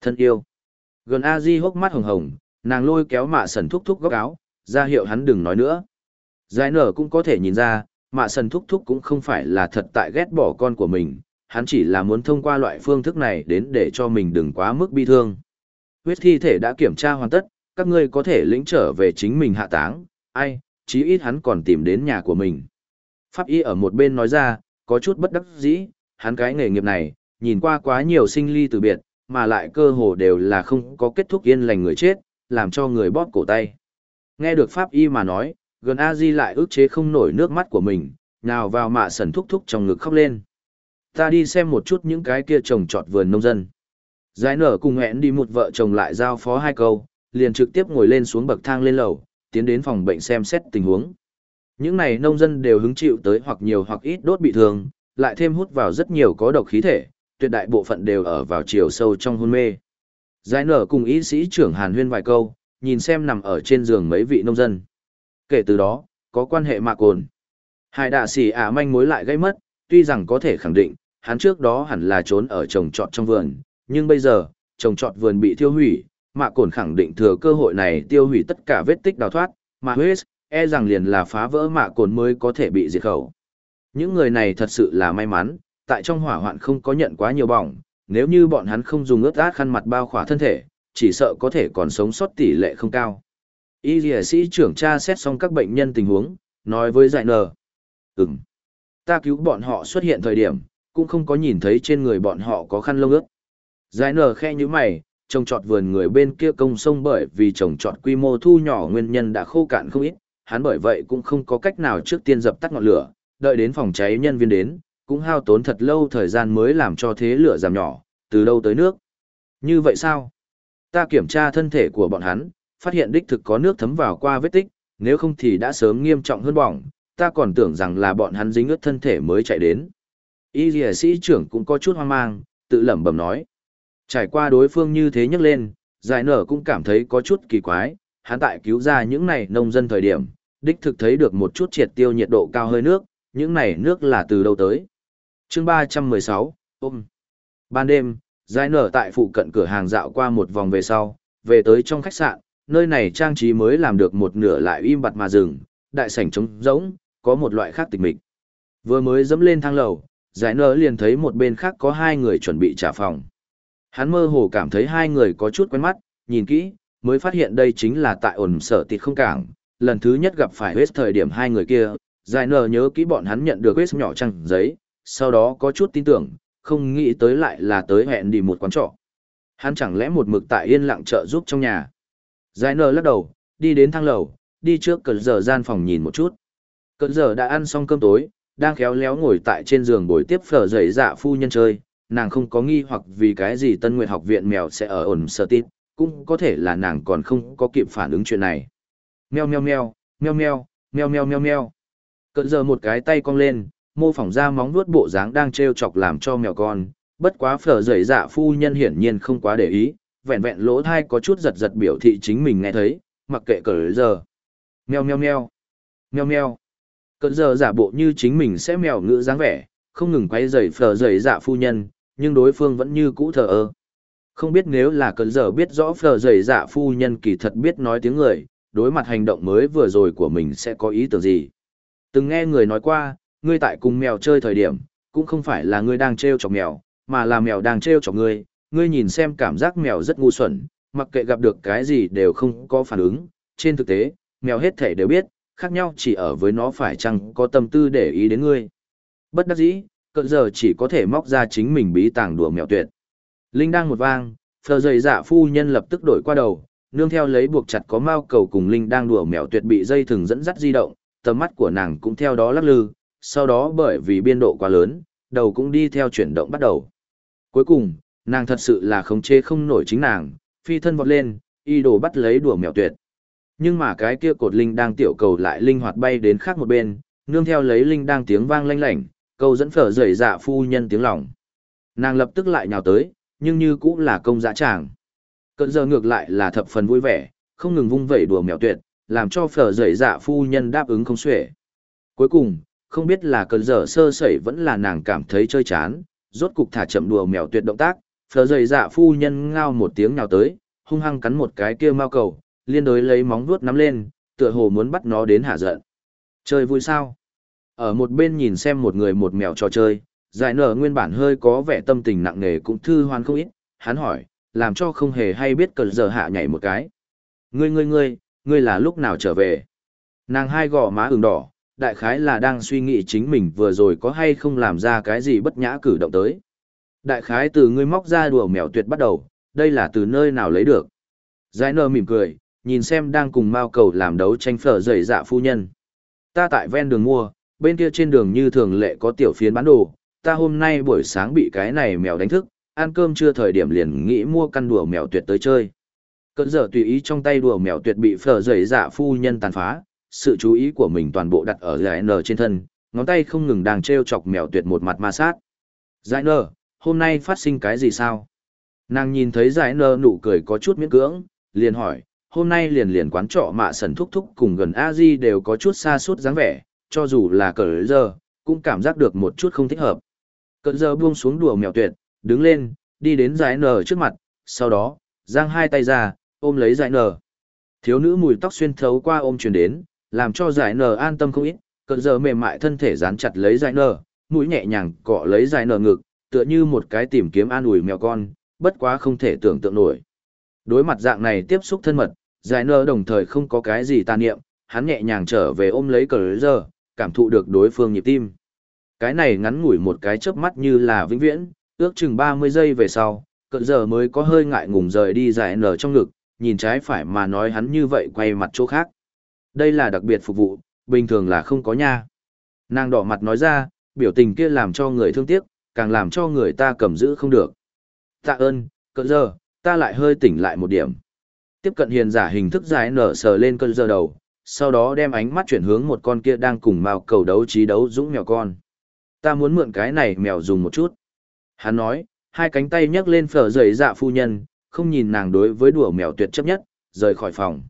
Thân yêu. Gần a di hốc mắt hồng hồng, nàng lôi kéo mạ sần thúc thúc góc áo, ra hiệu hắn đừng nói nữa. Giải nở cũng có thể nhìn ra, mạ sần thúc thúc cũng không phải là thật tại ghét bỏ con của mình, hắn chỉ là muốn thông qua loại phương thức này đến để cho mình đừng quá mức bi thương. Huyết thi thể đã kiểm tra hoàn tất, các ngươi có thể lĩnh trở về chính mình hạ táng, ai, chí ít hắn còn tìm đến nhà của mình. Pháp y ở một bên nói ra, có chút bất đắc dĩ, hắn cái nghề nghiệp này, nhìn qua quá nhiều sinh ly từ biệt, mà lại cơ hồ đều là không có kết thúc yên lành người chết, làm cho người bóp cổ tay. Nghe được Pháp y mà nói, gần a di lại ức chế không nổi nước mắt của mình, nào vào mạ sần thúc thúc trong ngực khóc lên. Ta đi xem một chút những cái kia trồng trọt vườn nông dân. Giải nở cùng hẹn đi một vợ chồng lại giao phó hai câu, liền trực tiếp ngồi lên xuống bậc thang lên lầu, tiến đến phòng bệnh xem xét tình huống. Những này nông dân đều hứng chịu tới hoặc nhiều hoặc ít đốt bị thương, lại thêm hút vào rất nhiều có độc khí thể, tuyệt đại bộ phận đều ở vào chiều sâu trong hôn mê. Giải nở cùng y sĩ trưởng Hàn Huyên vài câu, nhìn xem nằm ở trên giường mấy vị nông dân. Kể từ đó, có quan hệ mạ cồn. Hai đạ sĩ ả manh mối lại gây mất, tuy rằng có thể khẳng định, hắn trước đó hẳn là trốn ở trồng trọt trong vườn, nhưng bây giờ, trồng trọt vườn bị tiêu hủy, mạ cồn khẳng định thừa cơ hội này tiêu hủy tất cả vết tích đào thoát, mà Huyết, e rằng liền là phá vỡ mạ cồn mới có thể bị diệt khẩu. Những người này thật sự là may mắn, tại trong hỏa hoạn không có nhận quá nhiều bỏng, nếu như bọn hắn không dùng ướt át khăn mặt bao khỏa thân thể, chỉ sợ có thể còn sống sót tỷ lệ không cao. Y dìa sĩ trưởng tra xét xong các bệnh nhân tình huống, nói với giải nờ. Ừm, ta cứu bọn họ xuất hiện thời điểm, cũng không có nhìn thấy trên người bọn họ có khăn lông ướt. Giải nờ khe như mày, trồng trọt vườn người bên kia công sông bởi vì trồng trọt quy mô thu nhỏ nguyên nhân đã khô cạn không ít, hắn bởi vậy cũng không có cách nào trước tiên dập tắt ngọn lửa, đợi đến phòng cháy nhân viên đến, cũng hao tốn thật lâu thời gian mới làm cho thế lửa giảm nhỏ, từ đâu tới nước. Như vậy sao? Ta kiểm tra thân thể của bọn hắn, phát hiện đích thực có nước thấm vào qua vết tích, nếu không thì đã sớm nghiêm trọng hơn bỏng, ta còn tưởng rằng là bọn hắn dính ướt thân thể mới chạy đến. Y dìa sĩ trưởng cũng có chút hoang mang, tự lẩm bẩm nói. Trải qua đối phương như thế nhắc lên, giải nở cũng cảm thấy có chút kỳ quái, hắn tại cứu ra những này nông dân thời điểm, đích thực thấy được một chút triệt tiêu nhiệt độ cao hơi nước, những này nước là từ đâu tới chương 316, ôm. Ban đêm, giải nở tại phụ cận cửa hàng dạo qua một vòng về sau, về tới trong khách sạn, nơi này trang trí mới làm được một nửa lại im bặt mà dừng, đại sảnh trống rỗng, có một loại khác tịch mịch. Vừa mới dẫm lên thang lầu, giải nở liền thấy một bên khác có hai người chuẩn bị trả phòng. Hắn mơ hồ cảm thấy hai người có chút quen mắt, nhìn kỹ, mới phát hiện đây chính là tại ổn sở tịt không cảng. Lần thứ nhất gặp phải hết thời điểm hai người kia, giải nở nhớ kỹ bọn hắn nhận được hết nhỏ trăng giấy, sau đó có chút tin tưởng, không nghĩ tới lại là tới hẹn đi một quán trọ. Hắn chẳng lẽ một mực tại yên lặng trợ giúp trong nhà. Giải nở lắc đầu, đi đến thang lầu, đi trước cận giờ gian phòng nhìn một chút. Cận giờ đã ăn xong cơm tối, đang khéo léo ngồi tại trên giường bồi tiếp phở dậy dạ phu nhân chơi, nàng không có nghi hoặc vì cái gì Tân Nguyệt học viện mèo sẽ ở ổn sở tít, cũng có thể là nàng còn không có kịp phản ứng chuyện này. Meo meo meo, meo meo, meo meo meo meo. Cận giờ một cái tay cong lên, mô phỏng ra móng vuốt bộ dáng đang treo chọc làm cho mèo con, bất quá phở rời dạ phu nhân hiển nhiên không quá để ý, vẹn vẹn lỗ thai có chút giật giật biểu thị chính mình nghe thấy, mặc kệ cỡ giờ. Meo meo meo, meo meo. Cận giờ giả bộ như chính mình sẽ mèo ngữ dáng vẻ, không ngừng quay rời phở rời dạ phu nhân, nhưng đối phương vẫn như cũ thờ ơ. Không biết nếu là cỡ giờ biết rõ phở dày dạ phu nhân kỳ thật biết nói tiếng người, đối mặt hành động mới vừa rồi của mình sẽ có ý tưởng gì. Từng nghe người nói qua, ngươi tại cùng mèo chơi thời điểm, cũng không phải là ngươi đang treo chọc mèo, mà là mèo đang treo chọc ngươi, ngươi nhìn xem cảm giác mèo rất ngu xuẩn, mặc kệ gặp được cái gì đều không có phản ứng, trên thực tế, mèo hết thể đều biết, khác nhau chỉ ở với nó phải chăng có tâm tư để ý đến ngươi. Bất đắc dĩ, cận giờ chỉ có thể móc ra chính mình bí tàng đùa mèo tuyệt. Linh đang một vang, phờ dày dạ phu nhân lập tức đổi qua đầu, nương theo lấy buộc chặt có mao cầu cùng Linh đang đùa mèo tuyệt bị dây thừng dẫn dắt di động, tầm mắt của nàng cũng theo đó lắc lư, sau đó bởi vì biên độ quá lớn, đầu cũng đi theo chuyển động bắt đầu. Cuối cùng, nàng thật sự là khống chế không nổi chính nàng, phi thân vọt lên, y đồ bắt lấy đùa mèo tuyệt. Nhưng mà cái kia cột linh đang tiểu cầu lại linh hoạt bay đến khác một bên, nương theo lấy linh đang tiếng vang lanh lảnh, câu dẫn phở rời dạ phu nhân tiếng lòng. Nàng lập tức lại nhào tới, nhưng như cũng là công dã tràng. Cận giờ ngược lại là thập phần vui vẻ, không ngừng vung vẩy đùa mèo tuyệt, làm cho phở rời dạ phu nhân đáp ứng không xuể. Cuối cùng, không biết là cơn dở sơ sẩy vẫn là nàng cảm thấy chơi chán, rốt cục thả chậm đùa mèo tuyệt động tác, Phở dày dạ phu nhân ngao một tiếng nào tới, hung hăng cắn một cái kia mao cầu, liên đối lấy móng vuốt nắm lên, tựa hồ muốn bắt nó đến hạ giận. Chơi vui sao? Ở một bên nhìn xem một người một mèo trò chơi, giải nở nguyên bản hơi có vẻ tâm tình nặng nề cũng thư hoan không ít, hắn hỏi, làm cho không hề hay biết cơn dở hạ nhảy một cái. Ngươi ngươi ngươi, ngươi là lúc nào trở về? Nàng hai gò má ửng đỏ, đại khái là đang suy nghĩ chính mình vừa rồi có hay không làm ra cái gì bất nhã cử động tới. Đại khái từ ngươi móc ra đùa mèo tuyệt bắt đầu, đây là từ nơi nào lấy được. Giải nở mỉm cười, nhìn xem đang cùng Mao cầu làm đấu tranh phở dày dạ phu nhân. Ta tại ven đường mua, bên kia trên đường như thường lệ có tiểu phiến bán đồ, ta hôm nay buổi sáng bị cái này mèo đánh thức, ăn cơm chưa thời điểm liền nghĩ mua căn đùa mèo tuyệt tới chơi. Cơn giờ tùy ý trong tay đùa mèo tuyệt bị phở dày dạ phu nhân tàn phá, sự chú ý của mình toàn bộ đặt ở giải n trên thân, ngón tay không ngừng đang treo chọc mèo tuyệt một mặt ma sát. Giải n hôm nay phát sinh cái gì sao? Nàng nhìn thấy giải n nụ cười có chút miễn cưỡng, liền hỏi, hôm nay liền liền quán trọ mạ sần thúc thúc cùng gần a di đều có chút xa suốt dáng vẻ, cho dù là cờ giờ, cũng cảm giác được một chút không thích hợp. Cờ giờ buông xuống đùa mèo tuyệt, đứng lên, đi đến giải n trước mặt, sau đó, giang hai tay ra, ôm lấy giải n Thiếu nữ mùi tóc xuyên thấu qua ôm truyền đến, làm cho giải nờ an tâm không ít, cờ giờ mềm mại thân thể dán chặt lấy giải nờ, mũi nhẹ nhàng cọ lấy giải nờ ngực, tựa như một cái tìm kiếm an ủi mèo con, bất quá không thể tưởng tượng nổi. Đối mặt dạng này tiếp xúc thân mật, giải nờ đồng thời không có cái gì tà niệm, hắn nhẹ nhàng trở về ôm lấy cờ giờ, cảm thụ được đối phương nhịp tim. Cái này ngắn ngủi một cái chớp mắt như là vĩnh viễn, ước chừng 30 giây về sau, cỡ giờ mới có hơi ngại ngùng rời đi giải nờ trong ngực, nhìn trái phải mà nói hắn như vậy quay mặt chỗ khác. Đây là đặc biệt phục vụ, bình thường là không có nha. Nàng đỏ mặt nói ra, biểu tình kia làm cho người thương tiếc, càng làm cho người ta cầm giữ không được. Tạ ơn, cỡ giờ, ta lại hơi tỉnh lại một điểm. Tiếp cận hiền giả hình thức giải nở sờ lên cơn giờ đầu, sau đó đem ánh mắt chuyển hướng một con kia đang cùng mao cầu đấu trí đấu dũng mèo con. Ta muốn mượn cái này mèo dùng một chút. Hắn nói, hai cánh tay nhấc lên phở rời dạ phu nhân, không nhìn nàng đối với đùa mèo tuyệt chấp nhất, rời khỏi phòng.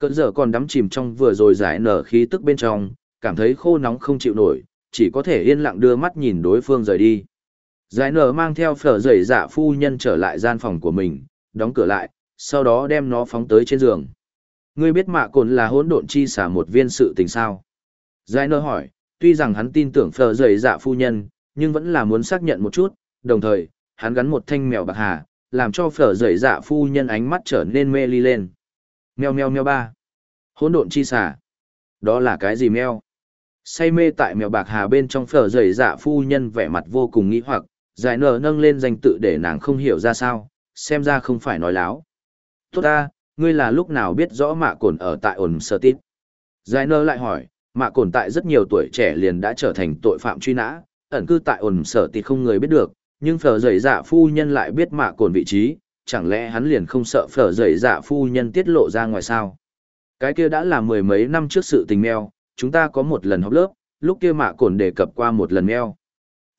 Cơn giờ còn đắm chìm trong vừa rồi giải nở khí tức bên trong, cảm thấy khô nóng không chịu nổi, chỉ có thể yên lặng đưa mắt nhìn đối phương rời đi. Giải nở mang theo phở dày dạ phu nhân trở lại gian phòng của mình, đóng cửa lại, sau đó đem nó phóng tới trên giường. Ngươi biết mạ cồn là hỗn độn chi xả một viên sự tình sao? Giải nở hỏi, tuy rằng hắn tin tưởng phở dày dạ phu nhân, nhưng vẫn là muốn xác nhận một chút, đồng thời, hắn gắn một thanh mèo bạc hà, làm cho phở dày dạ phu nhân ánh mắt trở nên mê ly lên meo meo meo ba. Hỗn độn chi xả. Đó là cái gì meo? Say mê tại mèo bạc hà bên trong phở dày dạ phu nhân vẻ mặt vô cùng nghĩ hoặc, giải nở nâng lên danh tự để nàng không hiểu ra sao, xem ra không phải nói láo. Tốt ta, ngươi là lúc nào biết rõ mạ cồn ở tại ổn sơ tít? Giải nở lại hỏi, mạ cồn tại rất nhiều tuổi trẻ liền đã trở thành tội phạm truy nã, ẩn cư tại ổn sở tịt không người biết được, nhưng phở dày dạ phu nhân lại biết mạ cồn vị trí, chẳng lẽ hắn liền không sợ phở dày dạ phu nhân tiết lộ ra ngoài sao? Cái kia đã là mười mấy năm trước sự tình meo, chúng ta có một lần học lớp, lúc kia mạ cồn đề cập qua một lần meo.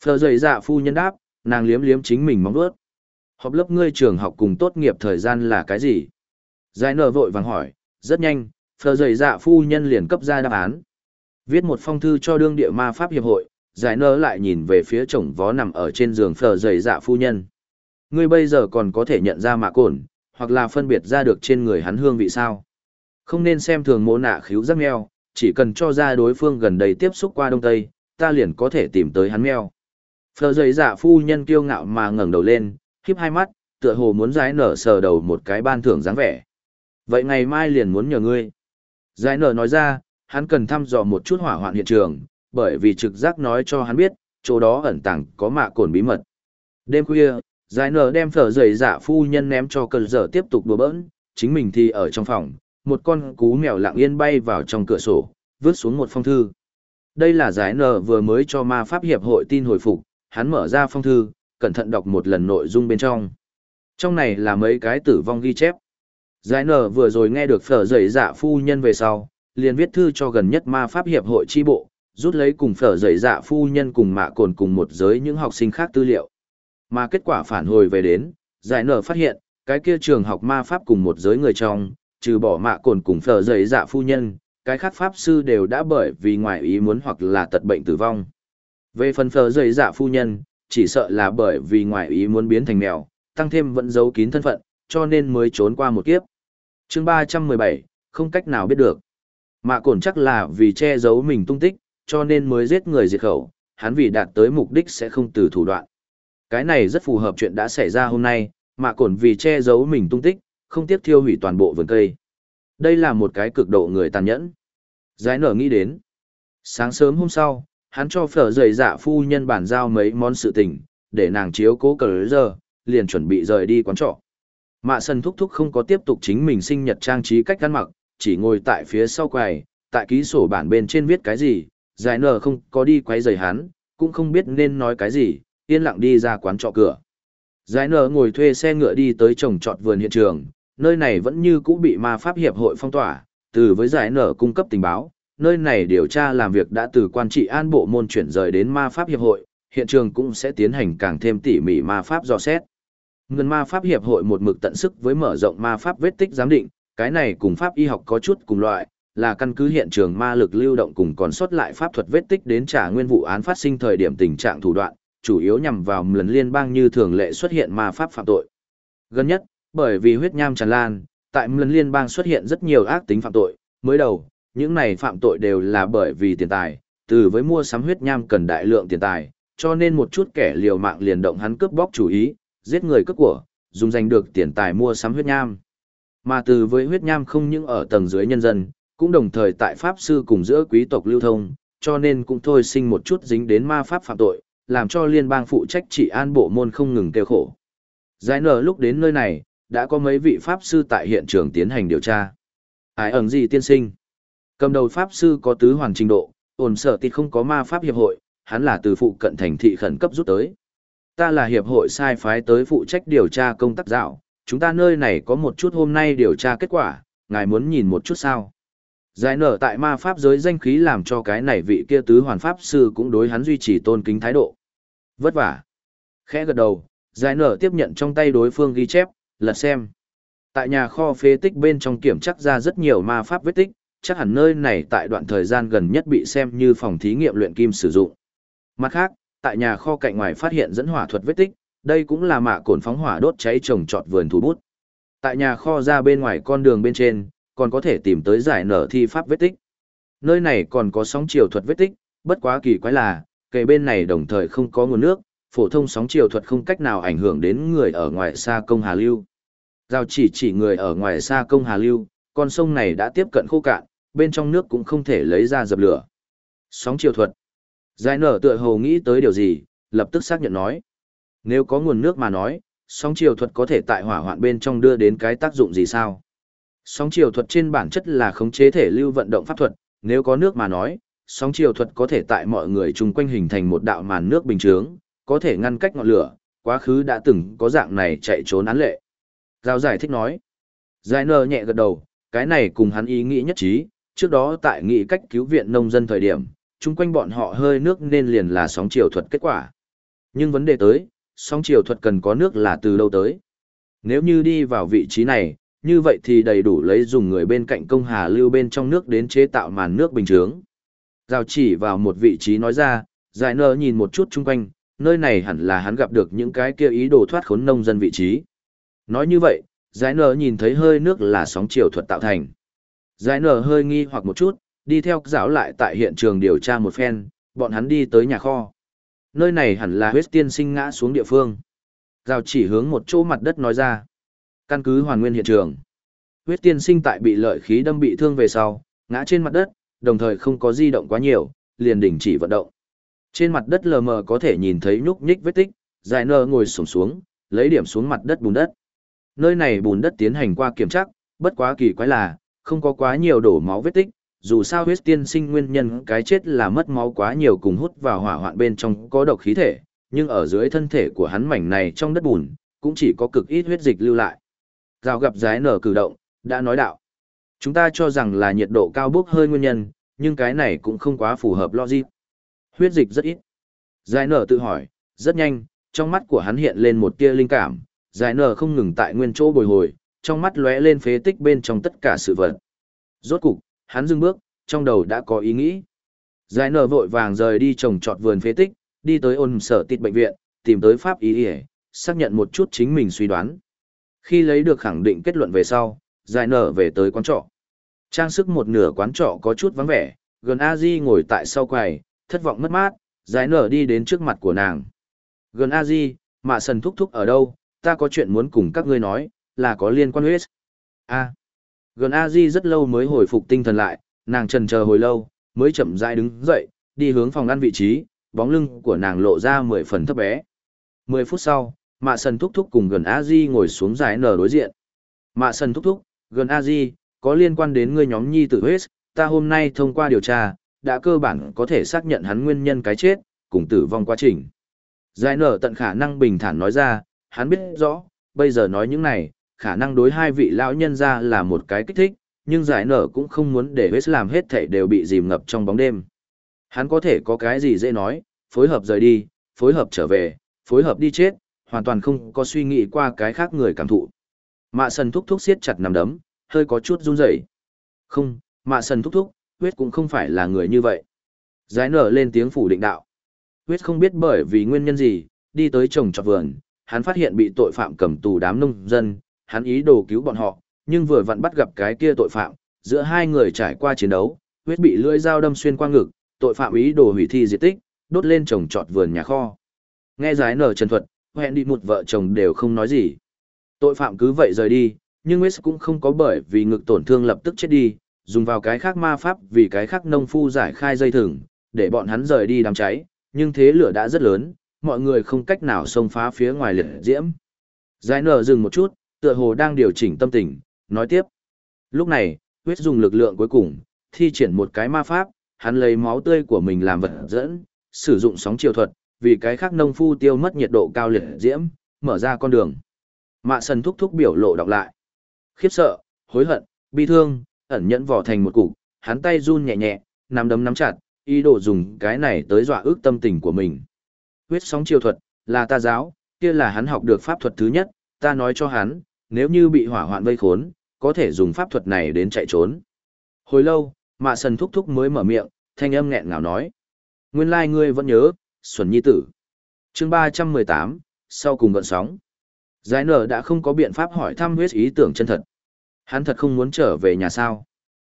Phở dày dạ phu nhân đáp, nàng liếm liếm chính mình mong ướt. Họp lớp ngươi trường học cùng tốt nghiệp thời gian là cái gì? Giải nở vội vàng hỏi, rất nhanh, phở dày dạ phu nhân liền cấp ra đáp án. Viết một phong thư cho đương địa ma pháp hiệp hội, giải nở lại nhìn về phía chồng vó nằm ở trên giường phờ dày dạ phu nhân. Ngươi bây giờ còn có thể nhận ra mạ cồn, hoặc là phân biệt ra được trên người hắn hương vị sao. Không nên xem thường mô nạ khíu giác meo, chỉ cần cho ra đối phương gần đây tiếp xúc qua đông tây, ta liền có thể tìm tới hắn meo. Phờ dày giả phu nhân kiêu ngạo mà ngẩng đầu lên, khiếp hai mắt, tựa hồ muốn giải nở sờ đầu một cái ban thưởng dáng vẻ. Vậy ngày mai liền muốn nhờ ngươi. Giải nở nói ra, hắn cần thăm dò một chút hỏa hoạn hiện trường, bởi vì trực giác nói cho hắn biết, chỗ đó ẩn tàng có mạ cồn bí mật. Đêm khuya, giải nở đem phở dày giả phu nhân ném cho cơn dở tiếp tục đùa bỡn, chính mình thì ở trong phòng, một con cú mèo lặng yên bay vào trong cửa sổ, vứt xuống một phong thư. Đây là giải nở vừa mới cho ma pháp hiệp hội tin hồi phục, hắn mở ra phong thư, cẩn thận đọc một lần nội dung bên trong. Trong này là mấy cái tử vong ghi chép. Giải nở vừa rồi nghe được phở dậy giả dạ phu nhân về sau, liền viết thư cho gần nhất ma pháp hiệp hội chi bộ, rút lấy cùng phở dậy dạ phu nhân cùng mạ cồn cùng một giới những học sinh khác tư liệu. Mà kết quả phản hồi về đến, giải nở phát hiện, cái kia trường học ma pháp cùng một giới người trong, trừ bỏ mạ cồn cùng phở dậy dạ phu nhân, cái khác pháp sư đều đã bởi vì ngoại ý muốn hoặc là tật bệnh tử vong. Về phần phở dậy dạ phu nhân, chỉ sợ là bởi vì ngoại ý muốn biến thành mèo, tăng thêm vẫn giấu kín thân phận, cho nên mới trốn qua một kiếp. chương 317, không cách nào biết được. Mạ cồn chắc là vì che giấu mình tung tích, cho nên mới giết người diệt khẩu, hắn vì đạt tới mục đích sẽ không từ thủ đoạn. Cái này rất phù hợp chuyện đã xảy ra hôm nay, mạ cổn vì che giấu mình tung tích, không tiếc thiêu hủy toàn bộ vườn cây. Đây là một cái cực độ người tàn nhẫn. Giải nở nghĩ đến. Sáng sớm hôm sau, hắn cho phở dày dạ phu nhân bản giao mấy món sự tình, để nàng chiếu cố cờ giờ, liền chuẩn bị rời đi quán trọ. Mạ sân thúc thúc không có tiếp tục chính mình sinh nhật trang trí cách ăn mặc, chỉ ngồi tại phía sau quầy, tại ký sổ bản bên trên viết cái gì, giải nở không có đi quấy rầy hắn, cũng không biết nên nói cái gì, yên lặng đi ra quán trọ cửa. Giải nở ngồi thuê xe ngựa đi tới trồng trọt vườn hiện trường, nơi này vẫn như cũ bị ma pháp hiệp hội phong tỏa, từ với giải nở cung cấp tình báo, nơi này điều tra làm việc đã từ quan trị an bộ môn chuyển rời đến ma pháp hiệp hội, hiện trường cũng sẽ tiến hành càng thêm tỉ mỉ ma pháp dò xét. Ngân ma pháp hiệp hội một mực tận sức với mở rộng ma pháp vết tích giám định, cái này cùng pháp y học có chút cùng loại, là căn cứ hiện trường ma lực lưu động cùng còn sót lại pháp thuật vết tích đến trả nguyên vụ án phát sinh thời điểm tình trạng thủ đoạn, chủ yếu nhằm vào lần liên bang như thường lệ xuất hiện ma pháp phạm tội. Gần nhất, bởi vì huyết nham tràn lan, tại lần liên bang xuất hiện rất nhiều ác tính phạm tội, mới đầu, những này phạm tội đều là bởi vì tiền tài, từ với mua sắm huyết nham cần đại lượng tiền tài, cho nên một chút kẻ liều mạng liền động hắn cướp bóc chủ ý, giết người cướp của, dùng giành được tiền tài mua sắm huyết nham. Mà từ với huyết nham không những ở tầng dưới nhân dân, cũng đồng thời tại pháp sư cùng giữa quý tộc lưu thông, cho nên cũng thôi sinh một chút dính đến ma pháp phạm tội, làm cho liên bang phụ trách trị an bộ môn không ngừng kêu khổ. Giải nở lúc đến nơi này, đã có mấy vị pháp sư tại hiện trường tiến hành điều tra. Ai ẩn gì tiên sinh? Cầm đầu pháp sư có tứ hoàn trình độ, ổn sở tịt không có ma pháp hiệp hội, hắn là từ phụ cận thành thị khẩn cấp rút tới. Ta là hiệp hội sai phái tới phụ trách điều tra công tác dạo, chúng ta nơi này có một chút hôm nay điều tra kết quả, ngài muốn nhìn một chút sao. Giải nở tại ma pháp giới danh khí làm cho cái này vị kia tứ hoàn pháp sư cũng đối hắn duy trì tôn kính thái độ. Vất vả. Khẽ gật đầu, giải nở tiếp nhận trong tay đối phương ghi chép, lật xem. Tại nhà kho phế tích bên trong kiểm chắc ra rất nhiều ma pháp vết tích, chắc hẳn nơi này tại đoạn thời gian gần nhất bị xem như phòng thí nghiệm luyện kim sử dụng. Mặt khác, tại nhà kho cạnh ngoài phát hiện dẫn hỏa thuật vết tích, đây cũng là mạ cồn phóng hỏa đốt cháy trồng trọt vườn thú bút. Tại nhà kho ra bên ngoài con đường bên trên, còn có thể tìm tới giải nở thi pháp vết tích. Nơi này còn có sóng chiều thuật vết tích, bất quá kỳ quái là, kề bên này đồng thời không có nguồn nước, phổ thông sóng chiều thuật không cách nào ảnh hưởng đến người ở ngoài xa công Hà Lưu. Giao chỉ chỉ người ở ngoài xa công Hà Lưu, con sông này đã tiếp cận khô cạn, bên trong nước cũng không thể lấy ra dập lửa. Sóng chiều thuật. Giải nở tựa hồ nghĩ tới điều gì, lập tức xác nhận nói. Nếu có nguồn nước mà nói, sóng chiều thuật có thể tại hỏa hoạn bên trong đưa đến cái tác dụng gì sao? Sóng chiều thuật trên bản chất là khống chế thể lưu vận động pháp thuật, nếu có nước mà nói, sóng chiều thuật có thể tại mọi người chung quanh hình thành một đạo màn nước bình chướng, có thể ngăn cách ngọn lửa, quá khứ đã từng có dạng này chạy trốn án lệ. Giao giải thích nói. Giải nơ nhẹ gật đầu, cái này cùng hắn ý nghĩ nhất trí, trước đó tại nghị cách cứu viện nông dân thời điểm, chung quanh bọn họ hơi nước nên liền là sóng chiều thuật kết quả. Nhưng vấn đề tới, sóng chiều thuật cần có nước là từ đâu tới. Nếu như đi vào vị trí này, như vậy thì đầy đủ lấy dùng người bên cạnh công hà lưu bên trong nước đến chế tạo màn nước bình chướng. Giao chỉ vào một vị trí nói ra, giải nơ nhìn một chút chung quanh, nơi này hẳn là hắn gặp được những cái kia ý đồ thoát khốn nông dân vị trí. Nói như vậy, giải nơ nhìn thấy hơi nước là sóng chiều thuật tạo thành. Giải nơ hơi nghi hoặc một chút, đi theo giáo lại tại hiện trường điều tra một phen, bọn hắn đi tới nhà kho. Nơi này hẳn là huyết tiên sinh ngã xuống địa phương. Giao chỉ hướng một chỗ mặt đất nói ra. Căn cứ hoàn nguyên hiện trường. Huyết tiên sinh tại bị lợi khí đâm bị thương về sau, ngã trên mặt đất, đồng thời không có di động quá nhiều, liền đình chỉ vận động. Trên mặt đất lờ mờ có thể nhìn thấy nhúc nhích vết tích, giải nơ ngồi sổng xuống, lấy điểm xuống mặt đất bùn đất. Nơi này bùn đất tiến hành qua kiểm tra, bất quá kỳ quái là, không có quá nhiều đổ máu vết tích, dù sao huyết tiên sinh nguyên nhân cái chết là mất máu quá nhiều cùng hút vào hỏa hoạn bên trong có độc khí thể, nhưng ở dưới thân thể của hắn mảnh này trong đất bùn, cũng chỉ có cực ít huyết dịch lưu lại. Giao gặp giái nở cử động, đã nói đạo. Chúng ta cho rằng là nhiệt độ cao bốc hơi nguyên nhân, nhưng cái này cũng không quá phù hợp logic. Huyết dịch rất ít. Giải nở tự hỏi, rất nhanh, trong mắt của hắn hiện lên một tia linh cảm, giải nở không ngừng tại nguyên chỗ bồi hồi, trong mắt lóe lên phế tích bên trong tất cả sự vật. Rốt cục, hắn dừng bước, trong đầu đã có ý nghĩ. Giải nở vội vàng rời đi trồng trọt vườn phế tích, đi tới ôn sở tịt bệnh viện, tìm tới pháp ý ỉa xác nhận một chút chính mình suy đoán khi lấy được khẳng định kết luận về sau giải nở về tới quán trọ trang sức một nửa quán trọ có chút vắng vẻ, gần a di ngồi tại sau quầy, thất vọng mất mát, giải nở đi đến trước mặt của nàng. Gần a di, mạ sần thúc thúc ở đâu? Ta có chuyện muốn cùng các ngươi nói, là có liên quan huyết. A. Gần a di rất lâu mới hồi phục tinh thần lại, nàng trần chờ hồi lâu, mới chậm rãi đứng dậy, đi hướng phòng ăn vị trí, bóng lưng của nàng lộ ra mười phần thấp bé. Mười phút sau, mạ sần thúc thúc cùng gần a di ngồi xuống giải nở đối diện. Mạ sần thúc thúc, gần a di có liên quan đến ngươi nhóm nhi tử huyết ta hôm nay thông qua điều tra, đã cơ bản có thể xác nhận hắn nguyên nhân cái chết, cùng tử vong quá trình. Giải nở tận khả năng bình thản nói ra, hắn biết rõ, bây giờ nói những này, khả năng đối hai vị lão nhân ra là một cái kích thích, nhưng giải nở cũng không muốn để huyết làm hết thảy đều bị dìm ngập trong bóng đêm. Hắn có thể có cái gì dễ nói, phối hợp rời đi, phối hợp trở về, phối hợp đi chết, hoàn toàn không có suy nghĩ qua cái khác người cảm thụ. Mạ sần thúc thúc siết chặt nằm đấm hơi có chút run rẩy. Không, mạ sần thúc thúc, huyết cũng không phải là người như vậy. Giải nở lên tiếng phủ định đạo. Huyết không biết bởi vì nguyên nhân gì, đi tới trồng trọt vườn, hắn phát hiện bị tội phạm cầm tù đám nông dân, hắn ý đồ cứu bọn họ, nhưng vừa vặn bắt gặp cái kia tội phạm, giữa hai người trải qua chiến đấu, huyết bị lưỡi dao đâm xuyên qua ngực, tội phạm ý đồ hủy thi diệt tích, đốt lên trồng trọt vườn nhà kho. Nghe giải nở trần thuật hẹn đi một vợ chồng đều không nói gì. Tội phạm cứ vậy rời đi nhưng West cũng không có bởi vì ngực tổn thương lập tức chết đi, dùng vào cái khác ma pháp vì cái khác nông phu giải khai dây thừng, để bọn hắn rời đi đám cháy, nhưng thế lửa đã rất lớn, mọi người không cách nào xông phá phía ngoài liệt diễm. Giải nở dừng một chút, tựa hồ đang điều chỉnh tâm tình, nói tiếp. Lúc này, West dùng lực lượng cuối cùng, thi triển một cái ma pháp, hắn lấy máu tươi của mình làm vật dẫn, sử dụng sóng chiều thuật, vì cái khác nông phu tiêu mất nhiệt độ cao liệt diễm, mở ra con đường. Mạ sần thúc thúc biểu lộ đọc lại khiếp sợ, hối hận, bi thương, ẩn nhẫn vỏ thành một cục, hắn tay run nhẹ nhẹ, nắm đấm nắm chặt, ý đồ dùng cái này tới dọa ước tâm tình của mình. Huyết sóng chiêu thuật, là ta giáo, kia là hắn học được pháp thuật thứ nhất, ta nói cho hắn, nếu như bị hỏa hoạn vây khốn, có thể dùng pháp thuật này đến chạy trốn. Hồi lâu, mạ sần thúc thúc mới mở miệng, thanh âm nghẹn ngào nói. Nguyên lai like ngươi vẫn nhớ, Xuân Nhi Tử. chương 318, sau cùng gợn sóng. Giải nở đã không có biện pháp hỏi thăm huyết ý tưởng chân thật. Hắn thật không muốn trở về nhà sao.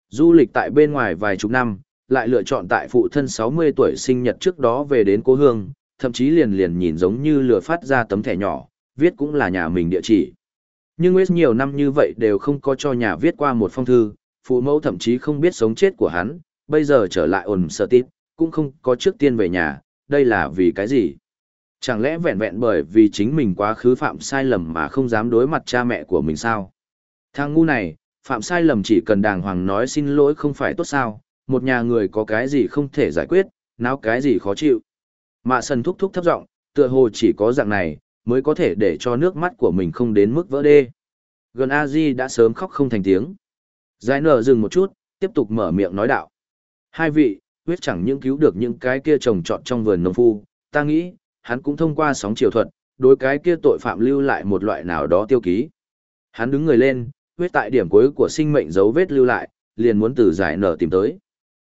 Du lịch tại bên ngoài vài chục năm, lại lựa chọn tại phụ thân 60 tuổi sinh nhật trước đó về đến cố hương, thậm chí liền liền nhìn giống như lừa phát ra tấm thẻ nhỏ, viết cũng là nhà mình địa chỉ. Nhưng Wes nhiều năm như vậy đều không có cho nhà viết qua một phong thư, phụ mẫu thậm chí không biết sống chết của hắn, bây giờ trở lại ổn sợ tít, cũng không có trước tiên về nhà, đây là vì cái gì? Chẳng lẽ vẹn vẹn bởi vì chính mình quá khứ phạm sai lầm mà không dám đối mặt cha mẹ của mình sao? Thằng ngu này, phạm sai lầm chỉ cần đàng hoàng nói xin lỗi không phải tốt sao, một nhà người có cái gì không thể giải quyết, náo cái gì khó chịu. Mạ sần thúc thúc thấp giọng, tựa hồ chỉ có dạng này, mới có thể để cho nước mắt của mình không đến mức vỡ đê. Gần a di đã sớm khóc không thành tiếng. Giải nở dừng một chút, tiếp tục mở miệng nói đạo. Hai vị, huyết chẳng những cứu được những cái kia trồng trọt trong vườn nông phu, ta nghĩ, hắn cũng thông qua sóng chiều thuật, đối cái kia tội phạm lưu lại một loại nào đó tiêu ký. Hắn đứng người lên, huyết tại điểm cuối của sinh mệnh dấu vết lưu lại, liền muốn từ giải nở tìm tới.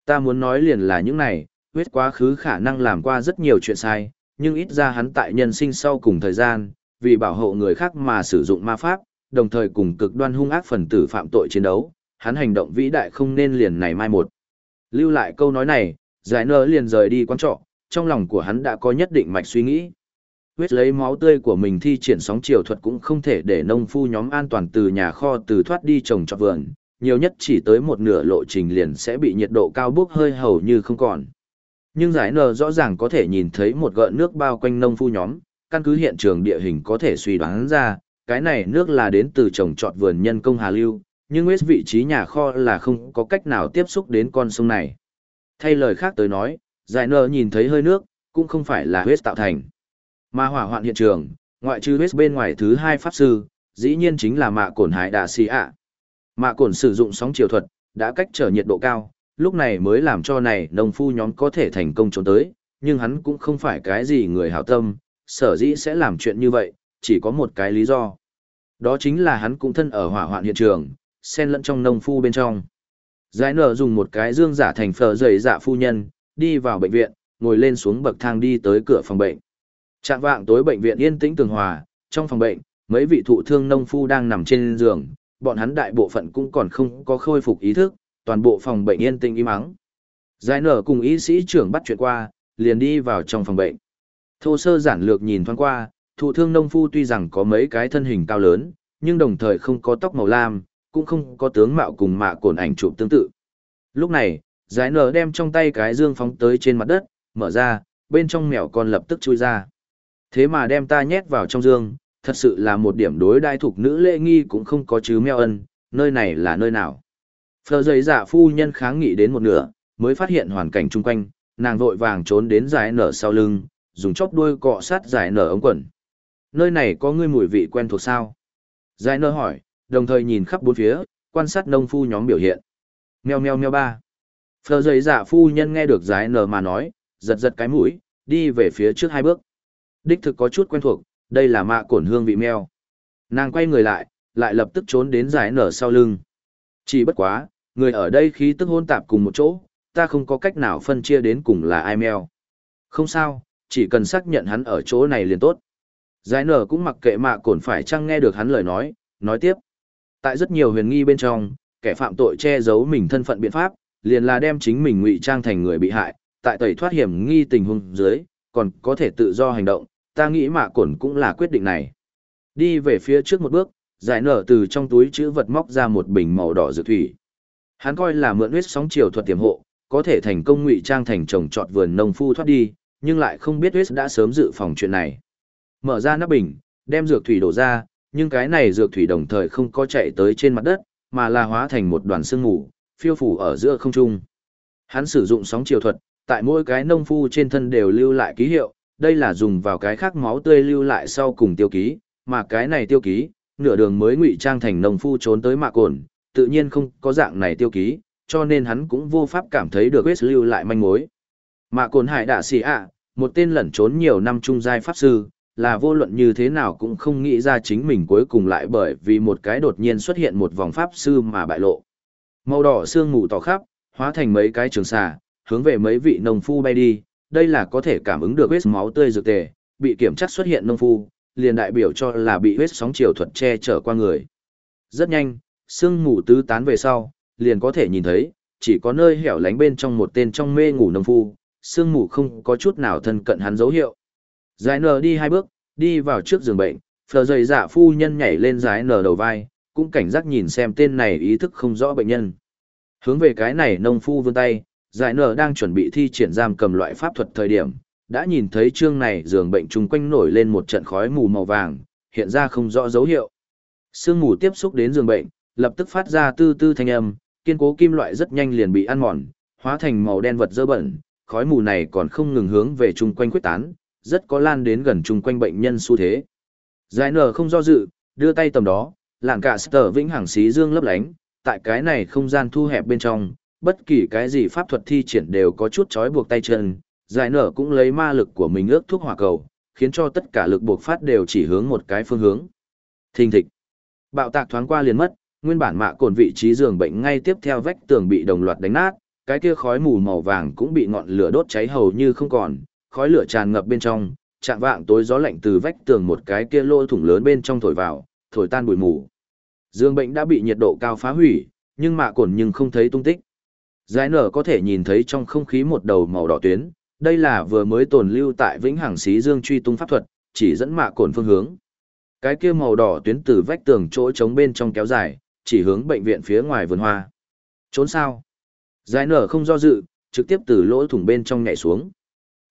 Ta muốn nói liền là những này, huyết quá khứ khả năng làm qua rất nhiều chuyện sai, nhưng ít ra hắn tại nhân sinh sau cùng thời gian, vì bảo hộ người khác mà sử dụng ma pháp, đồng thời cùng cực đoan hung ác phần tử phạm tội chiến đấu, hắn hành động vĩ đại không nên liền này mai một. Lưu lại câu nói này, giải nở liền rời đi quán trọ, trong lòng của hắn đã có nhất định mạch suy nghĩ. Huyết lấy máu tươi của mình thi triển sóng chiều thuật cũng không thể để nông phu nhóm an toàn từ nhà kho từ thoát đi trồng trọt vườn, nhiều nhất chỉ tới một nửa lộ trình liền sẽ bị nhiệt độ cao bốc hơi hầu như không còn. Nhưng giải nờ rõ ràng có thể nhìn thấy một gợn nước bao quanh nông phu nhóm, căn cứ hiện trường địa hình có thể suy đoán ra, cái này nước là đến từ trồng trọt vườn nhân công Hà Lưu, nhưng huyết vị trí nhà kho là không có cách nào tiếp xúc đến con sông này. Thay lời khác tới nói, giải nờ nhìn thấy hơi nước, cũng không phải là huyết tạo thành. Mà hỏa hoạn hiện trường, ngoại trừ huyết bên ngoài thứ hai pháp sư, dĩ nhiên chính là mạ cổn hải đà xì ạ. Mạ cổn sử dụng sóng chiều thuật, đã cách trở nhiệt độ cao, lúc này mới làm cho này nông phu nhóm có thể thành công trốn tới, nhưng hắn cũng không phải cái gì người hảo tâm, sở dĩ sẽ làm chuyện như vậy, chỉ có một cái lý do. Đó chính là hắn cũng thân ở hỏa hoạn hiện trường, xen lẫn trong nông phu bên trong. Giải nở dùng một cái dương giả thành phở dày dạ phu nhân, đi vào bệnh viện, ngồi lên xuống bậc thang đi tới cửa phòng bệnh. Trạng vạng tối bệnh viện yên tĩnh tường hòa, trong phòng bệnh, mấy vị thụ thương nông phu đang nằm trên giường, bọn hắn đại bộ phận cũng còn không có khôi phục ý thức, toàn bộ phòng bệnh yên tĩnh im ắng. Giải nở cùng y sĩ trưởng bắt chuyện qua, liền đi vào trong phòng bệnh. Thô sơ giản lược nhìn thoáng qua, thụ thương nông phu tuy rằng có mấy cái thân hình cao lớn, nhưng đồng thời không có tóc màu lam, cũng không có tướng mạo cùng mạ cồn ảnh chụp tương tự. Lúc này, giải nở đem trong tay cái dương phóng tới trên mặt đất, mở ra, bên trong mèo con lập tức chui ra. Thế mà đem ta nhét vào trong dương, thật sự là một điểm đối đai thuộc nữ lễ nghi cũng không có chứ mèo ân, nơi này là nơi nào. Phờ giấy giả phu nhân kháng nghị đến một nửa, mới phát hiện hoàn cảnh chung quanh, nàng vội vàng trốn đến giải nở sau lưng, dùng chóp đuôi cọ sát giải nở ống quần. Nơi này có ngươi mùi vị quen thuộc sao? Giải nở hỏi, đồng thời nhìn khắp bốn phía, quan sát nông phu nhóm biểu hiện. Meo meo meo ba. Phờ giấy giả phu nhân nghe được giải nở mà nói, giật giật cái mũi, đi về phía trước hai bước. Đích thực có chút quen thuộc, đây là mạ cổn hương vị meo. Nàng quay người lại, lại lập tức trốn đến giải nở sau lưng. Chỉ bất quá, người ở đây khí tức hôn tạp cùng một chỗ, ta không có cách nào phân chia đến cùng là ai meo. Không sao, chỉ cần xác nhận hắn ở chỗ này liền tốt. Giải nở cũng mặc kệ mạ cổn phải chăng nghe được hắn lời nói, nói tiếp. Tại rất nhiều huyền nghi bên trong, kẻ phạm tội che giấu mình thân phận biện pháp, liền là đem chính mình ngụy trang thành người bị hại, tại tẩy thoát hiểm nghi tình huống dưới, còn có thể tự do hành động, ta nghĩ mạ cổn cũng là quyết định này. Đi về phía trước một bước, giải nở từ trong túi chữ vật móc ra một bình màu đỏ dược thủy. Hắn coi là mượn huyết sóng chiều thuật tiềm hộ, có thể thành công ngụy trang thành trồng trọt vườn nông phu thoát đi, nhưng lại không biết huyết đã sớm dự phòng chuyện này. Mở ra nắp bình, đem dược thủy đổ ra, nhưng cái này dược thủy đồng thời không có chạy tới trên mặt đất, mà là hóa thành một đoàn sương mù, phiêu phủ ở giữa không trung. Hắn sử dụng sóng chiều thuật, tại mỗi cái nông phu trên thân đều lưu lại ký hiệu, đây là dùng vào cái khác máu tươi lưu lại sau cùng tiêu ký, mà cái này tiêu ký, nửa đường mới ngụy trang thành nông phu trốn tới mạ cồn, tự nhiên không có dạng này tiêu ký, cho nên hắn cũng vô pháp cảm thấy được West lưu lại manh mối. Mạ cồn hải đạ xì ạ, một tên lẩn trốn nhiều năm trung giai pháp sư, là vô luận như thế nào cũng không nghĩ ra chính mình cuối cùng lại bởi vì một cái đột nhiên xuất hiện một vòng pháp sư mà bại lộ. Màu đỏ xương mù tỏ khắp, hóa thành mấy cái trường xà, hướng về mấy vị nông phu bay đi, đây là có thể cảm ứng được huyết máu tươi dược tề, bị kiểm tra xuất hiện nông phu, liền đại biểu cho là bị huyết sóng chiều thuật che chở qua người. Rất nhanh, sương mù tứ tán về sau, liền có thể nhìn thấy, chỉ có nơi hẻo lánh bên trong một tên trong mê ngủ nông phu, sương mù không có chút nào thân cận hắn dấu hiệu. Giải nở đi hai bước, đi vào trước giường bệnh, phờ dày dạ phu nhân nhảy lên giải nở đầu vai, cũng cảnh giác nhìn xem tên này ý thức không rõ bệnh nhân. Hướng về cái này nông phu vươn tay, giải nở đang chuẩn bị thi triển giam cầm loại pháp thuật thời điểm, đã nhìn thấy chương này giường bệnh chung quanh nổi lên một trận khói mù màu vàng, hiện ra không rõ dấu hiệu. Sương mù tiếp xúc đến giường bệnh, lập tức phát ra tư tư thanh âm, kiên cố kim loại rất nhanh liền bị ăn mòn, hóa thành màu đen vật dơ bẩn, khói mù này còn không ngừng hướng về chung quanh quyết tán, rất có lan đến gần chung quanh bệnh nhân xu thế. Giải nở không do dự, đưa tay tầm đó, làng cả sở vĩnh hằng xí dương lấp lánh, tại cái này không gian thu hẹp bên trong, bất kỳ cái gì pháp thuật thi triển đều có chút trói buộc tay chân, giải nở cũng lấy ma lực của mình ước thuốc hỏa cầu, khiến cho tất cả lực buộc phát đều chỉ hướng một cái phương hướng. Thình thịch. Bạo tạc thoáng qua liền mất, nguyên bản mạ cồn vị trí giường bệnh ngay tiếp theo vách tường bị đồng loạt đánh nát, cái kia khói mù màu vàng cũng bị ngọn lửa đốt cháy hầu như không còn, khói lửa tràn ngập bên trong, chạm vạng tối gió lạnh từ vách tường một cái kia lỗ thủng lớn bên trong thổi vào, thổi tan bụi mù. Dương bệnh đã bị nhiệt độ cao phá hủy, nhưng mạ cồn nhưng không thấy tung tích. Giải nở có thể nhìn thấy trong không khí một đầu màu đỏ tuyến, đây là vừa mới tồn lưu tại vĩnh hằng xí dương truy tung pháp thuật, chỉ dẫn mạ cồn phương hướng. Cái kia màu đỏ tuyến từ vách tường chỗ trống bên trong kéo dài, chỉ hướng bệnh viện phía ngoài vườn hoa. Trốn sao? Giải nở không do dự, trực tiếp từ lỗ thủng bên trong nhảy xuống.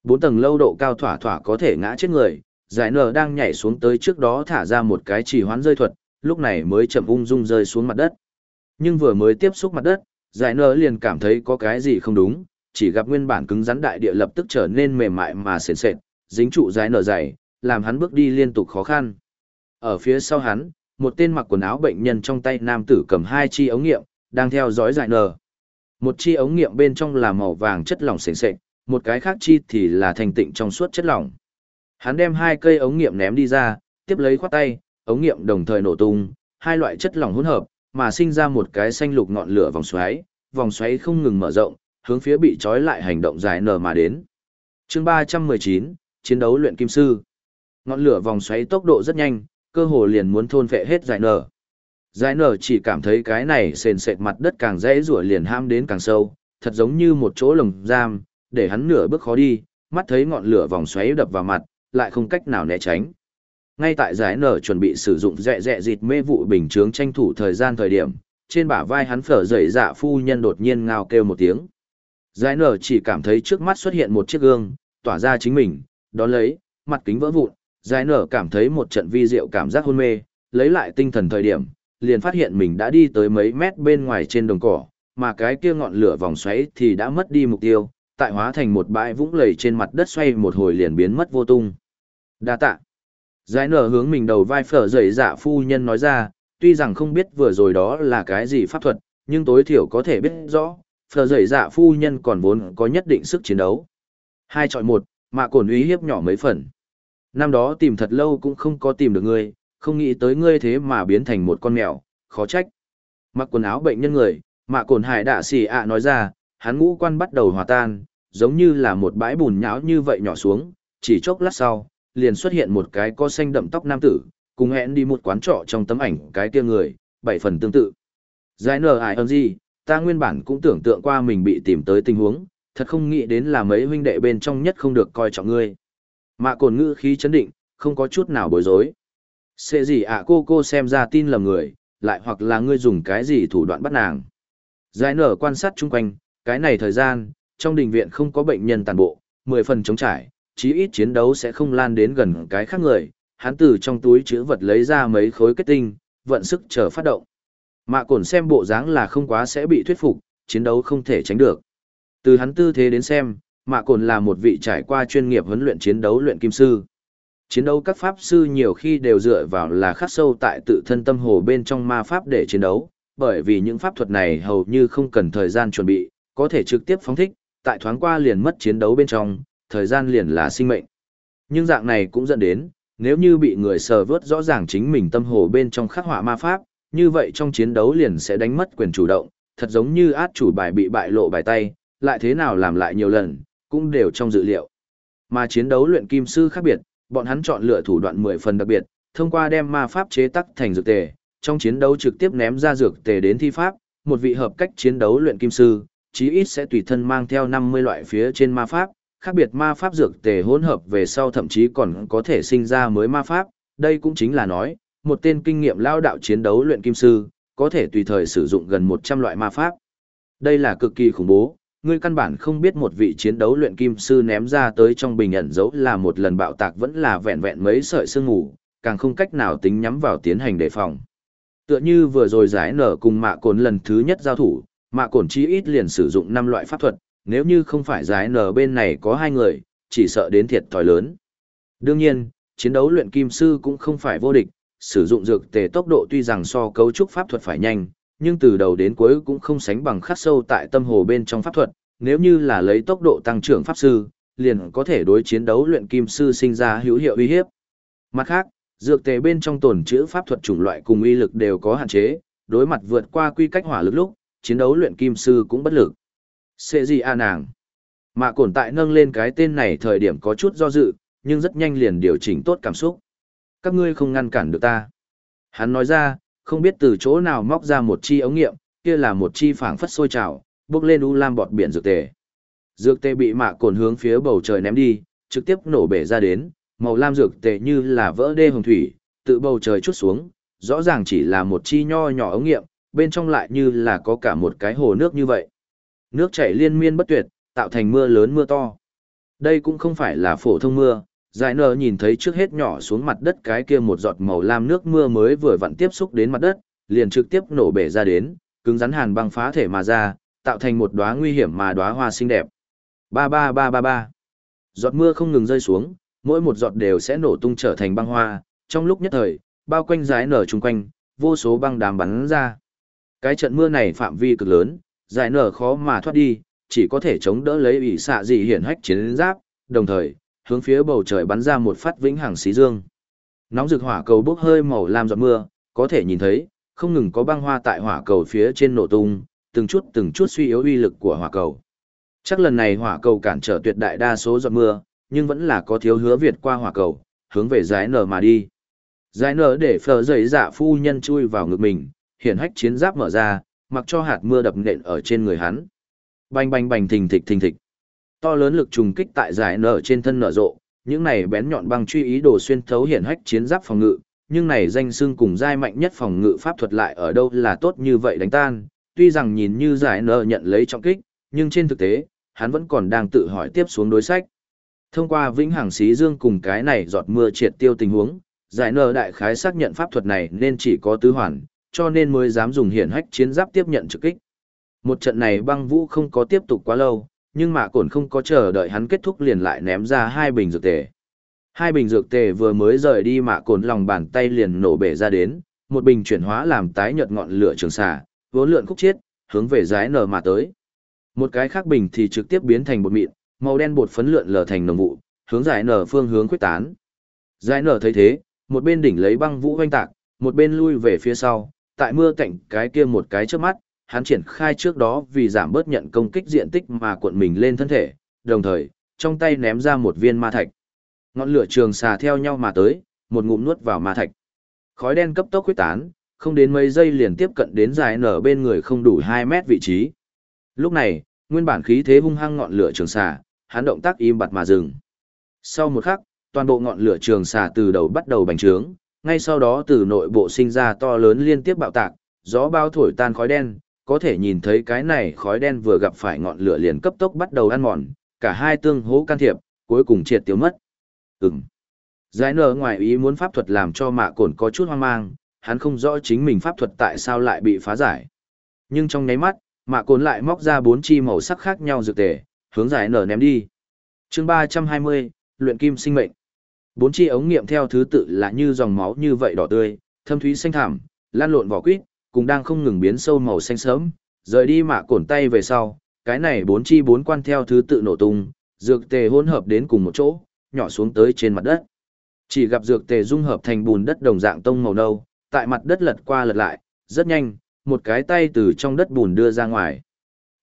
Bốn tầng lâu độ cao thỏa thỏa có thể ngã chết người, giải nở đang nhảy xuống tới trước đó thả ra một cái chỉ hoán rơi thuật, lúc này mới chậm ung dung rơi xuống mặt đất. Nhưng vừa mới tiếp xúc mặt đất, giải nở liền cảm thấy có cái gì không đúng, chỉ gặp nguyên bản cứng rắn đại địa lập tức trở nên mềm mại mà sền sệt, dính trụ giải nở dày, làm hắn bước đi liên tục khó khăn. Ở phía sau hắn, một tên mặc quần áo bệnh nhân trong tay nam tử cầm hai chi ống nghiệm, đang theo dõi giải nở. Một chi ống nghiệm bên trong là màu vàng chất lỏng sền sệt, một cái khác chi thì là thành tịnh trong suốt chất lỏng. Hắn đem hai cây ống nghiệm ném đi ra, tiếp lấy khoát tay, ống nghiệm đồng thời nổ tung, hai loại chất lỏng hỗn hợp, mà sinh ra một cái xanh lục ngọn lửa vòng xoáy, vòng xoáy không ngừng mở rộng, hướng phía bị trói lại hành động dài nở mà đến. Chương 319, chiến đấu luyện kim sư. Ngọn lửa vòng xoáy tốc độ rất nhanh, cơ hồ liền muốn thôn phệ hết giải nở. Giải nở chỉ cảm thấy cái này sền sệt mặt đất càng dễ rủa liền ham đến càng sâu, thật giống như một chỗ lồng giam, để hắn nửa bước khó đi, mắt thấy ngọn lửa vòng xoáy đập vào mặt, lại không cách nào né tránh. Ngay tại giải nở chuẩn bị sử dụng rẹ rẹ dịt mê vụ bình chướng tranh thủ thời gian thời điểm, trên bả vai hắn phở dậy dạ phu nhân đột nhiên ngao kêu một tiếng. Giải nở chỉ cảm thấy trước mắt xuất hiện một chiếc gương, tỏa ra chính mình, đón lấy, mặt kính vỡ vụn, giải nở cảm thấy một trận vi diệu cảm giác hôn mê, lấy lại tinh thần thời điểm, liền phát hiện mình đã đi tới mấy mét bên ngoài trên đồng cỏ, mà cái kia ngọn lửa vòng xoáy thì đã mất đi mục tiêu, tại hóa thành một bãi vũng lầy trên mặt đất xoay một hồi liền biến mất vô tung. Đa tạ. Giải nở hướng mình đầu vai phở dậy dạ phu nhân nói ra, tuy rằng không biết vừa rồi đó là cái gì pháp thuật, nhưng tối thiểu có thể biết rõ, phở dậy dạ phu nhân còn vốn có nhất định sức chiến đấu. Hai chọi một, mà cổn uy hiếp nhỏ mấy phần. Năm đó tìm thật lâu cũng không có tìm được ngươi, không nghĩ tới ngươi thế mà biến thành một con mèo, khó trách. Mặc quần áo bệnh nhân người, mạ cổn hải đạ xì ạ nói ra, hắn ngũ quan bắt đầu hòa tan, giống như là một bãi bùn nhão như vậy nhỏ xuống, chỉ chốc lát sau, liền xuất hiện một cái có xanh đậm tóc nam tử, cùng hẹn đi một quán trọ trong tấm ảnh cái kia người, bảy phần tương tự. Giải nở ải ơn gì, ta nguyên bản cũng tưởng tượng qua mình bị tìm tới tình huống, thật không nghĩ đến là mấy huynh đệ bên trong nhất không được coi trọng ngươi. Mạ cồn ngữ khí chấn định, không có chút nào bối rối. Sẽ gì ạ cô cô xem ra tin lầm người, lại hoặc là ngươi dùng cái gì thủ đoạn bắt nàng. Giải nở quan sát chung quanh, cái này thời gian, trong đình viện không có bệnh nhân tàn bộ, mười phần chống trải, chí ít chiến đấu sẽ không lan đến gần cái khác người. Hắn từ trong túi chữ vật lấy ra mấy khối kết tinh, vận sức chờ phát động. Mạ cổn xem bộ dáng là không quá sẽ bị thuyết phục, chiến đấu không thể tránh được. Từ hắn tư thế đến xem, Mạ cổn là một vị trải qua chuyên nghiệp huấn luyện chiến đấu luyện kim sư. Chiến đấu các pháp sư nhiều khi đều dựa vào là khắc sâu tại tự thân tâm hồ bên trong ma pháp để chiến đấu, bởi vì những pháp thuật này hầu như không cần thời gian chuẩn bị, có thể trực tiếp phóng thích, tại thoáng qua liền mất chiến đấu bên trong, thời gian liền là sinh mệnh. Nhưng dạng này cũng dẫn đến, nếu như bị người sờ vớt rõ ràng chính mình tâm hồ bên trong khắc họa ma pháp, như vậy trong chiến đấu liền sẽ đánh mất quyền chủ động, thật giống như át chủ bài bị bại lộ bài tay, lại thế nào làm lại nhiều lần, cũng đều trong dự liệu. Mà chiến đấu luyện kim sư khác biệt, bọn hắn chọn lựa thủ đoạn 10 phần đặc biệt, thông qua đem ma pháp chế tắc thành dược tề, trong chiến đấu trực tiếp ném ra dược tề đến thi pháp, một vị hợp cách chiến đấu luyện kim sư, chí ít sẽ tùy thân mang theo 50 loại phía trên ma pháp, khác biệt ma pháp dược tề hỗn hợp về sau thậm chí còn có thể sinh ra mới ma pháp, đây cũng chính là nói, một tên kinh nghiệm lao đạo chiến đấu luyện kim sư, có thể tùy thời sử dụng gần 100 loại ma pháp. Đây là cực kỳ khủng bố, ngươi căn bản không biết một vị chiến đấu luyện kim sư ném ra tới trong bình ẩn dấu là một lần bạo tạc vẫn là vẹn vẹn mấy sợi sương ngủ, càng không cách nào tính nhắm vào tiến hành đề phòng. Tựa như vừa rồi giải nở cùng mạ cồn lần thứ nhất giao thủ, mạ cồn chí ít liền sử dụng 5 loại pháp thuật, nếu như không phải giải nở bên này có hai người, chỉ sợ đến thiệt thòi lớn. Đương nhiên, chiến đấu luyện kim sư cũng không phải vô địch, sử dụng dược tề tốc độ tuy rằng so cấu trúc pháp thuật phải nhanh, nhưng từ đầu đến cuối cũng không sánh bằng khắc sâu tại tâm hồ bên trong pháp thuật, nếu như là lấy tốc độ tăng trưởng pháp sư, liền có thể đối chiến đấu luyện kim sư sinh ra hữu hiệu uy hiếp. Mặt khác, dược tề bên trong tổn chữ pháp thuật chủng loại cùng uy lực đều có hạn chế, đối mặt vượt qua quy cách hỏa lực lúc, chiến đấu luyện kim sư cũng bất lực. Sẽ gì à nàng? Mạ cổn tại nâng lên cái tên này thời điểm có chút do dự, nhưng rất nhanh liền điều chỉnh tốt cảm xúc. Các ngươi không ngăn cản được ta. Hắn nói ra, không biết từ chỗ nào móc ra một chi ống nghiệm, kia là một chi phảng phất sôi trào, bước lên u lam bọt biển dược tề. Dược tề bị mạ cồn hướng phía bầu trời ném đi, trực tiếp nổ bể ra đến, màu lam dược tề như là vỡ đê hồng thủy, tự bầu trời chút xuống, rõ ràng chỉ là một chi nho nhỏ ống nghiệm, bên trong lại như là có cả một cái hồ nước như vậy. Nước chảy liên miên bất tuyệt, tạo thành mưa lớn mưa to. Đây cũng không phải là phổ thông mưa, Giải nở nhìn thấy trước hết nhỏ xuống mặt đất cái kia một giọt màu lam nước mưa mới vừa vặn tiếp xúc đến mặt đất, liền trực tiếp nổ bể ra đến, cứng rắn hàn băng phá thể mà ra, tạo thành một đóa nguy hiểm mà đóa hoa xinh đẹp. Ba ba ba ba ba. Giọt mưa không ngừng rơi xuống, mỗi một giọt đều sẽ nổ tung trở thành băng hoa, trong lúc nhất thời, bao quanh giải nở chung quanh, vô số băng đám bắn ra. Cái trận mưa này phạm vi cực lớn, giải nở khó mà thoát đi, chỉ có thể chống đỡ lấy ủy xạ dị hiển hách chiến giáp, đồng thời, hướng phía bầu trời bắn ra một phát vĩnh hằng xí dương. Nóng rực hỏa cầu bốc hơi màu lam giọt mưa, có thể nhìn thấy, không ngừng có băng hoa tại hỏa cầu phía trên nổ tung, từng chút từng chút suy yếu uy lực của hỏa cầu. Chắc lần này hỏa cầu cản trở tuyệt đại đa số giọt mưa, nhưng vẫn là có thiếu hứa việt qua hỏa cầu, hướng về giải nở mà đi. Giải nở để phở dậy dạ phu nhân chui vào ngực mình, hiển hách chiến giáp mở ra, mặc cho hạt mưa đập nện ở trên người hắn. Bành bành bành thình thịch thình thịch. To lớn lực trùng kích tại giải nở trên thân nở rộ, những này bén nhọn băng truy ý đồ xuyên thấu hiển hách chiến giáp phòng ngự, nhưng này danh xưng cùng giai mạnh nhất phòng ngự pháp thuật lại ở đâu là tốt như vậy đánh tan, tuy rằng nhìn như giải nở nhận lấy trọng kích, nhưng trên thực tế, hắn vẫn còn đang tự hỏi tiếp xuống đối sách. Thông qua vĩnh hằng xí dương cùng cái này giọt mưa triệt tiêu tình huống, giải nở đại khái xác nhận pháp thuật này nên chỉ có tứ hoàn, cho nên mới dám dùng hiển hách chiến giáp tiếp nhận trực kích. Một trận này băng vũ không có tiếp tục quá lâu, nhưng mạ cổn không có chờ đợi hắn kết thúc liền lại ném ra hai bình dược tề. Hai bình dược tề vừa mới rời đi mạ cổn lòng bàn tay liền nổ bể ra đến, một bình chuyển hóa làm tái nhợt ngọn lửa trường xà, vốn lượn khúc chiết, hướng về giái nở mà tới. Một cái khác bình thì trực tiếp biến thành bột mịn, màu đen bột phấn lượn lờ thành nồng vụ, hướng giải nở phương hướng quyết tán. Giải nở thấy thế, một bên đỉnh lấy băng vũ hoanh tạc, một bên lui về phía sau, tại mưa cạnh cái kia một cái trước mắt, hắn triển khai trước đó vì giảm bớt nhận công kích diện tích mà cuộn mình lên thân thể, đồng thời, trong tay ném ra một viên ma thạch. Ngọn lửa trường xà theo nhau mà tới, một ngụm nuốt vào ma thạch. Khói đen cấp tốc huyết tán, không đến mấy giây liền tiếp cận đến dài nở bên người không đủ 2 mét vị trí. Lúc này, nguyên bản khí thế hung hăng ngọn lửa trường xà, hắn động tác im bặt mà dừng. Sau một khắc, toàn bộ ngọn lửa trường xà từ đầu bắt đầu bành trướng, ngay sau đó từ nội bộ sinh ra to lớn liên tiếp bạo tạc, gió bao thổi tan khói đen, có thể nhìn thấy cái này khói đen vừa gặp phải ngọn lửa liền cấp tốc bắt đầu ăn mòn, cả hai tương hỗ can thiệp, cuối cùng triệt tiêu mất. Ừm. Giải nở ngoài ý muốn pháp thuật làm cho mạ cổn có chút hoang mang, hắn không rõ chính mình pháp thuật tại sao lại bị phá giải. Nhưng trong nháy mắt, mạ cổn lại móc ra bốn chi màu sắc khác nhau dược tề, hướng giải nở ném đi. chương 320, luyện kim sinh mệnh. Bốn chi ống nghiệm theo thứ tự là như dòng máu như vậy đỏ tươi, thâm thúy xanh thảm, lan lộn vỏ quýt, cũng đang không ngừng biến sâu màu xanh sớm, rời đi mạ cổn tay về sau, cái này bốn chi bốn quan theo thứ tự nổ tung, dược tề hỗn hợp đến cùng một chỗ, nhỏ xuống tới trên mặt đất. Chỉ gặp dược tề dung hợp thành bùn đất đồng dạng tông màu nâu, tại mặt đất lật qua lật lại, rất nhanh, một cái tay từ trong đất bùn đưa ra ngoài.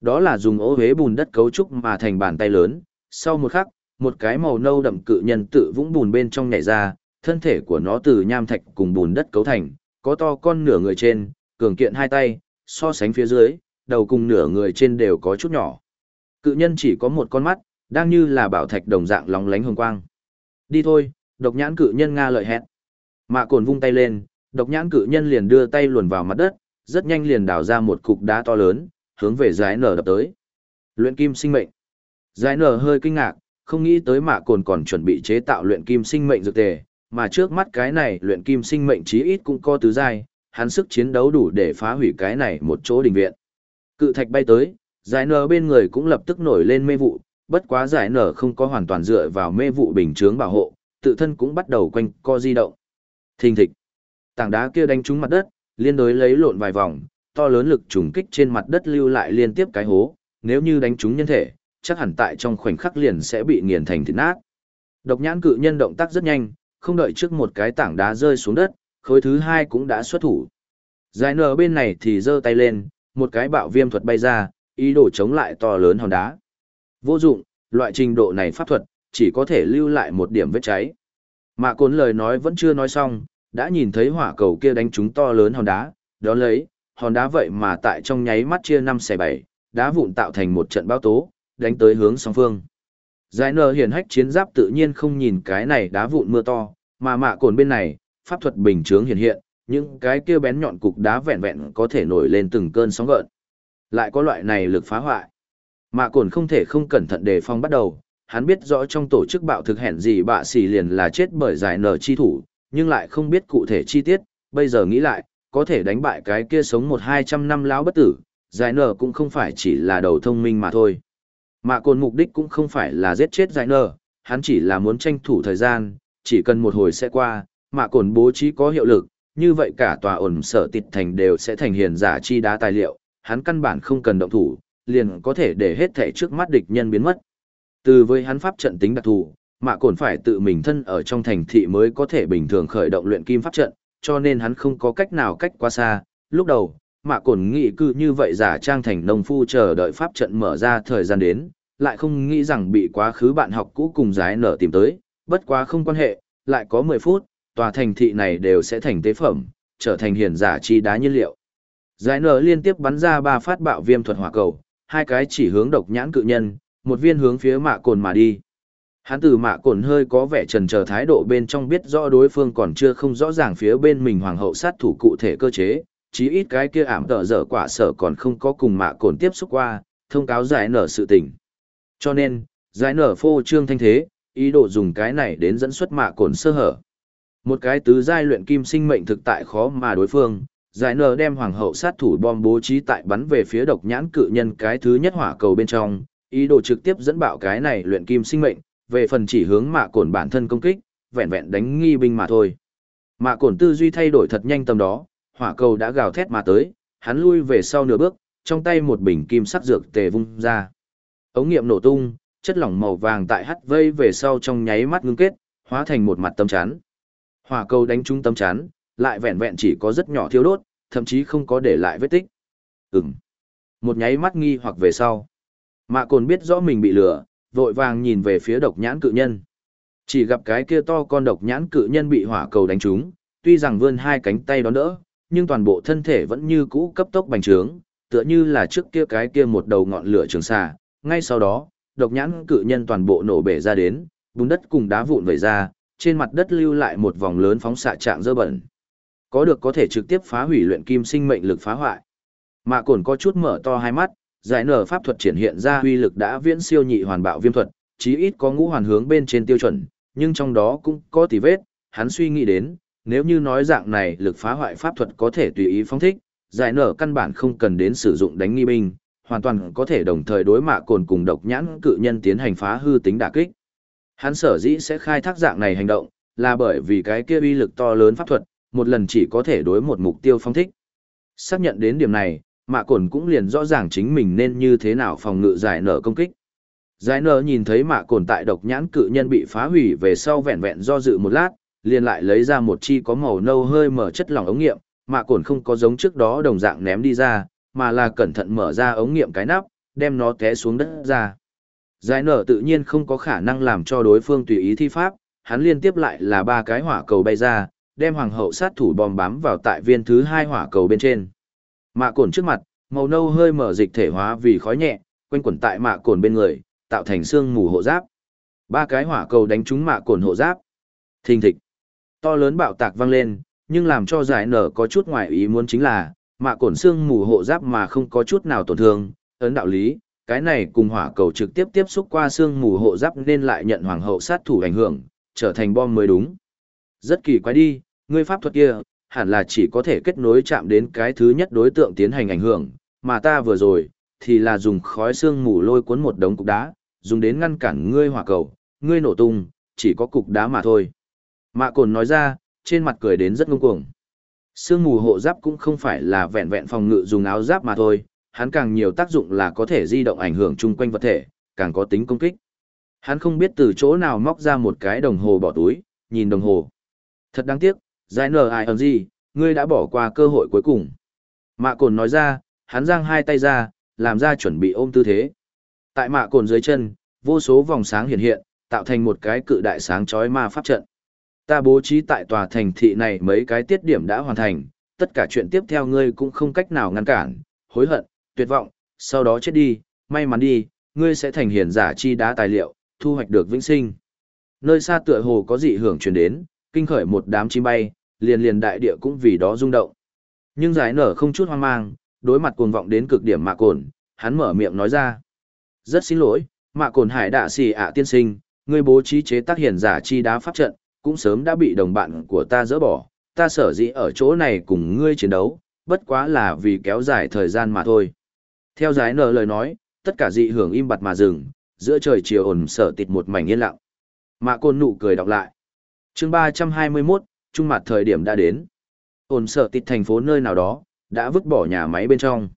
Đó là dùng ố hế bùn đất cấu trúc mà thành bàn tay lớn, sau một khắc, một cái màu nâu đậm cự nhân tự vũng bùn bên trong nhảy ra, thân thể của nó từ nham thạch cùng bùn đất cấu thành, có to con nửa người trên, cường kiện hai tay, so sánh phía dưới, đầu cùng nửa người trên đều có chút nhỏ. Cự nhân chỉ có một con mắt, đang như là bảo thạch đồng dạng lóng lánh hồng quang. Đi thôi, độc nhãn cự nhân Nga lợi hẹn. Mạ cồn vung tay lên, độc nhãn cự nhân liền đưa tay luồn vào mặt đất, rất nhanh liền đào ra một cục đá to lớn, hướng về giải nở đập tới. Luyện kim sinh mệnh. Giải nở hơi kinh ngạc, không nghĩ tới mạ cồn còn chuẩn bị chế tạo luyện kim sinh mệnh dược tề, mà trước mắt cái này luyện kim sinh mệnh chí ít cũng có tứ giai, hắn sức chiến đấu đủ để phá hủy cái này một chỗ đình viện. Cự thạch bay tới, giải nở bên người cũng lập tức nổi lên mê vụ, bất quá giải nở không có hoàn toàn dựa vào mê vụ bình chướng bảo hộ, tự thân cũng bắt đầu quanh co di động. Thình thịch. Tảng đá kia đánh trúng mặt đất, liên đối lấy lộn vài vòng, to lớn lực trùng kích trên mặt đất lưu lại liên tiếp cái hố, nếu như đánh trúng nhân thể, chắc hẳn tại trong khoảnh khắc liền sẽ bị nghiền thành thịt nát. Độc nhãn cự nhân động tác rất nhanh, không đợi trước một cái tảng đá rơi xuống đất, khối thứ hai cũng đã xuất thủ. Giải nở bên này thì giơ tay lên, một cái bạo viêm thuật bay ra, ý đồ chống lại to lớn hòn đá. Vô dụng, loại trình độ này pháp thuật, chỉ có thể lưu lại một điểm vết cháy. Mà cốn lời nói vẫn chưa nói xong, đã nhìn thấy hỏa cầu kia đánh trúng to lớn hòn đá, đó lấy, hòn đá vậy mà tại trong nháy mắt chia năm xẻ bảy, đá vụn tạo thành một trận bao tố, đánh tới hướng song phương. Giải nở hiển hách chiến giáp tự nhiên không nhìn cái này đá vụn mưa to, mà mạ cồn bên này, pháp thuật bình chướng hiện hiện, những cái kia bén nhọn cục đá vẹn vẹn có thể nổi lên từng cơn sóng gợn. Lại có loại này lực phá hoại. Mạ cồn không thể không cẩn thận đề phòng bắt đầu, hắn biết rõ trong tổ chức bạo thực hẹn gì bạ xỉ liền là chết bởi giải nở chi thủ, nhưng lại không biết cụ thể chi tiết, bây giờ nghĩ lại, có thể đánh bại cái kia sống một hai trăm năm lão bất tử, giải nở cũng không phải chỉ là đầu thông minh mà thôi. Mạ cồn mục đích cũng không phải là giết chết giải nở, hắn chỉ là muốn tranh thủ thời gian, chỉ cần một hồi sẽ qua, mạ cồn bố trí có hiệu lực, như vậy cả tòa ổn sở tịt thành đều sẽ thành hiền giả chi đá tài liệu, hắn căn bản không cần động thủ, liền có thể để hết thể trước mắt địch nhân biến mất. Từ với hắn pháp trận tính đặc thù, mạ cồn phải tự mình thân ở trong thành thị mới có thể bình thường khởi động luyện kim pháp trận, cho nên hắn không có cách nào cách quá xa. Lúc đầu, mạ cồn nghĩ cư như vậy giả trang thành nông phu chờ đợi pháp trận mở ra thời gian đến, lại không nghĩ rằng bị quá khứ bạn học cũ cùng giái nở tìm tới, bất quá không quan hệ, lại có 10 phút, tòa thành thị này đều sẽ thành tế phẩm, trở thành hiển giả chi đá nhiên liệu. Giải nở liên tiếp bắn ra ba phát bạo viêm thuật hỏa cầu, hai cái chỉ hướng độc nhãn cự nhân, một viên hướng phía mạ cồn mà đi. Hắn từ mạ cồn hơi có vẻ trần chờ thái độ bên trong biết rõ đối phương còn chưa không rõ ràng phía bên mình hoàng hậu sát thủ cụ thể cơ chế, chí ít cái kia ảm tợ dở quả sở còn không có cùng mạ cồn tiếp xúc qua, thông cáo giải nở sự tình. Cho nên, giải nở phô trương thanh thế, ý đồ dùng cái này đến dẫn xuất mạ cồn sơ hở. Một cái tứ giai luyện kim sinh mệnh thực tại khó mà đối phương, giải nở đem hoàng hậu sát thủ bom bố trí tại bắn về phía độc nhãn cự nhân cái thứ nhất hỏa cầu bên trong, ý đồ trực tiếp dẫn bạo cái này luyện kim sinh mệnh, về phần chỉ hướng mạ cồn bản thân công kích, vẹn vẹn đánh nghi binh mà thôi. Mạ cồn tư duy thay đổi thật nhanh tầm đó, hỏa cầu đã gào thét mà tới, hắn lui về sau nửa bước, trong tay một bình kim sắc dược tề vung ra. Ống nghiệm nổ tung, chất lỏng màu vàng tại hắt vây về sau trong nháy mắt ngưng kết, hóa thành một mặt tâm chán. Hỏa cầu đánh trúng tâm chán, lại vẹn vẹn chỉ có rất nhỏ thiếu đốt, thậm chí không có để lại vết tích. Ừm. Một nháy mắt nghi hoặc về sau. Mạ cồn biết rõ mình bị lừa, vội vàng nhìn về phía độc nhãn cự nhân. Chỉ gặp cái kia to con độc nhãn cự nhân bị hỏa cầu đánh trúng, tuy rằng vươn hai cánh tay đón đỡ, nhưng toàn bộ thân thể vẫn như cũ cấp tốc bành trướng, tựa như là trước kia cái kia một đầu ngọn lửa trường xà. Ngay sau đó, độc nhãn cự nhân toàn bộ nổ bể ra đến, bùn đất cùng đá vụn vẩy ra, trên mặt đất lưu lại một vòng lớn phóng xạ trạng dơ bẩn. Có được có thể trực tiếp phá hủy luyện kim sinh mệnh lực phá hoại. Mạ Cổn có chút mở to hai mắt, giải nở pháp thuật triển hiện ra uy lực đã viễn siêu nhị hoàn bạo viêm thuật, chí ít có ngũ hoàn hướng bên trên tiêu chuẩn, nhưng trong đó cũng có tỉ vết, hắn suy nghĩ đến, nếu như nói dạng này lực phá hoại pháp thuật có thể tùy ý phóng thích, giải nở căn bản không cần đến sử dụng đánh nghi binh, hoàn toàn có thể đồng thời đối mạ cồn cùng độc nhãn cự nhân tiến hành phá hư tính đả kích. Hắn sở dĩ sẽ khai thác dạng này hành động, là bởi vì cái kia uy lực to lớn pháp thuật, một lần chỉ có thể đối một mục tiêu phóng thích. Xác nhận đến điểm này, mạ cồn cũng liền rõ ràng chính mình nên như thế nào phòng ngự giải nở công kích. Giải nở nhìn thấy mạ cồn tại độc nhãn cự nhân bị phá hủy về sau vẹn vẹn do dự một lát, liền lại lấy ra một chi có màu nâu hơi mở chất lỏng ống nghiệm, mạ cồn không có giống trước đó đồng dạng ném đi ra, mà là cẩn thận mở ra ống nghiệm cái nắp, đem nó té xuống đất ra. Giải nở tự nhiên không có khả năng làm cho đối phương tùy ý thi pháp, hắn liên tiếp lại là ba cái hỏa cầu bay ra, đem hoàng hậu sát thủ bom bám vào tại viên thứ hai hỏa cầu bên trên. Mạ cồn trước mặt, màu nâu hơi mở dịch thể hóa vì khói nhẹ, quanh quẩn tại mạ cồn bên người, tạo thành xương mù hộ giáp. Ba cái hỏa cầu đánh trúng mạ cồn hộ giáp. Thình thịch. To lớn bạo tạc vang lên, nhưng làm cho giải nở có chút ngoài ý muốn chính là, mạ cồn xương mù hộ giáp mà không có chút nào tổn thương, ấn đạo lý, cái này cùng hỏa cầu trực tiếp tiếp xúc qua xương mù hộ giáp nên lại nhận hoàng hậu sát thủ ảnh hưởng, trở thành bom mới đúng. Rất kỳ quái đi, ngươi pháp thuật kia, hẳn là chỉ có thể kết nối chạm đến cái thứ nhất đối tượng tiến hành ảnh hưởng, mà ta vừa rồi, thì là dùng khói xương mù lôi cuốn một đống cục đá, dùng đến ngăn cản ngươi hỏa cầu, ngươi nổ tung, chỉ có cục đá mà thôi. Mạ cồn nói ra, trên mặt cười đến rất ngông cuồng. Sương mù hộ giáp cũng không phải là vẹn vẹn phòng ngự dùng áo giáp mà thôi, hắn càng nhiều tác dụng là có thể di động ảnh hưởng chung quanh vật thể, càng có tính công kích. Hắn không biết từ chỗ nào móc ra một cái đồng hồ bỏ túi, nhìn đồng hồ. Thật đáng tiếc, giải nở ai ẩn gì, ngươi đã bỏ qua cơ hội cuối cùng. Mạ cồn nói ra, hắn giang hai tay ra, làm ra chuẩn bị ôm tư thế. Tại mạ cồn dưới chân, vô số vòng sáng hiện hiện, tạo thành một cái cự đại sáng chói ma pháp trận. Ta bố trí tại tòa thành thị này mấy cái tiết điểm đã hoàn thành, tất cả chuyện tiếp theo ngươi cũng không cách nào ngăn cản, hối hận, tuyệt vọng, sau đó chết đi, may mắn đi, ngươi sẽ thành hiền giả chi đá tài liệu, thu hoạch được vĩnh sinh. Nơi xa tựa hồ có dị hưởng truyền đến, kinh khởi một đám chim bay, liền liền đại địa cũng vì đó rung động. Nhưng giải nở không chút hoang mang, đối mặt cuồng vọng đến cực điểm mạ cồn, hắn mở miệng nói ra. Rất xin lỗi, mạ cồn hải đạ xì ạ tiên sinh, ngươi bố trí chế tác hiền giả chi đá pháp trận, cũng sớm đã bị đồng bạn của ta dỡ bỏ, ta sở dĩ ở chỗ này cùng ngươi chiến đấu, bất quá là vì kéo dài thời gian mà thôi. Theo giải nở lời nói, tất cả dị hưởng im bặt mà dừng, giữa trời chiều ồn sở tịt một mảnh yên lặng. Mạ côn nụ cười đọc lại. chương 321, trung mặt thời điểm đã đến. Ồn sở tịt thành phố nơi nào đó, đã vứt bỏ nhà máy bên trong.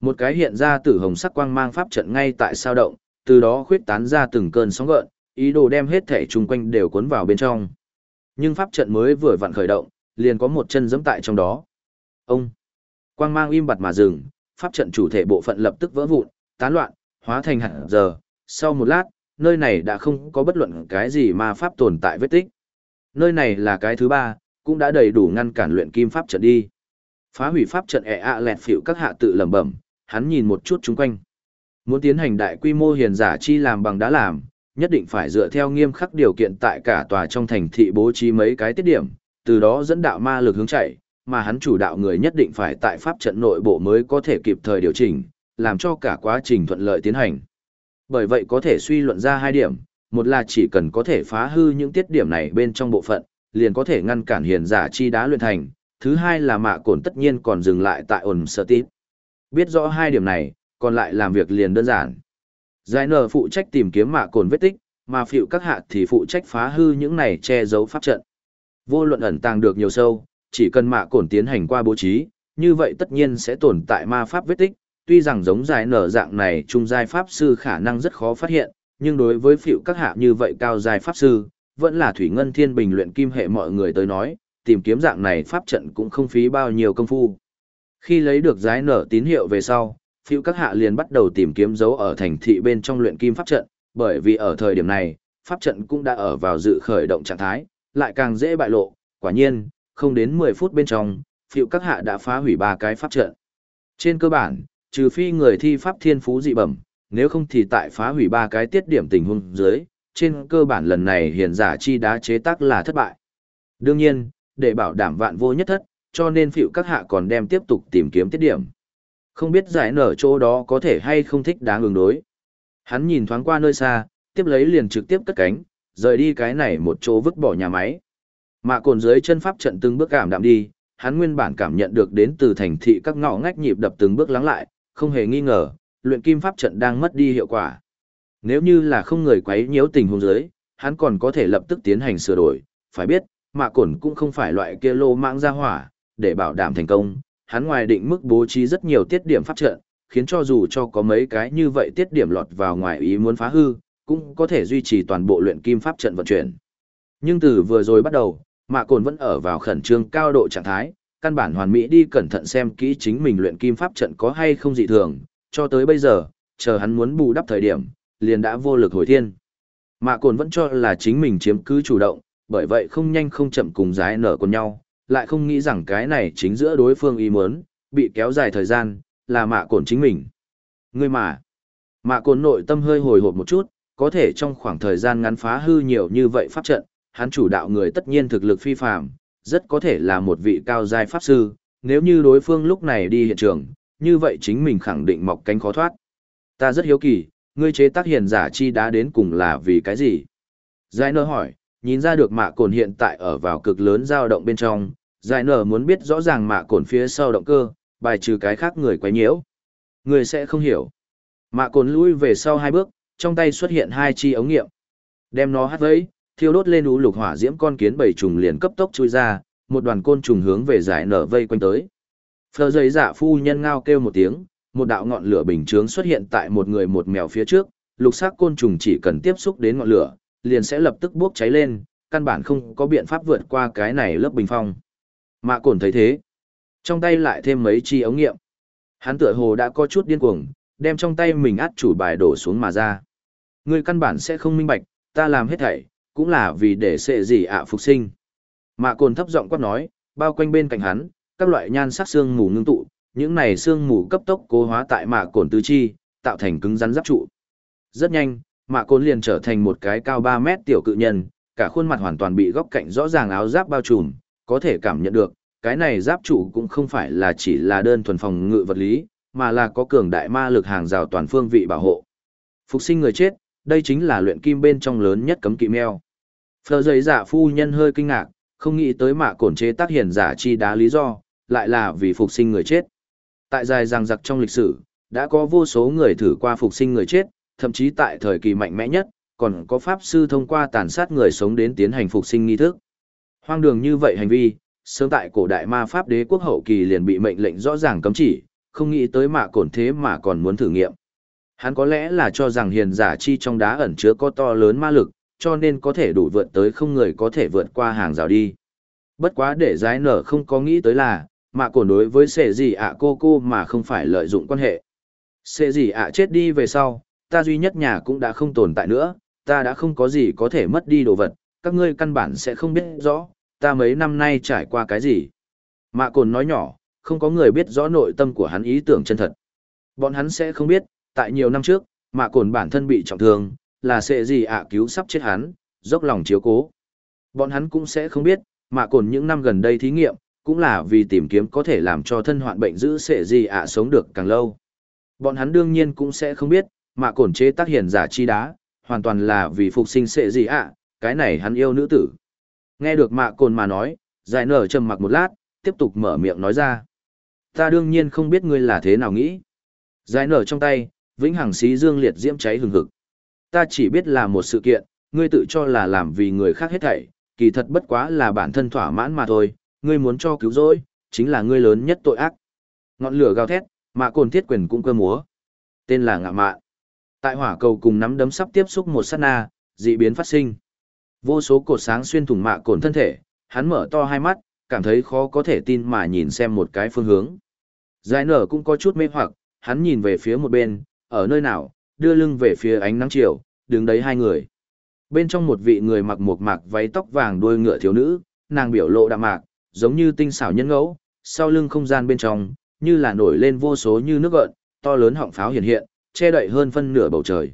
Một cái hiện ra tử hồng sắc quang mang pháp trận ngay tại sao động, từ đó khuyết tán ra từng cơn sóng gợn, ý đồ đem hết thể chung quanh đều cuốn vào bên trong. Nhưng pháp trận mới vừa vặn khởi động, liền có một chân giẫm tại trong đó. Ông! Quang mang im bặt mà dừng, pháp trận chủ thể bộ phận lập tức vỡ vụn, tán loạn, hóa thành hạt giờ. Sau một lát, nơi này đã không có bất luận cái gì mà pháp tồn tại vết tích. Nơi này là cái thứ ba, cũng đã đầy đủ ngăn cản luyện kim pháp trận đi. Phá hủy pháp trận ẻ ạ lẹt phịu các hạ tự lẩm bẩm, hắn nhìn một chút chung quanh. Muốn tiến hành đại quy mô hiền giả chi làm bằng đá làm, nhất định phải dựa theo nghiêm khắc điều kiện tại cả tòa trong thành thị bố trí mấy cái tiết điểm, từ đó dẫn đạo ma lực hướng chạy, mà hắn chủ đạo người nhất định phải tại pháp trận nội bộ mới có thể kịp thời điều chỉnh, làm cho cả quá trình thuận lợi tiến hành. Bởi vậy có thể suy luận ra hai điểm, một là chỉ cần có thể phá hư những tiết điểm này bên trong bộ phận, liền có thể ngăn cản hiền giả chi đá luyện thành, thứ hai là mạ cồn tất nhiên còn dừng lại tại ổn sở tít. Biết rõ hai điểm này, còn lại làm việc liền đơn giản. Giải nở phụ trách tìm kiếm mạ cồn vết tích, mà phiệu các hạ thì phụ trách phá hư những này che giấu pháp trận. Vô luận ẩn tàng được nhiều sâu, chỉ cần mạ cồn tiến hành qua bố trí, như vậy tất nhiên sẽ tồn tại ma pháp vết tích, tuy rằng giống giải nở dạng này trung giai pháp sư khả năng rất khó phát hiện, nhưng đối với phiệu các hạ như vậy cao giai pháp sư, vẫn là thủy ngân thiên bình luyện kim hệ mọi người tới nói, tìm kiếm dạng này pháp trận cũng không phí bao nhiêu công phu. Khi lấy được giải nở tín hiệu về sau, phiêu các hạ liền bắt đầu tìm kiếm dấu ở thành thị bên trong luyện kim pháp trận, bởi vì ở thời điểm này, pháp trận cũng đã ở vào dự khởi động trạng thái, lại càng dễ bại lộ, quả nhiên, không đến 10 phút bên trong, phiêu các hạ đã phá hủy ba cái pháp trận. Trên cơ bản, trừ phi người thi pháp thiên phú dị bẩm, nếu không thì tại phá hủy ba cái tiết điểm tình huống dưới, trên cơ bản lần này hiền giả chi đá chế tác là thất bại. Đương nhiên, để bảo đảm vạn vô nhất thất, cho nên phiệu các hạ còn đem tiếp tục tìm kiếm tiết điểm. Không biết giải nở chỗ đó có thể hay không thích đáng ứng đối. Hắn nhìn thoáng qua nơi xa, tiếp lấy liền trực tiếp cất cánh, rời đi cái này một chỗ vứt bỏ nhà máy. Mạ cồn dưới chân pháp trận từng bước cảm đạm đi, hắn nguyên bản cảm nhận được đến từ thành thị các ngõ ngách nhịp đập từng bước lắng lại, không hề nghi ngờ, luyện kim pháp trận đang mất đi hiệu quả. Nếu như là không người quấy nhiễu tình huống dưới, hắn còn có thể lập tức tiến hành sửa đổi, phải biết, mạ cồn cũng không phải loại kia lô mạng ra hỏa, để bảo đảm thành công, hắn ngoài định mức bố trí rất nhiều tiết điểm pháp trận, khiến cho dù cho có mấy cái như vậy tiết điểm lọt vào ngoài ý muốn phá hư, cũng có thể duy trì toàn bộ luyện kim pháp trận vận chuyển. Nhưng từ vừa rồi bắt đầu, mạ cồn vẫn ở vào khẩn trương cao độ trạng thái, căn bản hoàn mỹ đi cẩn thận xem kỹ chính mình luyện kim pháp trận có hay không dị thường, cho tới bây giờ, chờ hắn muốn bù đắp thời điểm, liền đã vô lực hồi thiên. Mạ cồn vẫn cho là chính mình chiếm cứ chủ động, bởi vậy không nhanh không chậm cùng giải nở con nhau, lại không nghĩ rằng cái này chính giữa đối phương ý muốn, bị kéo dài thời gian, là mạ cồn chính mình. Ngươi mà, mạ cồn nội tâm hơi hồi hộp một chút, có thể trong khoảng thời gian ngắn phá hư nhiều như vậy pháp trận, hắn chủ đạo người tất nhiên thực lực phi phàm, rất có thể là một vị cao giai pháp sư, nếu như đối phương lúc này đi hiện trường, như vậy chính mình khẳng định mọc cánh khó thoát. Ta rất hiếu kỳ, ngươi chế tác hiền giả chi đá đến cùng là vì cái gì? Giải nơ hỏi, nhìn ra được mạ cồn hiện tại ở vào cực lớn dao động bên trong, giải nở muốn biết rõ ràng mạ cồn phía sau động cơ, bài trừ cái khác người quấy nhiễu. Người sẽ không hiểu. Mạ cồn lui về sau hai bước, trong tay xuất hiện hai chi ống nghiệm. Đem nó hắt vẫy, thiêu đốt lên ú lục hỏa diễm con kiến bảy trùng liền cấp tốc chui ra, một đoàn côn trùng hướng về giải nở vây quanh tới. Phờ giấy giả phu nhân ngao kêu một tiếng, một đạo ngọn lửa bình chướng xuất hiện tại một người một mèo phía trước, lục sắc côn trùng chỉ cần tiếp xúc đến ngọn lửa, liền sẽ lập tức bốc cháy lên, căn bản không có biện pháp vượt qua cái này lớp bình phong. Mạ cồn thấy thế. Trong tay lại thêm mấy chi ống nghiệm. Hắn tựa hồ đã có chút điên cuồng, đem trong tay mình át chủ bài đổ xuống mà ra. Người căn bản sẽ không minh bạch, ta làm hết thảy, cũng là vì để sệ gì ạ phục sinh. Mạ cồn thấp giọng quát nói, bao quanh bên cạnh hắn, các loại nhan sắc xương mù ngưng tụ, những này xương mù cấp tốc cố hóa tại mạ cồn tứ chi, tạo thành cứng rắn giáp trụ. Rất nhanh, mạ cồn liền trở thành một cái cao 3 mét tiểu cự nhân, cả khuôn mặt hoàn toàn bị góc cạnh rõ ràng áo giáp bao trùm, có thể cảm nhận được, cái này giáp trụ cũng không phải là chỉ là đơn thuần phòng ngự vật lý, mà là có cường đại ma lực hàng rào toàn phương vị bảo hộ. Phục sinh người chết, đây chính là luyện kim bên trong lớn nhất cấm kỵ meo. Phờ giấy giả phu nhân hơi kinh ngạc, không nghĩ tới mạ cổn chế tác hiển giả chi đá lý do, lại là vì phục sinh người chết. Tại dài ràng giặc trong lịch sử, đã có vô số người thử qua phục sinh người chết, thậm chí tại thời kỳ mạnh mẽ nhất, còn có pháp sư thông qua tàn sát người sống đến tiến hành phục sinh nghi thức. Hoang đường như vậy hành vi, sớm tại cổ đại ma pháp đế quốc hậu kỳ liền bị mệnh lệnh rõ ràng cấm chỉ, không nghĩ tới mạ cổn thế mà còn muốn thử nghiệm. Hắn có lẽ là cho rằng hiền giả chi trong đá ẩn chứa có to lớn ma lực, cho nên có thể đủ vượt tới không người có thể vượt qua hàng rào đi. Bất quá để giái nở không có nghĩ tới là, mạ cổn đối với sệ gì ạ cô cô mà không phải lợi dụng quan hệ. Sệ gì ạ chết đi về sau, ta duy nhất nhà cũng đã không tồn tại nữa, ta đã không có gì có thể mất đi đồ vật, các ngươi căn bản sẽ không biết rõ, ta mấy năm nay trải qua cái gì. Mạ cồn nói nhỏ, không có người biết rõ nội tâm của hắn ý tưởng chân thật. Bọn hắn sẽ không biết, tại nhiều năm trước, mạ cồn bản thân bị trọng thương, là sẽ gì ạ cứu sắp chết hắn, dốc lòng chiếu cố. Bọn hắn cũng sẽ không biết, mạ cồn những năm gần đây thí nghiệm, cũng là vì tìm kiếm có thể làm cho thân hoạn bệnh giữ sẽ gì ạ sống được càng lâu. Bọn hắn đương nhiên cũng sẽ không biết, mạ cồn chế tác hiền giả chi đá, hoàn toàn là vì phục sinh sẽ gì ạ, cái này hắn yêu nữ tử. Nghe được mạ cồn mà nói, giải nở trầm mặc một lát, tiếp tục mở miệng nói ra. Ta đương nhiên không biết ngươi là thế nào nghĩ. Giải nở trong tay, vĩnh hằng xí dương liệt diễm cháy hừng hực. Ta chỉ biết là một sự kiện, ngươi tự cho là làm vì người khác hết thảy, kỳ thật bất quá là bản thân thỏa mãn mà thôi, ngươi muốn cho cứu rỗi, chính là ngươi lớn nhất tội ác. Ngọn lửa gào thét, mạ cồn thiết quyền cũng cơ múa. Tên là ngạ mạ. Tại hỏa cầu cùng nắm đấm sắp tiếp xúc một sát na, dị biến phát sinh. Vô số cột sáng xuyên thủng mạ cồn thân thể, hắn mở to hai mắt, cảm thấy khó có thể tin mà nhìn xem một cái phương hướng. Giải nở cũng có chút mê hoặc, hắn nhìn về phía một bên, ở nơi nào, đưa lưng về phía ánh nắng chiều, đứng đấy hai người. Bên trong một vị người mặc một mạc váy tóc vàng đuôi ngựa thiếu nữ, nàng biểu lộ đạm mạc, giống như tinh xảo nhân ngẫu, sau lưng không gian bên trong, như là nổi lên vô số như nước gợn, to lớn họng pháo hiện hiện, che đậy hơn phân nửa bầu trời.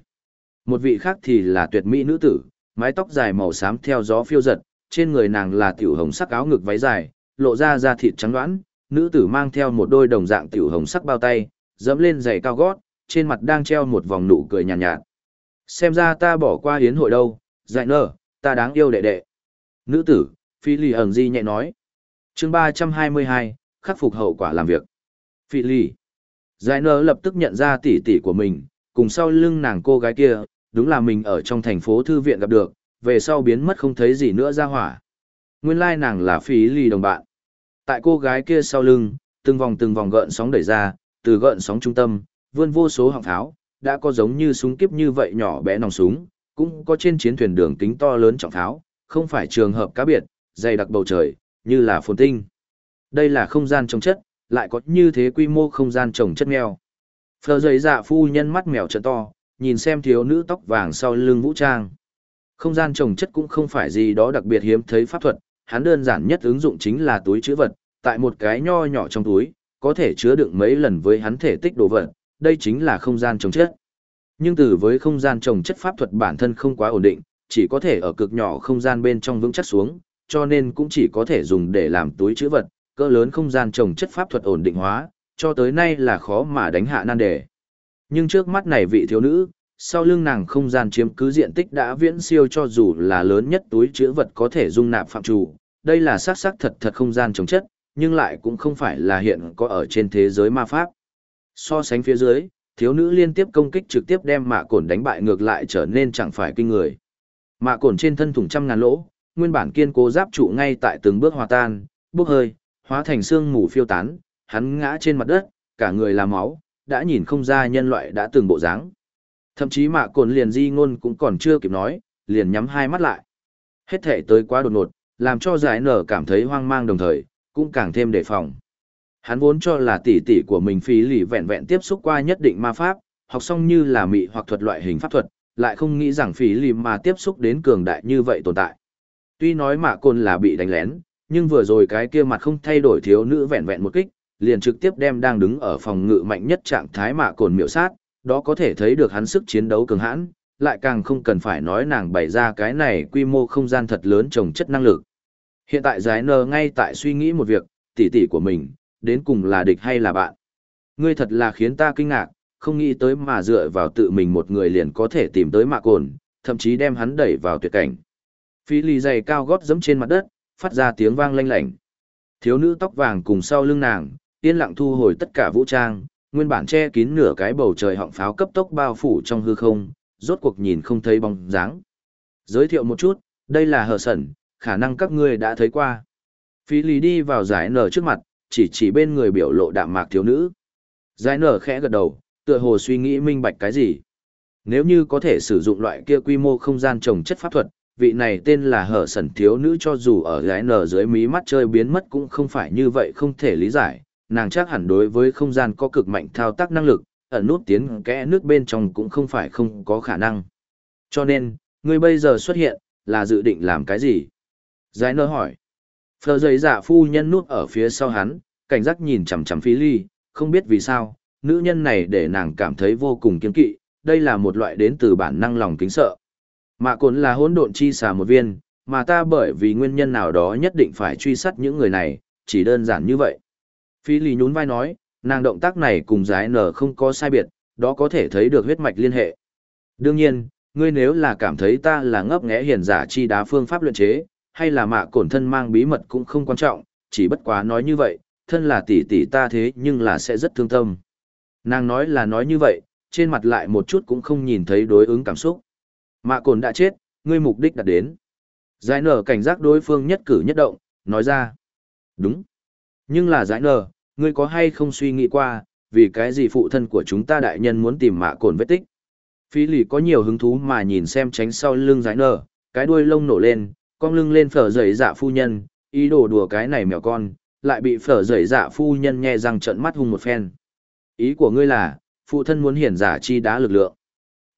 Một vị khác thì là tuyệt mỹ nữ tử, mái tóc dài màu xám theo gió phiêu giật, trên người nàng là tiểu hồng sắc áo ngực váy dài, lộ ra da thịt trắng đoán, nữ tử mang theo một đôi đồng dạng tiểu hồng sắc bao tay, dẫm lên giày cao gót, trên mặt đang treo một vòng nụ cười nhàn nhạt, nhạt. Xem ra ta bỏ qua hiến hội đâu, dạy nở, ta đáng yêu đệ đệ. Nữ tử, Phi Lì ẩn di nhẹ nói. chương 322, khắc phục hậu quả làm việc. Phi Lì. Giải nở lập tức nhận ra tỷ tỷ của mình, cùng sau lưng nàng cô gái kia, đúng là mình ở trong thành phố thư viện gặp được, về sau biến mất không thấy gì nữa ra hỏa. Nguyên lai nàng là Phi Lì đồng bạn. Tại cô gái kia sau lưng, từng vòng từng vòng gợn sóng đẩy ra, từ gợn sóng trung tâm, vươn vô số họng tháo, đã có giống như súng kiếp như vậy nhỏ bé nòng súng, cũng có trên chiến thuyền đường kính to lớn trọng tháo, không phải trường hợp cá biệt, dày đặc bầu trời, như là phồn tinh. Đây là không gian trồng chất, lại có như thế quy mô không gian trồng chất mèo. Phờ giấy dạ phu nhân mắt mèo trận to, nhìn xem thiếu nữ tóc vàng sau lưng vũ trang. Không gian trồng chất cũng không phải gì đó đặc biệt hiếm thấy pháp thuật, hắn đơn giản nhất ứng dụng chính là túi chứa vật, tại một cái nho nhỏ trong túi, có thể chứa đựng mấy lần với hắn thể tích đồ vật, đây chính là không gian trồng chất. Nhưng từ với không gian trồng chất pháp thuật bản thân không quá ổn định, chỉ có thể ở cực nhỏ không gian bên trong vững chắc xuống, cho nên cũng chỉ có thể dùng để làm túi chữ vật, cỡ lớn không gian trồng chất pháp thuật ổn định hóa, cho tới nay là khó mà đánh hạ nan đề. Nhưng trước mắt này vị thiếu nữ, sau lưng nàng không gian chiếm cứ diện tích đã viễn siêu cho dù là lớn nhất túi chữ vật có thể dung nạp phạm chủ, đây là xác xác thật thật không gian trồng chất, nhưng lại cũng không phải là hiện có ở trên thế giới ma pháp. So sánh phía dưới, thiếu nữ liên tiếp công kích trực tiếp đem mạ cồn đánh bại ngược lại trở nên chẳng phải kinh người. Mạ cồn trên thân thủng trăm ngàn lỗ, nguyên bản kiên cố giáp trụ ngay tại từng bước hòa tan, bốc hơi, hóa thành xương mù phiêu tán, hắn ngã trên mặt đất, cả người là máu, đã nhìn không ra nhân loại đã từng bộ dáng. Thậm chí mạ cồn liền di ngôn cũng còn chưa kịp nói, liền nhắm hai mắt lại. Hết thể tới quá đột ngột, làm cho giải nở cảm thấy hoang mang đồng thời, cũng càng thêm đề phòng. Hắn vốn cho là tỷ tỷ của mình phí lì vẹn vẹn tiếp xúc qua nhất định ma pháp, học xong như là mị hoặc thuật loại hình pháp thuật, lại không nghĩ rằng phí lì mà tiếp xúc đến cường đại như vậy tồn tại. Tuy nói mạ côn là bị đánh lén, nhưng vừa rồi cái kia mặt không thay đổi thiếu nữ vẹn vẹn một kích, liền trực tiếp đem đang đứng ở phòng ngự mạnh nhất trạng thái mạ cồn miểu sát, đó có thể thấy được hắn sức chiến đấu cường hãn, lại càng không cần phải nói nàng bày ra cái này quy mô không gian thật lớn trồng chất năng lực. Hiện tại giải nờ ngay tại suy nghĩ một việc, tỷ tỷ của mình, đến cùng là địch hay là bạn. Ngươi thật là khiến ta kinh ngạc, không nghĩ tới mà dựa vào tự mình một người liền có thể tìm tới mạ cồn, thậm chí đem hắn đẩy vào tuyệt cảnh. Phi lì dày cao gót giẫm trên mặt đất, phát ra tiếng vang lanh lảnh. Thiếu nữ tóc vàng cùng sau lưng nàng, yên lặng thu hồi tất cả vũ trang, nguyên bản che kín nửa cái bầu trời họng pháo cấp tốc bao phủ trong hư không, rốt cuộc nhìn không thấy bóng dáng. Giới thiệu một chút, đây là hờ sẩn, khả năng các ngươi đã thấy qua. Phi lì đi vào giải nở trước mặt, chỉ chỉ bên người biểu lộ đạm mạc thiếu nữ. Giải nở khẽ gật đầu, tựa hồ suy nghĩ minh bạch cái gì. Nếu như có thể sử dụng loại kia quy mô không gian trồng chất pháp thuật, vị này tên là hở sẩn thiếu nữ cho dù ở gái nở dưới mí mắt chơi biến mất cũng không phải như vậy không thể lý giải, nàng chắc hẳn đối với không gian có cực mạnh thao tác năng lực, ẩn nút tiến kẽ nước bên trong cũng không phải không có khả năng. Cho nên, người bây giờ xuất hiện, là dự định làm cái gì? Giải nơ hỏi. Phờ giấy giả phu nhân nút ở phía sau hắn, cảnh giác nhìn chằm chằm phí ly, không biết vì sao, nữ nhân này để nàng cảm thấy vô cùng kiên kỵ, đây là một loại đến từ bản năng lòng kính sợ. Mạ cồn là hỗn độn chi xà một viên, mà ta bởi vì nguyên nhân nào đó nhất định phải truy sát những người này, chỉ đơn giản như vậy. Phi lì nhún vai nói, nàng động tác này cùng giái nở không có sai biệt, đó có thể thấy được huyết mạch liên hệ. Đương nhiên, ngươi nếu là cảm thấy ta là ngấp nghẽ hiền giả chi đá phương pháp luyện chế, hay là mạ cổn thân mang bí mật cũng không quan trọng, chỉ bất quá nói như vậy, thân là tỷ tỷ ta thế nhưng là sẽ rất thương tâm. Nàng nói là nói như vậy, trên mặt lại một chút cũng không nhìn thấy đối ứng cảm xúc. Mạ cồn đã chết, ngươi mục đích đạt đến. Giải nở cảnh giác đối phương nhất cử nhất động, nói ra. Đúng. Nhưng là giải nở, ngươi có hay không suy nghĩ qua, vì cái gì phụ thân của chúng ta đại nhân muốn tìm mạ cồn vết tích. Phi lì có nhiều hứng thú mà nhìn xem tránh sau lưng giải nở, cái đuôi lông nổ lên, con lưng lên phở rời dạ phu nhân, ý đồ đùa cái này mèo con, lại bị phở rời dạ phu nhân nhẹ răng trận mắt hung một phen. Ý của ngươi là, phụ thân muốn hiển giả chi đá lực lượng.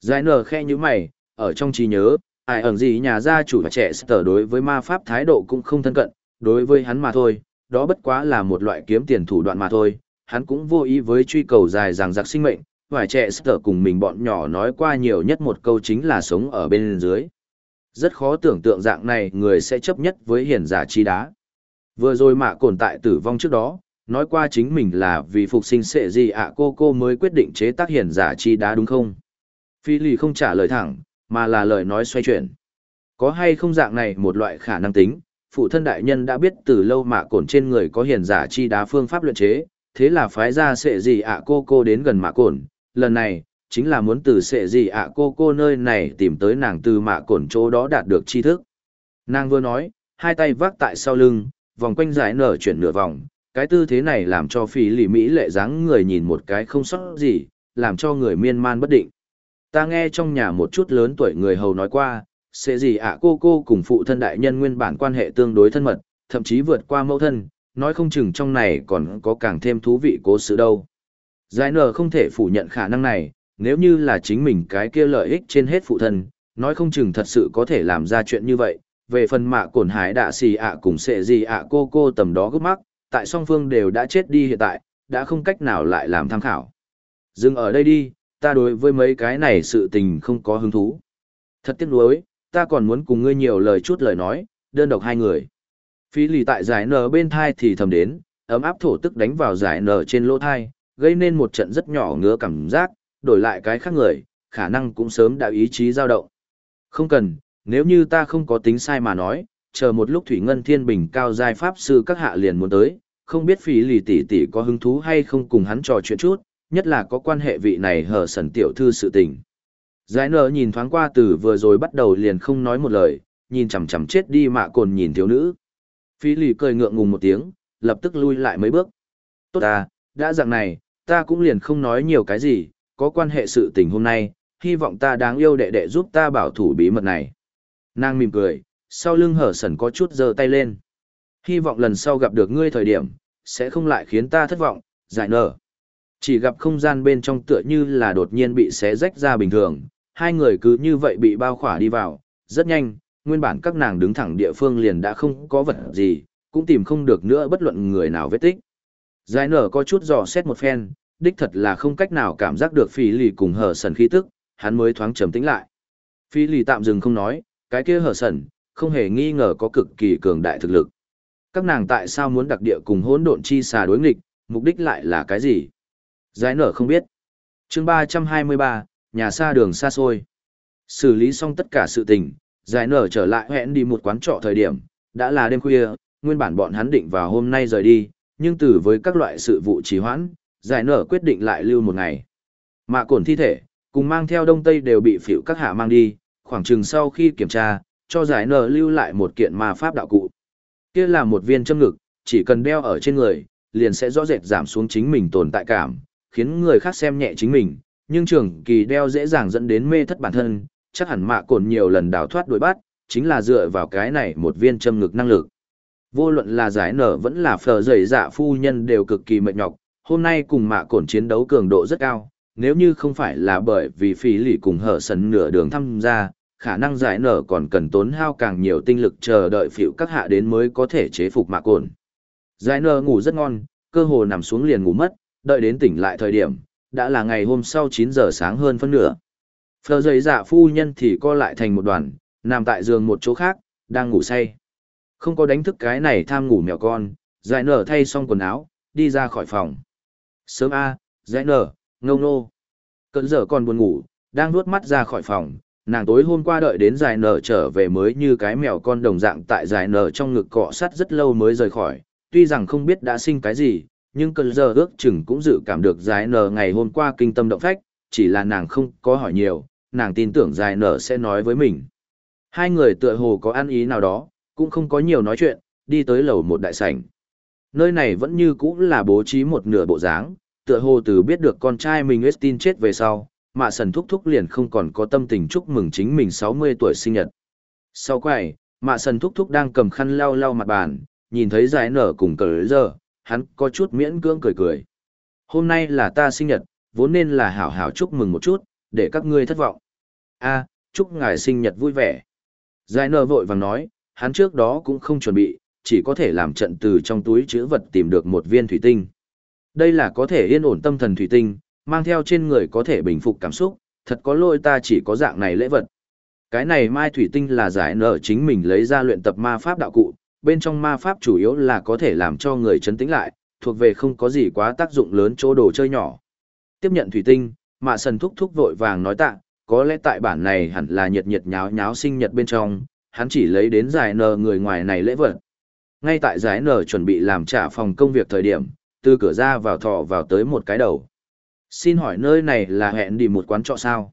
Giải nở khe như mày, ở trong trí nhớ, ai ẩn gì nhà gia chủ và trẻ sở đối với ma pháp thái độ cũng không thân cận, đối với hắn mà thôi, đó bất quá là một loại kiếm tiền thủ đoạn mà thôi, hắn cũng vô ý với truy cầu dài dằng dặc sinh mệnh, vài trẻ sở cùng mình bọn nhỏ nói qua nhiều nhất một câu chính là sống ở bên dưới. Rất khó tưởng tượng dạng này người sẽ chấp nhất với hiển giả chi đá. Vừa rồi mạ cồn tại tử vong trước đó, nói qua chính mình là vì phục sinh sệ gì ạ cô cô mới quyết định chế tác hiển giả chi đá đúng không? Phi lì không trả lời thẳng, mà là lời nói xoay chuyển. Có hay không dạng này một loại khả năng tính, phụ thân đại nhân đã biết từ lâu mạ cồn trên người có hiền giả chi đá phương pháp luyện chế, thế là phái ra sệ gì ạ cô cô đến gần mạ cồn, lần này, chính là muốn từ sệ gì ạ cô cô nơi này tìm tới nàng từ mạ cồn chỗ đó đạt được tri thức. Nàng vừa nói, hai tay vác tại sau lưng, vòng quanh giải nở chuyển nửa vòng, cái tư thế này làm cho phi lì Mỹ lệ dáng người nhìn một cái không sót gì, làm cho người miên man bất định. Ta nghe trong nhà một chút lớn tuổi người hầu nói qua, sẽ gì ạ cô cô cùng phụ thân đại nhân nguyên bản quan hệ tương đối thân mật, thậm chí vượt qua mẫu thân, nói không chừng trong này còn có càng thêm thú vị cố sự đâu. Giải nở không thể phủ nhận khả năng này, nếu như là chính mình cái kia lợi ích trên hết phụ thân, nói không chừng thật sự có thể làm ra chuyện như vậy. Về phần mạ cổn hải đạ xì ạ cùng sẽ gì ạ cô cô tầm đó gấp mắc, tại song phương đều đã chết đi hiện tại, đã không cách nào lại làm tham khảo. Dừng ở đây đi, ta đối với mấy cái này sự tình không có hứng thú. Thật tiếc nuối, ta còn muốn cùng ngươi nhiều lời chút lời nói, đơn độc hai người. Phi lì tại giải nở bên thai thì thầm đến, ấm áp thổ tức đánh vào giải nở trên lỗ thai, gây nên một trận rất nhỏ ngứa cảm giác, đổi lại cái khác người, khả năng cũng sớm đã ý chí dao động. Không cần, nếu như ta không có tính sai mà nói, chờ một lúc Thủy Ngân Thiên Bình cao giai pháp sư các hạ liền muốn tới, không biết phí lì tỷ tỷ có hứng thú hay không cùng hắn trò chuyện chút, nhất là có quan hệ vị này hở sần tiểu thư sự tình. Giải nở nhìn thoáng qua từ vừa rồi bắt đầu liền không nói một lời, nhìn chằm chằm chết đi mạ cồn nhìn thiếu nữ. Phí lì cười ngượng ngùng một tiếng, lập tức lui lại mấy bước. Tốt à, đã dạng này, ta cũng liền không nói nhiều cái gì, có quan hệ sự tình hôm nay, hy vọng ta đáng yêu đệ đệ giúp ta bảo thủ bí mật này. Nàng mỉm cười, sau lưng hở sần có chút giơ tay lên. Hy vọng lần sau gặp được ngươi thời điểm, sẽ không lại khiến ta thất vọng, giải nở. Chỉ gặp không gian bên trong tựa như là đột nhiên bị xé rách ra bình thường, hai người cứ như vậy bị bao khỏa đi vào, rất nhanh, nguyên bản các nàng đứng thẳng địa phương liền đã không có vật gì, cũng tìm không được nữa bất luận người nào vết tích. Giải nở có chút dò xét một phen, đích thật là không cách nào cảm giác được phí lì cùng hở sần khí tức, hắn mới thoáng trầm tĩnh lại. Phí lì tạm dừng không nói, cái kia hở sần, không hề nghi ngờ có cực kỳ cường đại thực lực. Các nàng tại sao muốn đặc địa cùng hỗn độn chi xà đối nghịch, mục đích lại là cái gì? Giải nở không biết. chương 323, nhà xa đường xa xôi. Xử lý xong tất cả sự tình, giải nở trở lại hẹn đi một quán trọ thời điểm, đã là đêm khuya, nguyên bản bọn hắn định vào hôm nay rời đi, nhưng từ với các loại sự vụ trì hoãn, giải nở quyết định lại lưu một ngày. Mạ cổn thi thể, cùng mang theo đông tây đều bị phỉu các hạ mang đi, khoảng chừng sau khi kiểm tra, cho giải nở lưu lại một kiện ma pháp đạo cụ. Kia là một viên châm ngực, chỉ cần đeo ở trên người, liền sẽ rõ rệt giảm xuống chính mình tồn tại cảm, khiến người khác xem nhẹ chính mình, nhưng trường kỳ đeo dễ dàng dẫn đến mê thất bản thân, chắc hẳn mạ cổn nhiều lần đào thoát đuổi bắt, chính là dựa vào cái này một viên châm ngực năng lực. Vô luận là giải nở vẫn là phở dày dạ phu nhân đều cực kỳ mệt nhọc, hôm nay cùng mạ cổn chiến đấu cường độ rất cao, nếu như không phải là bởi vì phí lì cùng hở sần nửa đường tham gia, khả năng giải nở còn cần tốn hao càng nhiều tinh lực chờ đợi phịu các hạ đến mới có thể chế phục mạ cồn. Giải nở ngủ rất ngon, cơ hồ nằm xuống liền ngủ mất, đợi đến tỉnh lại thời điểm, đã là ngày hôm sau 9 giờ sáng hơn phân nửa. Phờ giấy dạ phu nhân thì co lại thành một đoàn, nằm tại giường một chỗ khác, đang ngủ say. Không có đánh thức cái này tham ngủ mèo con, giải nở thay xong quần áo, đi ra khỏi phòng. Sớm A, giải nở, ngông nô. Cận giờ còn buồn ngủ, đang nuốt mắt ra khỏi phòng, nàng tối hôm qua đợi đến giải nở trở về mới như cái mèo con đồng dạng tại giải nở trong ngực cọ sắt rất lâu mới rời khỏi, tuy rằng không biết đã sinh cái gì, nhưng cơn giờ ước chừng cũng dự cảm được giải nở ngày hôm qua kinh tâm động phách, chỉ là nàng không có hỏi nhiều, nàng tin tưởng giải nở sẽ nói với mình. Hai người tựa hồ có ăn ý nào đó, cũng không có nhiều nói chuyện, đi tới lầu một đại sảnh. Nơi này vẫn như cũ là bố trí một nửa bộ dáng, tựa hồ từ biết được con trai mình Westin chết về sau, mạ sần thúc thúc liền không còn có tâm tình chúc mừng chính mình 60 tuổi sinh nhật. Sau quầy, mạ sần thúc thúc đang cầm khăn lau lau mặt bàn, nhìn thấy giải nở cùng cờ giờ, hắn có chút miễn cưỡng cười cười. Hôm nay là ta sinh nhật, vốn nên là hảo hảo chúc mừng một chút, để các ngươi thất vọng. a chúc ngài sinh nhật vui vẻ. Giải nở vội vàng nói, hắn trước đó cũng không chuẩn bị, chỉ có thể làm trận từ trong túi chữ vật tìm được một viên thủy tinh. Đây là có thể yên ổn tâm thần thủy tinh, mang theo trên người có thể bình phục cảm xúc, thật có lỗi ta chỉ có dạng này lễ vật. Cái này mai thủy tinh là giải nở chính mình lấy ra luyện tập ma pháp đạo cụ, bên trong ma pháp chủ yếu là có thể làm cho người chấn tĩnh lại, thuộc về không có gì quá tác dụng lớn chỗ đồ chơi nhỏ. Tiếp nhận thủy tinh, mạ sần thúc thúc vội vàng nói tạ, có lẽ tại bản này hẳn là nhiệt nhiệt nháo nháo sinh nhật bên trong, hắn chỉ lấy đến giải nờ người ngoài này lễ vật. Ngay tại giải nờ chuẩn bị làm trả phòng công việc thời điểm, từ cửa ra vào thọ vào tới một cái đầu. Xin hỏi nơi này là hẹn đi một quán trọ sao?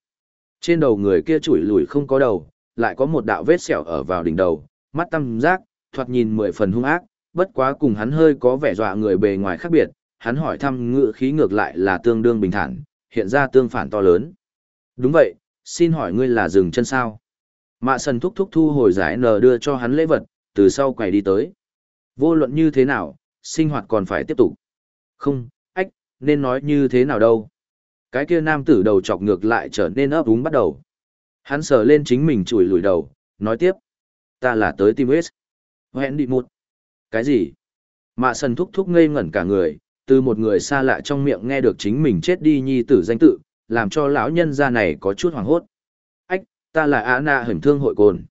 Trên đầu người kia chủi lùi không có đầu, lại có một đạo vết sẹo ở vào đỉnh đầu, mắt tăm giác, thoạt nhìn mười phần hung ác, bất quá cùng hắn hơi có vẻ dọa người bề ngoài khác biệt, hắn hỏi thăm ngựa khí ngược lại là tương đương bình thản, hiện ra tương phản to lớn. Đúng vậy, xin hỏi ngươi là dừng chân sao? Mạ sần thúc thúc thu hồi giải nờ đưa cho hắn lễ vật, từ sau quầy đi tới. Vô luận như thế nào, sinh hoạt còn phải tiếp tục. Không, ách, nên nói như thế nào đâu. Cái kia nam tử đầu chọc ngược lại trở nên ấp úng bắt đầu. Hắn sờ lên chính mình chùi lùi đầu, nói tiếp. Ta là tới tìm West. Hẹn đi một. Cái gì? Mạ sần thúc thúc ngây ngẩn cả người, từ một người xa lạ trong miệng nghe được chính mình chết đi nhi tử danh tự, làm cho lão nhân gia này có chút hoảng hốt. Ách, ta là Á Na hình thương hội cồn.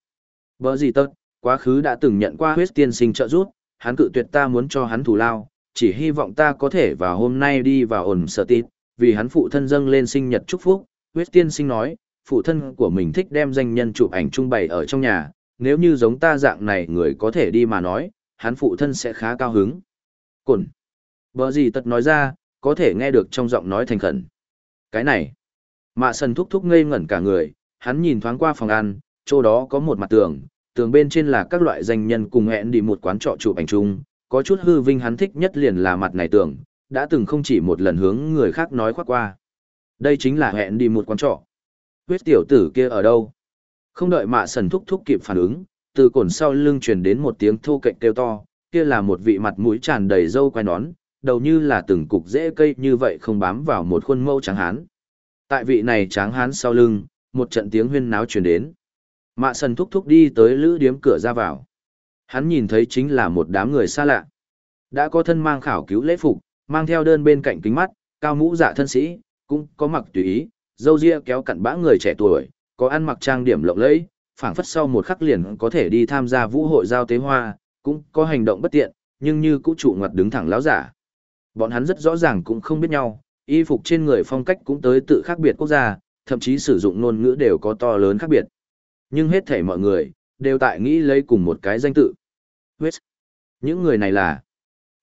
Bỡ gì tất, quá khứ đã từng nhận qua huyết tiên sinh trợ giúp, hắn cự tuyệt ta muốn cho hắn thù lao, chỉ hy vọng ta có thể vào hôm nay đi vào ổn sở tít, vì hắn phụ thân dâng lên sinh nhật chúc phúc. Huyết tiên sinh nói, phụ thân của mình thích đem danh nhân chụp ảnh trung bày ở trong nhà, nếu như giống ta dạng này người có thể đi mà nói, hắn phụ thân sẽ khá cao hứng. Cổn. Bờ gì tật nói ra, có thể nghe được trong giọng nói thành khẩn. Cái này. Mạ sần thúc thúc ngây ngẩn cả người, hắn nhìn thoáng qua phòng ăn, chỗ đó có một mặt tường, tường bên trên là các loại danh nhân cùng hẹn đi một quán trọ chụp ảnh chung, có chút hư vinh hắn thích nhất liền là mặt này tường, đã từng không chỉ một lần hướng người khác nói khoác qua. Đây chính là hẹn đi một quán trọ. Huyết tiểu tử kia ở đâu? Không đợi mạ sần thúc thúc kịp phản ứng, từ cồn sau lưng truyền đến một tiếng thô cạnh kêu to, kia là một vị mặt mũi tràn đầy râu quai nón, đầu như là từng cục rễ cây như vậy không bám vào một khuôn mâu trắng hán. Tại vị này tráng hán sau lưng, một trận tiếng huyên náo truyền đến. Mạ sần thúc thúc đi tới lữ điếm cửa ra vào. Hắn nhìn thấy chính là một đám người xa lạ. Đã có thân mang khảo cứu lễ phục, mang theo đơn bên cạnh kính mắt, cao mũ dạ thân sĩ, cũng có mặc tùy ý, dâu ria kéo cặn bã người trẻ tuổi, có ăn mặc trang điểm lộng lẫy, phảng phất sau một khắc liền có thể đi tham gia vũ hội giao tế hoa, cũng có hành động bất tiện, nhưng như cũ trụ ngoặt đứng thẳng láo giả. Bọn hắn rất rõ ràng cũng không biết nhau, y phục trên người phong cách cũng tới tự khác biệt quốc gia, thậm chí sử dụng ngôn ngữ đều có to lớn khác biệt. Nhưng hết thảy mọi người, đều tại nghĩ lấy cùng một cái danh tự. Huyết. Những người này là...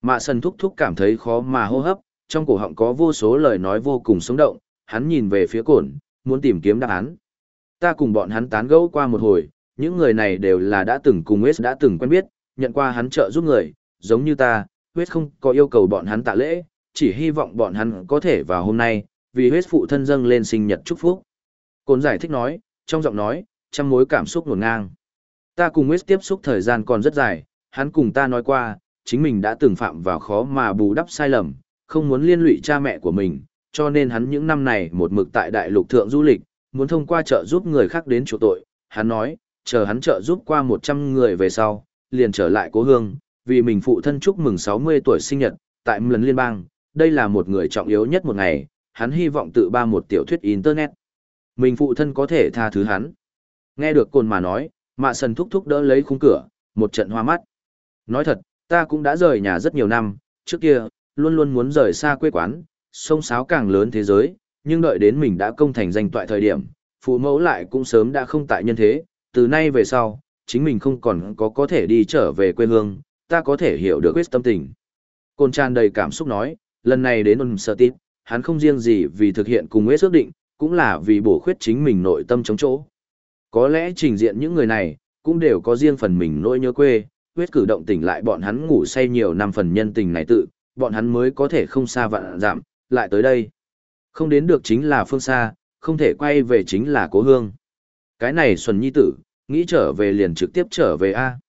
Mạ sần thúc thúc cảm thấy khó mà hô hấp, trong cổ họng có vô số lời nói vô cùng sống động, hắn nhìn về phía cổn, muốn tìm kiếm đáp án. Ta cùng bọn hắn tán gẫu qua một hồi, những người này đều là đã từng cùng Wes đã từng quen biết, nhận qua hắn trợ giúp người, giống như ta, Wes không có yêu cầu bọn hắn tạ lễ, chỉ hy vọng bọn hắn có thể vào hôm nay, vì Wes phụ thân dâng lên sinh nhật chúc phúc. Côn giải thích nói, trong giọng nói, trăm mối cảm xúc nguồn ngang. Ta cùng Wes tiếp xúc thời gian còn rất dài, hắn cùng ta nói qua, chính mình đã từng phạm vào khó mà bù đắp sai lầm, không muốn liên lụy cha mẹ của mình, cho nên hắn những năm này một mực tại đại lục thượng du lịch, muốn thông qua trợ giúp người khác đến chỗ tội, hắn nói, chờ hắn trợ giúp qua 100 người về sau, liền trở lại cố hương, vì mình phụ thân chúc mừng 60 tuổi sinh nhật, tại lần liên bang, đây là một người trọng yếu nhất một ngày, hắn hy vọng tự ba một tiểu thuyết Internet. Mình phụ thân có thể tha thứ hắn. Nghe được cồn mà nói, mạ sần thúc thúc đỡ lấy khung cửa, một trận hoa mắt. Nói thật, ta cũng đã rời nhà rất nhiều năm, trước kia, luôn luôn muốn rời xa quê quán, sông sáo càng lớn thế giới, nhưng đợi đến mình đã công thành danh toại thời điểm, phụ mẫu lại cũng sớm đã không tại nhân thế, từ nay về sau, chính mình không còn có có thể đi trở về quê hương, ta có thể hiểu được quyết tâm tình. Côn tràn đầy cảm xúc nói, lần này đến ôn sơ tít, hắn không riêng gì vì thực hiện cùng quyết ước định, cũng là vì bổ khuyết chính mình nội tâm chống chỗ. Có lẽ trình diện những người này, cũng đều có riêng phần mình nỗi nhớ quê, quyết cử động tỉnh lại bọn hắn ngủ say nhiều năm phần nhân tình này tự, bọn hắn mới có thể không xa vạn giảm, lại tới đây. Không đến được chính là phương xa, không thể quay về chính là cố hương. Cái này Xuân Nhi tử, nghĩ trở về liền trực tiếp trở về A.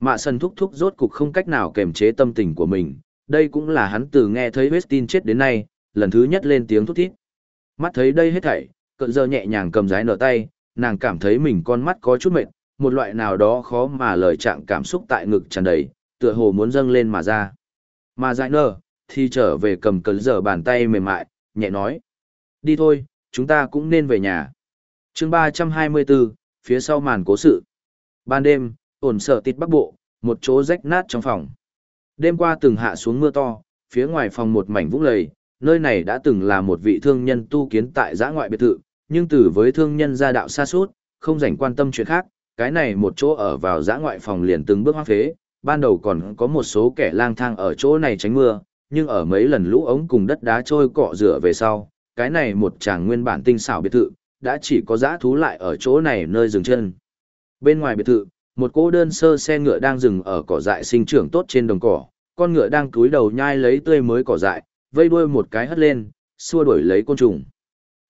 Mạ sân thúc thúc rốt cục không cách nào kềm chế tâm tình của mình, đây cũng là hắn từ nghe thấy Westin chết đến nay, lần thứ nhất lên tiếng thúc thít. Mắt thấy đây hết thảy, cận giờ nhẹ nhàng cầm giái nở tay, nàng cảm thấy mình con mắt có chút mệt, một loại nào đó khó mà lời trạng cảm xúc tại ngực tràn đầy, tựa hồ muốn dâng lên mà ra. Mà dại nở, thì trở về cầm cận giờ bàn tay mềm mại, nhẹ nói. Đi thôi, chúng ta cũng nên về nhà. chương 324, phía sau màn cố sự. Ban đêm, ổn sợ tít bắc bộ, một chỗ rách nát trong phòng. Đêm qua từng hạ xuống mưa to, phía ngoài phòng một mảnh vũng lầy, nơi này đã từng là một vị thương nhân tu kiến tại giã ngoại biệt thự, nhưng từ với thương nhân gia đạo xa suốt, không dành quan tâm chuyện khác, cái này một chỗ ở vào giã ngoại phòng liền từng bước hoang phế, ban đầu còn có một số kẻ lang thang ở chỗ này tránh mưa, nhưng ở mấy lần lũ ống cùng đất đá trôi cọ rửa về sau, cái này một chàng nguyên bản tinh xảo biệt thự, đã chỉ có dã thú lại ở chỗ này nơi dừng chân. Bên ngoài biệt thự, một cỗ đơn sơ xe ngựa đang dừng ở cỏ dại sinh trưởng tốt trên đồng cỏ, con ngựa đang cúi đầu nhai lấy tươi mới cỏ dại, vây đuôi một cái hất lên, xua đuổi lấy côn trùng.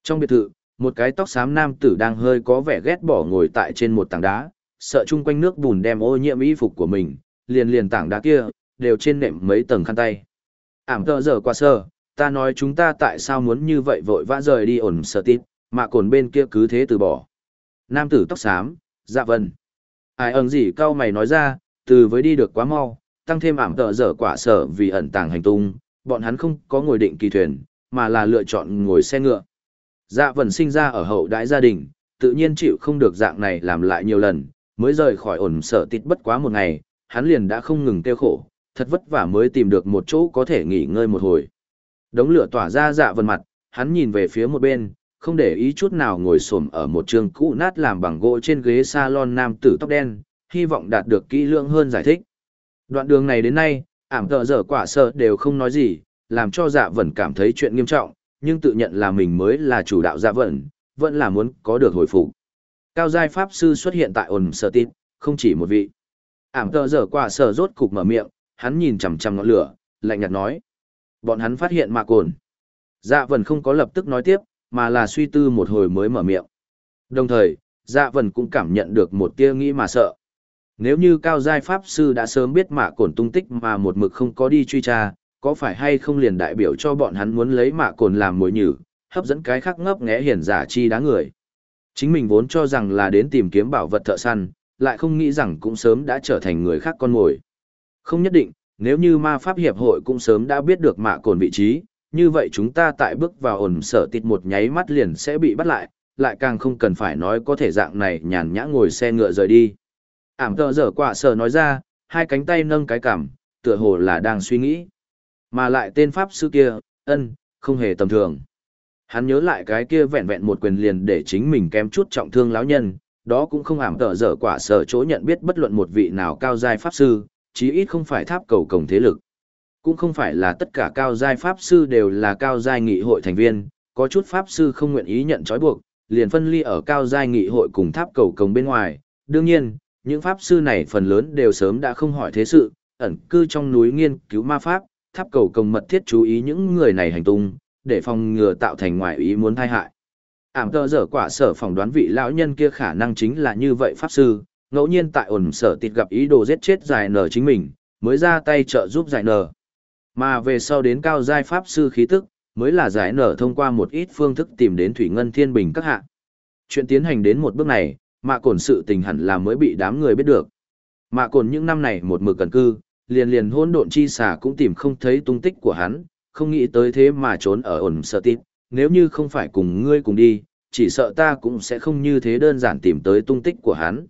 Trong biệt thự, một cái tóc xám nam tử đang hơi có vẻ ghét bỏ ngồi tại trên một tảng đá, sợ chung quanh nước bùn đem ô nhiễm y phục của mình, liền liền tảng đá kia, đều trên nệm mấy tầng khăn tay. Ảm tờ giờ qua sơ, ta nói chúng ta tại sao muốn như vậy vội vã rời đi ổn sợ tít, mà cồn bên kia cứ thế từ bỏ. Nam tử tóc xám, dạ vân. Ai ẩn gì cao mày nói ra, từ với đi được quá mau, tăng thêm ảm tợ dở quả sở vì ẩn tàng hành tung, bọn hắn không có ngồi định kỳ thuyền, mà là lựa chọn ngồi xe ngựa. Dạ vần sinh ra ở hậu đại gia đình, tự nhiên chịu không được dạng này làm lại nhiều lần, mới rời khỏi ổn sở tít bất quá một ngày, hắn liền đã không ngừng tiêu khổ, thật vất vả mới tìm được một chỗ có thể nghỉ ngơi một hồi. Đống lửa tỏa ra dạ vần mặt, hắn nhìn về phía một bên, không để ý chút nào ngồi xổm ở một trường cũ nát làm bằng gỗ trên ghế salon nam tử tóc đen, hy vọng đạt được kỹ lưỡng hơn giải thích. Đoạn đường này đến nay, ảm tợ dở quả sợ đều không nói gì, làm cho dạ vẩn cảm thấy chuyện nghiêm trọng, nhưng tự nhận là mình mới là chủ đạo dạ vẩn, vẫn là muốn có được hồi phục. Cao giai pháp sư xuất hiện tại ồn sở tít, không chỉ một vị. Ảm tợ dở quả sợ rốt cục mở miệng, hắn nhìn chằm chằm ngọn lửa, lạnh nhạt nói. Bọn hắn phát hiện mạ cồn. Dạ vần không có lập tức nói tiếp, mà là suy tư một hồi mới mở miệng. Đồng thời, dạ vần cũng cảm nhận được một tia nghĩ mà sợ. Nếu như cao giai pháp sư đã sớm biết mạ cồn tung tích mà một mực không có đi truy tra, có phải hay không liền đại biểu cho bọn hắn muốn lấy mạ cồn làm mồi nhử, hấp dẫn cái khác ngấp nghé hiển giả chi đá người. Chính mình vốn cho rằng là đến tìm kiếm bảo vật thợ săn, lại không nghĩ rằng cũng sớm đã trở thành người khác con mồi. Không nhất định, nếu như ma pháp hiệp hội cũng sớm đã biết được mạ cồn vị trí, như vậy chúng ta tại bước vào ổn sở tịt một nháy mắt liền sẽ bị bắt lại, lại càng không cần phải nói có thể dạng này nhàn nhã ngồi xe ngựa rời đi. Ảm tờ dở quả sở nói ra, hai cánh tay nâng cái cằm, tựa hồ là đang suy nghĩ. Mà lại tên pháp sư kia, ân, không hề tầm thường. Hắn nhớ lại cái kia vẹn vẹn một quyền liền để chính mình kém chút trọng thương lão nhân, đó cũng không ảm tờ dở quả sở chỗ nhận biết bất luận một vị nào cao giai pháp sư, chí ít không phải tháp cầu cổng thế lực. Cũng không phải là tất cả cao giai pháp sư đều là cao giai nghị hội thành viên, có chút pháp sư không nguyện ý nhận trói buộc, liền phân ly ở cao giai nghị hội cùng tháp cầu cổng bên ngoài. Đương nhiên, những pháp sư này phần lớn đều sớm đã không hỏi thế sự, ẩn cư trong núi nghiên cứu ma pháp, tháp cầu cổng mật thiết chú ý những người này hành tung, để phòng ngừa tạo thành ngoại ý muốn thai hại. Ảm tờ dở quả sở phỏng đoán vị lão nhân kia khả năng chính là như vậy pháp sư, ngẫu nhiên tại ổn sở tịt gặp ý đồ giết chết giải nở chính mình, mới ra tay trợ giúp giải nở. Mà về sau đến cao giai pháp sư khí tức, mới là giải nở thông qua một ít phương thức tìm đến thủy ngân thiên bình các hạ. Chuyện tiến hành đến một bước này, mạ cồn sự tình hẳn là mới bị đám người biết được. Mạ cồn những năm này một mực cần cư, liền liền hôn độn chi xà cũng tìm không thấy tung tích của hắn, không nghĩ tới thế mà trốn ở ổn sở tịt, nếu như không phải cùng ngươi cùng đi, chỉ sợ ta cũng sẽ không như thế đơn giản tìm tới tung tích của hắn.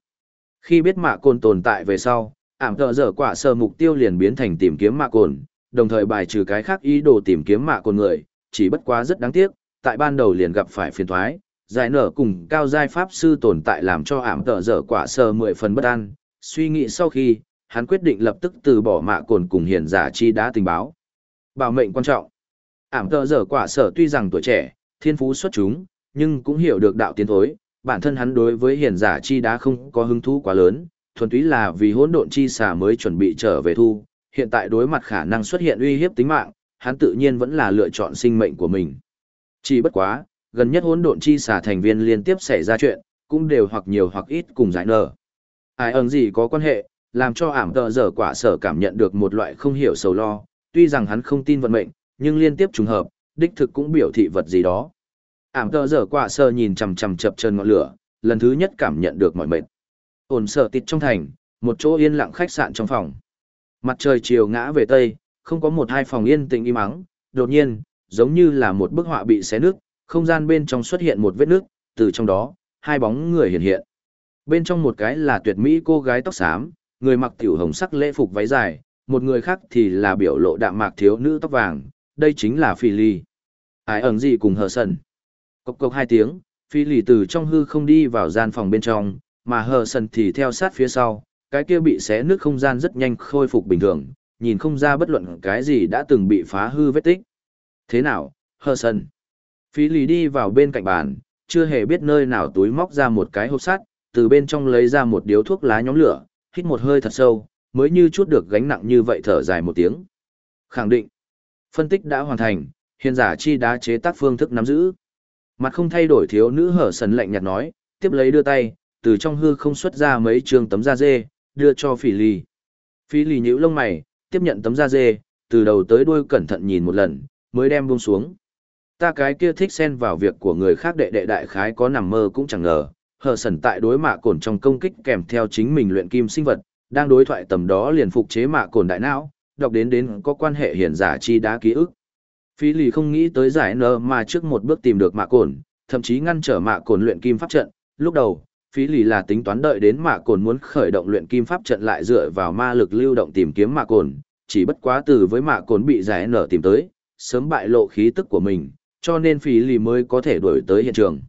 Khi biết mạ cồn tồn tại về sau, ảm thợ dở quả sơ mục tiêu liền biến thành tìm kiếm mạ cồn, đồng thời bài trừ cái khác ý đồ tìm kiếm mạ cồn người, chỉ bất quá rất đáng tiếc, tại ban đầu liền gặp phải phiền thoái, giải nở cùng cao giai pháp sư tồn tại làm cho ảm thợ dở quả sơ mười phần bất an, suy nghĩ sau khi, hắn quyết định lập tức từ bỏ mạ cồn cùng hiền giả chi đã tình báo. Bảo mệnh quan trọng. Ảm thợ dở quả sở tuy rằng tuổi trẻ, thiên phú xuất chúng, nhưng cũng hiểu được đạo tiến thối, bản thân hắn đối với hiền giả chi đá không có hứng thú quá lớn, thuần túy là vì hỗn độn chi xà mới chuẩn bị trở về thu, hiện tại đối mặt khả năng xuất hiện uy hiếp tính mạng, hắn tự nhiên vẫn là lựa chọn sinh mệnh của mình. Chỉ bất quá, gần nhất hỗn độn chi xà thành viên liên tiếp xảy ra chuyện, cũng đều hoặc nhiều hoặc ít cùng giải nở. Ai ẩn gì có quan hệ, làm cho ảm tờ dở quả sở cảm nhận được một loại không hiểu sầu lo, tuy rằng hắn không tin vận mệnh, nhưng liên tiếp trùng hợp, đích thực cũng biểu thị vật gì đó. Ảm tờ dở quả sơ nhìn chằm chằm chập trơn ngọn lửa, lần thứ nhất cảm nhận được mọi mệt. Ổn sợ tịt trong thành, một chỗ yên lặng khách sạn trong phòng. Mặt trời chiều ngã về tây, không có một hai phòng yên tĩnh im ắng, đột nhiên, giống như là một bức họa bị xé nước, không gian bên trong xuất hiện một vết nước, từ trong đó, hai bóng người hiện hiện. Bên trong một cái là tuyệt mỹ cô gái tóc xám, người mặc tiểu hồng sắc lễ phục váy dài, một người khác thì là biểu lộ đạm mạc thiếu nữ tóc vàng, đây chính là Phi Ly. Ai ẩn gì cùng hờ sần. Cộc cộc hai tiếng, Phi lì từ trong hư không đi vào gian phòng bên trong, mà hờ sần thì theo sát phía sau, cái kia bị xé nước không gian rất nhanh khôi phục bình thường, nhìn không ra bất luận cái gì đã từng bị phá hư vết tích. Thế nào, hờ sần? Phi lì đi vào bên cạnh bàn, chưa hề biết nơi nào túi móc ra một cái hộp sắt, từ bên trong lấy ra một điếu thuốc lá nhóm lửa, hít một hơi thật sâu, mới như chút được gánh nặng như vậy thở dài một tiếng. Khẳng định, phân tích đã hoàn thành, hiền giả chi đá chế tác phương thức nắm giữ. Mặt không thay đổi thiếu nữ hở sần lạnh nhạt nói, tiếp lấy đưa tay, từ trong hư không xuất ra mấy trường tấm da dê, đưa cho phỉ lì. Phỉ lì nhíu lông mày, tiếp nhận tấm da dê, từ đầu tới đuôi cẩn thận nhìn một lần, mới đem buông xuống. Ta cái kia thích xen vào việc của người khác đệ đệ đại khái có nằm mơ cũng chẳng ngờ, hờ sần tại đối mạ cồn trong công kích kèm theo chính mình luyện kim sinh vật, đang đối thoại tầm đó liền phục chế mạ cồn đại não, đọc đến đến có quan hệ hiển giả chi đá ký ức. Phi lì không nghĩ tới giải nờ mà trước một bước tìm được mạ cồn, thậm chí ngăn trở mạ cồn luyện kim pháp trận. Lúc đầu, phí lì là tính toán đợi đến mạ cồn muốn khởi động luyện kim pháp trận lại dựa vào ma lực lưu động tìm kiếm mạ cồn, chỉ bất quá từ với mạ cồn bị giải nở tìm tới, sớm bại lộ khí tức của mình, cho nên phí lì mới có thể đuổi tới hiện trường.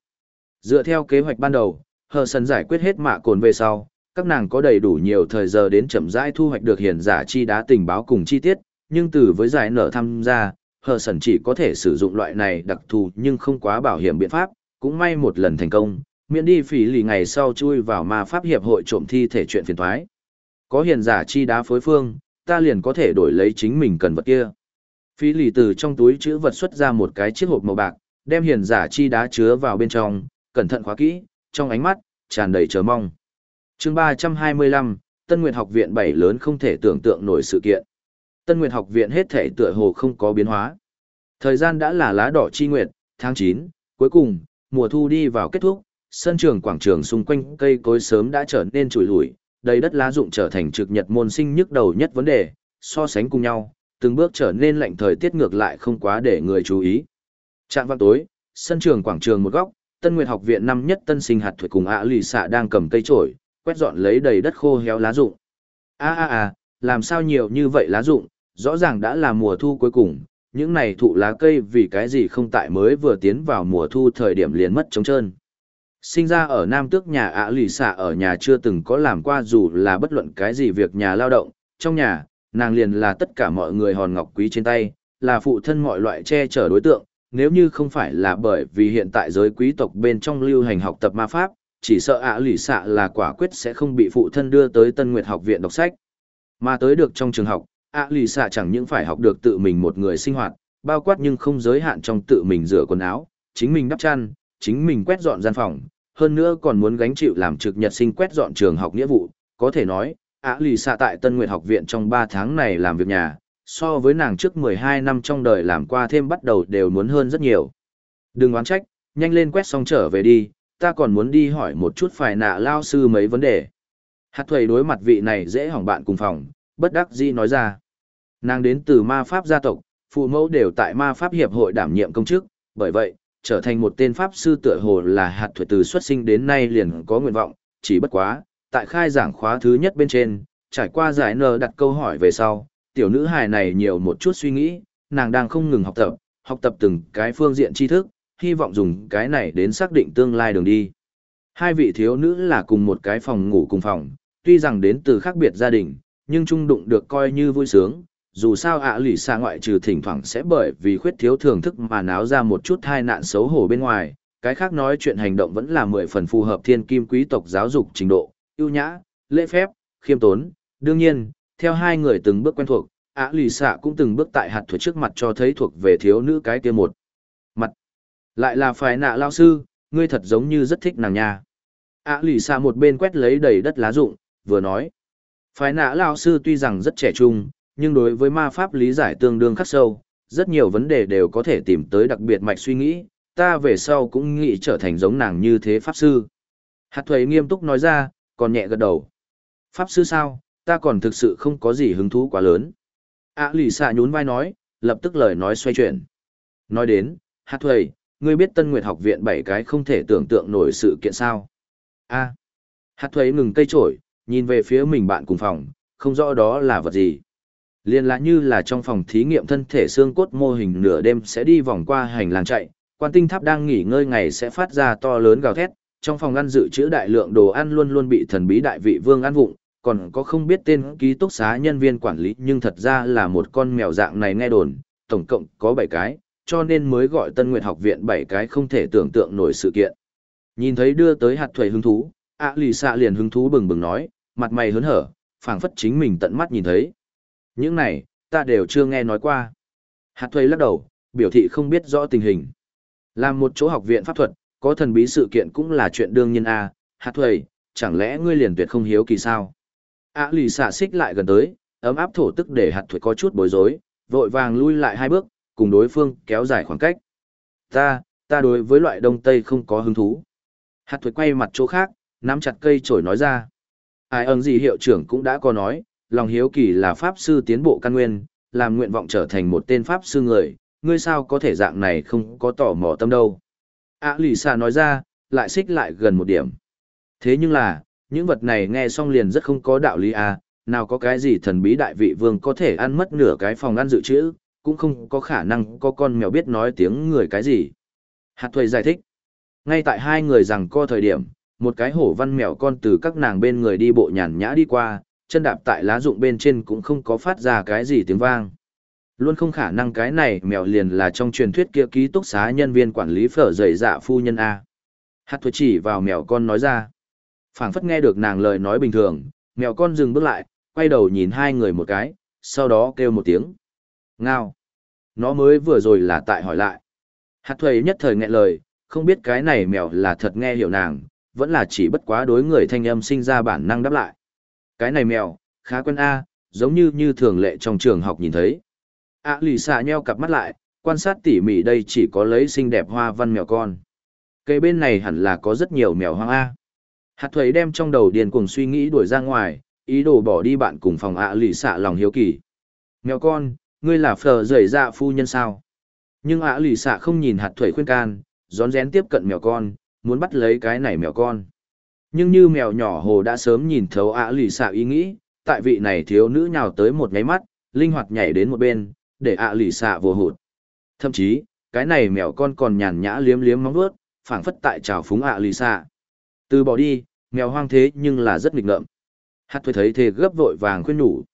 Dựa theo kế hoạch ban đầu, hờ Sân giải quyết hết mạ cồn về sau, các nàng có đầy đủ nhiều thời giờ đến chậm rãi thu hoạch được hiền giả chi đá tình báo cùng chi tiết, nhưng từ với giải nở tham gia, hờ sần chỉ có thể sử dụng loại này đặc thù nhưng không quá bảo hiểm biện pháp, cũng may một lần thành công, miễn đi phí lì ngày sau chui vào ma pháp hiệp hội trộm thi thể chuyện phiền thoái. Có hiền giả chi đá phối phương, ta liền có thể đổi lấy chính mình cần vật kia. phỉ lì từ trong túi chữ vật xuất ra một cái chiếc hộp màu bạc, đem hiền giả chi đá chứa vào bên trong, cẩn thận khóa kỹ, trong ánh mắt, tràn đầy chờ mong. chương 325, Tân Nguyệt học viện bảy lớn không thể tưởng tượng nổi sự kiện. Tân Nguyệt học viện hết thể tựa hồ không có biến hóa. Thời gian đã là lá đỏ chi nguyệt, tháng 9, cuối cùng, mùa thu đi vào kết thúc, sân trường quảng trường xung quanh cây cối sớm đã trở nên trùi lủi, đầy đất lá rụng trở thành trực nhật môn sinh nhức đầu nhất vấn đề, so sánh cùng nhau, từng bước trở nên lạnh thời tiết ngược lại không quá để người chú ý. Trạng vang tối, sân trường quảng trường một góc, Tân Nguyệt học viện năm nhất tân sinh hạt thuật cùng ạ lì xạ đang cầm cây trổi, quét dọn lấy đầy đất khô héo lá rụng. A a a, làm sao nhiều như vậy lá rụng, rõ ràng đã là mùa thu cuối cùng, những này thụ lá cây vì cái gì không tại mới vừa tiến vào mùa thu thời điểm liền mất trống trơn. Sinh ra ở Nam Tước nhà ạ lì xạ ở nhà chưa từng có làm qua dù là bất luận cái gì việc nhà lao động, trong nhà, nàng liền là tất cả mọi người hòn ngọc quý trên tay, là phụ thân mọi loại che chở đối tượng, nếu như không phải là bởi vì hiện tại giới quý tộc bên trong lưu hành học tập ma pháp, chỉ sợ ạ lì xạ là quả quyết sẽ không bị phụ thân đưa tới Tân Nguyệt học viện đọc sách. Mà tới được trong trường học, ạ lì xạ chẳng những phải học được tự mình một người sinh hoạt, bao quát nhưng không giới hạn trong tự mình rửa quần áo, chính mình đắp chăn, chính mình quét dọn gian phòng, hơn nữa còn muốn gánh chịu làm trực nhật sinh quét dọn trường học nghĩa vụ, có thể nói, ạ lì xạ tại Tân Nguyệt học viện trong 3 tháng này làm việc nhà, so với nàng trước 12 năm trong đời làm qua thêm bắt đầu đều muốn hơn rất nhiều. Đừng oán trách, nhanh lên quét xong trở về đi, ta còn muốn đi hỏi một chút phải nạ lao sư mấy vấn đề. Hạt thuầy đối mặt vị này dễ hỏng bạn cùng phòng, bất đắc dĩ nói ra. Nàng đến từ ma pháp gia tộc, phụ mẫu đều tại ma pháp hiệp hội đảm nhiệm công chức, bởi vậy, trở thành một tên pháp sư tựa hồ là hạt thuật từ xuất sinh đến nay liền có nguyện vọng, chỉ bất quá, tại khai giảng khóa thứ nhất bên trên, trải qua giải nờ đặt câu hỏi về sau, tiểu nữ hài này nhiều một chút suy nghĩ, nàng đang không ngừng học tập, học tập từng cái phương diện tri thức, hy vọng dùng cái này đến xác định tương lai đường đi. Hai vị thiếu nữ là cùng một cái phòng ngủ cùng phòng, tuy rằng đến từ khác biệt gia đình, nhưng trung đụng được coi như vui sướng. Dù sao ạ lì xa ngoại trừ thỉnh thoảng sẽ bởi vì khuyết thiếu thưởng thức mà náo ra một chút hai nạn xấu hổ bên ngoài, cái khác nói chuyện hành động vẫn là mười phần phù hợp thiên kim quý tộc giáo dục trình độ, ưu nhã, lễ phép, khiêm tốn. Đương nhiên, theo hai người từng bước quen thuộc, ạ lì xạ cũng từng bước tại hạt thuật trước mặt cho thấy thuộc về thiếu nữ cái kia một mặt lại là phải nạ lao sư ngươi thật giống như rất thích nàng nha ạ lì xạ một bên quét lấy đầy đất lá rụng vừa nói phải nã lao sư tuy rằng rất trẻ trung nhưng đối với ma pháp lý giải tương đương khắc sâu rất nhiều vấn đề đều có thể tìm tới đặc biệt mạch suy nghĩ ta về sau cũng nghĩ trở thành giống nàng như thế pháp sư. Hạt thuế nghiêm túc nói ra còn nhẹ gật đầu. Pháp sư sao ta còn thực sự không có gì hứng thú quá lớn. Ạ lì xạ nhún vai nói lập tức lời nói xoay chuyển. Nói đến hạt thuế, ngươi biết tân nguyệt học viện bảy cái không thể tưởng tượng nổi sự kiện sao? A. À. hát ngừng cây trổi nhìn về phía mình bạn cùng phòng không rõ đó là vật gì liền là như là trong phòng thí nghiệm thân thể xương cốt mô hình nửa đêm sẽ đi vòng qua hành lang chạy quan tinh tháp đang nghỉ ngơi ngày sẽ phát ra to lớn gào thét trong phòng ăn dự trữ đại lượng đồ ăn luôn luôn bị thần bí đại vị vương ăn vụng còn có không biết tên ký túc xá nhân viên quản lý nhưng thật ra là một con mèo dạng này nghe đồn, tổng cộng có 7 cái, cho nên mới gọi Tân Nguyệt học viện 7 cái không thể tưởng tượng nổi sự kiện. Nhìn thấy đưa tới hạt thuầy hứng thú, ạ lì xạ liền hứng thú bừng bừng nói, mặt mày hớn hở, phảng phất chính mình tận mắt nhìn thấy. Những này, ta đều chưa nghe nói qua. Hạt thuê lắc đầu, biểu thị không biết rõ tình hình. Làm một chỗ học viện pháp thuật, có thần bí sự kiện cũng là chuyện đương nhiên a à. hạt thuê, chẳng lẽ ngươi liền tuyệt không hiếu kỳ sao? Á lì xạ xích lại gần tới ấm áp thổ tức để hạt thuê có chút bối rối vội vàng lui lại hai bước cùng đối phương kéo dài khoảng cách ta ta đối với loại đông tây không có hứng thú hạt thuế quay mặt chỗ khác nắm chặt cây chổi nói ra ai ẩn gì hiệu trưởng cũng đã có nói lòng hiếu kỳ là pháp sư tiến bộ căn nguyên làm nguyện vọng trở thành một tên pháp sư người ngươi sao có thể dạng này không có tỏ mò tâm đâu ạ lì xa nói ra lại xích lại gần một điểm thế nhưng là những vật này nghe xong liền rất không có đạo lý à, nào có cái gì thần bí đại vị vương có thể ăn mất nửa cái phòng ăn dự trữ, cũng không có khả năng có con mèo biết nói tiếng người cái gì. Hạt thuầy giải thích. Ngay tại hai người rằng co thời điểm, một cái hổ văn mèo con từ các nàng bên người đi bộ nhàn nhã đi qua, chân đạp tại lá rụng bên trên cũng không có phát ra cái gì tiếng vang. Luôn không khả năng cái này mèo liền là trong truyền thuyết kia ký túc xá nhân viên quản lý phở dày dạ phu nhân A. Hạt thuầy chỉ vào mèo con nói ra phảng phất nghe được nàng lời nói bình thường mèo con dừng bước lại quay đầu nhìn hai người một cái sau đó kêu một tiếng ngao nó mới vừa rồi là tại hỏi lại hạt thuầy nhất thời nghẹn lời không biết cái này mèo là thật nghe hiểu nàng vẫn là chỉ bất quá đối người thanh âm sinh ra bản năng đáp lại cái này mèo khá quen a giống như như thường lệ trong trường học nhìn thấy a lì xạ nheo cặp mắt lại quan sát tỉ mỉ đây chỉ có lấy xinh đẹp hoa văn mèo con cây bên này hẳn là có rất nhiều mèo hoang a Hạt thuế đem trong đầu điền cùng suy nghĩ đuổi ra ngoài, ý đồ bỏ đi bạn cùng phòng ạ lì xạ lòng hiếu kỳ. Mèo con, ngươi là phở rời dạ phu nhân sao? Nhưng ạ lì xạ không nhìn hạt thuế khuyên can, rón rén tiếp cận mèo con, muốn bắt lấy cái này mèo con. Nhưng như mèo nhỏ hồ đã sớm nhìn thấu ạ lì xạ ý nghĩ, tại vị này thiếu nữ nhào tới một nháy mắt, linh hoạt nhảy đến một bên, để ạ lì xạ vô hụt. Thậm chí, cái này mèo con còn nhàn nhã liếm liếm móng vuốt, phảng phất tại trào phúng ạ lì xạ. Từ bỏ đi, mèo hoang thế nhưng là rất nghịch ngợm. Hát thuê thấy thế gấp vội vàng khuyên nhủ.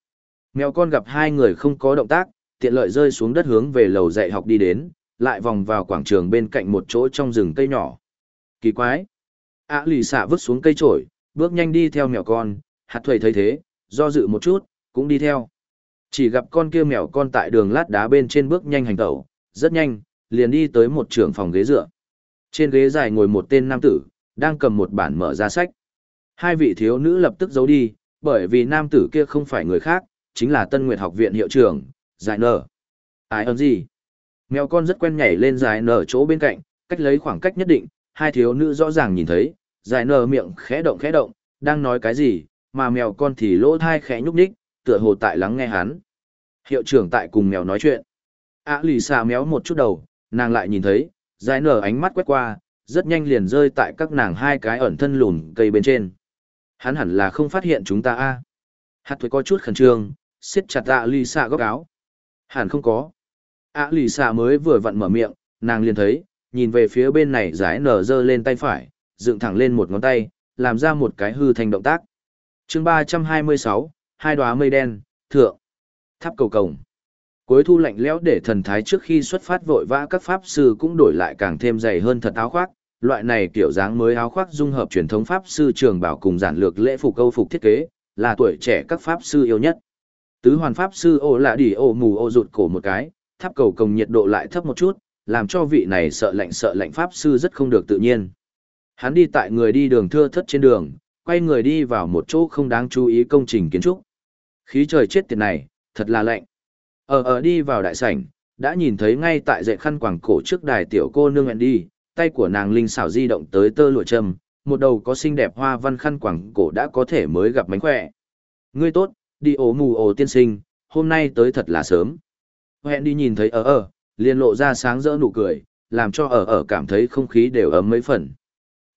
Mèo con gặp hai người không có động tác, tiện lợi rơi xuống đất hướng về lầu dạy học đi đến, lại vòng vào quảng trường bên cạnh một chỗ trong rừng cây nhỏ. Kỳ quái! Ả lì xạ vứt xuống cây trổi, bước nhanh đi theo mèo con, hạt thuầy thấy thế, do dự một chút, cũng đi theo. Chỉ gặp con kia mèo con tại đường lát đá bên trên bước nhanh hành tẩu, rất nhanh, liền đi tới một trưởng phòng ghế dựa. Trên ghế dài ngồi một tên nam tử, đang cầm một bản mở ra sách. Hai vị thiếu nữ lập tức giấu đi, bởi vì nam tử kia không phải người khác, chính là Tân Nguyệt học viện hiệu trưởng, Giải Nở. Ai ơn gì? Mèo con rất quen nhảy lên Giải Nở chỗ bên cạnh, cách lấy khoảng cách nhất định, hai thiếu nữ rõ ràng nhìn thấy, giải nở miệng khẽ động khẽ động, đang nói cái gì, mà mèo con thì lỗ thai khẽ nhúc nhích, tựa hồ tại lắng nghe hắn. Hiệu trưởng tại cùng mèo nói chuyện. À lì xà méo một chút đầu, nàng lại nhìn thấy, giải nở ánh mắt quét qua, rất nhanh liền rơi tại các nàng hai cái ẩn thân lùn cây bên trên. Hắn hẳn là không phát hiện chúng ta a. Hạt thuế có chút khẩn trương, siết chặt ạ lì xà góc áo. Hẳn không có. ạ lì xà mới vừa vặn mở miệng, nàng liền thấy, nhìn về phía bên này giải nở dơ lên tay phải, dựng thẳng lên một ngón tay, làm ra một cái hư thành động tác. chương ba trăm hai đóa mây đen, thượng, tháp cầu cổng. Cuối thu lạnh lẽo để thần thái trước khi xuất phát vội vã các pháp sư cũng đổi lại càng thêm dày hơn thật áo khoác, loại này kiểu dáng mới áo khoác dung hợp truyền thống pháp sư trường bảo cùng giản lược lễ phục câu phục thiết kế, là tuổi trẻ các pháp sư yêu nhất. Tứ hoàn pháp sư ô lạ đỉ ô mù ô rụt cổ một cái, tháp cầu cồng nhiệt độ lại thấp một chút, làm cho vị này sợ lạnh sợ lạnh pháp sư rất không được tự nhiên. Hắn đi tại người đi đường thưa thất trên đường, quay người đi vào một chỗ không đáng chú ý công trình kiến trúc. Khí trời chết tiệt này, thật là lạnh. Ở ở đi vào đại sảnh, đã nhìn thấy ngay tại dạy khăn quàng cổ trước đài tiểu cô nương hẹn đi, tay của nàng linh xảo di động tới tơ lụa châm, một đầu có xinh đẹp hoa văn khăn quàng cổ đã có thể mới gặp mánh khỏe. Ngươi tốt, đi ổ mù ổ tiên sinh, hôm nay tới thật là sớm. Hẹn đi nhìn thấy ở ở, liền lộ ra sáng rỡ nụ cười, làm cho ở ở cảm thấy không khí đều ấm mấy phần.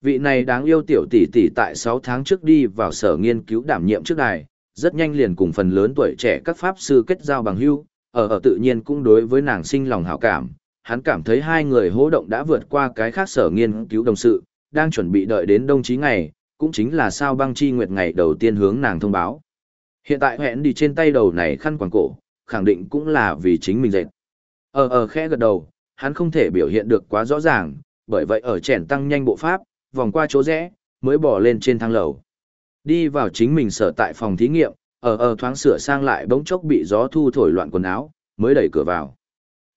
Vị này đáng yêu tiểu tỷ tỷ tại 6 tháng trước đi vào sở nghiên cứu đảm nhiệm trước đài, rất nhanh liền cùng phần lớn tuổi trẻ các pháp sư kết giao bằng hữu, ở ở tự nhiên cũng đối với nàng sinh lòng hảo cảm, hắn cảm thấy hai người hỗ động đã vượt qua cái khác sở nghiên cứu đồng sự, đang chuẩn bị đợi đến đông chí ngày, cũng chính là sao băng chi nguyệt ngày đầu tiên hướng nàng thông báo. Hiện tại hẹn đi trên tay đầu này khăn quàng cổ, khẳng định cũng là vì chính mình dệt. Ở ở khẽ gật đầu, hắn không thể biểu hiện được quá rõ ràng, bởi vậy ở chèn tăng nhanh bộ pháp, vòng qua chỗ rẽ, mới bỏ lên trên thang lầu. Đi vào chính mình sở tại phòng thí nghiệm, ở ở thoáng sửa sang lại bỗng chốc bị gió thu thổi loạn quần áo, mới đẩy cửa vào.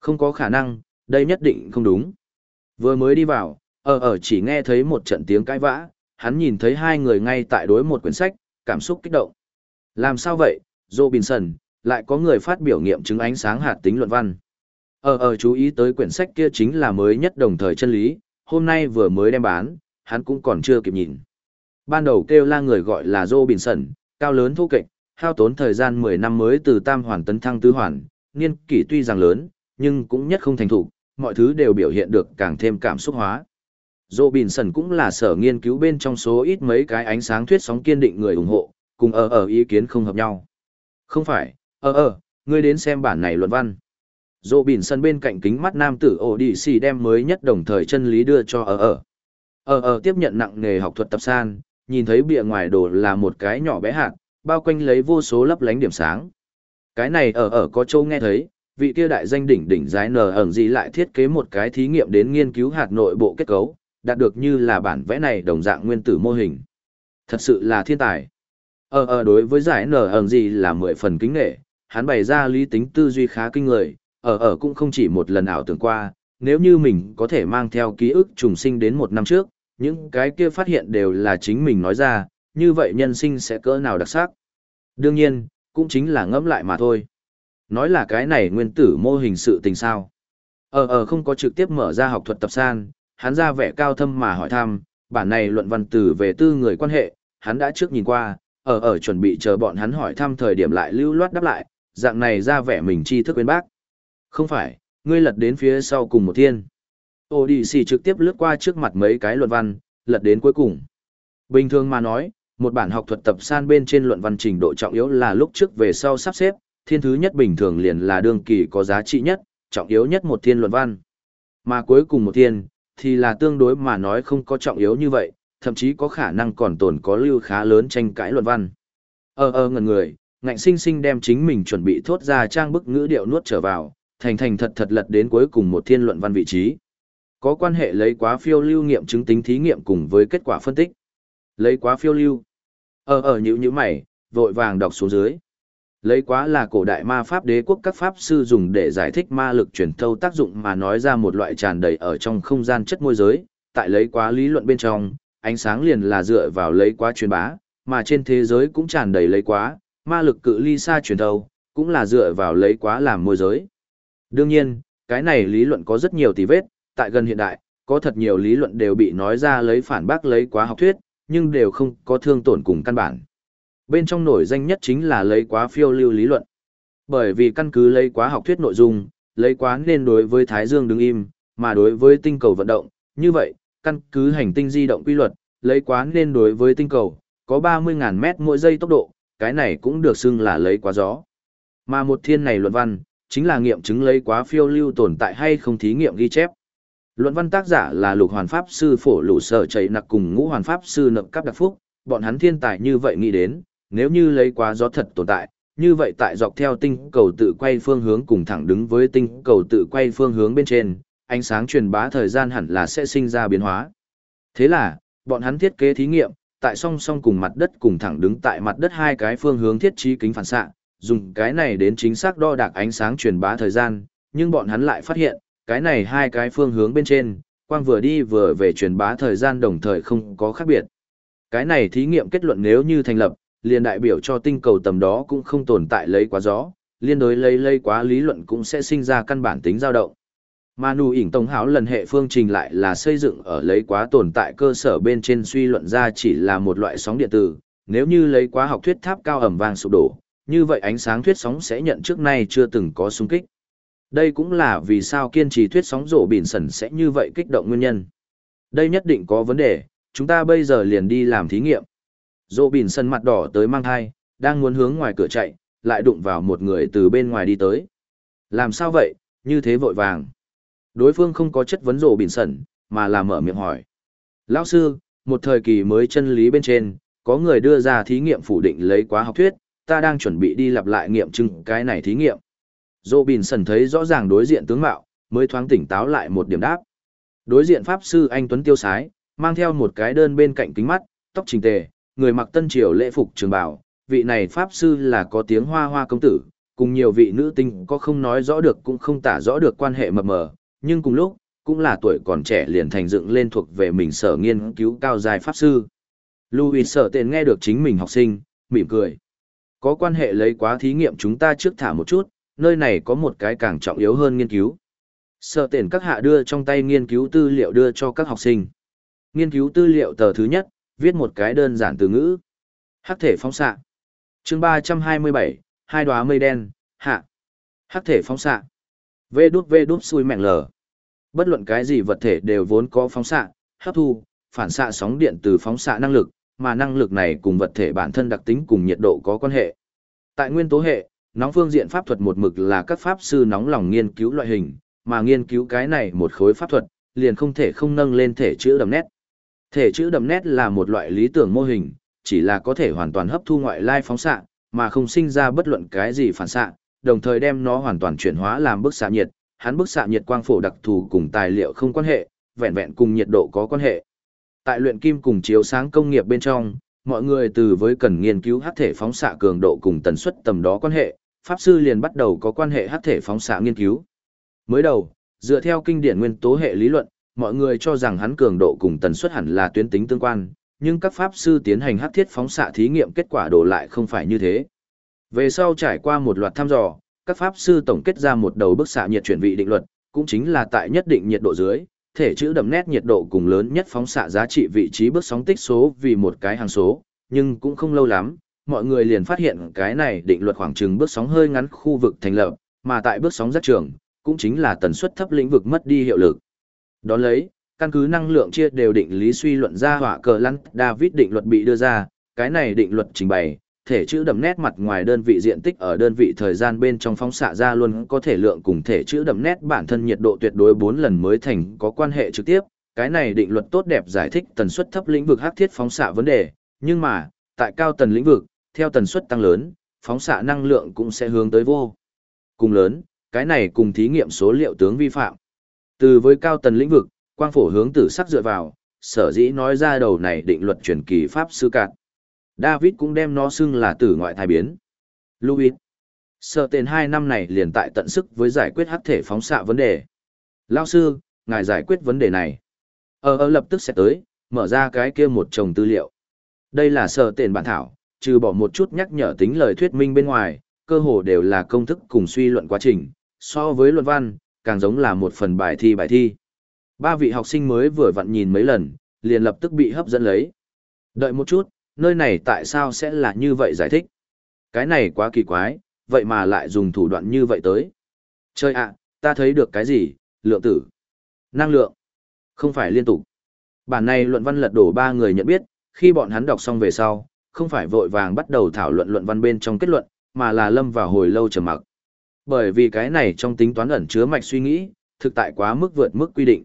Không có khả năng, đây nhất định không đúng. Vừa mới đi vào, ở ở chỉ nghe thấy một trận tiếng cãi vã, hắn nhìn thấy hai người ngay tại đối một quyển sách, cảm xúc kích động. Làm sao vậy, Robinson, lại có người phát biểu nghiệm chứng ánh sáng hạt tính luận văn ờ ờ chú ý tới quyển sách kia chính là mới nhất đồng thời chân lý, hôm nay vừa mới đem bán, hắn cũng còn chưa kịp nhìn. Ban đầu kêu la người gọi là do bình sẩn cao lớn thô kệch, hao tốn thời gian 10 năm mới từ tam hoàn tấn thăng tứ hoàn, niên kỷ tuy rằng lớn, nhưng cũng nhất không thành thục, mọi thứ đều biểu hiện được càng thêm cảm xúc hóa. do bình sẩn cũng là sở nghiên cứu bên trong số ít mấy cái ánh sáng thuyết sóng kiên định người ủng hộ, cùng ở ở ý kiến không hợp nhau. Không phải, ờ ờ ngươi đến xem bản này luận văn. Robinson bên cạnh kính mắt nam tử ổ đi xì đem mới nhất đồng thời chân lý đưa cho ở ở. Ở ở tiếp nhận nặng nghề học thuật tập san, nhìn thấy bìa ngoài đồ là một cái nhỏ bé hạt, bao quanh lấy vô số lấp lánh điểm sáng. Cái này ở ở có châu nghe thấy, vị kia đại danh đỉnh đỉnh giái nờ ẩn gì lại thiết kế một cái thí nghiệm đến nghiên cứu hạt nội bộ kết cấu, đạt được như là bản vẽ này đồng dạng nguyên tử mô hình. Thật sự là thiên tài. Ở ở đối với giải nờ ẩn gì là mười phần kính nghệ, hắn bày ra lý tính tư duy khá kinh người, ở ở cũng không chỉ một lần ảo tưởng qua, nếu như mình có thể mang theo ký ức trùng sinh đến một năm trước, những cái kia phát hiện đều là chính mình nói ra, như vậy nhân sinh sẽ cỡ nào đặc sắc. Đương nhiên, cũng chính là ngẫm lại mà thôi. Nói là cái này nguyên tử mô hình sự tình sao. Ở ở không có trực tiếp mở ra học thuật tập san, hắn ra vẻ cao thâm mà hỏi thăm, bản này luận văn tử về tư người quan hệ, hắn đã trước nhìn qua, ở ở chuẩn bị chờ bọn hắn hỏi thăm thời điểm lại lưu loát đáp lại, dạng này ra vẻ mình tri thức quên bác. Không phải, ngươi lật đến phía sau cùng một thiên. Ô đi xì trực tiếp lướt qua trước mặt mấy cái luận văn, lật đến cuối cùng. Bình thường mà nói, một bản học thuật tập san bên trên luận văn trình độ trọng yếu là lúc trước về sau sắp xếp, thiên thứ nhất bình thường liền là đương kỳ có giá trị nhất, trọng yếu nhất một thiên luận văn. Mà cuối cùng một thiên, thì là tương đối mà nói không có trọng yếu như vậy, thậm chí có khả năng còn tồn có lưu khá lớn tranh cãi luận văn. Ờ ờ ngần người, ngạnh sinh sinh đem chính mình chuẩn bị thốt ra trang bức ngữ điệu nuốt trở vào, thành thành thật thật lật đến cuối cùng một thiên luận văn vị trí. Có quan hệ lấy quá phiêu lưu nghiệm chứng tính thí nghiệm cùng với kết quả phân tích. Lấy quá phiêu lưu. Ờ ở nhữ nhữ mày, vội vàng đọc xuống dưới. Lấy quá là cổ đại ma pháp đế quốc các pháp sư dùng để giải thích ma lực truyền thâu tác dụng mà nói ra một loại tràn đầy ở trong không gian chất môi giới, tại lấy quá lý luận bên trong, ánh sáng liền là dựa vào lấy quá truyền bá, mà trên thế giới cũng tràn đầy lấy quá, ma lực cự ly xa truyền thâu, cũng là dựa vào lấy quá làm môi giới. Đương nhiên, cái này lý luận có rất nhiều tì vết, tại gần hiện đại, có thật nhiều lý luận đều bị nói ra lấy phản bác lấy quá học thuyết, nhưng đều không có thương tổn cùng căn bản. Bên trong nổi danh nhất chính là lấy quá phiêu lưu lý luận. Bởi vì căn cứ lấy quá học thuyết nội dung, lấy quá nên đối với Thái Dương đứng im, mà đối với tinh cầu vận động, như vậy, căn cứ hành tinh di động quy luật, lấy quá nên đối với tinh cầu, có 30.000 mét mỗi giây tốc độ, cái này cũng được xưng là lấy quá gió. Mà một thiên này luận văn, chính là nghiệm chứng lấy quá phiêu lưu tồn tại hay không thí nghiệm ghi chép. Luận văn tác giả là lục hoàn pháp sư phổ lũ sở chảy nặc cùng ngũ hoàn pháp sư nậm cắp đặc phúc, bọn hắn thiên tài như vậy nghĩ đến, nếu như lấy quá gió thật tồn tại, như vậy tại dọc theo tinh cầu tự quay phương hướng cùng thẳng đứng với tinh cầu tự quay phương hướng bên trên, ánh sáng truyền bá thời gian hẳn là sẽ sinh ra biến hóa. Thế là, bọn hắn thiết kế thí nghiệm, tại song song cùng mặt đất cùng thẳng đứng tại mặt đất hai cái phương hướng thiết trí kính phản xạ, dùng cái này đến chính xác đo đạc ánh sáng truyền bá thời gian, nhưng bọn hắn lại phát hiện, cái này hai cái phương hướng bên trên, quang vừa đi vừa về truyền bá thời gian đồng thời không có khác biệt. Cái này thí nghiệm kết luận nếu như thành lập, liền đại biểu cho tinh cầu tầm đó cũng không tồn tại lấy quá gió, liên đối lấy lây quá lý luận cũng sẽ sinh ra căn bản tính dao động. Mà ỉn tông háo lần hệ phương trình lại là xây dựng ở lấy quá tồn tại cơ sở bên trên suy luận ra chỉ là một loại sóng điện tử, nếu như lấy quá học thuyết tháp cao ẩm vàng sụp đổ, như vậy ánh sáng thuyết sóng sẽ nhận trước nay chưa từng có xung kích. Đây cũng là vì sao kiên trì thuyết sóng rổ bình sần sẽ như vậy kích động nguyên nhân. Đây nhất định có vấn đề, chúng ta bây giờ liền đi làm thí nghiệm. Rổ bình sần mặt đỏ tới mang thai, đang muốn hướng ngoài cửa chạy, lại đụng vào một người từ bên ngoài đi tới. Làm sao vậy, như thế vội vàng. Đối phương không có chất vấn rổ bình sần, mà là mở miệng hỏi. Lão sư, một thời kỳ mới chân lý bên trên, có người đưa ra thí nghiệm phủ định lấy quá học thuyết, ta đang chuẩn bị đi lặp lại nghiệm chứng cái này thí nghiệm. Dô Bình Sần thấy rõ ràng đối diện tướng mạo, mới thoáng tỉnh táo lại một điểm đáp. Đối diện Pháp Sư Anh Tuấn Tiêu Sái, mang theo một cái đơn bên cạnh kính mắt, tóc trình tề, người mặc tân triều lễ phục trường bào, vị này Pháp Sư là có tiếng hoa hoa công tử, cùng nhiều vị nữ tinh có không nói rõ được cũng không tả rõ được quan hệ mập mờ, nhưng cùng lúc, cũng là tuổi còn trẻ liền thành dựng lên thuộc về mình sở nghiên cứu cao dài Pháp Sư. Louis sở tên nghe được chính mình học sinh, mỉm cười. Có quan hệ lấy quá thí nghiệm chúng ta trước thả một chút, nơi này có một cái càng trọng yếu hơn nghiên cứu. sở tiền các hạ đưa trong tay nghiên cứu tư liệu đưa cho các học sinh. Nghiên cứu tư liệu tờ thứ nhất, viết một cái đơn giản từ ngữ. Hắc thể phóng xạ. chương 327, hai đóa mây đen, hạ. Hắc thể phóng xạ. Vê đút vê đút xui mẹn lờ. Bất luận cái gì vật thể đều vốn có phóng xạ, hấp thu, phản xạ sóng điện từ phóng xạ năng lực, mà năng lực này cùng vật thể bản thân đặc tính cùng nhiệt độ có quan hệ. Tại nguyên tố hệ, nóng phương diện pháp thuật một mực là các pháp sư nóng lòng nghiên cứu loại hình, mà nghiên cứu cái này một khối pháp thuật, liền không thể không nâng lên thể chữ đầm nét. Thể chữ đầm nét là một loại lý tưởng mô hình, chỉ là có thể hoàn toàn hấp thu ngoại lai phóng xạ, mà không sinh ra bất luận cái gì phản xạ, đồng thời đem nó hoàn toàn chuyển hóa làm bức xạ nhiệt, hắn bức xạ nhiệt quang phổ đặc thù cùng tài liệu không quan hệ, vẹn vẹn cùng nhiệt độ có quan hệ. Tại luyện kim cùng chiếu sáng công nghiệp bên trong, mọi người từ với cần nghiên cứu hắc thể phóng xạ cường độ cùng tần suất tầm đó quan hệ, pháp sư liền bắt đầu có quan hệ hắc thể phóng xạ nghiên cứu. Mới đầu, dựa theo kinh điển nguyên tố hệ lý luận, mọi người cho rằng hắn cường độ cùng tần suất hẳn là tuyến tính tương quan, nhưng các pháp sư tiến hành hắc thiết phóng xạ thí nghiệm kết quả đổ lại không phải như thế. Về sau trải qua một loạt thăm dò, các pháp sư tổng kết ra một đầu bức xạ nhiệt chuyển vị định luật, cũng chính là tại nhất định nhiệt độ dưới, thể chữ đậm nét nhiệt độ cùng lớn nhất phóng xạ giá trị vị trí bước sóng tích số vì một cái hàng số, nhưng cũng không lâu lắm, mọi người liền phát hiện cái này định luật khoảng chừng bước sóng hơi ngắn khu vực thành lập, mà tại bước sóng rất trường, cũng chính là tần suất thấp lĩnh vực mất đi hiệu lực. đó lấy, căn cứ năng lượng chia đều định lý suy luận ra hỏa cờ lăn David định luật bị đưa ra, cái này định luật trình bày, thể chữ đậm nét mặt ngoài đơn vị diện tích ở đơn vị thời gian bên trong phóng xạ ra luôn có thể lượng cùng thể chữ đậm nét bản thân nhiệt độ tuyệt đối 4 lần mới thành có quan hệ trực tiếp. Cái này định luật tốt đẹp giải thích tần suất thấp lĩnh vực hắc thiết phóng xạ vấn đề, nhưng mà, tại cao tần lĩnh vực, theo tần suất tăng lớn, phóng xạ năng lượng cũng sẽ hướng tới vô. Cùng lớn, cái này cùng thí nghiệm số liệu tướng vi phạm. Từ với cao tần lĩnh vực, quang phổ hướng tử sắc dựa vào, sở dĩ nói ra đầu này định luật truyền kỳ pháp sư cạn. David cũng đem nó xưng là tử ngoại thai biến. Louis. sở tên hai năm này liền tại tận sức với giải quyết hắc thể phóng xạ vấn đề. Lao sư, ngài giải quyết vấn đề này. Ờ ờ lập tức sẽ tới, mở ra cái kia một chồng tư liệu. Đây là sở tên bản thảo, trừ bỏ một chút nhắc nhở tính lời thuyết minh bên ngoài, cơ hồ đều là công thức cùng suy luận quá trình, so với luận văn, càng giống là một phần bài thi bài thi. Ba vị học sinh mới vừa vặn nhìn mấy lần, liền lập tức bị hấp dẫn lấy. Đợi một chút, nơi này tại sao sẽ là như vậy giải thích? Cái này quá kỳ quái, vậy mà lại dùng thủ đoạn như vậy tới. Chơi ạ, ta thấy được cái gì, lượng tử. Năng lượng. Không phải liên tục. Bản này luận văn lật đổ ba người nhận biết, khi bọn hắn đọc xong về sau, không phải vội vàng bắt đầu thảo luận luận văn bên trong kết luận, mà là lâm vào hồi lâu trầm mặc. Bởi vì cái này trong tính toán ẩn chứa mạch suy nghĩ, thực tại quá mức vượt mức quy định.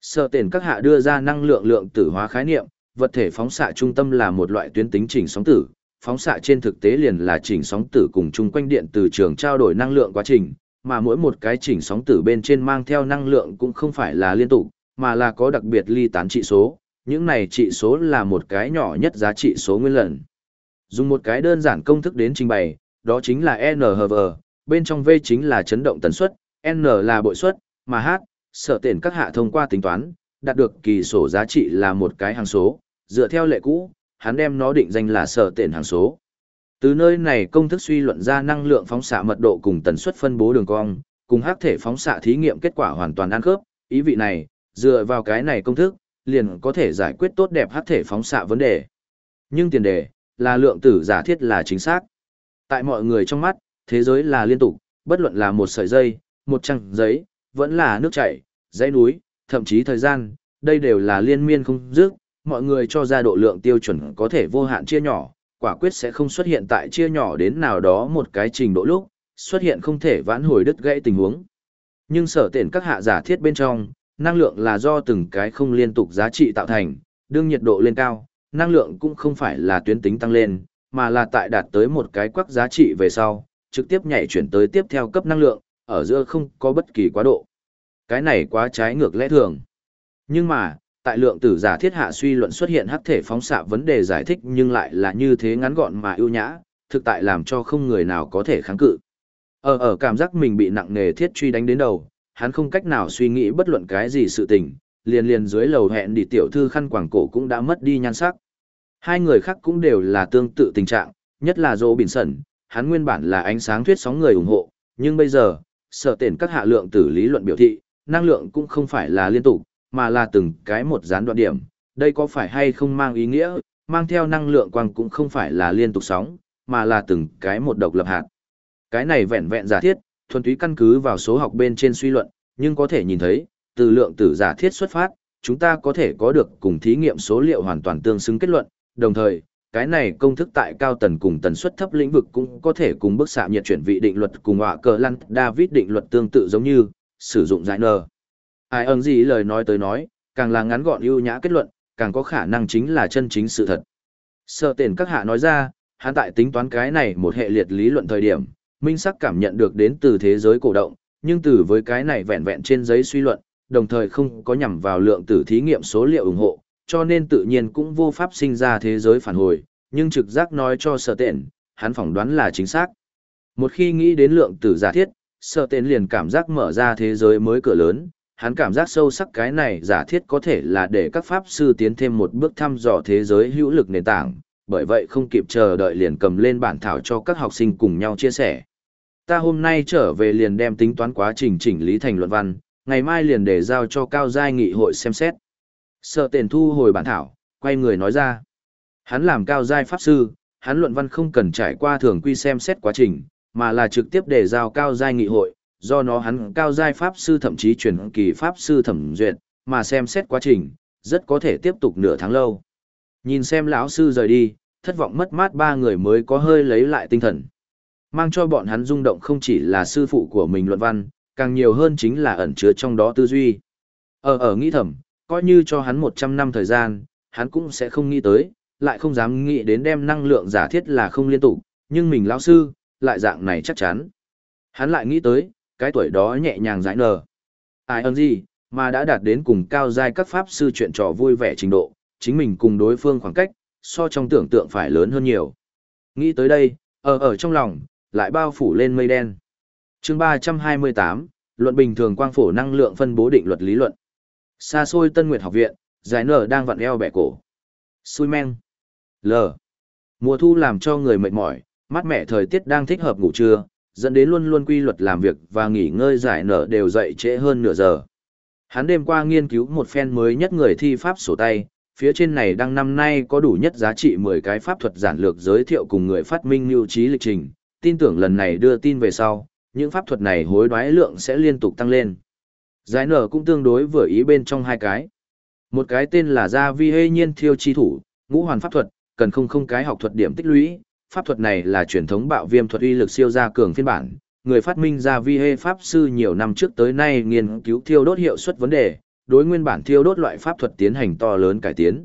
Sở tiền các hạ đưa ra năng lượng lượng tử hóa khái niệm, vật thể phóng xạ trung tâm là một loại tuyến tính chỉnh sóng tử, phóng xạ trên thực tế liền là chỉnh sóng tử cùng chung quanh điện từ trường trao đổi năng lượng quá trình, mà mỗi một cái chỉnh sóng tử bên trên mang theo năng lượng cũng không phải là liên tục, mà là có đặc biệt ly tán trị số, những này trị số là một cái nhỏ nhất giá trị số nguyên lần. Dùng một cái đơn giản công thức đến trình bày, đó chính là NHV, bên trong V chính là chấn động tần suất, N là bội suất, mà H, sở tiền các hạ thông qua tính toán, đạt được kỳ sổ giá trị là một cái hàng số, dựa theo lệ cũ, hắn đem nó định danh là sở tiền hàng số. Từ nơi này công thức suy luận ra năng lượng phóng xạ mật độ cùng tần suất phân bố đường cong, cùng hắc thể phóng xạ thí nghiệm kết quả hoàn toàn ăn khớp, ý vị này, dựa vào cái này công thức, liền có thể giải quyết tốt đẹp hắc thể phóng xạ vấn đề. Nhưng tiền đề, là lượng tử giả thiết là chính xác. Tại mọi người trong mắt, thế giới là liên tục, bất luận là một sợi dây, một trang giấy, vẫn là nước chảy, dãy núi, thậm chí thời gian, đây đều là liên miên không dứt, mọi người cho ra độ lượng tiêu chuẩn có thể vô hạn chia nhỏ, quả quyết sẽ không xuất hiện tại chia nhỏ đến nào đó một cái trình độ lúc, xuất hiện không thể vãn hồi đứt gãy tình huống. Nhưng sở tiện các hạ giả thiết bên trong, năng lượng là do từng cái không liên tục giá trị tạo thành, đương nhiệt độ lên cao, năng lượng cũng không phải là tuyến tính tăng lên, mà là tại đạt tới một cái quắc giá trị về sau, trực tiếp nhảy chuyển tới tiếp theo cấp năng lượng, ở giữa không có bất kỳ quá độ. Cái này quá trái ngược lẽ thường. Nhưng mà, tại lượng tử giả thiết hạ suy luận xuất hiện hắc thể phóng xạ vấn đề giải thích nhưng lại là như thế ngắn gọn mà ưu nhã, thực tại làm cho không người nào có thể kháng cự. Ở ở cảm giác mình bị nặng nề thiết truy đánh đến đầu, hắn không cách nào suy nghĩ bất luận cái gì sự tình, liền liền dưới lầu hẹn đi tiểu thư khăn quàng cổ cũng đã mất đi nhan sắc. Hai người khác cũng đều là tương tự tình trạng, nhất là Dỗ Bình Sẩn, hắn nguyên bản là ánh sáng thuyết sóng người ủng hộ, nhưng bây giờ, sở tiền các hạ lượng tử lý luận biểu thị, năng lượng cũng không phải là liên tục, mà là từng cái một gián đoạn điểm. Đây có phải hay không mang ý nghĩa, mang theo năng lượng quang cũng không phải là liên tục sóng, mà là từng cái một độc lập hạt. Cái này vẹn vẹn giả thiết, thuần túy căn cứ vào số học bên trên suy luận, nhưng có thể nhìn thấy, từ lượng tử giả thiết xuất phát, chúng ta có thể có được cùng thí nghiệm số liệu hoàn toàn tương xứng kết luận, đồng thời, cái này công thức tại cao tần cùng tần suất thấp lĩnh vực cũng có thể cùng bức xạ nhiệt chuyển vị định luật cùng họa cờ lăn David định luật tương tự giống như, sử dụng giải nờ. Ai ơn gì lời nói tới nói, càng là ngắn gọn ưu nhã kết luận, càng có khả năng chính là chân chính sự thật. Sợ tiền các hạ nói ra, hắn tại tính toán cái này một hệ liệt lý luận thời điểm, minh sắc cảm nhận được đến từ thế giới cổ động, nhưng từ với cái này vẹn vẹn trên giấy suy luận, đồng thời không có nhằm vào lượng tử thí nghiệm số liệu ủng hộ, cho nên tự nhiên cũng vô pháp sinh ra thế giới phản hồi, nhưng trực giác nói cho sở tiện, hắn phỏng đoán là chính xác. Một khi nghĩ đến lượng tử giả thiết, sở tiện liền cảm giác mở ra thế giới mới cửa lớn, hắn cảm giác sâu sắc cái này giả thiết có thể là để các pháp sư tiến thêm một bước thăm dò thế giới hữu lực nền tảng, bởi vậy không kịp chờ đợi liền cầm lên bản thảo cho các học sinh cùng nhau chia sẻ. Ta hôm nay trở về liền đem tính toán quá trình chỉnh lý thành luận văn, ngày mai liền để giao cho cao giai nghị hội xem xét. Sợ tiền thu hồi bản thảo, quay người nói ra. Hắn làm cao giai pháp sư, hắn luận văn không cần trải qua thường quy xem xét quá trình, mà là trực tiếp để giao cao giai nghị hội, do nó hắn cao giai pháp sư thậm chí chuyển kỳ pháp sư thẩm duyệt, mà xem xét quá trình, rất có thể tiếp tục nửa tháng lâu. Nhìn xem lão sư rời đi, thất vọng mất mát ba người mới có hơi lấy lại tinh thần. Mang cho bọn hắn rung động không chỉ là sư phụ của mình luận văn, càng nhiều hơn chính là ẩn chứa trong đó tư duy. Ở ở nghĩ thầm, coi như cho hắn 100 năm thời gian, hắn cũng sẽ không nghĩ tới, lại không dám nghĩ đến đem năng lượng giả thiết là không liên tục, nhưng mình lão sư, lại dạng này chắc chắn. Hắn lại nghĩ tới, cái tuổi đó nhẹ nhàng giải nở. Ai ơn gì, mà đã đạt đến cùng cao giai các pháp sư chuyện trò vui vẻ trình độ, chính mình cùng đối phương khoảng cách, so trong tưởng tượng phải lớn hơn nhiều. Nghĩ tới đây, ở ở trong lòng, lại bao phủ lên mây đen. chương 328, luận bình thường quang phổ năng lượng phân bố định luật lý luận. Xa xôi Tân Nguyệt học viện, giải nở đang vặn eo bẻ cổ. Xui men. L. Mùa thu làm cho người mệt mỏi, mát mẻ thời tiết đang thích hợp ngủ trưa, dẫn đến luôn luôn quy luật làm việc và nghỉ ngơi giải nở đều dậy trễ hơn nửa giờ. Hắn đêm qua nghiên cứu một phen mới nhất người thi pháp sổ tay, phía trên này đăng năm nay có đủ nhất giá trị 10 cái pháp thuật giản lược giới thiệu cùng người phát minh lưu trí lịch trình, tin tưởng lần này đưa tin về sau, những pháp thuật này hối đoái lượng sẽ liên tục tăng lên. Giải nở cũng tương đối vừa ý bên trong hai cái. Một cái tên là Gia Vi Hê Nhiên Thiêu Chi Thủ, ngũ hoàn pháp thuật, cần không không cái học thuật điểm tích lũy. Pháp thuật này là truyền thống bạo viêm thuật uy lực siêu gia cường phiên bản. Người phát minh ra Vi Hê Pháp Sư nhiều năm trước tới nay nghiên cứu thiêu đốt hiệu suất vấn đề, đối nguyên bản thiêu đốt loại pháp thuật tiến hành to lớn cải tiến.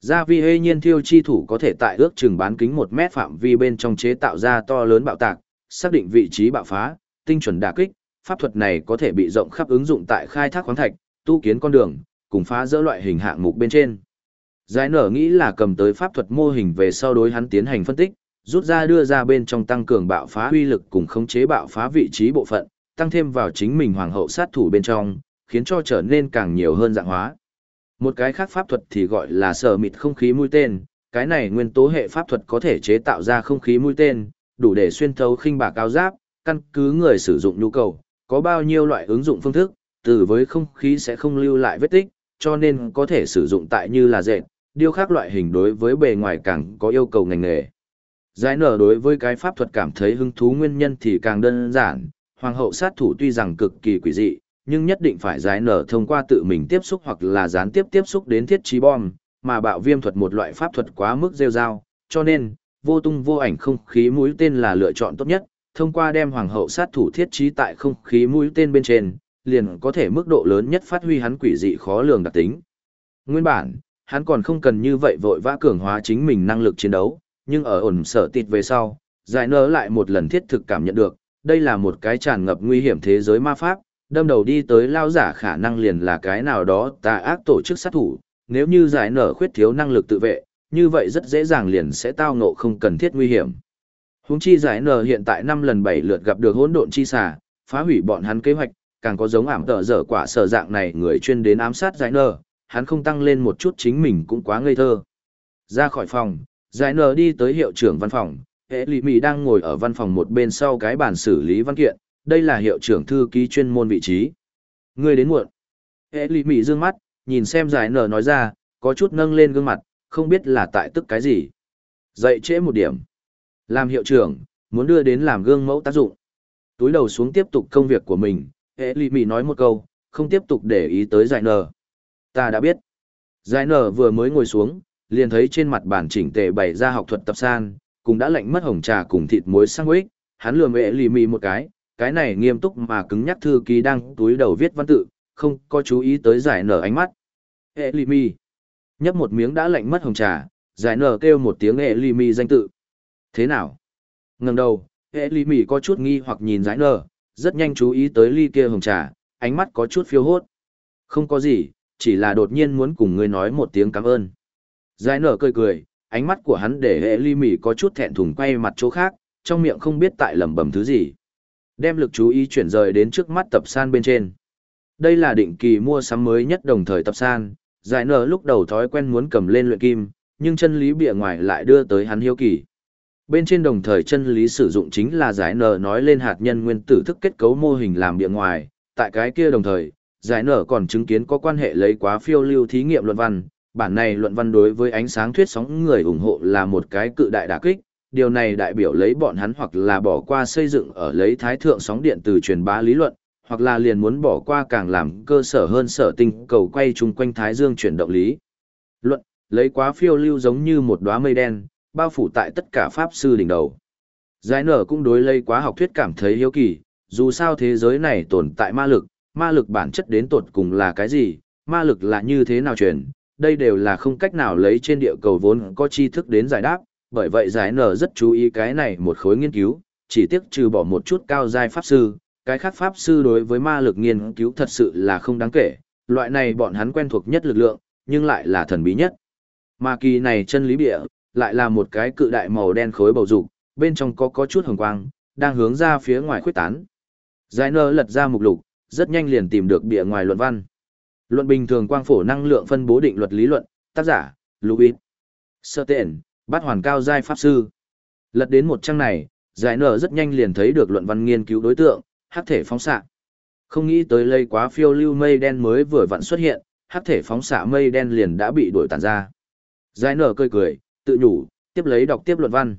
Gia Vi Hê Nhiên Thiêu Chi Thủ có thể tại ước chừng bán kính một mét phạm vi bên trong chế tạo ra to lớn bạo tạc, xác định vị trí bạo phá, tinh chuẩn đả kích, pháp thuật này có thể bị rộng khắp ứng dụng tại khai thác khoáng thạch, tu kiến con đường, cùng phá dỡ loại hình hạng mục bên trên. Giải nở nghĩ là cầm tới pháp thuật mô hình về sau đối hắn tiến hành phân tích, rút ra đưa ra bên trong tăng cường bạo phá uy lực cùng khống chế bạo phá vị trí bộ phận, tăng thêm vào chính mình hoàng hậu sát thủ bên trong, khiến cho trở nên càng nhiều hơn dạng hóa. Một cái khác pháp thuật thì gọi là sở mịt không khí mũi tên, cái này nguyên tố hệ pháp thuật có thể chế tạo ra không khí mũi tên, đủ để xuyên thấu khinh bạc cao giáp, căn cứ người sử dụng nhu cầu, có bao nhiêu loại ứng dụng phương thức, từ với không khí sẽ không lưu lại vết tích, cho nên có thể sử dụng tại như là dệt, điêu khắc loại hình đối với bề ngoài càng có yêu cầu ngành nghề. Giải nở đối với cái pháp thuật cảm thấy hứng thú nguyên nhân thì càng đơn giản, hoàng hậu sát thủ tuy rằng cực kỳ quỷ dị, nhưng nhất định phải giải nở thông qua tự mình tiếp xúc hoặc là gián tiếp tiếp xúc đến thiết trí bom, mà bạo viêm thuật một loại pháp thuật quá mức rêu rao, cho nên, vô tung vô ảnh không khí mũi tên là lựa chọn tốt nhất, thông qua đem hoàng hậu sát thủ thiết trí tại không khí mũi tên bên trên, liền có thể mức độ lớn nhất phát huy hắn quỷ dị khó lường đặc tính. Nguyên bản, hắn còn không cần như vậy vội vã cường hóa chính mình năng lực chiến đấu, nhưng ở ổn sở tịt về sau, giải nở lại một lần thiết thực cảm nhận được, đây là một cái tràn ngập nguy hiểm thế giới ma pháp, đâm đầu đi tới lao giả khả năng liền là cái nào đó tà ác tổ chức sát thủ, nếu như giải nở khuyết thiếu năng lực tự vệ, như vậy rất dễ dàng liền sẽ tao ngộ không cần thiết nguy hiểm. Huống chi giải nở hiện tại năm lần bảy lượt gặp được hỗn độn chi xà, phá hủy bọn hắn kế hoạch, càng có giống ảm tợ dở quả sở dạng này người chuyên đến ám sát giải nở, hắn không tăng lên một chút chính mình cũng quá ngây thơ. Ra khỏi phòng, giải nở đi tới hiệu trưởng văn phòng, hệ lì mì đang ngồi ở văn phòng một bên sau cái bàn xử lý văn kiện, đây là hiệu trưởng thư ký chuyên môn vị trí. Người đến muộn. Hệ lì mì dương mắt, nhìn xem giải nở nói ra, có chút nâng lên gương mặt, không biết là tại tức cái gì. Dậy trễ một điểm. Làm hiệu trưởng, muốn đưa đến làm gương mẫu tác dụng. Túi đầu xuống tiếp tục công việc của mình, hệ lì mì nói một câu, không tiếp tục để ý tới giải nở. Ta đã biết. Giải nở vừa mới ngồi xuống, liền thấy trên mặt bàn chỉnh tề bày ra học thuật tập san, cũng đã lạnh mất hồng trà cùng thịt muối sang sandwich, hắn lườm mẹ lì mì một cái, cái này nghiêm túc mà cứng nhắc thư ký đang túi đầu viết văn tự, không có chú ý tới giải nở ánh mắt. Hệ lì mì. Nhấp một miếng đã lạnh mất hồng trà, giải nở kêu một tiếng hệ lì mì danh tự. Thế nào? Ngừng đầu, hệ lì mì có chút nghi hoặc nhìn giải nở, rất nhanh chú ý tới ly kia hồng trà, ánh mắt có chút phiêu hốt. Không có gì, chỉ là đột nhiên muốn cùng ngươi nói một tiếng cảm ơn. Giải nở cười cười, ánh mắt của hắn để hệ ly mỉ có chút thẹn thùng quay mặt chỗ khác, trong miệng không biết tại lẩm bẩm thứ gì. Đem lực chú ý chuyển rời đến trước mắt tập san bên trên. Đây là định kỳ mua sắm mới nhất đồng thời tập san, giải nở lúc đầu thói quen muốn cầm lên luyện kim, nhưng chân lý bịa ngoài lại đưa tới hắn hiếu kỳ. Bên trên đồng thời chân lý sử dụng chính là giải nở nói lên hạt nhân nguyên tử thức kết cấu mô hình làm bịa ngoài, tại cái kia đồng thời, giải nở còn chứng kiến có quan hệ lấy quá phiêu lưu thí nghiệm luận văn, bản này luận văn đối với ánh sáng thuyết sóng người ủng hộ là một cái cự đại đả kích, điều này đại biểu lấy bọn hắn hoặc là bỏ qua xây dựng ở lấy thái thượng sóng điện từ truyền bá lý luận, hoặc là liền muốn bỏ qua càng làm cơ sở hơn sở tinh cầu quay chung quanh thái dương chuyển động lý. Luận, lấy quá phiêu lưu giống như một đóa mây đen, bao phủ tại tất cả pháp sư đỉnh đầu. Giải nở cũng đối lấy quá học thuyết cảm thấy hiếu kỳ, dù sao thế giới này tồn tại ma lực, ma lực bản chất đến tột cùng là cái gì, ma lực là như thế nào truyền, đây đều là không cách nào lấy trên địa cầu vốn có tri thức đến giải đáp, bởi vậy giải nở rất chú ý cái này một khối nghiên cứu, chỉ tiếc trừ bỏ một chút cao giai pháp sư, cái khác pháp sư đối với ma lực nghiên cứu thật sự là không đáng kể, loại này bọn hắn quen thuộc nhất lực lượng, nhưng lại là thần bí nhất. Ma kỳ này chân lý bịa, lại là một cái cự đại màu đen khối bầu dục, bên trong có có chút hồng quang, đang hướng ra phía ngoài khuếch tán. Giải nở lật ra mục lục, rất nhanh liền tìm được bìa ngoài luận văn. Luận bình thường quang phổ năng lượng phân bố định luật lý luận, tác giả, Louis. Sơ tiện, bắt hoàn cao giai pháp sư. Lật đến một trang này, giải nở rất nhanh liền thấy được luận văn nghiên cứu đối tượng, hắc thể phóng xạ. Không nghĩ tới lây quá phiêu lưu mây đen mới vừa vặn xuất hiện, hắc thể phóng xạ mây đen liền đã bị đuổi tàn ra. Giải nở cười cười, tự nhủ, tiếp lấy đọc tiếp luận văn.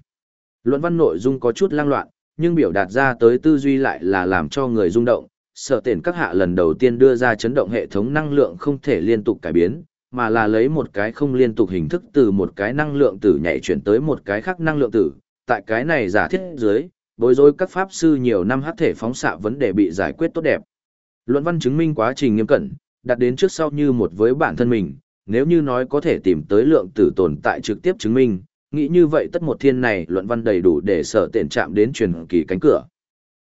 Luận văn nội dung có chút lang loạn, nhưng biểu đạt ra tới tư duy lại là làm cho người rung động. Sở tiền các hạ lần đầu tiên đưa ra chấn động hệ thống năng lượng không thể liên tục cải biến, mà là lấy một cái không liên tục hình thức từ một cái năng lượng tử nhảy chuyển tới một cái khác năng lượng tử. Tại cái này giả thiết dưới, bối rối các pháp sư nhiều năm hát thể phóng xạ vấn đề bị giải quyết tốt đẹp. Luận văn chứng minh quá trình nghiêm cẩn, đặt đến trước sau như một với bản thân mình, nếu như nói có thể tìm tới lượng tử tồn tại trực tiếp chứng minh, nghĩ như vậy tất một thiên này luận văn đầy đủ để sở tiện chạm đến truyền kỳ cánh cửa.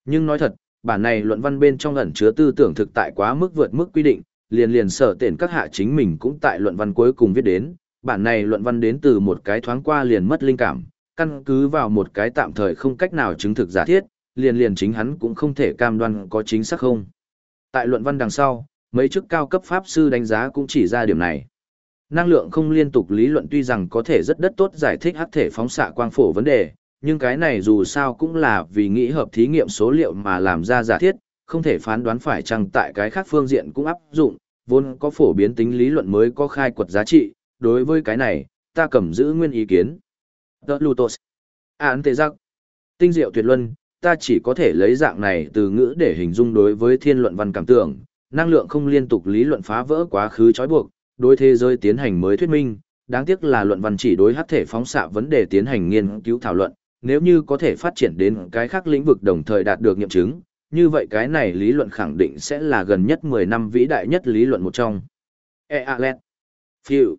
Nhưng nói thật, bản này luận văn bên trong ẩn chứa tư tưởng thực tại quá mức vượt mức quy định, liền liền sở tiện các hạ chính mình cũng tại luận văn cuối cùng viết đến, bản này luận văn đến từ một cái thoáng qua liền mất linh cảm, căn cứ vào một cái tạm thời không cách nào chứng thực giả thiết, liền liền chính hắn cũng không thể cam đoan có chính xác không. Tại luận văn đằng sau, mấy chức cao cấp pháp sư đánh giá cũng chỉ ra điểm này. Năng lượng không liên tục lý luận tuy rằng có thể rất đất tốt giải thích hắc thể phóng xạ quang phổ vấn đề, nhưng cái này dù sao cũng là vì nghĩ hợp thí nghiệm số liệu mà làm ra giả thiết, không thể phán đoán phải chăng tại cái khác phương diện cũng áp dụng, vốn có phổ biến tính lý luận mới có khai quật giá trị, đối với cái này, ta cầm giữ nguyên ý kiến. The Lutos. Án à, tệ giác. Tinh diệu tuyệt luân, ta chỉ có thể lấy dạng này từ ngữ để hình dung đối với thiên luận văn cảm tưởng, năng lượng không liên tục lý luận phá vỡ quá khứ trói buộc, đối thế giới tiến hành mới thuyết minh, đáng tiếc là luận văn chỉ đối hắc thể phóng xạ vấn đề tiến hành nghiên cứu thảo luận, nếu như có thể phát triển đến cái khác lĩnh vực đồng thời đạt được nghiệm chứng, như vậy cái này lý luận khẳng định sẽ là gần nhất 10 năm vĩ đại nhất lý luận một trong. E-Alet. Phiu.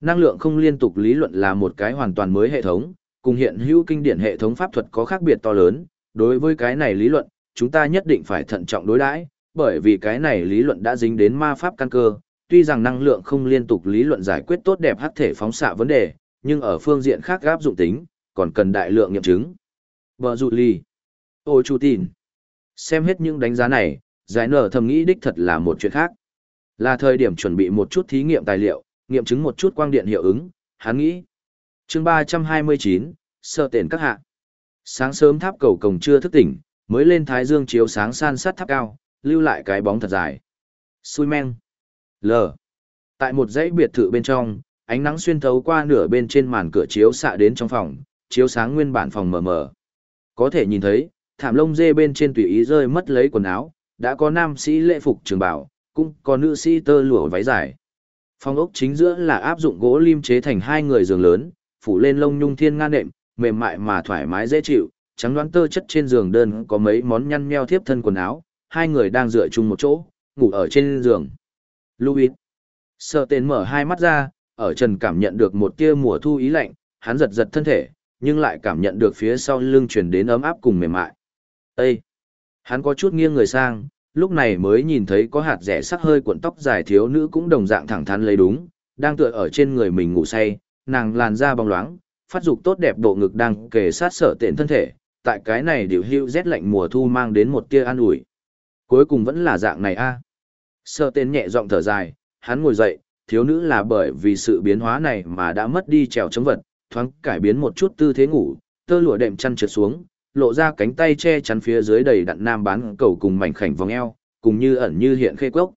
Năng lượng không liên tục lý luận là một cái hoàn toàn mới hệ thống, cùng hiện hữu kinh điển hệ thống pháp thuật có khác biệt to lớn, đối với cái này lý luận, chúng ta nhất định phải thận trọng đối đãi, bởi vì cái này lý luận đã dính đến ma pháp căn cơ, tuy rằng năng lượng không liên tục lý luận giải quyết tốt đẹp hắc thể phóng xạ vấn đề, nhưng ở phương diện khác áp dụng tính, còn cần đại lượng nghiệm chứng. Bờ dụ ly. Ô chú tin. Xem hết những đánh giá này, giải nở thầm nghĩ đích thật là một chuyện khác. Là thời điểm chuẩn bị một chút thí nghiệm tài liệu, nghiệm chứng một chút quang điện hiệu ứng, hắn nghĩ. chương 329, sơ tiền các hạ. Sáng sớm tháp cầu cổng chưa thức tỉnh, mới lên thái dương chiếu sáng san sát tháp cao, lưu lại cái bóng thật dài. Xui men. L. Tại một dãy biệt thự bên trong, ánh nắng xuyên thấu qua nửa bên trên màn cửa chiếu xạ đến trong phòng, chiếu sáng nguyên bản phòng mờ mờ. Có thể nhìn thấy, thảm lông dê bên trên tùy ý rơi mất lấy quần áo, đã có nam sĩ lễ phục trường bảo, cũng có nữ sĩ tơ lụa váy dài. Phòng ốc chính giữa là áp dụng gỗ lim chế thành hai người giường lớn, phủ lên lông nhung thiên nga nệm, mềm mại mà thoải mái dễ chịu, trắng đoán tơ chất trên giường đơn có mấy món nhăn nheo thiếp thân quần áo, hai người đang dựa chung một chỗ, ngủ ở trên giường. Louis. Sợ tên mở hai mắt ra, ở trần cảm nhận được một tia mùa thu ý lạnh, hắn giật giật thân thể, nhưng lại cảm nhận được phía sau lưng truyền đến ấm áp cùng mềm mại. Ê! Hắn có chút nghiêng người sang, lúc này mới nhìn thấy có hạt rẻ sắc hơi cuộn tóc dài thiếu nữ cũng đồng dạng thẳng thắn lấy đúng, đang tựa ở trên người mình ngủ say, nàng làn da bóng loáng, phát dục tốt đẹp bộ ngực đang kề sát sở tiện thân thể, tại cái này điều hưu rét lạnh mùa thu mang đến một tia an ủi. Cuối cùng vẫn là dạng này a. Sợ tên nhẹ giọng thở dài, hắn ngồi dậy, thiếu nữ là bởi vì sự biến hóa này mà đã mất đi trèo chống vật, thoáng cải biến một chút tư thế ngủ, tơ lụa đệm chăn trượt xuống, lộ ra cánh tay che chắn phía dưới đầy đặn nam bán cầu cùng mảnh khảnh vòng eo, cùng như ẩn như hiện khê quốc.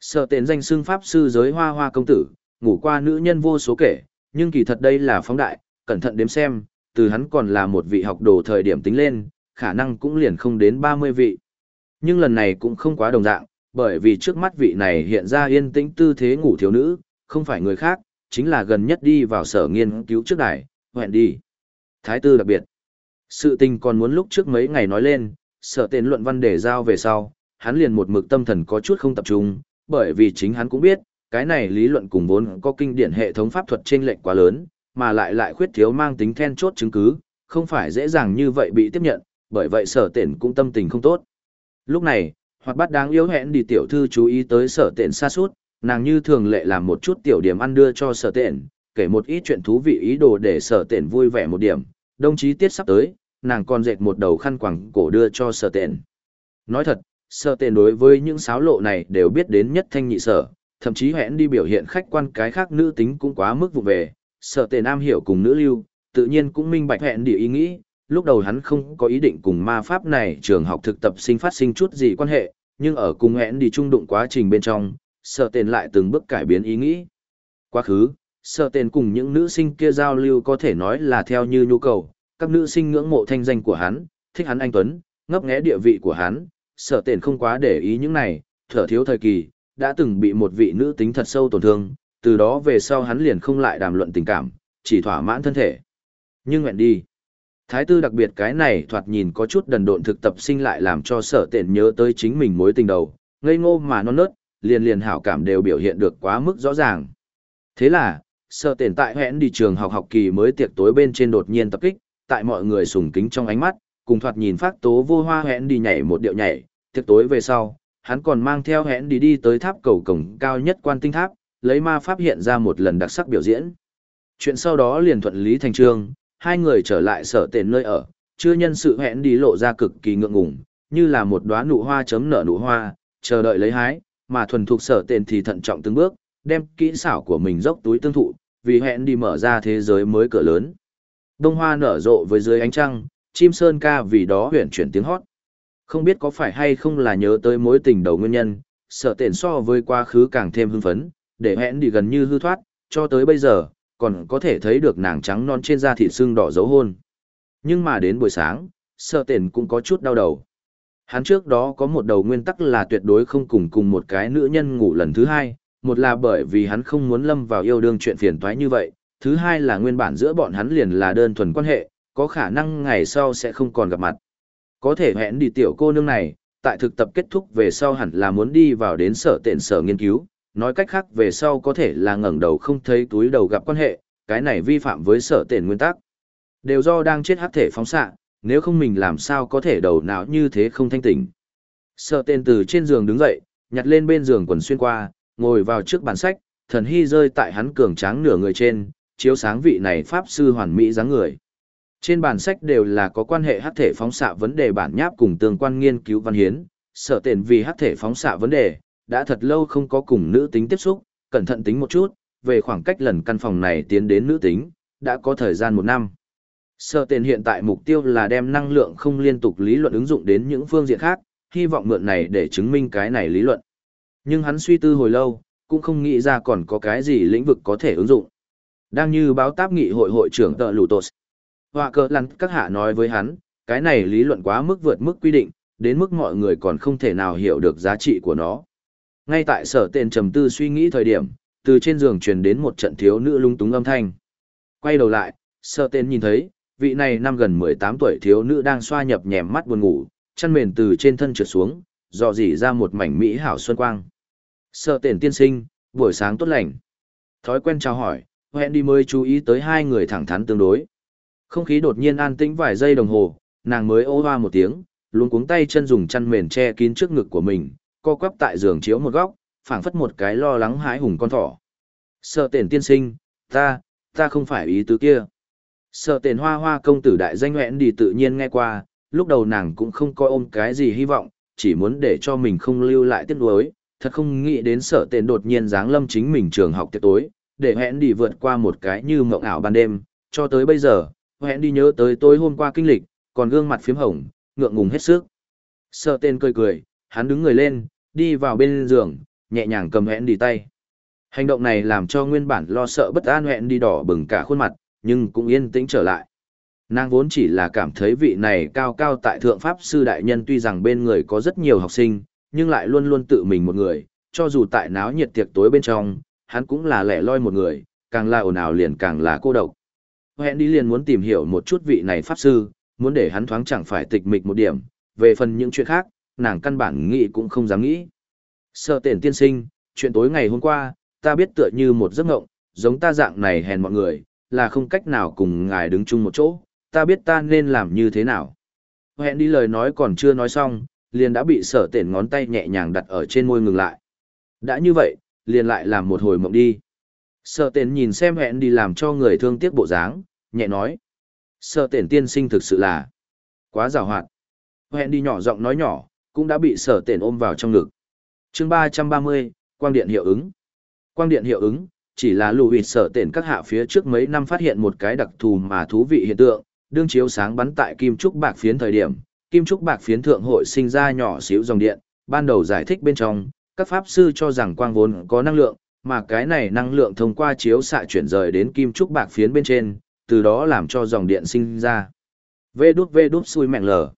Sợ tên danh xưng pháp sư giới hoa hoa công tử, ngủ qua nữ nhân vô số kể, nhưng kỳ thật đây là phóng đại, cẩn thận đếm xem, từ hắn còn là một vị học đồ thời điểm tính lên, khả năng cũng liền không đến 30 vị. Nhưng lần này cũng không quá đồng dạng, bởi vì trước mắt vị này hiện ra yên tĩnh tư thế ngủ thiếu nữ, không phải người khác, chính là gần nhất đi vào sở nghiên cứu trước đài, hẹn đi. Thái tư đặc biệt. Sự tình còn muốn lúc trước mấy ngày nói lên, sở tên luận văn để giao về sau, hắn liền một mực tâm thần có chút không tập trung, bởi vì chính hắn cũng biết, cái này lý luận cùng vốn có kinh điển hệ thống pháp thuật trên lệnh quá lớn, mà lại lại khuyết thiếu mang tính then chốt chứng cứ, không phải dễ dàng như vậy bị tiếp nhận, bởi vậy sở tên cũng tâm tình không tốt. Lúc này, hoặc bắt đáng yếu hẹn đi tiểu thư chú ý tới sở tên xa suốt, nàng như thường lệ làm một chút tiểu điểm ăn đưa cho sở tiện, kể một ít chuyện thú vị ý đồ để sở tiện vui vẻ một điểm, đồng chí tiết sắp tới, nàng còn dệt một đầu khăn quẳng cổ đưa cho sở tiện. Nói thật, sở tiện đối với những sáo lộ này đều biết đến nhất thanh nhị sở, thậm chí hẹn đi biểu hiện khách quan cái khác nữ tính cũng quá mức vụ về, sở tiện nam hiểu cùng nữ lưu, tự nhiên cũng minh bạch hẹn địa ý nghĩ, lúc đầu hắn không có ý định cùng ma pháp này trường học thực tập sinh phát sinh chút gì quan hệ, nhưng ở cùng hẹn đi trung đụng quá trình bên trong, sợ tên lại từng bước cải biến ý nghĩ. Quá khứ, sợ tên cùng những nữ sinh kia giao lưu có thể nói là theo như nhu cầu, các nữ sinh ngưỡng mộ thanh danh của hắn, thích hắn anh Tuấn, ngấp nghé địa vị của hắn, sợ tên không quá để ý những này, thở thiếu thời kỳ, đã từng bị một vị nữ tính thật sâu tổn thương, từ đó về sau hắn liền không lại đàm luận tình cảm, chỉ thỏa mãn thân thể. Nhưng nguyện đi. Thái tư đặc biệt cái này thoạt nhìn có chút đần độn thực tập sinh lại làm cho sở tện nhớ tới chính mình mối tình đầu, ngây ngô mà non nớt, liền liền hảo cảm đều biểu hiện được quá mức rõ ràng. Thế là, sở tiền tại hẹn đi trường học học kỳ mới tiệc tối bên trên đột nhiên tập kích, tại mọi người sùng kính trong ánh mắt, cùng thoạt nhìn phát tố vô hoa hẹn đi nhảy một điệu nhảy, tiệc tối về sau, hắn còn mang theo hẹn đi đi tới tháp cầu cổng cao nhất quan tinh tháp, lấy ma pháp hiện ra một lần đặc sắc biểu diễn. Chuyện sau đó liền thuận lý thành trương, hai người trở lại sở tiền nơi ở, chưa nhân sự hẹn đi lộ ra cực kỳ ngượng ngùng, như là một đóa nụ hoa chấm nở nụ hoa, chờ đợi lấy hái, mà thuần thuộc sở tên thì thận trọng từng bước, đem kỹ xảo của mình dốc túi tương thụ, vì hẹn đi mở ra thế giới mới cửa lớn. Đông hoa nở rộ với dưới ánh trăng, chim sơn ca vì đó huyển chuyển tiếng hót. Không biết có phải hay không là nhớ tới mối tình đầu nguyên nhân, sở tên so với quá khứ càng thêm hưng phấn, để hẹn đi gần như hư thoát, cho tới bây giờ, còn có thể thấy được nàng trắng non trên da thịt sưng đỏ dấu hôn. Nhưng mà đến buổi sáng, sở tên cũng có chút đau đầu. Hắn trước đó có một đầu nguyên tắc là tuyệt đối không cùng cùng một cái nữ nhân ngủ lần thứ hai, một là bởi vì hắn không muốn lâm vào yêu đương chuyện phiền toái như vậy, thứ hai là nguyên bản giữa bọn hắn liền là đơn thuần quan hệ, có khả năng ngày sau sẽ không còn gặp mặt. Có thể hẹn đi tiểu cô nương này, tại thực tập kết thúc về sau hẳn là muốn đi vào đến sở tiện sở nghiên cứu, nói cách khác về sau có thể là ngẩng đầu không thấy túi đầu gặp quan hệ, cái này vi phạm với sở tiện nguyên tắc. Đều do đang chết hắc thể phóng xạ, nếu không mình làm sao có thể đầu não như thế không thanh tỉnh. sợ tên từ trên giường đứng dậy, nhặt lên bên giường quần xuyên qua, ngồi vào trước bàn sách, thần hy rơi tại hắn cường tráng nửa người trên, chiếu sáng vị này pháp sư hoàn mỹ dáng người. Trên bàn sách đều là có quan hệ hắc thể phóng xạ vấn đề bản nháp cùng tương quan nghiên cứu văn hiến, sở tiền vì hắc thể phóng xạ vấn đề, đã thật lâu không có cùng nữ tính tiếp xúc, cẩn thận tính một chút, về khoảng cách lần căn phòng này tiến đến nữ tính, đã có thời gian một năm. Sở tiền hiện tại mục tiêu là đem năng lượng không liên tục lý luận ứng dụng đến những phương diện khác, hy vọng mượn này để chứng minh cái này lý luận. Nhưng hắn suy tư hồi lâu, cũng không nghĩ ra còn có cái gì lĩnh vực có thể ứng dụng. Đang như báo táp nghị hội hội trưởng tờ Lutos. Họa cờ lắn các hạ nói với hắn, cái này lý luận quá mức vượt mức quy định, đến mức mọi người còn không thể nào hiểu được giá trị của nó. Ngay tại sở tên trầm tư suy nghĩ thời điểm, từ trên giường truyền đến một trận thiếu nữ lung túng âm thanh. Quay đầu lại, sở tên nhìn thấy, vị này năm gần 18 tuổi thiếu nữ đang xoa nhập nhèm mắt buồn ngủ, chân mền từ trên thân trượt xuống, dò dỉ ra một mảnh mỹ hảo xuân quang. Sở tiền tiên sinh, buổi sáng tốt lành. Thói quen chào hỏi, hẹn đi mới chú ý tới hai người thẳng thắn tương đối. Không khí đột nhiên an tĩnh vài giây đồng hồ, nàng mới ô hoa một tiếng, luôn cuống tay chân dùng chăn mền che kín trước ngực của mình, co quắp tại giường chiếu một góc, phảng phất một cái lo lắng hãi hùng con thỏ. Sợ tiền tiên sinh, ta, ta không phải ý tứ kia. Sợ tiền hoa hoa công tử đại danh nguyện đi tự nhiên nghe qua, lúc đầu nàng cũng không coi ôm cái gì hy vọng, chỉ muốn để cho mình không lưu lại tiếc nuối, thật không nghĩ đến sợ tiền đột nhiên giáng lâm chính mình trường học tiệc tối, để hẹn đi vượt qua một cái như mộng ảo ban đêm, cho tới bây giờ, hẹn đi nhớ tới tối hôm qua kinh lịch, còn gương mặt phím hồng, ngượng ngùng hết sức. Sợ tên cười cười, hắn đứng người lên, đi vào bên giường, nhẹ nhàng cầm hẹn đi tay. Hành động này làm cho nguyên bản lo sợ bất an hẹn đi đỏ bừng cả khuôn mặt, nhưng cũng yên tĩnh trở lại. Nàng vốn chỉ là cảm thấy vị này cao cao tại thượng pháp sư đại nhân tuy rằng bên người có rất nhiều học sinh, nhưng lại luôn luôn tự mình một người, cho dù tại náo nhiệt tiệc tối bên trong, hắn cũng là lẻ loi một người, càng là ồn ào liền càng là cô độc. Hẹn đi liền muốn tìm hiểu một chút vị này pháp sư, muốn để hắn thoáng chẳng phải tịch mịch một điểm, về phần những chuyện khác, nàng căn bản nghĩ cũng không dám nghĩ. Sợ tiền tiên sinh, chuyện tối ngày hôm qua, ta biết tựa như một giấc ngộng, giống ta dạng này hèn mọi người, là không cách nào cùng ngài đứng chung một chỗ, ta biết ta nên làm như thế nào. Hẹn đi lời nói còn chưa nói xong, liền đã bị sở tển ngón tay nhẹ nhàng đặt ở trên môi ngừng lại. Đã như vậy, liền lại làm một hồi mộng đi. Sở tển nhìn xem hẹn đi làm cho người thương tiếc bộ dáng, nhẹ nói. Sở tển tiên sinh thực sự là quá rào hoạt. Hẹn đi nhỏ giọng nói nhỏ, cũng đã bị sở tển ôm vào trong ngực. chương ba trăm ba mươi quang điện hiệu ứng. Quang điện hiệu ứng, chỉ là lù hịt sở tển các hạ phía trước mấy năm phát hiện một cái đặc thù mà thú vị hiện tượng, đương chiếu sáng bắn tại kim trúc bạc phiến thời điểm, kim trúc bạc phiến thượng hội sinh ra nhỏ xíu dòng điện, ban đầu giải thích bên trong, các pháp sư cho rằng quang vốn có năng lượng, mà cái này năng lượng thông qua chiếu xạ chuyển rời đến kim trúc bạc phiến bên trên, từ đó làm cho dòng điện sinh ra. Vê đút vê đút xui mẹng lờ.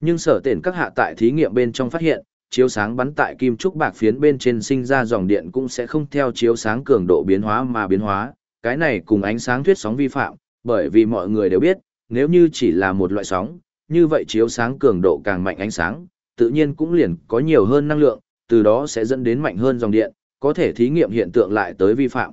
Nhưng sở tển các hạ tại thí nghiệm bên trong phát hiện, chiếu sáng bắn tại kim trúc bạc phiến bên trên sinh ra dòng điện cũng sẽ không theo chiếu sáng cường độ biến hóa mà biến hóa, cái này cùng ánh sáng thuyết sóng vi phạm, bởi vì mọi người đều biết, nếu như chỉ là một loại sóng, như vậy chiếu sáng cường độ càng mạnh ánh sáng, tự nhiên cũng liền có nhiều hơn năng lượng, từ đó sẽ dẫn đến mạnh hơn dòng điện, có thể thí nghiệm hiện tượng lại tới vi phạm.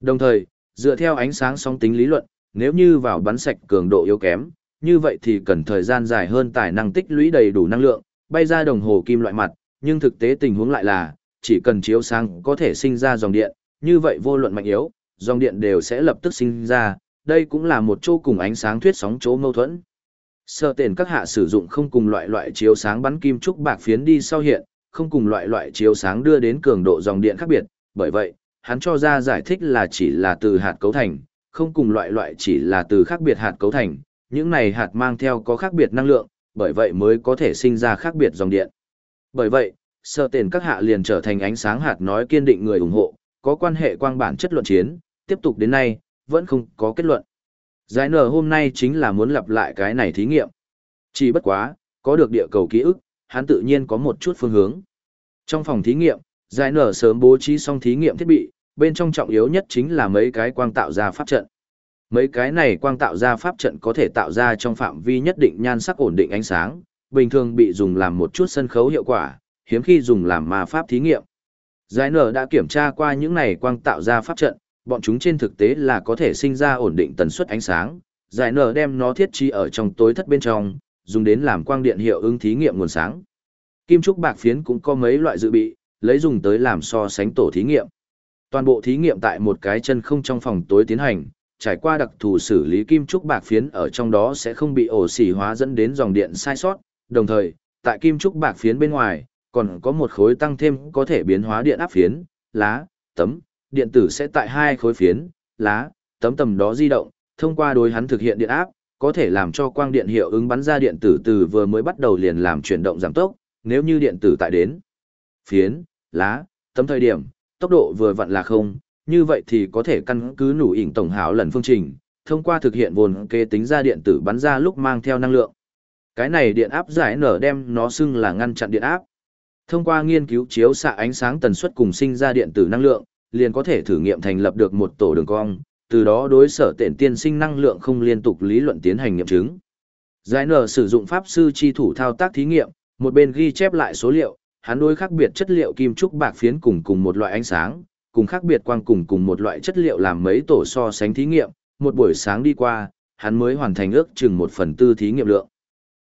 Đồng thời, dựa theo ánh sáng sóng tính lý luận, nếu như vào bắn sạch cường độ yếu kém, như vậy thì cần thời gian dài hơn tài năng tích lũy đầy đủ năng lượng, bay ra đồng hồ kim loại mặt, nhưng thực tế tình huống lại là, chỉ cần chiếu sáng có thể sinh ra dòng điện, như vậy vô luận mạnh yếu, dòng điện đều sẽ lập tức sinh ra, đây cũng là một chỗ cùng ánh sáng thuyết sóng chỗ mâu thuẫn. Sở tiền các hạ sử dụng không cùng loại loại chiếu sáng bắn kim trúc bạc phiến đi sau hiện, không cùng loại loại chiếu sáng đưa đến cường độ dòng điện khác biệt, bởi vậy, hắn cho ra giải thích là chỉ là từ hạt cấu thành, không cùng loại loại chỉ là từ khác biệt hạt cấu thành, những này hạt mang theo có khác biệt năng lượng, bởi vậy mới có thể sinh ra khác biệt dòng điện. Bởi vậy, sở tiền các hạ liền trở thành ánh sáng hạt nói kiên định người ủng hộ, có quan hệ quang bản chất luận chiến, tiếp tục đến nay, vẫn không có kết luận. Giải nở hôm nay chính là muốn lặp lại cái này thí nghiệm. Chỉ bất quá, có được địa cầu ký ức, hắn tự nhiên có một chút phương hướng. Trong phòng thí nghiệm, giải nở sớm bố trí xong thí nghiệm thiết bị, bên trong trọng yếu nhất chính là mấy cái quang tạo ra pháp trận. Mấy cái này quang tạo ra pháp trận có thể tạo ra trong phạm vi nhất định nhan sắc ổn định ánh sáng, bình thường bị dùng làm một chút sân khấu hiệu quả, hiếm khi dùng làm ma pháp thí nghiệm. Giải nở đã kiểm tra qua những này quang tạo ra pháp trận, bọn chúng trên thực tế là có thể sinh ra ổn định tần suất ánh sáng. Giải nở đem nó thiết trí ở trong tối thất bên trong, dùng đến làm quang điện hiệu ứng thí nghiệm nguồn sáng. Kim trúc bạc phiến cũng có mấy loại dự bị, lấy dùng tới làm so sánh tổ thí nghiệm. Toàn bộ thí nghiệm tại một cái chân không trong phòng tối tiến hành, trải qua đặc thù xử lý kim trúc bạc phiến ở trong đó sẽ không bị ổ xỉ hóa dẫn đến dòng điện sai sót, đồng thời, tại kim trúc bạc phiến bên ngoài, còn có một khối tăng thêm có thể biến hóa điện áp phiến, lá, tấm, điện tử sẽ tại hai khối phiến, lá, tấm tầm đó di động, thông qua đối hắn thực hiện điện áp, có thể làm cho quang điện hiệu ứng bắn ra điện tử từ vừa mới bắt đầu liền làm chuyển động giảm tốc, nếu như điện tử tại đến phiến, lá, tấm thời điểm, tốc độ vừa vặn là không, như vậy thì có thể căn cứ nủ ỉn tổng hảo lần phương trình, thông qua thực hiện vồn kế tính ra điện tử bắn ra lúc mang theo năng lượng. Cái này điện áp giải nở đem nó xưng là ngăn chặn điện áp. Thông qua nghiên cứu chiếu xạ ánh sáng tần suất cùng sinh ra điện tử năng lượng, liền có thể thử nghiệm thành lập được một tổ đường cong, từ đó đối sở tiện tiên sinh năng lượng không liên tục lý luận tiến hành nghiệm chứng. Giải nở sử dụng pháp sư chi thủ thao tác thí nghiệm, một bên ghi chép lại số liệu, hắn đối khác biệt chất liệu kim trúc bạc phiến cùng cùng một loại ánh sáng, cùng khác biệt quang cùng cùng một loại chất liệu làm mấy tổ so sánh thí nghiệm, một buổi sáng đi qua, hắn mới hoàn thành ước chừng một phần tư thí nghiệm lượng.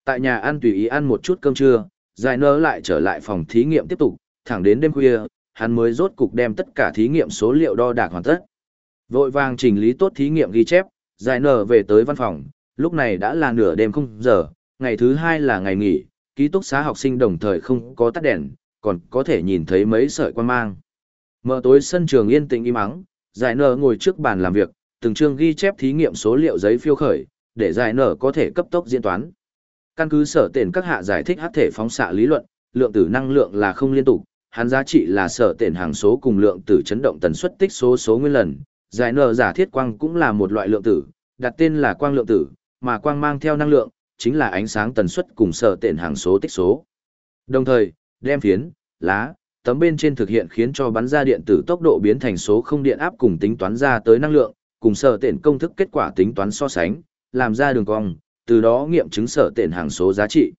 Tại nhà ăn tùy ý ăn một chút cơm trưa, giải nở lại trở lại phòng thí nghiệm tiếp tục, thẳng đến đêm khuya, hắn mới rốt cục đem tất cả thí nghiệm số liệu đo đạc hoàn tất. Vội vàng chỉnh lý tốt thí nghiệm ghi chép, giải nở về tới văn phòng, lúc này đã là nửa đêm không giờ, ngày thứ hai là ngày nghỉ, ký túc xá học sinh đồng thời không có tắt đèn, còn có thể nhìn thấy mấy sợi quan mang. Mở tối sân trường yên tĩnh im ắng, giải nở ngồi trước bàn làm việc, từng chương ghi chép thí nghiệm số liệu giấy phiêu khởi, để giải nở có thể cấp tốc diễn toán. Căn cứ sở tiền các hạ giải thích hắc thể phóng xạ lý luận, lượng tử năng lượng là không liên tục, hắn giá trị là sở tiền hàng số cùng lượng tử chấn động tần suất tích số số nguyên lần. Giải nở giả thiết quang cũng là một loại lượng tử, đặt tên là quang lượng tử, mà quang mang theo năng lượng, chính là ánh sáng tần suất cùng sở tiền hàng số tích số. Đồng thời, đem phiến, lá, tấm bên trên thực hiện khiến cho bắn ra điện tử tốc độ biến thành số không điện áp cùng tính toán ra tới năng lượng, cùng sở tiện công thức kết quả tính toán so sánh, làm ra đường cong, từ đó nghiệm chứng sở tiện hàng số giá trị.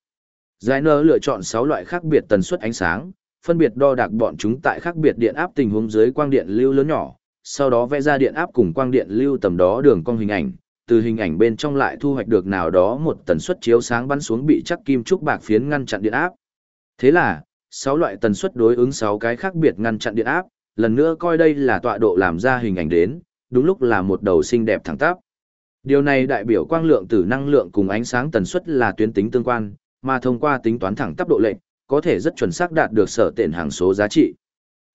Giải nơ lựa chọn 6 loại khác biệt tần suất ánh sáng, phân biệt đo đạc bọn chúng tại khác biệt điện áp tình huống dưới quang điện lưu lớn nhỏ, sau đó vẽ ra điện áp cùng quang điện lưu tầm đó đường cong hình ảnh, từ hình ảnh bên trong lại thu hoạch được nào đó một tần suất chiếu sáng bắn xuống bị chắc kim trúc bạc phiến ngăn chặn điện áp. Thế là, 6 loại tần suất đối ứng 6 cái khác biệt ngăn chặn điện áp, lần nữa coi đây là tọa độ làm ra hình ảnh đến, đúng lúc là một đầu xinh đẹp thẳng tắp. Điều này đại biểu quang lượng tử năng lượng cùng ánh sáng tần suất là tuyến tính tương quan, mà thông qua tính toán thẳng tắp độ lệnh, có thể rất chuẩn xác đạt được sở tiện hàng số giá trị.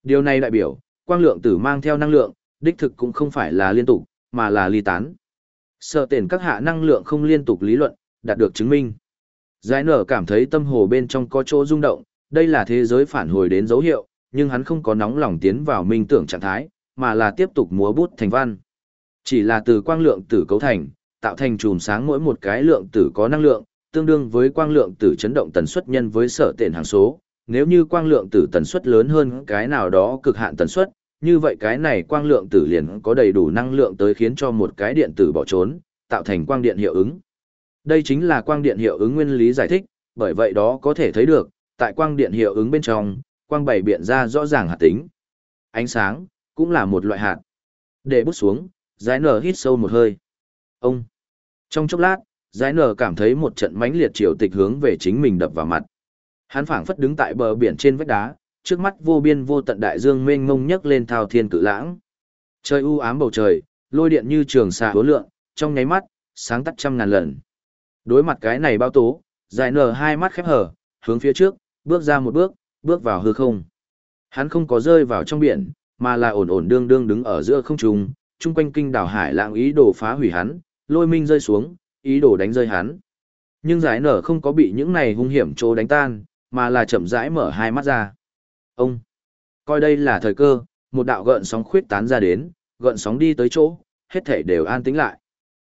Điều này đại biểu, quang lượng tử mang theo năng lượng, đích thực cũng không phải là liên tục, mà là ly tán. Sở tiện các hạ năng lượng không liên tục lý luận, đạt được chứng minh. Giải nở cảm thấy tâm hồ bên trong có chỗ rung động, đây là thế giới phản hồi đến dấu hiệu, nhưng hắn không có nóng lòng tiến vào minh tưởng trạng thái, mà là tiếp tục múa bút thành văn. Chỉ là từ quang lượng tử cấu thành, tạo thành chùm sáng mỗi một cái lượng tử có năng lượng, tương đương với quang lượng tử chấn động tần suất nhân với sở tiện hàng số. Nếu như quang lượng tử tần suất lớn hơn cái nào đó cực hạn tần suất, như vậy cái này quang lượng tử liền có đầy đủ năng lượng tới khiến cho một cái điện tử bỏ trốn, tạo thành quang điện hiệu ứng. Đây chính là quang điện hiệu ứng nguyên lý giải thích, bởi vậy đó có thể thấy được, tại quang điện hiệu ứng bên trong, quang bảy biện ra rõ ràng hạt tính. Ánh sáng, cũng là một loại hạt. Để bút xuống, giải nở hít sâu một hơi. Ông! Trong chốc lát, giải nở cảm thấy một trận mãnh liệt triều tịch hướng về chính mình đập vào mặt. Hắn phảng phất đứng tại bờ biển trên vách đá, trước mắt vô biên vô tận đại dương mênh mông nhấc lên thao thiên cự lãng. Trời u ám bầu trời, lôi điện như trường xà hứa lượng, trong nháy mắt, sáng tắt trăm ngàn lần. Đối mặt cái này bao tố, giải nở hai mắt khép hở, hướng phía trước, bước ra một bước, bước vào hư không. Hắn không có rơi vào trong biển, mà là ổn ổn đương đương đứng ở giữa không trung, chung quanh kinh đảo hải lãng ý đồ phá hủy hắn, lôi minh rơi xuống, ý đồ đánh rơi hắn. Nhưng giải nở không có bị những này hung hiểm trô đánh tan, mà là chậm rãi mở hai mắt ra. Ông, coi đây là thời cơ, một đạo gợn sóng khuyết tán ra đến, gợn sóng đi tới chỗ, hết thể đều an tĩnh lại.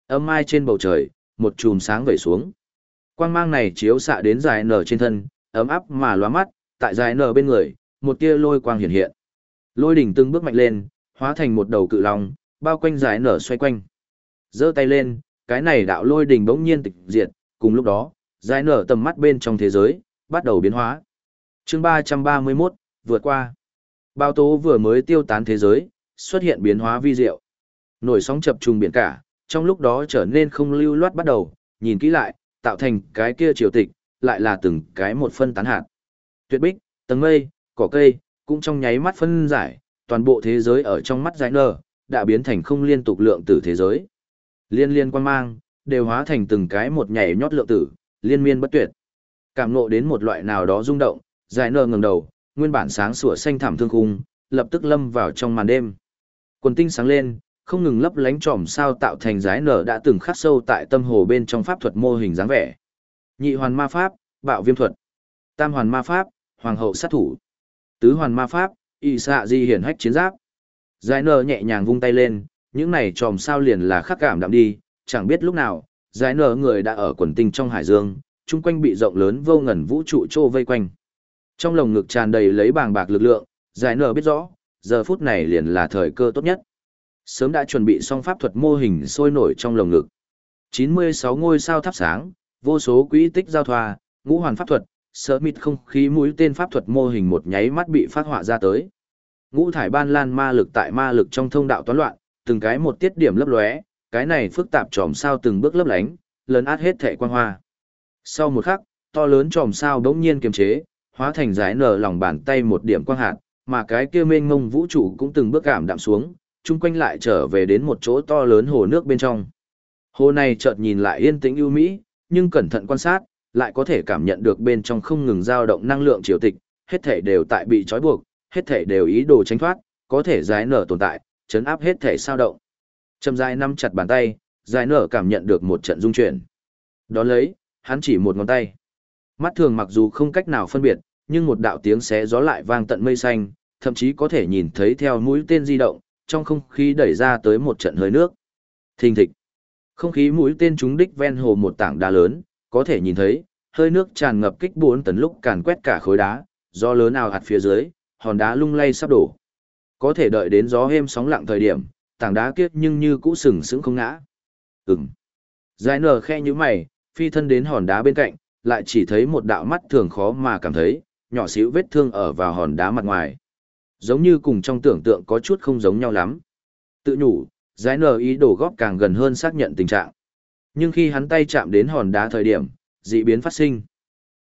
Âm mai trên bầu trời, một chùm sáng vẩy xuống. Quang mang này chiếu xạ đến giải nở trên thân, ấm áp mà lóa mắt, tại dài nở bên người, một tia lôi quang hiện hiện. Lôi đỉnh từng bước mạnh lên, hóa thành một đầu cự long, bao quanh dài nở xoay quanh. giơ tay lên, cái này đạo lôi đỉnh bỗng nhiên tịch diệt, cùng lúc đó, dài nở tầm mắt bên trong thế giới, bắt đầu biến hóa. chương 331, vượt qua. Bao tố vừa mới tiêu tán thế giới, xuất hiện biến hóa vi diệu. Nổi sóng chập trùng biển cả, trong lúc đó trở nên không lưu loát bắt đầu, nhìn kỹ lại, tạo thành cái kia triều tịch, lại là từng cái một phân tán hạt. Tuyệt bích, tầng mây, cỏ cây, cũng trong nháy mắt phân giải, toàn bộ thế giới ở trong mắt giải nở, đã biến thành không liên tục lượng tử thế giới. Liên liên quan mang, đều hóa thành từng cái một nhảy nhót lượng tử, liên miên bất tuyệt. Cảm ngộ đến một loại nào đó rung động, giải nở ngẩng đầu, nguyên bản sáng sủa xanh thảm thương khung, lập tức lâm vào trong màn đêm. Quần tinh sáng lên, không ngừng lấp lánh tròm sao tạo thành giải nở đã từng khắc sâu tại tâm hồ bên trong pháp thuật mô hình dáng vẻ. Nhị hoàn ma pháp, bạo viêm thuật. Tam hoàn ma pháp, hoàng hậu sát thủ. Tứ hoàn ma pháp, y xạ di hiển hách chiến giáp. Giải nờ nhẹ nhàng vung tay lên, những này chòm sao liền là khắc cảm đạm đi, chẳng biết lúc nào, giải nờ người đã ở quần tinh trong hải dương, chung quanh bị rộng lớn vô ngần vũ trụ trô vây quanh. Trong lồng ngực tràn đầy lấy bàng bạc lực lượng, giải nờ biết rõ, giờ phút này liền là thời cơ tốt nhất. Sớm đã chuẩn bị xong pháp thuật mô hình sôi nổi trong lồng ngực. 96 ngôi sao thắp sáng, vô số quỹ tích giao thoa, ngũ hoàn pháp thuật, sở mịt không khí mũi tên pháp thuật mô hình một nháy mắt bị phát họa ra tới. Ngũ thải ban lan ma lực tại ma lực trong thông đạo toán loạn, từng cái một tiết điểm lấp lóe, cái này phức tạp tròm sao từng bước lấp lánh, lớn át hết thể quang hoa. Sau một khắc, to lớn tròm sao đống nhiên kiềm chế, hóa thành giải nở lòng bàn tay một điểm quang hạt, mà cái kia mênh mông vũ trụ cũng từng bước cảm đạm xuống, chung quanh lại trở về đến một chỗ to lớn hồ nước bên trong. Hồ này chợt nhìn lại yên tĩnh ưu mỹ, nhưng cẩn thận quan sát, lại có thể cảm nhận được bên trong không ngừng dao động năng lượng triều tịch, hết thể đều tại bị trói buộc, hết thể đều ý đồ tránh thoát, có thể giải nở tồn tại, chấn áp hết thể sao động. Trầm dài nắm chặt bàn tay, giải nở cảm nhận được một trận dung chuyển. Đón lấy, hắn chỉ một ngón tay. Mắt thường mặc dù không cách nào phân biệt, nhưng một đạo tiếng xé gió lại vang tận mây xanh, thậm chí có thể nhìn thấy theo mũi tên di động, trong không khí đẩy ra tới một trận hơi nước. Thình thịch. Không khí mũi tên trúng đích ven hồ một tảng đá lớn, có thể nhìn thấy, hơi nước tràn ngập kích bốn tấn lúc càn quét cả khối đá, Do lớn nào hạt phía dưới, hòn đá lung lay sắp đổ. Có thể đợi đến gió êm sóng lặng thời điểm, tảng đá kiết nhưng như cũ sừng sững không ngã. Ừm. Giải nở khe như mày, phi thân đến hòn đá bên cạnh, lại chỉ thấy một đạo mắt thường khó mà cảm thấy, nhỏ xíu vết thương ở vào hòn đá mặt ngoài. Giống như cùng trong tưởng tượng có chút không giống nhau lắm. Tự nhủ, giải nở ý đổ góp càng gần hơn xác nhận tình trạng. Nhưng khi hắn tay chạm đến hòn đá thời điểm, dị biến phát sinh.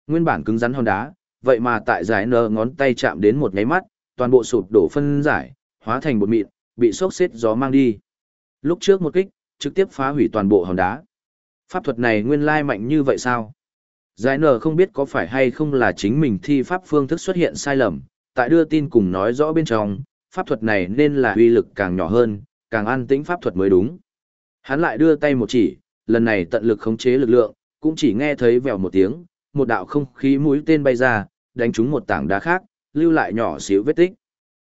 Nguyên bản cứng rắn hòn đá, vậy mà tại giải nở ngón tay chạm đến một nháy mắt, toàn bộ sụp đổ phân giải, hóa thành bột mịn, bị sốc xếp gió mang đi. Lúc trước một kích, trực tiếp phá hủy toàn bộ hòn đá. Pháp thuật này nguyên lai mạnh như vậy sao? Giải nở không biết có phải hay không là chính mình thi pháp phương thức xuất hiện sai lầm, tại đưa tin cùng nói rõ bên trong, pháp thuật này nên là uy lực càng nhỏ hơn, càng an tĩnh pháp thuật mới đúng. Hắn lại đưa tay một chỉ, lần này tận lực khống chế lực lượng, cũng chỉ nghe thấy vèo một tiếng, một đạo không khí mũi tên bay ra, đánh trúng một tảng đá khác, lưu lại nhỏ xíu vết tích.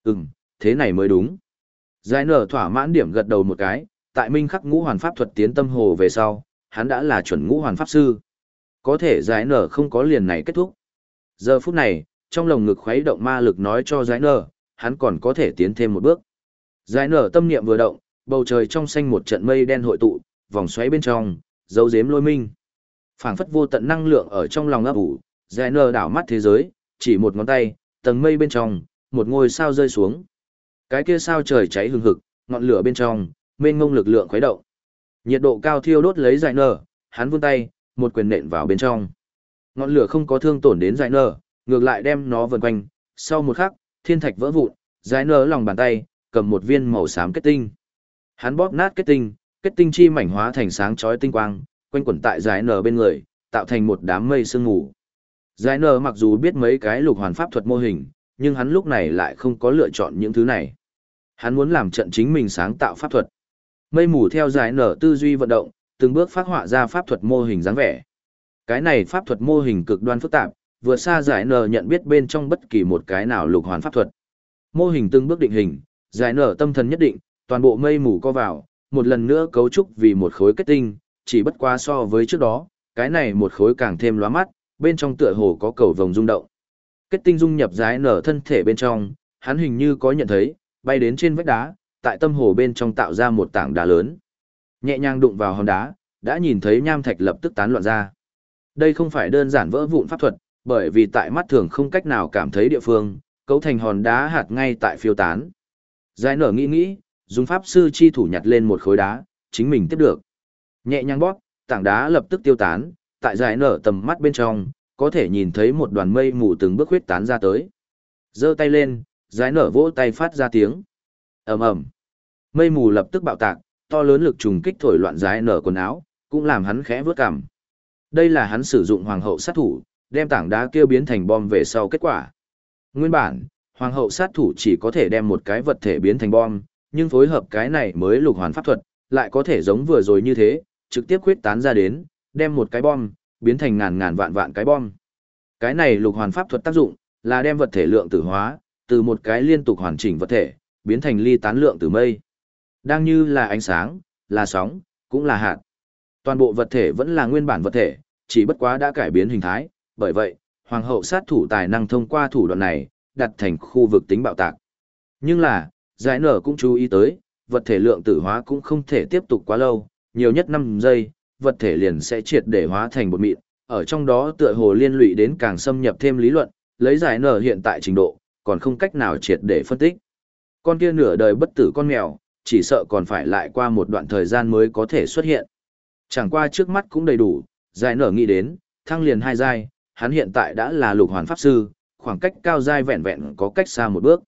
Ừm, thế này mới đúng. Giải nở thỏa mãn điểm gật đầu một cái, tại minh khắc ngũ hoàn pháp thuật tiến tâm hồ về sau, hắn đã là chuẩn ngũ hoàn pháp sư. Có thể giải nở không có liền này kết thúc. Giờ phút này, trong lồng ngực khuấy động ma lực nói cho giải nở, hắn còn có thể tiến thêm một bước. Giải nở tâm niệm vừa động, bầu trời trong xanh một trận mây đen hội tụ, vòng xoáy bên trong, dấu dếm lôi minh. phảng phất vô tận năng lượng ở trong lòng ấp ủ, giải nở đảo mắt thế giới, chỉ một ngón tay, tầng mây bên trong, một ngôi sao rơi xuống. Cái kia sao trời cháy hừng hực, ngọn lửa bên trong, mênh mông lực lượng khuấy động. Nhiệt độ cao thiêu đốt lấy giải nở, hắn vươn tay, một quyền nện vào bên trong. Ngọn lửa không có thương tổn đến giải nở, ngược lại đem nó vần quanh, sau một khắc, thiên thạch vỡ vụn, giải nở lòng bàn tay, cầm một viên màu xám kết tinh. Hắn bóp nát kết tinh, kết tinh chi mảnh hóa thành sáng chói tinh quang, quanh quẩn tại giải nở bên người, tạo thành một đám mây sương mù. Giải nở mặc dù biết mấy cái lục hoàn pháp thuật mô hình, nhưng hắn lúc này lại không có lựa chọn những thứ này. Hắn muốn làm trận chính mình sáng tạo pháp thuật. Mây mù theo giải nở tư duy vận động, từng bước phát họa ra pháp thuật mô hình dáng vẻ. Cái này pháp thuật mô hình cực đoan phức tạp, vượt xa giải nở nhận biết bên trong bất kỳ một cái nào lục hoàn pháp thuật. Mô hình từng bước định hình, giải nở tâm thần nhất định, toàn bộ mây mù co vào, một lần nữa cấu trúc vì một khối kết tinh, chỉ bất quá so với trước đó, cái này một khối càng thêm lóa mắt, bên trong tựa hồ có cầu vồng rung động. Kết tinh dung nhập giải nở thân thể bên trong, hắn hình như có nhận thấy, bay đến trên vách đá, tại tâm hồ bên trong tạo ra một tảng đá lớn. Nhẹ nhàng đụng vào hòn đá, đã nhìn thấy nham thạch lập tức tán loạn ra. Đây không phải đơn giản vỡ vụn pháp thuật, bởi vì tại mắt thường không cách nào cảm thấy địa phương, cấu thành hòn đá hạt ngay tại phiêu tán. Giải nở nghĩ nghĩ, dùng pháp sư chi thủ nhặt lên một khối đá, chính mình tiếp được. Nhẹ nhàng bóp, tảng đá lập tức tiêu tán, tại giải nở tầm mắt bên trong, có thể nhìn thấy một đoàn mây mù từng bước huyết tán ra tới. giơ tay lên, giải nở vỗ tay phát ra tiếng. ầm ầm, Mây mù lập tức bạo tạc, to lớn lực trùng kích thổi loạn giải nở quần áo, cũng làm hắn khẽ vướt cằm. Đây là hắn sử dụng hoàng hậu sát thủ, đem tảng đá kia biến thành bom về sau kết quả. Nguyên bản, hoàng hậu sát thủ chỉ có thể đem một cái vật thể biến thành bom, nhưng phối hợp cái này mới lục hoàn pháp thuật, lại có thể giống vừa rồi như thế, trực tiếp khuyết tán ra đến, đem một cái bom, biến thành ngàn ngàn vạn vạn cái bom. Cái này lục hoàn pháp thuật tác dụng, là đem vật thể lượng tử hóa, từ một cái liên tục hoàn chỉnh vật thể, biến thành ly tán lượng tử mây. Đang như là ánh sáng, là sóng, cũng là hạt. Toàn bộ vật thể vẫn là nguyên bản vật thể, chỉ bất quá đã cải biến hình thái, bởi vậy, hoàng hậu sát thủ tài năng thông qua thủ đoạn này, đặt thành khu vực tính bạo tạc. Nhưng là, giải nở cũng chú ý tới, vật thể lượng tử hóa cũng không thể tiếp tục quá lâu, nhiều nhất 5 giây, vật thể liền sẽ triệt để hóa thành bột mịn, ở trong đó tựa hồ liên lụy đến càng xâm nhập thêm lý luận, lấy giải nở hiện tại trình độ, còn không cách nào triệt để phân tích. Con kia nửa đời bất tử con mèo, chỉ sợ còn phải lại qua một đoạn thời gian mới có thể xuất hiện. Chẳng qua trước mắt cũng đầy đủ, giải nở nghĩ đến, thăng liền hai giai, hắn hiện tại đã là lục hoàn pháp sư, khoảng cách cao dai vẹn vẹn có cách xa một bước.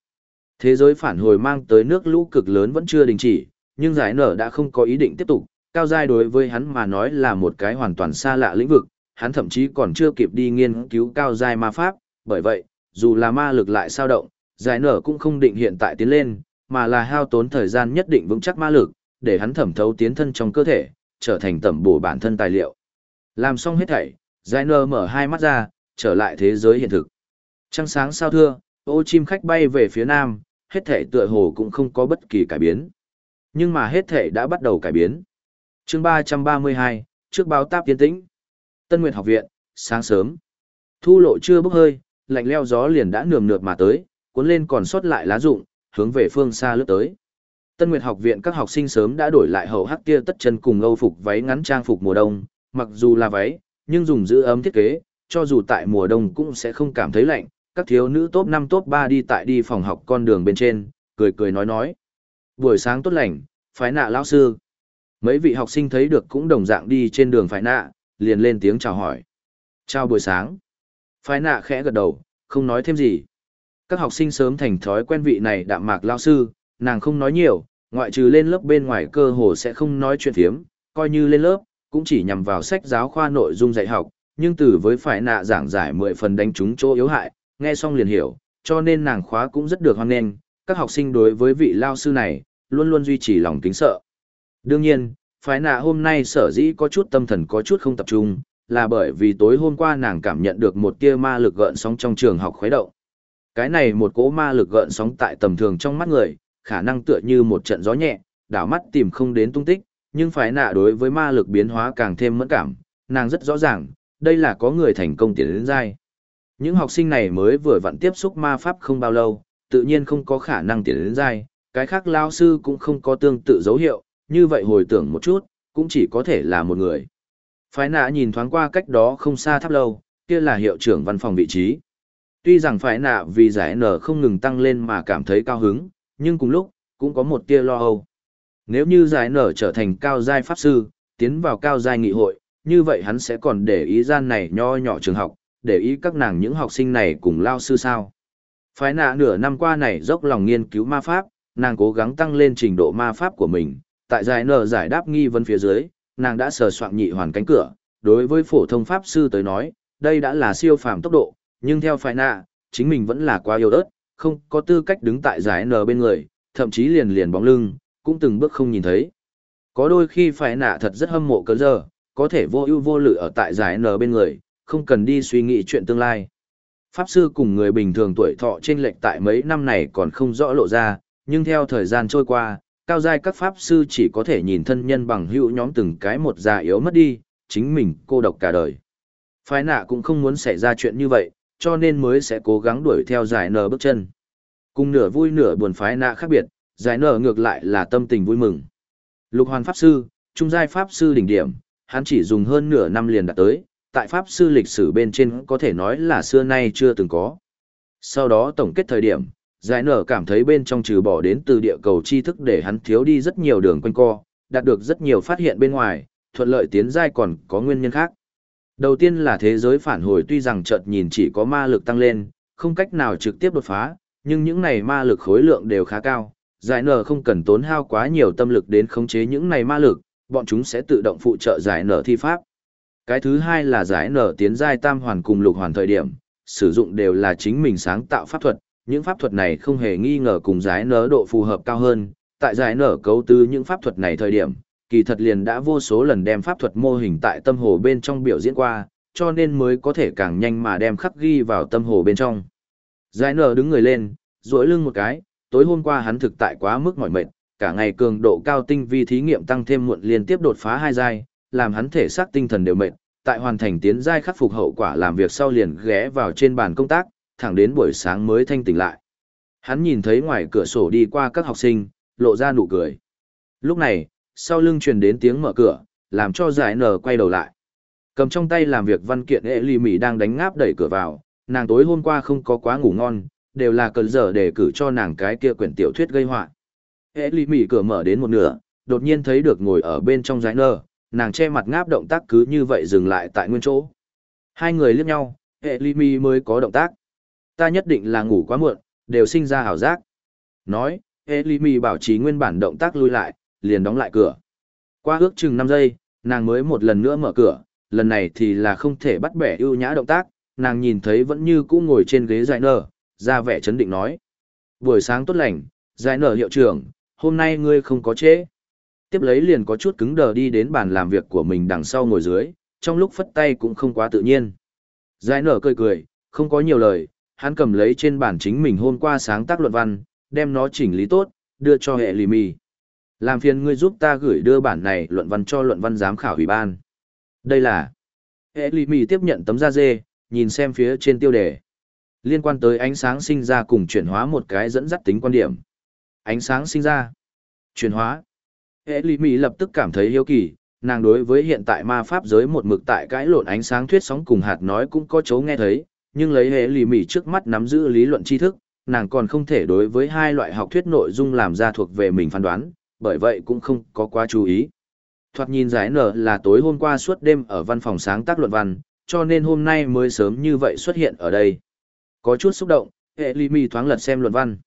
Thế giới phản hồi mang tới nước lũ cực lớn vẫn chưa đình chỉ, nhưng giải nở đã không có ý định tiếp tục, cao dai đối với hắn mà nói là một cái hoàn toàn xa lạ lĩnh vực, hắn thậm chí còn chưa kịp đi nghiên cứu cao dai ma pháp, bởi vậy, dù là ma lực lại sao động, giải nở cũng không định hiện tại tiến lên, mà là hao tốn thời gian nhất định vững chắc ma lực, để hắn thẩm thấu tiến thân trong cơ thể, trở thành tẩm bổ bản thân tài liệu. Làm xong hết thảy, giải nở mở hai mắt ra, trở lại thế giới hiện thực. Trăng sáng sao thưa, ô chim khách bay về phía nam, hết thể tựa hồ cũng không có bất kỳ cải biến. Nhưng mà hết thể đã bắt đầu cải biến. Chương ba trăm ba mươi hai trước báo táp tiến tĩnh. Tân nguyệt học viện sáng sớm. Thu lộ chưa bốc hơi lạnh leo gió liền đã nườm nượp mà tới cuốn lên còn sót lại lá rụng hướng về phương xa lướt tới. Tân nguyệt học viện các học sinh sớm đã đổi lại hậu hắc kia tất chân cùng âu phục váy ngắn trang phục mùa đông mặc dù là váy nhưng dùng giữ ấm thiết kế cho dù tại mùa đông cũng sẽ không cảm thấy lạnh các thiếu nữ top năm top ba đi tại đi phòng học con đường bên trên cười cười nói nói buổi sáng tốt lành phái nạ lão sư Mấy vị học sinh thấy được cũng đồng dạng đi trên đường phái nạ, liền lên tiếng chào hỏi. Chào buổi sáng. Phái nạ khẽ gật đầu, không nói thêm gì. Các học sinh sớm thành thói quen vị này đạm mạc lão sư, nàng không nói nhiều, ngoại trừ lên lớp bên ngoài cơ hồ sẽ không nói chuyện thiếm, coi như lên lớp, cũng chỉ nhằm vào sách giáo khoa nội dung dạy học, nhưng từ với phải nạ giảng giải mười phần đánh trúng chỗ yếu hại, nghe xong liền hiểu, cho nên nàng khóa cũng rất được hoan nghênh, các học sinh đối với vị lao sư này, luôn luôn duy trì lòng kính sợ. Đương nhiên, phái nạ hôm nay sở dĩ có chút tâm thần có chút không tập trung, là bởi vì tối hôm qua nàng cảm nhận được một tia ma lực gợn sóng trong trường học khuấy động. Cái này một cỗ ma lực gợn sóng tại tầm thường trong mắt người, khả năng tựa như một trận gió nhẹ, đảo mắt tìm không đến tung tích, nhưng Phái nạ đối với ma lực biến hóa càng thêm mẫn cảm, nàng rất rõ ràng, đây là có người thành công tiến đến dai. Những học sinh này mới vừa vặn tiếp xúc ma pháp không bao lâu, tự nhiên không có khả năng tiến đến giai, cái khác lao sư cũng không có tương tự dấu hiệu, như vậy hồi tưởng một chút, cũng chỉ có thể là một người. Phái nạ nhìn thoáng qua cách đó không xa tháp lâu, kia là hiệu trưởng văn phòng vị trí. Tuy rằng phái nạ vì giải nở không ngừng tăng lên mà cảm thấy cao hứng, nhưng cùng lúc, cũng có một tia lo âu. Nếu như giải nở trở thành cao giai pháp sư, tiến vào cao giai nghị hội, như vậy hắn sẽ còn để ý gian này nho nhỏ trường học, để ý các nàng những học sinh này cùng lao sư sao. Phái nạ nửa năm qua này dốc lòng nghiên cứu ma pháp, nàng cố gắng tăng lên trình độ ma pháp của mình, tại giải nở giải đáp nghi vấn phía dưới, nàng đã sờ soạn nhị hoàn cánh cửa, đối với phổ thông pháp sư tới nói, đây đã là siêu phàm tốc độ, nhưng theo phái nạ, chính mình vẫn là quá yếu ớt, không có tư cách đứng tại giải nở bên người, thậm chí liền liền bóng lưng, cũng từng bước không nhìn thấy. Có đôi khi phải nạ thật rất hâm mộ cơ giờ, có thể vô ưu vô lự ở tại giải nở bên người, không cần đi suy nghĩ chuyện tương lai. Pháp sư cùng người bình thường tuổi thọ trên lệch tại mấy năm này còn không rõ lộ ra, nhưng theo thời gian trôi qua, cao giai các pháp sư chỉ có thể nhìn thân nhân bằng hữu nhóm từng cái một già yếu mất đi, chính mình cô độc cả đời. Phái nạ cũng không muốn xảy ra chuyện như vậy, cho nên mới sẽ cố gắng đuổi theo giải nở bước chân. Cùng nửa vui nửa buồn phái nạ khác biệt, giải nở ngược lại là tâm tình vui mừng. Lục hoàn pháp sư, trung giai pháp sư đỉnh điểm, hắn chỉ dùng hơn nửa năm liền đạt tới, tại pháp sư lịch sử bên trên có thể nói là xưa nay chưa từng có. Sau đó tổng kết thời điểm, giải nở cảm thấy bên trong trừ bỏ đến từ địa cầu tri thức để hắn thiếu đi rất nhiều đường quanh co, đạt được rất nhiều phát hiện bên ngoài, thuận lợi tiến giai còn có nguyên nhân khác. Đầu tiên là thế giới phản hồi tuy rằng chợt nhìn chỉ có ma lực tăng lên, không cách nào trực tiếp đột phá, nhưng những này ma lực khối lượng đều khá cao, giải nở không cần tốn hao quá nhiều tâm lực đến khống chế những này ma lực, bọn chúng sẽ tự động phụ trợ giải nở thi pháp. Cái thứ hai là giải nở tiến giai tam hoàn cùng lục hoàn thời điểm, sử dụng đều là chính mình sáng tạo pháp thuật, những pháp thuật này không hề nghi ngờ cùng giải nở độ phù hợp cao hơn, tại giải nở cấu tứ những pháp thuật này thời điểm, kỳ thật liền đã vô số lần đem pháp thuật mô hình tại tâm hồ bên trong biểu diễn qua, cho nên mới có thể càng nhanh mà đem khắc ghi vào tâm hồ bên trong. Giải nở đứng người lên, duỗi lưng một cái, tối hôm qua hắn thực tại quá mức mỏi mệt, cả ngày cường độ cao tinh vi thí nghiệm tăng thêm muộn liên tiếp đột phá hai giai, làm hắn thể xác tinh thần đều mệt, tại hoàn thành tiến giai khắc phục hậu quả làm việc sau liền ghé vào trên bàn công tác, thẳng đến buổi sáng mới thanh tỉnh lại. Hắn nhìn thấy ngoài cửa sổ đi qua các học sinh, lộ ra nụ cười. Lúc này, sau lưng truyền đến tiếng mở cửa, làm cho giải nở quay đầu lại. Cầm trong tay làm việc văn kiện ệ Mỹ mỉ đang đánh ngáp đẩy cửa vào, nàng tối hôm qua không có quá ngủ ngon, đều là cần giờ để cử cho nàng cái kia quyển tiểu thuyết gây họa hệ Mỹ mỉ cửa mở đến một nửa đột nhiên thấy được ngồi ở bên trong giải nở, nàng che mặt ngáp động tác cứ như vậy dừng lại tại nguyên chỗ hai người liếc nhau hệ ly mi mới có động tác ta nhất định là ngủ quá muộn đều sinh ra hảo giác nói hệ ly mi bảo trì nguyên bản động tác lui lại liền đóng lại cửa qua ước chừng năm giây nàng mới một lần nữa mở cửa lần này thì là không thể bắt bẻ ưu nhã động tác nàng nhìn thấy vẫn như cũ ngồi trên ghế dài nở ra vẻ chấn định nói. Buổi sáng tốt lành, dài nở hiệu trưởng, hôm nay ngươi không có trễ. Tiếp lấy liền có chút cứng đờ đi đến bàn làm việc của mình đằng sau ngồi dưới, trong lúc phất tay cũng không quá tự nhiên. Giải nở cười cười, không có nhiều lời, hắn cầm lấy trên bàn chính mình hôm qua sáng tác luận văn, đem nó chỉnh lý tốt, đưa cho hệ lì mì. Làm phiền ngươi giúp ta gửi đưa bản này luận văn cho luận văn giám khảo ủy ban. Đây là... Hệ lì mì tiếp nhận tấm da dê, nhìn xem phía trên tiêu đề liên quan tới ánh sáng sinh ra cùng chuyển hóa một cái dẫn dắt tính quan điểm. Ánh sáng sinh ra, chuyển hóa. Hệ lý mỹ lập tức cảm thấy hiếu kỳ, nàng đối với hiện tại ma pháp giới một mực tại cãi lộn ánh sáng thuyết sóng cùng hạt nói cũng có chấu nghe thấy, nhưng lấy hệ lý mỹ trước mắt nắm giữ lý luận tri thức, nàng còn không thể đối với hai loại học thuyết nội dung làm ra thuộc về mình phán đoán, bởi vậy cũng không có quá chú ý. Thoạt nhìn giải nở là tối hôm qua suốt đêm ở văn phòng sáng tác luận văn, cho nên hôm nay mới sớm như vậy xuất hiện ở đây. Có chút xúc động, hệ lì mì thoáng lật xem luận văn.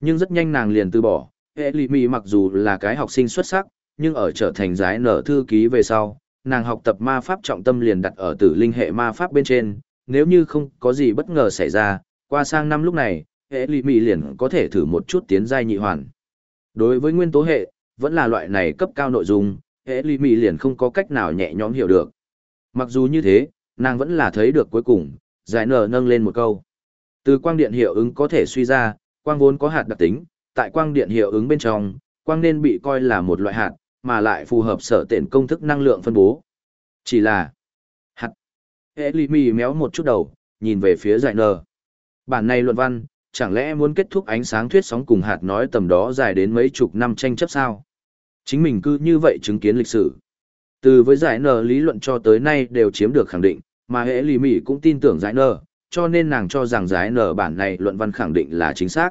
Nhưng rất nhanh nàng liền từ bỏ, hệ lì mì mặc dù là cái học sinh xuất sắc, nhưng ở trở thành giái nở thư ký về sau, nàng học tập ma pháp trọng tâm liền đặt ở tử linh hệ ma pháp bên trên, nếu như không có gì bất ngờ xảy ra, qua sang năm lúc này, hệ lì mì liền có thể thử một chút tiến giai nhị hoàn. Đối với nguyên tố hệ, vẫn là loại này cấp cao nội dung, hệ lì mì liền không có cách nào nhẹ nhõm hiểu được. Mặc dù như thế, nàng vẫn là thấy được cuối cùng, giải nở nâng lên một câu. Từ quang điện hiệu ứng có thể suy ra, quang vốn có hạt đặc tính, tại quang điện hiệu ứng bên trong, quang nên bị coi là một loại hạt, mà lại phù hợp sở tiện công thức năng lượng phân bố. Chỉ là hạt. Elimi méo một chút đầu, nhìn về phía giải nờ. Bản này luận văn, chẳng lẽ muốn kết thúc ánh sáng thuyết sóng cùng hạt nói tầm đó dài đến mấy chục năm tranh chấp sao? Chính mình cứ như vậy chứng kiến lịch sử. Từ với giải nờ lý luận cho tới nay đều chiếm được khẳng định, mà hệ lì mỉ cũng tin tưởng giải nờ, cho nên nàng cho rằng giải nờ bản này luận văn khẳng định là chính xác.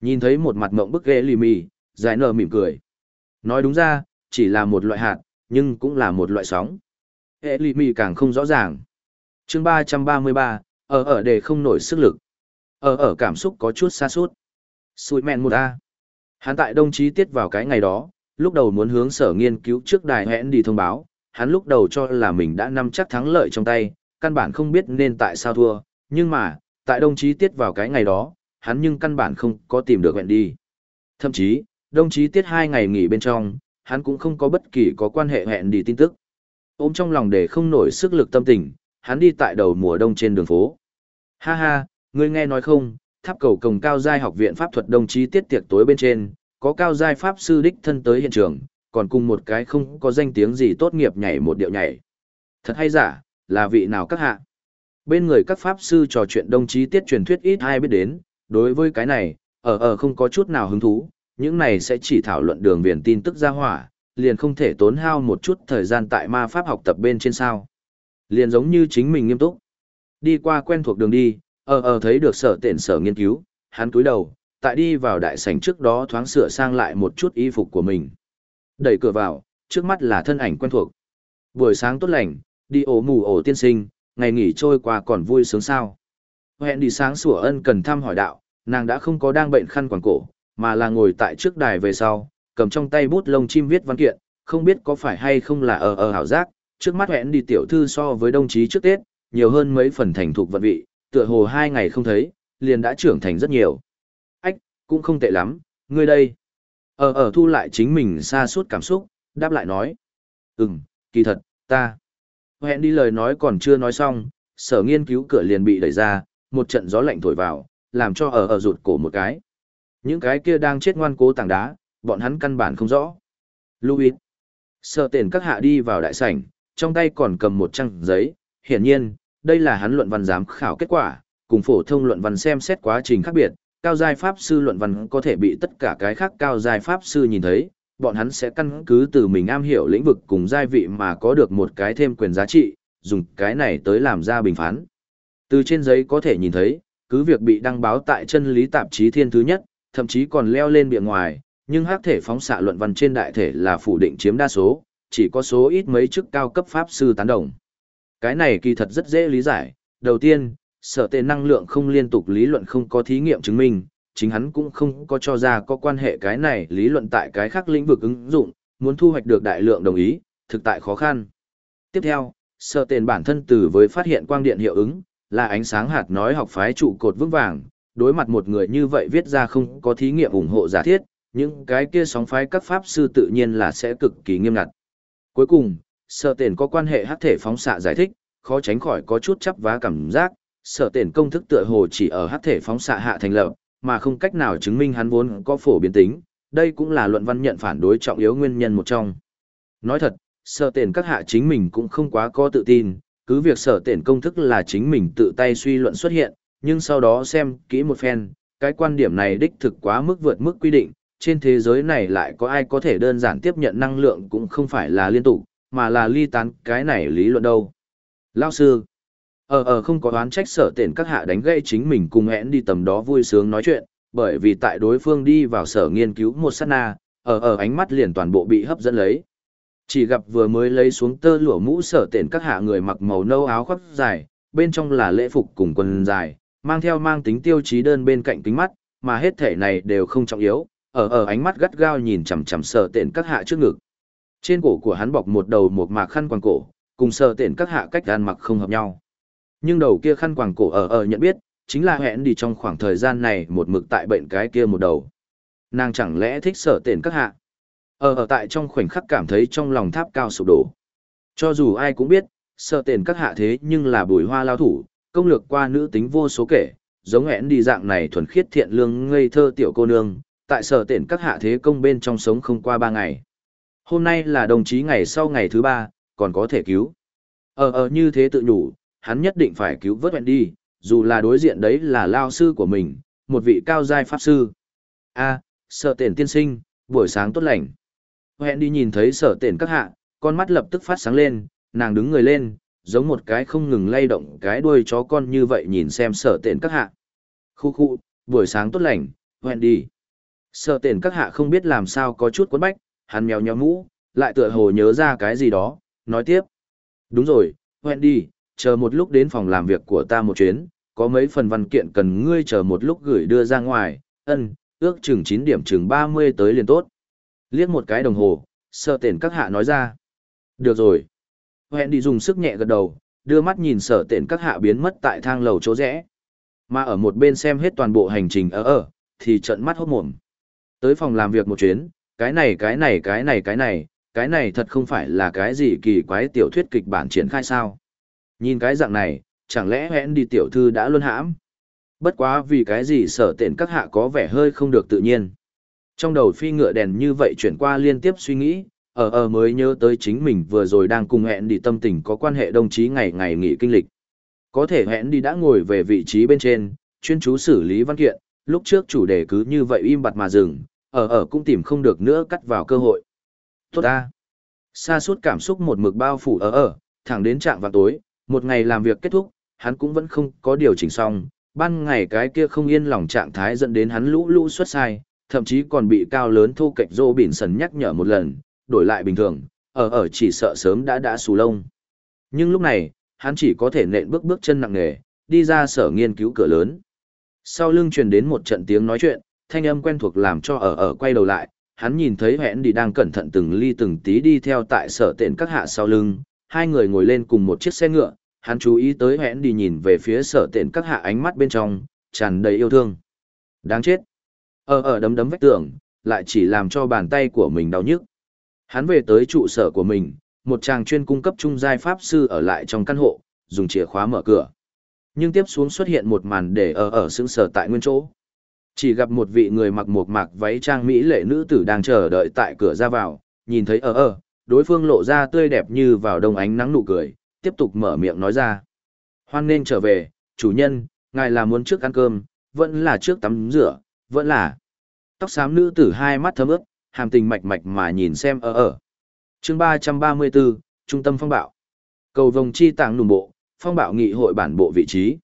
Nhìn thấy một mặt mộng bức ghê lì mì, giải nở mỉm cười. Nói đúng ra, chỉ là một loại hạt, nhưng cũng là một loại sóng. Ghê lì mì càng không rõ ràng. chương ba trăm ba mươi ba, ở ở để không nổi sức lực. Ở ở cảm xúc có chút xa suốt. Sùi mẹn một A. Hắn tại đồng chí tiết vào cái ngày đó, lúc đầu muốn hướng sở nghiên cứu trước đài hẹn đi thông báo, hắn lúc đầu cho là mình đã nắm chắc thắng lợi trong tay, căn bản không biết nên tại sao thua, nhưng mà, tại đồng chí tiết vào cái ngày đó, hắn nhưng căn bản không có tìm được hẹn đi. Thậm chí, đồng chí tiết hai ngày nghỉ bên trong, hắn cũng không có bất kỳ có quan hệ hẹn đi tin tức. Ôm trong lòng để không nổi sức lực tâm tình, hắn đi tại đầu mùa đông trên đường phố. Ha ha, ngươi nghe nói không, tháp cầu cổng cao giai học viện pháp thuật đồng chí tiết tiệc tối bên trên, có cao giai pháp sư đích thân tới hiện trường, còn cùng một cái không có danh tiếng gì tốt nghiệp nhảy một điệu nhảy. Thật hay giả, là vị nào các hạ? Bên người các pháp sư trò chuyện đồng chí tiết truyền thuyết ít ai biết đến, đối với cái này, ở ở không có chút nào hứng thú, những này sẽ chỉ thảo luận đường viền tin tức ra hỏa, liền không thể tốn hao một chút thời gian tại ma pháp học tập bên trên sao. Liền giống như chính mình nghiêm túc. Đi qua quen thuộc đường đi, ở ở thấy được sở tiện sở nghiên cứu, hắn cúi đầu, tại đi vào đại sảnh trước đó thoáng sửa sang lại một chút y phục của mình. Đẩy cửa vào, trước mắt là thân ảnh quen thuộc. Buổi sáng tốt lành, đi ổ mù ổ tiên sinh, ngày nghỉ trôi qua còn vui sướng sao. Hẹn đi sáng sủa ân cần thăm hỏi đạo, nàng đã không có đang bệnh khăn quàng cổ, mà là ngồi tại trước đài về sau, cầm trong tay bút lông chim viết văn kiện, không biết có phải hay không là ờ ờ ở ở hảo giác, trước mắt hẹn đi tiểu thư so với đồng chí trước Tết, nhiều hơn mấy phần thành thục vận vị, tựa hồ hai ngày không thấy, liền đã trưởng thành rất nhiều. Ách, cũng không tệ lắm, ngươi đây. Ở ở thu lại chính mình xa suốt cảm xúc, đáp lại nói. Ừm, kỳ thật, ta. Hẹn đi lời nói còn chưa nói xong, sở nghiên cứu cửa liền bị đẩy ra, một trận gió lạnh thổi vào, làm cho ở ở rụt cổ một cái. Những cái kia đang chết ngoan cố tảng đá, bọn hắn căn bản không rõ. Louis. sợ tiền các hạ đi vào đại sảnh, trong tay còn cầm một trang giấy, hiển nhiên, đây là hắn luận văn giám khảo kết quả, cùng phổ thông luận văn xem xét quá trình khác biệt, cao giai pháp sư luận văn có thể bị tất cả cái khác cao giai pháp sư nhìn thấy, bọn hắn sẽ căn cứ từ mình am hiểu lĩnh vực cùng giai vị mà có được một cái thêm quyền giá trị, dùng cái này tới làm ra bình phán. Từ trên giấy có thể nhìn thấy, cứ việc bị đăng báo tại chân lý tạp chí thiên thứ nhất, thậm chí còn leo lên bìa ngoài, nhưng hắc thể phóng xạ luận văn trên đại thể là phủ định chiếm đa số, chỉ có số ít mấy chức cao cấp pháp sư tán đồng. Cái này kỳ thật rất dễ lý giải, đầu tiên, sở tệ năng lượng không liên tục lý luận không có thí nghiệm chứng minh, chính hắn cũng không có cho ra có quan hệ cái này lý luận tại cái khác lĩnh vực ứng dụng, muốn thu hoạch được đại lượng đồng ý, thực tại khó khăn. Tiếp theo, sở tiền bản thân từ với phát hiện quang điện hiệu ứng, là ánh sáng hạt nói học phái trụ cột vững vàng, đối mặt một người như vậy viết ra không có thí nghiệm ủng hộ giả thiết, những cái kia sóng phái các pháp sư tự nhiên là sẽ cực kỳ nghiêm ngặt. Cuối cùng, sở tiền có quan hệ hắc thể phóng xạ giải thích, khó tránh khỏi có chút chấp vá cảm giác, sở tiền công thức tựa hồ chỉ ở hắc thể phóng xạ hạ thành lập, mà không cách nào chứng minh hắn vốn có phổ biến tính, đây cũng là luận văn nhận phản đối trọng yếu nguyên nhân một trong. Nói thật, sở tiền các hạ chính mình cũng không quá có tự tin, cứ việc sở tiền công thức là chính mình tự tay suy luận xuất hiện, nhưng sau đó xem kỹ một phen, cái quan điểm này đích thực quá mức vượt mức quy định, trên thế giới này lại có ai có thể đơn giản tiếp nhận năng lượng cũng không phải là liên tục, mà là ly tán cái này lý luận đâu. Lao sư, ở ở không có đoán trách sở tiền các hạ đánh gây chính mình cùng hẹn đi tầm đó vui sướng nói chuyện, bởi vì tại đối phương đi vào sở nghiên cứu một sát na, ở ở ánh mắt liền toàn bộ bị hấp dẫn lấy. Chỉ gặp vừa mới lấy xuống tơ lụa mũ sở tiện các hạ người mặc màu nâu áo khoác dài, bên trong là lễ phục cùng quần dài, mang theo mang tính tiêu chí đơn bên cạnh kính mắt, mà hết thể này đều không trọng yếu, ở ở ánh mắt gắt gao nhìn chằm chằm sở tiện các hạ trước ngực. Trên cổ của hắn bọc một đầu một mạc khăn quàng cổ, cùng sở tiện các hạ cách ăn mặc không hợp nhau. Nhưng đầu kia khăn quàng cổ ở ở nhận biết, chính là hẹn đi trong khoảng thời gian này một mực tại bệnh cái kia một đầu. Nàng chẳng lẽ thích sở tiện các hạ? Ở ở tại trong khoảnh khắc cảm thấy trong lòng tháp cao sụp đổ. Cho dù ai cũng biết, sợ tiền các hạ thế nhưng là bùi hoa lao thủ, công lược qua nữ tính vô số kể, giống hẹn đi dạng này thuần khiết thiện lương ngây thơ tiểu cô nương, tại sở tiền các hạ thế công bên trong sống không qua ba ngày. Hôm nay là đồng chí ngày sau ngày thứ ba, còn có thể cứu. Ờ ờ như thế tự nhủ, hắn nhất định phải cứu vớt hẹn đi, dù là đối diện đấy là lao sư của mình, một vị cao giai pháp sư. a sở tiền tiên sinh, buổi sáng tốt lành. Hẹn đi nhìn thấy sở tiện các hạ, con mắt lập tức phát sáng lên, nàng đứng người lên, giống một cái không ngừng lay động cái đuôi chó con như vậy nhìn xem sở tiện các hạ. Khu khu, buổi sáng tốt lành, hẹn đi. Sở tiện các hạ không biết làm sao có chút cuốn bách, hắn mèo nhéo mũ, lại tựa hồ nhớ ra cái gì đó, nói tiếp. Đúng rồi, hẹn đi, chờ một lúc đến phòng làm việc của ta một chuyến, có mấy phần văn kiện cần ngươi chờ một lúc gửi đưa ra ngoài, ân, ước chừng 9 điểm chừng 30 tới liền tốt. Liếc một cái đồng hồ, sở tển các hạ nói ra. Được rồi. Hẹn đi dùng sức nhẹ gật đầu, đưa mắt nhìn sở tiền các hạ biến mất tại thang lầu chỗ rẽ. Mà ở một bên xem hết toàn bộ hành trình ở ở, thì trận mắt hốt mồm. Tới phòng làm việc một chuyến, cái này cái này cái này cái này, cái này thật không phải là cái gì kỳ quái tiểu thuyết kịch bản triển khai sao. Nhìn cái dạng này, chẳng lẽ hẹn đi tiểu thư đã luôn hãm. Bất quá vì cái gì sở tiện các hạ có vẻ hơi không được tự nhiên. Trong đầu phi ngựa đèn như vậy chuyển qua liên tiếp suy nghĩ, ở ở mới nhớ tới chính mình vừa rồi đang cùng hẹn đi tâm tình có quan hệ đồng chí ngày ngày nghỉ kinh lịch. Có thể hẹn đi đã ngồi về vị trí bên trên, chuyên chú xử lý văn kiện, lúc trước chủ đề cứ như vậy im bặt mà dừng, ở ở cũng tìm không được nữa cắt vào cơ hội. Tốt ta. Xa suốt cảm xúc một mực bao phủ ở ở, thẳng đến trạng vào tối, một ngày làm việc kết thúc, hắn cũng vẫn không có điều chỉnh xong, ban ngày cái kia không yên lòng trạng thái dẫn đến hắn lũ lũ xuất sai, thậm chí còn bị cao lớn thu cạnh rô bỉn sần nhắc nhở một lần, đổi lại bình thường, ở ở chỉ sợ sớm đã đã xù lông. Nhưng lúc này, hắn chỉ có thể nện bước bước chân nặng nề, đi ra sở nghiên cứu cửa lớn. Sau lưng truyền đến một trận tiếng nói chuyện, thanh âm quen thuộc làm cho ở ở quay đầu lại, hắn nhìn thấy hẹn đi đang cẩn thận từng ly từng tí đi theo tại sở tiện các hạ sau lưng, hai người ngồi lên cùng một chiếc xe ngựa, hắn chú ý tới hẹn đi nhìn về phía sở tiện các hạ ánh mắt bên trong, tràn đầy yêu thương. Đáng chết. Ở ở đấm đấm vách tường, lại chỉ làm cho bàn tay của mình đau nhức. Hắn về tới trụ sở của mình, một chàng chuyên cung cấp trung giai pháp sư ở lại trong căn hộ, dùng chìa khóa mở cửa. Nhưng tiếp xuống xuất hiện một màn để ở ở sững sở tại nguyên chỗ. Chỉ gặp một vị người mặc một mạc váy trang mỹ lệ nữ tử đang chờ đợi tại cửa ra vào, nhìn thấy ở ở, đối phương lộ ra tươi đẹp như vào đông ánh nắng nụ cười, tiếp tục mở miệng nói ra. Hoan nên trở về, chủ nhân, ngài là muốn trước ăn cơm, vẫn là trước tắm rửa, vẫn là. Tóc xám nữ tử hai mắt thấm ướt, hàm tình mạch mạch mà nhìn xem ở ở. chương 334, Trung tâm phong bạo. Cầu vòng chi tàng nùng bộ, phong bạo nghị hội bản bộ vị trí.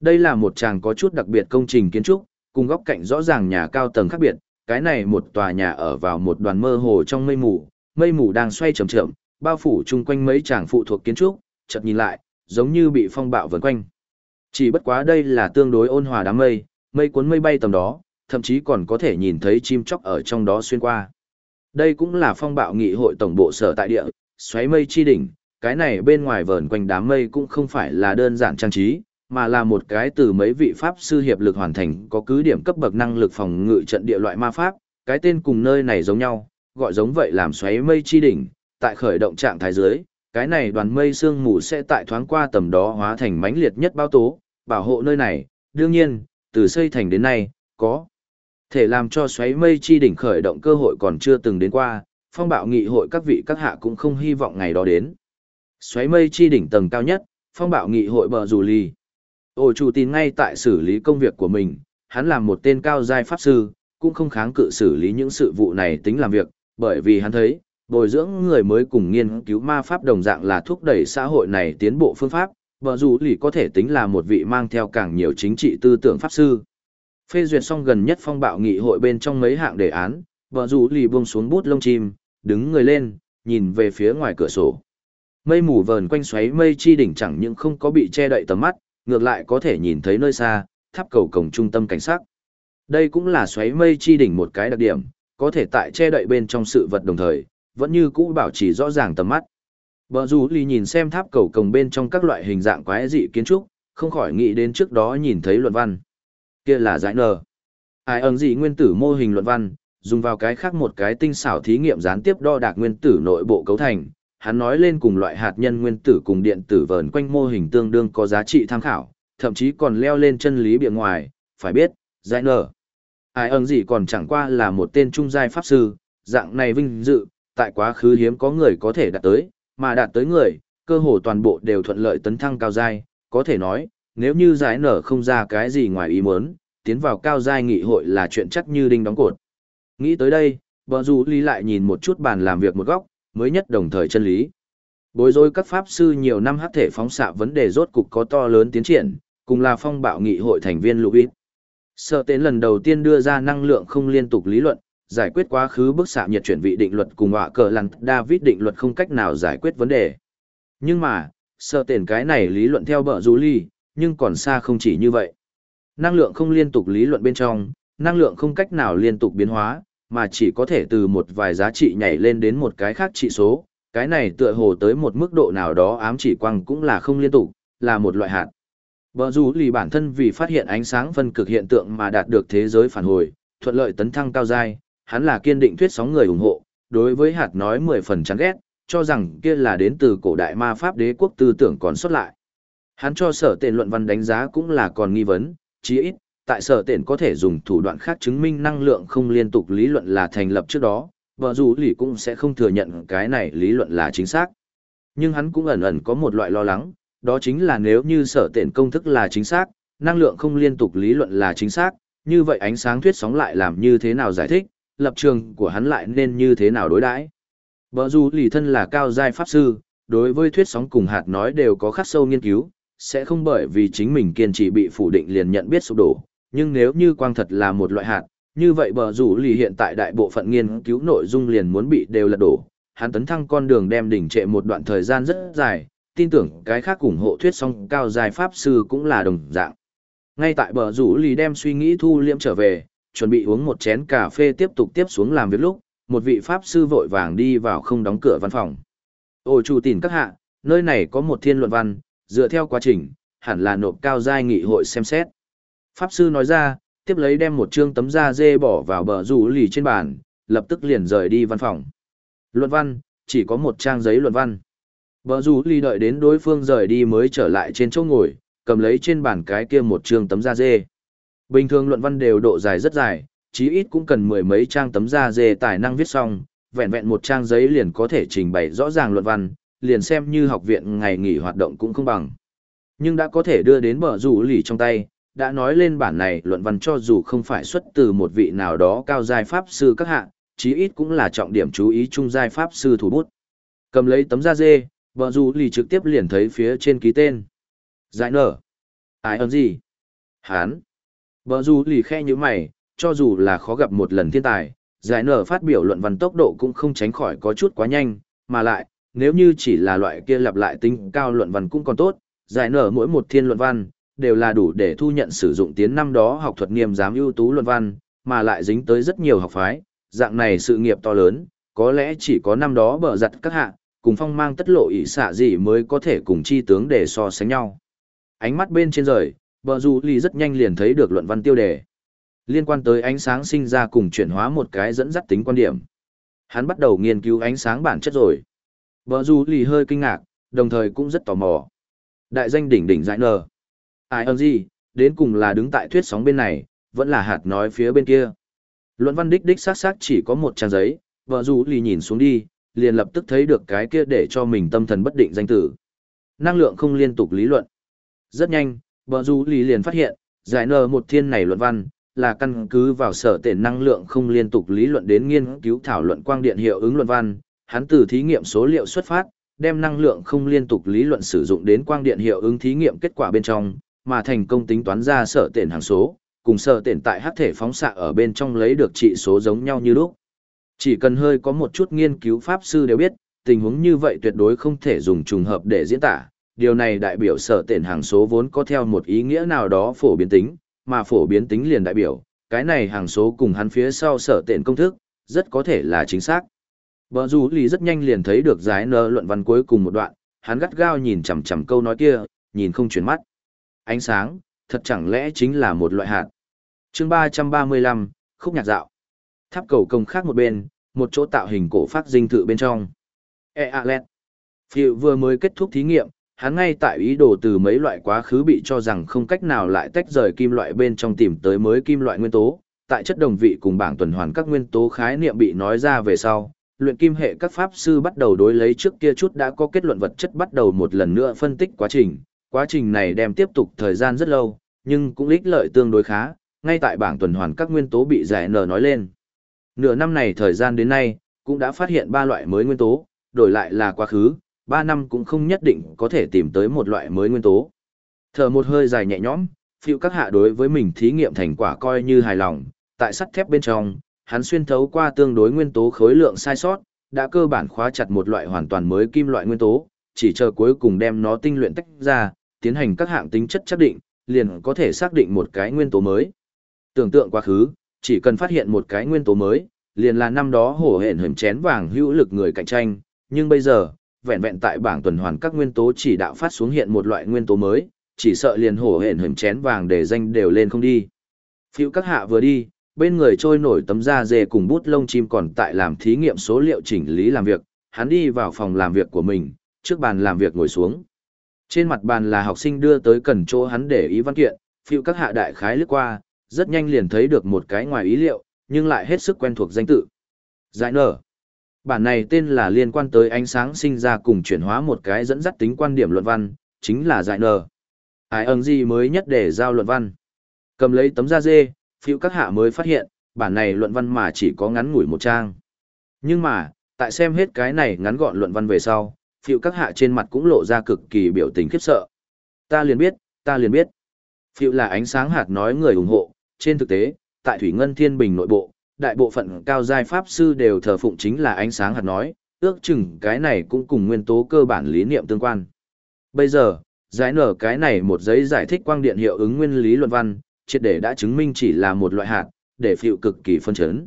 Đây là một tràng có chút đặc biệt công trình kiến trúc, cùng góc cạnh rõ ràng nhà cao tầng khác biệt, cái này một tòa nhà ở vào một đoàn mơ hồ trong mây mù, mây mù đang xoay chậm chậm, bao phủ chung quanh mấy tràng phụ thuộc kiến trúc, chợt nhìn lại, giống như bị phong bạo vần quanh. Chỉ bất quá đây là tương đối ôn hòa đám mây, mây cuốn mây bay tầm đó, thậm chí còn có thể nhìn thấy chim chóc ở trong đó xuyên qua. Đây cũng là phong bạo nghị hội tổng bộ sở tại địa, xoáy mây chi đỉnh, cái này bên ngoài vờn quanh đám mây cũng không phải là đơn giản trang trí, mà là một cái từ mấy vị pháp sư hiệp lực hoàn thành có cứ điểm cấp bậc năng lực phòng ngự trận địa loại ma pháp, cái tên cùng nơi này giống nhau, gọi giống vậy làm xoáy mây chi đỉnh, tại khởi động trạng thái dưới, cái này đoàn mây sương mù sẽ tại thoáng qua tầm đó hóa thành mãnh liệt nhất bao tố, bảo hộ nơi này, đương nhiên, từ xây thành đến nay, có thể làm cho xoáy mây chi đỉnh khởi động cơ hội còn chưa từng đến qua, phong bạo nghị hội các vị các hạ cũng không hy vọng ngày đó đến. Xoáy mây chi đỉnh tầng cao nhất, phong bạo nghị hội bờ rù ly. Ổ chủ tin ngay tại xử lý công việc của mình, hắn làm một tên cao giai pháp sư, cũng không kháng cự xử lý những sự vụ này tính làm việc, bởi vì hắn thấy, bồi dưỡng người mới cùng nghiên cứu ma pháp đồng dạng là thúc đẩy xã hội này tiến bộ phương pháp, bờ rù lì có thể tính là một vị mang theo càng nhiều chính trị tư tưởng pháp sư. Phê duyệt xong gần nhất phong bạo nghị hội bên trong mấy hạng đề án, bờ rủ lì buông xuống bút lông chim, đứng người lên, nhìn về phía ngoài cửa sổ. Mây mù vờn quanh xoáy mây chi đỉnh chẳng những không có bị che đậy tầm mắt, ngược lại có thể nhìn thấy nơi xa, tháp cầu cổng trung tâm cảnh sát. Đây cũng là xoáy mây chi đỉnh một cái đặc điểm, có thể tại che đậy bên trong sự vật đồng thời, vẫn như cũ bảo trì rõ ràng tầm mắt. Bờ rủ lì nhìn xem tháp cầu cổng bên trong các loại hình dạng quái dị kiến trúc, không khỏi nghĩ đến trước đó nhìn thấy luận văn. Kia là giải nờ. Ai ẩn gì nguyên tử mô hình luận văn, dùng vào cái khác một cái tinh xảo thí nghiệm gián tiếp đo đạc nguyên tử nội bộ cấu thành, hắn nói lên cùng loại hạt nhân nguyên tử cùng điện tử vờn quanh mô hình tương đương có giá trị tham khảo, thậm chí còn leo lên chân lý bề ngoài, phải biết, giải nở. Ai ẩn gì còn chẳng qua là một tên trung giai pháp sư, dạng này vinh dự, tại quá khứ hiếm có người có thể đạt tới, mà đạt tới người, cơ hồ toàn bộ đều thuận lợi tấn thăng cao giai, có thể nói, nếu như giải nở không ra cái gì ngoài ý muốn, tiến vào cao giai nghị hội là chuyện chắc như đinh đóng cột. Nghĩ tới đây, bờ rủ lý lại nhìn một chút bàn làm việc một góc, mới nhất đồng thời chân lý. Bối rối các pháp sư nhiều năm hắc thể phóng xạ vấn đề rốt cục có to lớn tiến triển, cùng là phong bạo nghị hội thành viên Louis. Sở tên lần đầu tiên đưa ra năng lượng không liên tục lý luận, giải quyết quá khứ bức xạ nhiệt chuyển vị định luật cùng họa cờ lằn David định luật không cách nào giải quyết vấn đề. Nhưng mà, sở tên cái này lý luận theo bờ rủ ly, nhưng còn xa không chỉ như vậy. Năng lượng không liên tục lý luận bên trong, năng lượng không cách nào liên tục biến hóa, mà chỉ có thể từ một vài giá trị nhảy lên đến một cái khác trị số, cái này tựa hồ tới một mức độ nào đó ám chỉ quang cũng là không liên tục, là một loại hạt. Bờ rủ lì bản thân vì phát hiện ánh sáng phân cực hiện tượng mà đạt được thế giới phản hồi, thuận lợi tấn thăng cao giai, hắn là kiên định thuyết sóng người ủng hộ, đối với hạt nói 10 phần chán ghét, cho rằng kia là đến từ cổ đại ma pháp đế quốc tư tưởng còn xuất lại. Hắn cho sở tiện luận văn đánh giá cũng là còn nghi vấn, chí ít, tại sở tiện có thể dùng thủ đoạn khác chứng minh năng lượng không liên tục lý luận là thành lập trước đó, vợ dù lì cũng sẽ không thừa nhận cái này lý luận là chính xác. Nhưng hắn cũng ẩn ẩn có một loại lo lắng, đó chính là nếu như sở tiện công thức là chính xác, năng lượng không liên tục lý luận là chính xác, như vậy ánh sáng thuyết sóng lại làm như thế nào giải thích, lập trường của hắn lại nên như thế nào đối đãi. Bờ dù lì thân là cao giai pháp sư, đối với thuyết sóng cùng hạt nói đều có khắc sâu nghiên cứu, sẽ không bởi vì chính mình kiên trì bị phủ định liền nhận biết sụp đổ, nhưng nếu như quang thật là một loại hạt, như vậy bờ rủ lì hiện tại đại bộ phận nghiên cứu nội dung liền muốn bị đều lật đổ, hắn tấn thăng con đường đem đỉnh trệ một đoạn thời gian rất dài, tin tưởng cái khác ủng hộ thuyết song cao dài pháp sư cũng là đồng dạng. Ngay tại bờ rủ lì đem suy nghĩ thu liễm trở về, chuẩn bị uống một chén cà phê tiếp tục tiếp xuống làm việc lúc, một vị pháp sư vội vàng đi vào không đóng cửa văn phòng. Ôi chủ tìm các hạ, nơi này có một thiên luận văn, dựa theo quá trình, hẳn là nộp cao giai nghị hội xem xét. Pháp sư nói ra, tiếp lấy đem một chương tấm da dê bỏ vào bờ rủ lì trên bàn, lập tức liền rời đi văn phòng. Luận văn, chỉ có một trang giấy luận văn. Bờ rủ lì đợi đến đối phương rời đi mới trở lại trên chỗ ngồi, cầm lấy trên bàn cái kia một chương tấm da dê. Bình thường luận văn đều độ dài rất dài, chí ít cũng cần mười mấy trang tấm da dê tài năng viết xong, vẹn vẹn một trang giấy liền có thể trình bày rõ ràng luận văn, liền xem như học viện ngày nghỉ hoạt động cũng không bằng. Nhưng đã có thể đưa đến bờ rủ lì trong tay, đã nói lên bản này luận văn cho dù không phải xuất từ một vị nào đó cao giai pháp sư các hạng, chí ít cũng là trọng điểm chú ý trung giai pháp sư thủ bút. Cầm lấy tấm da dê, bờ rủ lì trực tiếp liền thấy phía trên ký tên. Giải nở. Ai ơn gì? Hán. Bờ rủ lì khe như mày, cho dù là khó gặp một lần thiên tài, giải nở phát biểu luận văn tốc độ cũng không tránh khỏi có chút quá nhanh, mà lại, nếu như chỉ là loại kia lặp lại tính cao luận văn cũng còn tốt, giải nở mỗi một thiên luận văn, đều là đủ để thu nhận sử dụng tiến năm đó học thuật nghiêm giám ưu tú luận văn, mà lại dính tới rất nhiều học phái, dạng này sự nghiệp to lớn, có lẽ chỉ có năm đó bở giặt các hạ, cùng phong mang tất lộ ý xạ gì mới có thể cùng chi tướng để so sánh nhau. Ánh mắt bên trên rời, bờ dù ly rất nhanh liền thấy được luận văn tiêu đề. Liên quan tới ánh sáng sinh ra cùng chuyển hóa một cái dẫn dắt tính quan điểm. Hắn bắt đầu nghiên cứu ánh sáng bản chất rồi. Bờ Dù Lì hơi kinh ngạc, đồng thời cũng rất tò mò. Đại danh đỉnh đỉnh giải nờ. Ai ơn gì, đến cùng là đứng tại thuyết sóng bên này, vẫn là hạt nói phía bên kia. Luận văn đích đích xác xác chỉ có một trang giấy, vợ dù lì nhìn xuống đi, liền lập tức thấy được cái kia để cho mình tâm thần bất định danh tử. Năng lượng không liên tục lý luận. Rất nhanh, vợ dù lì liền phát hiện, giải nờ một thiên này luận văn, là căn cứ vào sở tể năng lượng không liên tục lý luận đến nghiên cứu thảo luận quang điện hiệu ứng luận văn, hắn từ thí nghiệm số liệu xuất phát, đem năng lượng không liên tục lý luận sử dụng đến quang điện hiệu ứng thí nghiệm kết quả bên trong, mà thành công tính toán ra sở tiện hàng số, cùng sở tiện tại hắc thể phóng xạ ở bên trong lấy được trị số giống nhau như lúc. Chỉ cần hơi có một chút nghiên cứu pháp sư đều biết, tình huống như vậy tuyệt đối không thể dùng trùng hợp để diễn tả. Điều này đại biểu sở tiện hàng số vốn có theo một ý nghĩa nào đó phổ biến tính, mà phổ biến tính liền đại biểu, cái này hàng số cùng hắn phía sau sở tiện công thức, rất có thể là chính xác. Bờ rủ lì rất nhanh liền thấy được giải nơ luận văn cuối cùng một đoạn, hắn gắt gao nhìn chằm chằm câu nói kia, nhìn không chuyển mắt ánh sáng, thật chẳng lẽ chính là một loại hạt. chương ba trăm ba mươi lăm khúc nhạc dạo. Tháp cầu công khác một bên, một chỗ tạo hình cổ phát dinh thự bên trong. E a lẹt. Phiệu vừa mới kết thúc thí nghiệm, hắn ngay tại ý đồ từ mấy loại quá khứ bị cho rằng không cách nào lại tách rời kim loại bên trong tìm tới mới kim loại nguyên tố, tại chất đồng vị cùng bảng tuần hoàn các nguyên tố khái niệm bị nói ra về sau, luyện kim hệ các pháp sư bắt đầu đối lấy trước kia chút đã có kết luận vật chất bắt đầu một lần nữa phân tích quá trình, quá trình này đem tiếp tục thời gian rất lâu, nhưng cũng ích lợi tương đối khá, ngay tại bảng tuần hoàn các nguyên tố bị giải nở nói lên. Nửa năm này thời gian đến nay, cũng đã phát hiện ba loại mới nguyên tố, đổi lại là quá khứ, ba năm cũng không nhất định có thể tìm tới một loại mới nguyên tố. Thở một hơi dài nhẹ nhõm, phiêu các hạ đối với mình thí nghiệm thành quả coi như hài lòng, tại sắt thép bên trong, hắn xuyên thấu qua tương đối nguyên tố khối lượng sai sót, đã cơ bản khóa chặt một loại hoàn toàn mới kim loại nguyên tố, chỉ chờ cuối cùng đem nó tinh luyện tách ra, tiến hành các hạng tính chất xác định, liền có thể xác định một cái nguyên tố mới. Tưởng tượng quá khứ, chỉ cần phát hiện một cái nguyên tố mới, liền là năm đó hổ hển hầm chén vàng hữu lực người cạnh tranh, nhưng bây giờ, vẹn vẹn tại bảng tuần hoàn các nguyên tố chỉ đạo phát xuống hiện một loại nguyên tố mới, chỉ sợ liền hổ hển hầm chén vàng để danh đều lên không đi. Phiêu các hạ vừa đi, bên người trôi nổi tấm da dê cùng bút lông chim còn tại làm thí nghiệm số liệu chỉnh lý làm việc, hắn đi vào phòng làm việc của mình, trước bàn làm việc ngồi xuống. Trên mặt bàn là học sinh đưa tới cần chỗ hắn để ý văn kiện, phiêu các hạ đại khái lướt qua, rất nhanh liền thấy được một cái ngoài ý liệu, nhưng lại hết sức quen thuộc danh tự. Giải nở. Bản này tên là liên quan tới ánh sáng sinh ra cùng chuyển hóa một cái dẫn dắt tính quan điểm luận văn, chính là giải nở. Ai ẩn gì mới nhất để giao luận văn. Cầm lấy tấm da dê, phiêu các hạ mới phát hiện, bản này luận văn mà chỉ có ngắn ngủi một trang. Nhưng mà, tại xem hết cái này ngắn gọn luận văn về sau, phiêu các hạ trên mặt cũng lộ ra cực kỳ biểu tình khiếp sợ. Ta liền biết, ta liền biết. Phiêu là ánh sáng hạt nói người ủng hộ, trên thực tế, tại Thủy Ngân Thiên Bình nội bộ, đại bộ phận cao giai pháp sư đều thờ phụng chính là ánh sáng hạt nói, ước chừng cái này cũng cùng nguyên tố cơ bản lý niệm tương quan. Bây giờ, giải nở cái này một giấy giải thích quang điện hiệu ứng nguyên lý luận văn, triệt để đã chứng minh chỉ là một loại hạt, để phiệu cực kỳ phân chấn.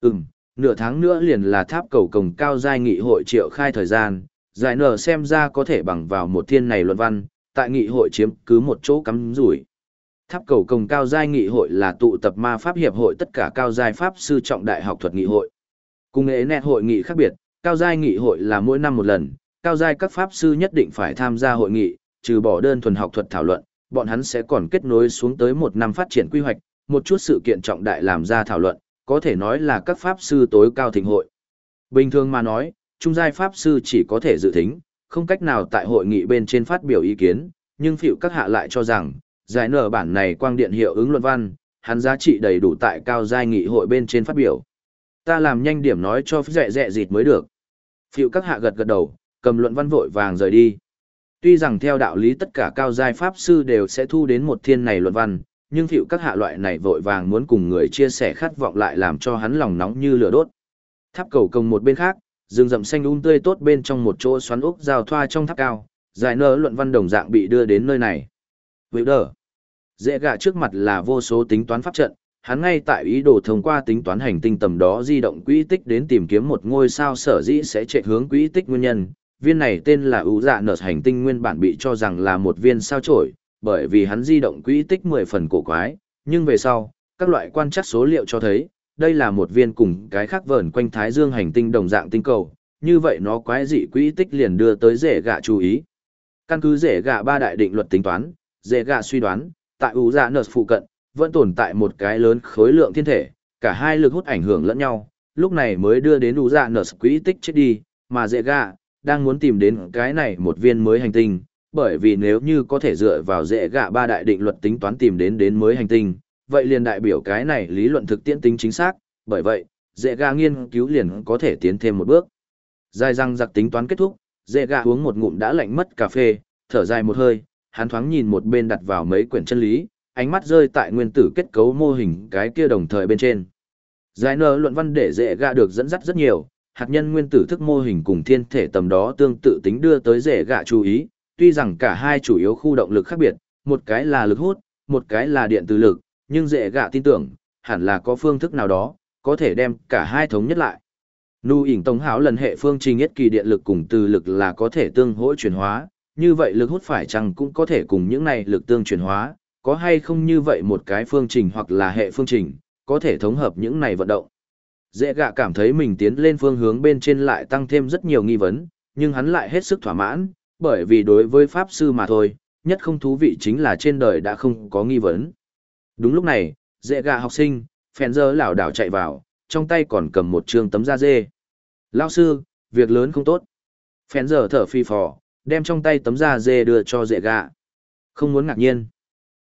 Ừm, nửa tháng nữa liền là tháp cầu cồng cao giai nghị hội triệu khai thời gian, giải nở xem ra có thể bằng vào một thiên này luận văn, tại nghị hội chiếm cứ một chỗ cắm rủi. Tháp cầu cồng cao giai nghị hội là tụ tập ma pháp hiệp hội tất cả cao giai pháp sư trọng đại học thuật nghị hội. Cùng nghệ nét hội nghị khác biệt, cao giai nghị hội là mỗi năm một lần, cao giai các pháp sư nhất định phải tham gia hội nghị, trừ bỏ đơn thuần học thuật thảo luận, bọn hắn sẽ còn kết nối xuống tới một năm phát triển quy hoạch, một chút sự kiện trọng đại làm ra thảo luận, có thể nói là các pháp sư tối cao thịnh hội. Bình thường mà nói, trung giai pháp sư chỉ có thể dự thính, không cách nào tại hội nghị bên trên phát biểu ý kiến, nhưng phiệu các hạ lại cho rằng, giải nở bản này quang điện hiệu ứng luận văn, hắn giá trị đầy đủ tại cao giai nghị hội bên trên phát biểu. Ta làm nhanh điểm nói cho dẹ dẹ dịt mới được. Phiệu các hạ gật gật đầu, cầm luận văn vội vàng rời đi. Tuy rằng theo đạo lý tất cả cao giai pháp sư đều sẽ thu đến một thiên này luận văn, nhưng phiệu các hạ loại này vội vàng muốn cùng người chia sẻ khát vọng lại làm cho hắn lòng nóng như lửa đốt. Tháp cầu công một bên khác, rừng rậm xanh um tươi tốt bên trong một chỗ xoắn ốc giao thoa trong tháp cao, giải nở luận văn đồng dạng bị đưa đến nơi này. Vậy đờ. Dễ gạ trước mặt là vô số tính toán pháp trận, hắn ngay tại ý đồ thông qua tính toán hành tinh tầm đó di động quỹ tích đến tìm kiếm một ngôi sao sở dĩ sẽ chạy hướng quỹ tích nguyên nhân. Viên này tên là ưu dạ nở hành tinh nguyên bản bị cho rằng là một viên sao chổi, bởi vì hắn di động quỹ tích 10 phần cổ quái, nhưng về sau, các loại quan trắc số liệu cho thấy, đây là một viên cùng cái khác vờn quanh Thái Dương hành tinh đồng dạng tinh cầu, như vậy nó quái dị quỹ tích liền đưa tới rể gạ chú ý. Căn cứ rể gạ ba đại định luật tính toán, rể gạ suy đoán, tại ưu dạ nợ phụ cận, vẫn tồn tại một cái lớn khối lượng thiên thể, cả hai lực hút ảnh hưởng lẫn nhau, lúc này mới đưa đến ưu dạ nợ quỹ tích chết đi, mà rể gạ, đang muốn tìm đến cái này một viên mới hành tinh, bởi vì nếu như có thể dựa vào dễ gạ ba đại định luật tính toán tìm đến đến mới hành tinh, vậy liền đại biểu cái này lý luận thực tiễn tính chính xác, bởi vậy, dễ gạ nghiên cứu liền có thể tiến thêm một bước. Dài răng giặc tính toán kết thúc, dễ gạ uống một ngụm đã lạnh mất cà phê, thở dài một hơi, hắn thoáng nhìn một bên đặt vào mấy quyển chân lý, ánh mắt rơi tại nguyên tử kết cấu mô hình cái kia đồng thời bên trên. Giải nở luận văn để dễ gạ được dẫn dắt rất nhiều, hạt nhân nguyên tử thức mô hình cùng thiên thể tầm đó tương tự tính đưa tới dễ gạ chú ý, tuy rằng cả hai chủ yếu khu động lực khác biệt, một cái là lực hút, một cái là điện từ lực, nhưng dễ gạ tin tưởng, hẳn là có phương thức nào đó, có thể đem cả hai thống nhất lại. Nu ỉn tống hảo lần hệ phương trình nhất kỳ điện lực cùng từ lực là có thể tương hỗ chuyển hóa, như vậy lực hút phải chăng cũng có thể cùng những này lực tương chuyển hóa, có hay không như vậy một cái phương trình hoặc là hệ phương trình, có thể thống hợp những này vận động. Dễ gạ cảm thấy mình tiến lên phương hướng bên trên lại tăng thêm rất nhiều nghi vấn, nhưng hắn lại hết sức thỏa mãn, bởi vì đối với Pháp Sư mà thôi, nhất không thú vị chính là trên đời đã không có nghi vấn. Đúng lúc này, dễ gạ học sinh, phèn dơ lảo đảo chạy vào, trong tay còn cầm một trường tấm da dê. Lao sư, việc lớn không tốt. Phèn dơ thở phi phò, đem trong tay tấm da dê đưa cho dễ gạ. Không muốn ngạc nhiên.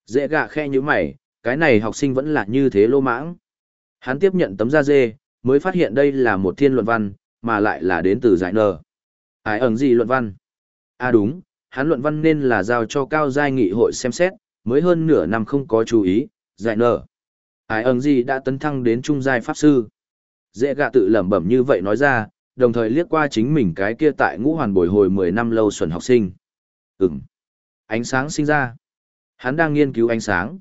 Dễ gạ khe như mày, cái này học sinh vẫn là như thế lô mãng. Hắn tiếp nhận tấm da dê, mới phát hiện đây là một thiên luận văn, mà lại là đến từ giải nờ. Ai ẩn gì luận văn? À đúng, hắn luận văn nên là giao cho cao giai nghị hội xem xét, mới hơn nửa năm không có chú ý, giải nờ. Ai ẩn gì đã tấn thăng đến trung giai pháp sư. Dễ gạ tự lẩm bẩm như vậy nói ra, đồng thời liếc qua chính mình cái kia tại ngũ hoàn bồi hồi 10 năm lâu xuẩn học sinh. Ừm. Ánh sáng sinh ra. Hắn đang nghiên cứu ánh sáng.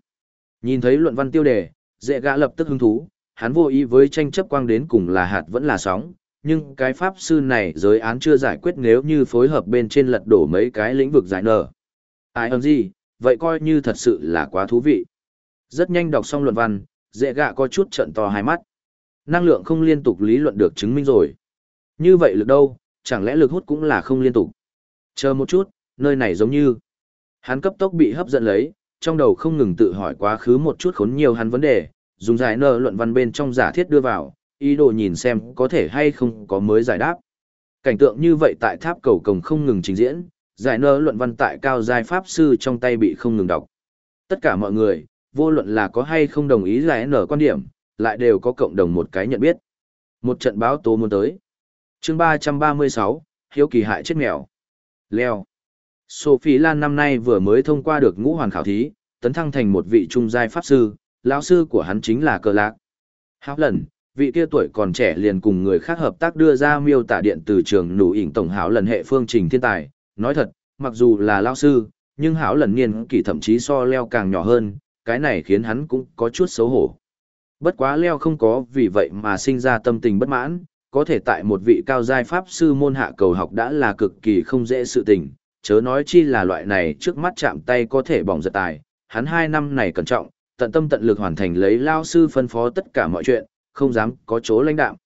Nhìn thấy luận văn tiêu đề, dễ gã lập tức hứng thú, hắn vô ý với tranh chấp quang đến cùng là hạt vẫn là sóng, nhưng cái pháp sư này giới án chưa giải quyết nếu như phối hợp bên trên lật đổ mấy cái lĩnh vực giải nở. Ai ơn gì, vậy coi như thật sự là quá thú vị. Rất nhanh đọc xong luận văn, dễ gạ có chút trận to hai mắt. Năng lượng không liên tục lý luận được chứng minh rồi. Như vậy lực đâu, chẳng lẽ lực hút cũng là không liên tục. Chờ một chút, nơi này giống như. Hắn cấp tốc bị hấp dẫn lấy, trong đầu không ngừng tự hỏi quá khứ một chút khốn nhiều hắn vấn đề, dùng giải nợ luận văn bên trong giả thiết đưa vào, ý đồ nhìn xem có thể hay không có mới giải đáp. Cảnh tượng như vậy tại tháp cầu cổng không ngừng trình diễn, giải nợ luận văn tại cao giai pháp sư trong tay bị không ngừng đọc. Tất cả mọi người, vô luận là có hay không đồng ý giải nở quan điểm, lại đều có cộng đồng một cái nhận biết. Một trận báo tố muốn tới. chương 336, Hiếu kỳ hại chết mèo. Leo. Sophie Lan năm nay vừa mới thông qua được ngũ hoàn khảo thí, tấn thăng thành một vị trung giai pháp sư, lão sư của hắn chính là Cờ Lạc. Háo lần, vị kia tuổi còn trẻ liền cùng người khác hợp tác đưa ra miêu tả điện từ trường nụ ỉn tổng hảo lần hệ phương trình thiên tài. Nói thật, mặc dù là lão sư, nhưng hảo lần niên kỷ thậm chí so leo càng nhỏ hơn, cái này khiến hắn cũng có chút xấu hổ. Bất quá leo không có vì vậy mà sinh ra tâm tình bất mãn, có thể tại một vị cao giai pháp sư môn hạ cầu học đã là cực kỳ không dễ sự tình, chớ nói chi là loại này trước mắt chạm tay có thể bỏng giật tài, hắn hai năm này cẩn trọng, tận tâm tận lực hoàn thành lấy lao sư phân phó tất cả mọi chuyện, không dám có chỗ lãnh đạm.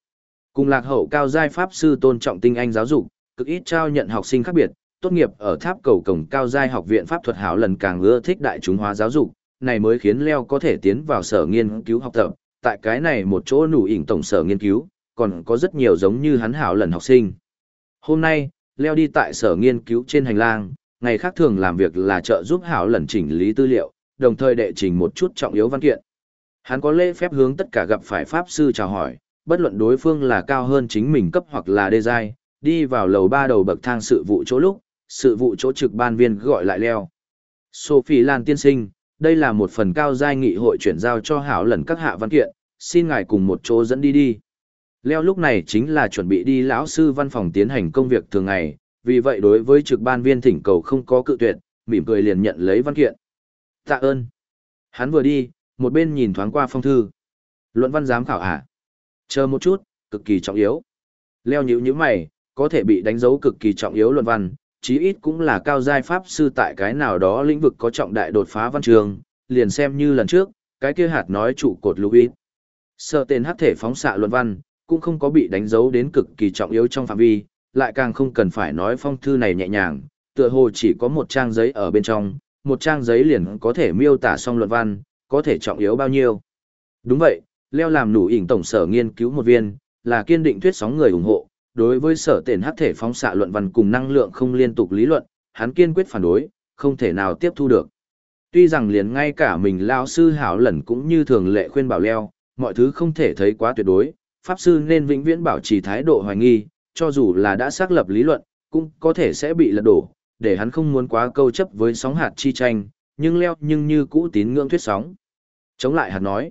Cùng lạc hậu cao giai pháp sư tôn trọng tinh anh giáo dục, cực ít trao nhận học sinh khác biệt, tốt nghiệp ở tháp cầu cổng cao giai học viện pháp thuật hảo lần càng ưa thích đại chúng hóa giáo dục, này mới khiến Leo có thể tiến vào sở nghiên cứu học tập, tại cái này một chỗ nủ ỉn tổng sở nghiên cứu, còn có rất nhiều giống như hắn hảo lần học sinh. Hôm nay, Leo đi tại sở nghiên cứu trên hành lang, ngày khác thường làm việc là trợ giúp hảo lần chỉnh lý tư liệu, đồng thời đệ trình một chút trọng yếu văn kiện. Hắn có lễ phép hướng tất cả gặp phải pháp sư chào hỏi, bất luận đối phương là cao hơn chính mình cấp hoặc là đê giai, đi vào lầu ba đầu bậc thang sự vụ chỗ lúc, sự vụ chỗ trực ban viên gọi lại Leo. Sophie Lan tiên sinh, đây là một phần cao giai nghị hội chuyển giao cho hảo lần các hạ văn kiện, xin ngài cùng một chỗ dẫn đi đi. Leo lúc này chính là chuẩn bị đi lão sư văn phòng tiến hành công việc thường ngày, vì vậy đối với trực ban viên thỉnh cầu không có cự tuyệt, mỉm cười liền nhận lấy văn kiện. Tạ ơn. Hắn vừa đi, một bên nhìn thoáng qua phong thư. Luận văn giám khảo à? Chờ một chút, cực kỳ trọng yếu. Leo nhữ như mày, có thể bị đánh dấu cực kỳ trọng yếu luận văn, chí ít cũng là cao giai pháp sư tại cái nào đó lĩnh vực có trọng đại đột phá văn trường, liền xem như lần trước, cái kia hạt nói trụ cột Louis. Sợ tên hắc thể phóng xạ luận văn, cũng không có bị đánh dấu đến cực kỳ trọng yếu trong phạm vi, lại càng không cần phải nói phong thư này nhẹ nhàng, tựa hồ chỉ có một trang giấy ở bên trong, một trang giấy liền có thể miêu tả xong luận văn, có thể trọng yếu bao nhiêu. Đúng vậy, leo làm nủ ỉnh tổng sở nghiên cứu một viên, là kiên định thuyết sóng người ủng hộ, đối với sở tiền hắc thể phóng xạ luận văn cùng năng lượng không liên tục lý luận, hắn kiên quyết phản đối, không thể nào tiếp thu được. Tuy rằng liền ngay cả mình lao sư hảo lần cũng như thường lệ khuyên bảo leo, mọi thứ không thể thấy quá tuyệt đối, pháp sư nên vĩnh viễn bảo trì thái độ hoài nghi, cho dù là đã xác lập lý luận, cũng có thể sẽ bị lật đổ, để hắn không muốn quá câu chấp với sóng hạt chi tranh, nhưng leo nhưng như cũ tín ngưỡng thuyết sóng. Chống lại hạt nói.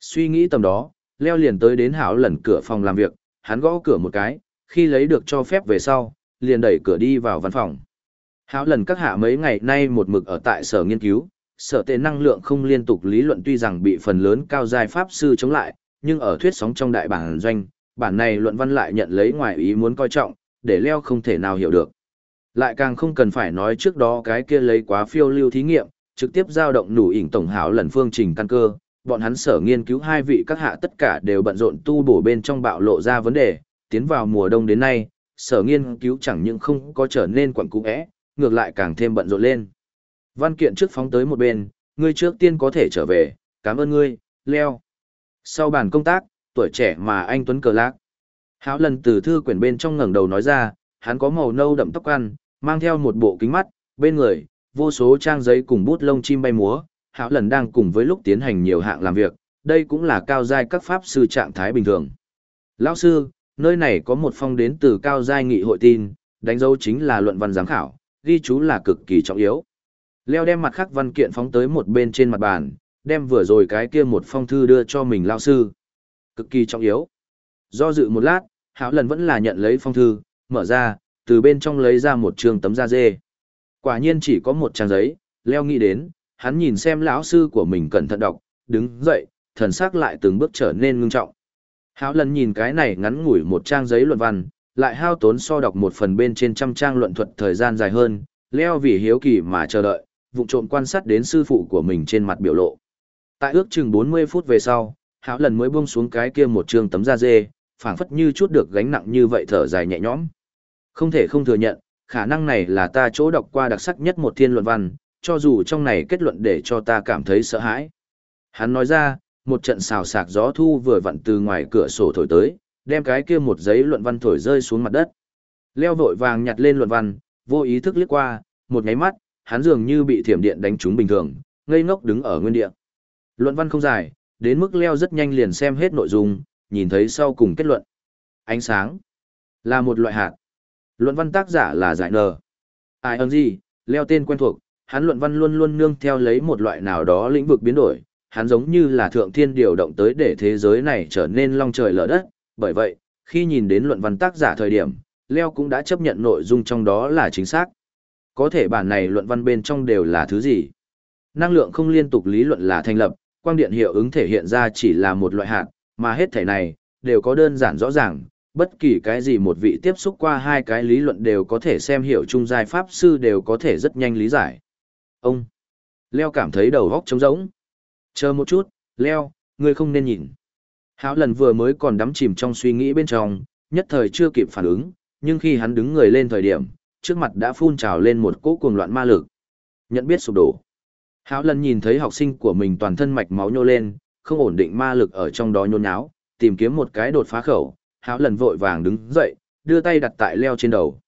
Suy nghĩ tầm đó, leo liền tới đến hảo lần cửa phòng làm việc, hắn gõ cửa một cái, khi lấy được cho phép về sau, liền đẩy cửa đi vào văn phòng. Hảo lần các hạ mấy ngày nay một mực ở tại sở nghiên cứu, sở tệ năng lượng không liên tục lý luận tuy rằng bị phần lớn cao giai pháp sư chống lại, nhưng ở thuyết sóng trong đại bản doanh, bản này luận văn lại nhận lấy ngoài ý muốn coi trọng, để leo không thể nào hiểu được. Lại càng không cần phải nói trước đó cái kia lấy quá phiêu lưu thí nghiệm, trực tiếp giao động nủ ỉn tổng hảo lần phương trình căn cơ, bọn hắn sở nghiên cứu hai vị các hạ tất cả đều bận rộn tu bổ bên trong bạo lộ ra vấn đề, tiến vào mùa đông đến nay, sở nghiên cứu chẳng những không có trở nên quẩn cũ é ngược lại càng thêm bận rộn lên. Văn kiện trước phóng tới một bên, ngươi trước tiên có thể trở về, cảm ơn ngươi, leo. Sau bàn công tác, tuổi trẻ mà anh Tuấn cờ lạc. Háo lần từ thư quyển bên trong ngẩng đầu nói ra, hắn có màu nâu đậm tóc ăn, mang theo một bộ kính mắt, bên người, vô số trang giấy cùng bút lông chim bay múa. Hạo lần đang cùng với lúc tiến hành nhiều hạng làm việc, đây cũng là cao giai các pháp sư trạng thái bình thường. Lão sư, nơi này có một phong đến từ cao giai nghị hội tin, đánh dấu chính là luận văn giám khảo, ghi chú là cực kỳ trọng yếu. Leo đem mặt khác văn kiện phóng tới một bên trên mặt bàn, đem vừa rồi cái kia một phong thư đưa cho mình lão sư. Cực kỳ trọng yếu. Do dự một lát, Hảo lần vẫn là nhận lấy phong thư, mở ra, từ bên trong lấy ra một trường tấm da dê. Quả nhiên chỉ có một trang giấy, Leo nghĩ đến, hắn nhìn xem lão sư của mình cẩn thận đọc, đứng dậy, thần sắc lại từng bước trở nên ngưng trọng. Háo lần nhìn cái này ngắn ngủi một trang giấy luận văn, lại hao tốn so đọc một phần bên trên trăm trang luận thuật thời gian dài hơn, Leo vì hiếu kỳ mà chờ đợi, vụ trộm quan sát đến sư phụ của mình trên mặt biểu lộ. Tại ước chừng 40 phút về sau, háo lần mới buông xuống cái kia một trường tấm da dê, phảng phất như chút được gánh nặng như vậy thở dài nhẹ nhõm. Không thể không thừa nhận, khả năng này là ta chỗ đọc qua đặc sắc nhất một thiên luận văn, cho dù trong này kết luận để cho ta cảm thấy sợ hãi. Hắn nói ra, một trận xào sạc gió thu vừa vặn từ ngoài cửa sổ thổi tới, đem cái kia một giấy luận văn thổi rơi xuống mặt đất. Leo vội vàng nhặt lên luận văn, vô ý thức liếc qua, một nháy mắt, hắn dường như bị thiểm điện đánh trúng bình thường, ngây ngốc đứng ở nguyên địa. Luận văn không dài, đến mức Leo rất nhanh liền xem hết nội dung, nhìn thấy sau cùng kết luận. Ánh sáng là một loại hạt. Luận văn tác giả là giải nờ. Ai ơn gì, Leo tên quen thuộc, hắn luận văn luôn luôn nương theo lấy một loại nào đó lĩnh vực biến đổi, hắn giống như là thượng thiên điều động tới để thế giới này trở nên long trời lở đất, bởi vậy, khi nhìn đến luận văn tác giả thời điểm, Leo cũng đã chấp nhận nội dung trong đó là chính xác. Có thể bản này luận văn bên trong đều là thứ gì? Năng lượng không liên tục lý luận là thành lập, quang điện hiệu ứng thể hiện ra chỉ là một loại hạt, mà hết thể này, đều có đơn giản rõ ràng, bất kỳ cái gì một vị tiếp xúc qua hai cái lý luận đều có thể xem hiểu trung giai pháp sư đều có thể rất nhanh lý giải. Ông, Leo cảm thấy đầu góc trống rỗng. Chờ một chút, Leo, ngươi không nên nhìn. Háo lần vừa mới còn đắm chìm trong suy nghĩ bên trong, nhất thời chưa kịp phản ứng, nhưng khi hắn đứng người lên thời điểm, trước mặt đã phun trào lên một cỗ cuồng loạn ma lực. Nhận biết sụp đổ. Háo lần nhìn thấy học sinh của mình toàn thân mạch máu nhô lên, không ổn định ma lực ở trong đó nhôn nháo, tìm kiếm một cái đột phá khẩu, Háo lần vội vàng đứng dậy, đưa tay đặt tại leo trên đầu.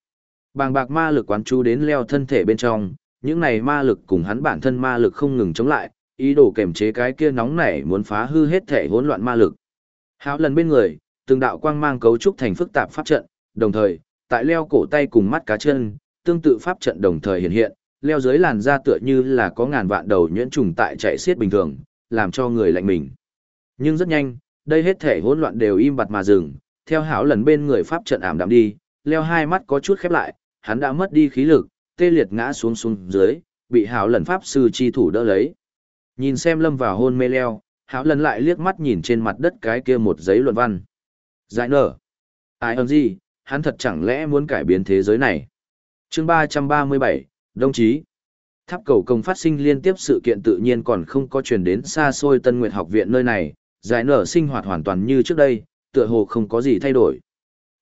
Bàng bạc ma lực quán chú đến leo thân thể bên trong, những này ma lực cùng hắn bản thân ma lực không ngừng chống lại, ý đồ kềm chế cái kia nóng nảy muốn phá hư hết thể hỗn loạn ma lực. Háo lần bên người, từng đạo quang mang cấu trúc thành phức tạp pháp trận, đồng thời, tại leo cổ tay cùng mắt cá chân, tương tự pháp trận đồng thời hiện hiện, leo dưới làn da tựa như là có ngàn vạn đầu nhuyễn trùng tại chạy xiết bình thường, làm cho người lạnh mình. Nhưng rất nhanh, đây hết thể hỗn loạn đều im bặt mà dừng, theo hảo lần bên người pháp trận ảm đạm đi, leo hai mắt có chút khép lại, hắn đã mất đi khí lực, tê liệt ngã xuống xuống dưới, bị hảo lần pháp sư chi thủ đỡ lấy. Nhìn xem lâm vào hôn mê leo, hảo lần lại liếc mắt nhìn trên mặt đất cái kia một giấy luận văn. Giải nở. Ai hơn gì, hắn thật chẳng lẽ muốn cải biến thế giới này. chương ba ba mươi bảy đồng chí. Tháp cầu công phát sinh liên tiếp sự kiện tự nhiên còn không có truyền đến xa xôi Tân Nguyệt học viện nơi này, giải nở sinh hoạt hoàn toàn như trước đây, tựa hồ không có gì thay đổi.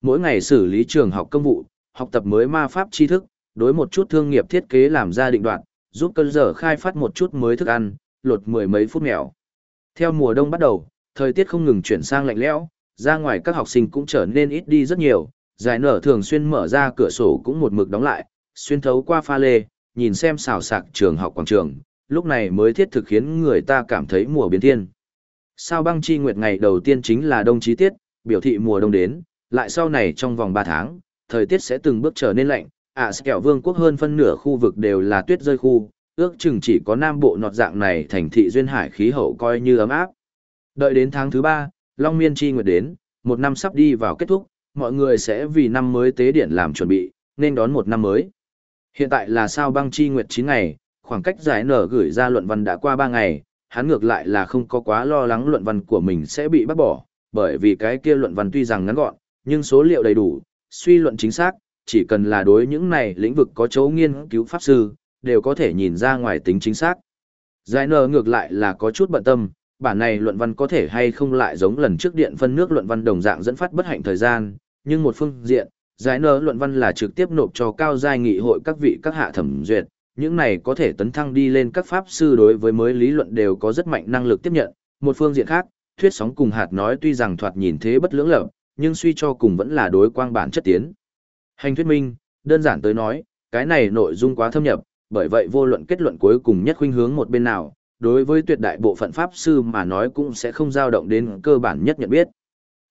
Mỗi ngày xử lý trường học công vụ, học tập mới ma pháp tri thức, đối một chút thương nghiệp thiết kế làm ra định đoạn, giúp cơn giờ khai phát một chút mới thức ăn, lột mười mấy phút mèo. Theo mùa đông bắt đầu, thời tiết không ngừng chuyển sang lạnh lẽo, ra ngoài các học sinh cũng trở nên ít đi rất nhiều, giải nở thường xuyên mở ra cửa sổ cũng một mực đóng lại, xuyên thấu qua pha lê, nhìn xem xào sạc trường học quảng trường, lúc này mới thiết thực khiến người ta cảm thấy mùa biến thiên. Sao băng chi nguyệt ngày đầu tiên chính là đông chí tiết, biểu thị mùa đông đến, lại sau này trong vòng 3 tháng, thời tiết sẽ từng bước trở nên lạnh, ạ à, kẹo vương quốc hơn phân nửa khu vực đều là tuyết rơi khu, ước chừng chỉ có nam bộ nọt dạng này thành thị duyên hải khí hậu coi như ấm áp. Đợi đến tháng thứ 3, Long Miên chi nguyệt đến, một năm sắp đi vào kết thúc, mọi người sẽ vì năm mới tế điện làm chuẩn bị, nên đón một năm mới. Hiện tại là sao băng chi nguyệt 9 ngày, khoảng cách giải nở gửi ra luận văn đã qua 3 ngày, hắn ngược lại là không có quá lo lắng luận văn của mình sẽ bị bác bỏ, bởi vì cái kia luận văn tuy rằng ngắn gọn, nhưng số liệu đầy đủ, suy luận chính xác, chỉ cần là đối những này lĩnh vực có chỗ nghiên cứu pháp sư, đều có thể nhìn ra ngoài tính chính xác. Giải nờ ngược lại là có chút bận tâm, bản này luận văn có thể hay không lại giống lần trước điện phân nước luận văn đồng dạng dẫn phát bất hạnh thời gian, nhưng một phương diện, giải nờ luận văn là trực tiếp nộp cho cao giai nghị hội các vị các hạ thẩm duyệt, những này có thể tấn thăng đi lên các pháp sư đối với mới lý luận đều có rất mạnh năng lực tiếp nhận, một phương diện khác, thuyết sóng cùng hạt nói tuy rằng thoạt nhìn thế bất lưỡng lập, nhưng suy cho cùng vẫn là đối quang bản chất tiến. Hành thuyết minh, đơn giản tới nói, cái này nội dung quá thâm nhập, bởi vậy vô luận kết luận cuối cùng nhất khuynh hướng một bên nào, đối với tuyệt đại bộ phận pháp sư mà nói cũng sẽ không dao động đến cơ bản nhất nhận biết.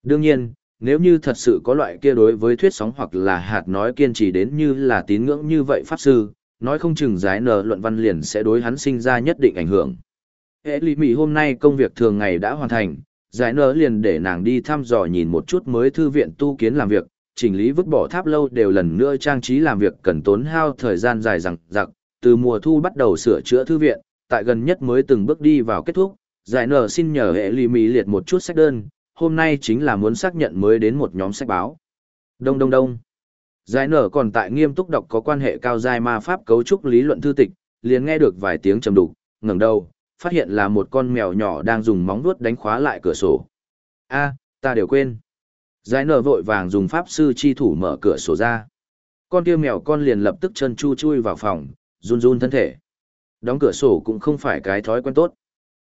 Đương nhiên, nếu như thật sự có loại kia đối với thuyết sóng hoặc là hạt nói kiên trì đến như là tín ngưỡng như vậy pháp sư, nói không chừng giải nờ luận văn liền sẽ đối hắn sinh ra nhất định ảnh hưởng. Hệ lý mỉ hôm nay công việc thường ngày đã hoàn thành, giải nờ liền để nàng đi thăm dò nhìn một chút mới thư viện tu kiến làm việc, chỉnh lý vứt bỏ tháp lâu đều lần nữa trang trí làm việc cần tốn hao thời gian dài rằng rặc, từ mùa thu bắt đầu sửa chữa thư viện, tại gần nhất mới từng bước đi vào kết thúc, giải nờ xin nhờ hệ lý mỉ liệt một chút sách đơn, hôm nay chính là muốn xác nhận mới đến một nhóm sách báo. Đông đông đông. Giải nở còn tại nghiêm túc đọc có quan hệ cao giai ma pháp cấu trúc lý luận thư tịch, liền nghe được vài tiếng trầm đục, ngẩng đầu, phát hiện là một con mèo nhỏ đang dùng móng vuốt đánh khóa lại cửa sổ. A, ta đều quên. Giải nở vội vàng dùng pháp sư chi thủ mở cửa sổ ra. Con kia mèo con liền lập tức chân chu chui vào phòng, run run thân thể. Đóng cửa sổ cũng không phải cái thói quen tốt.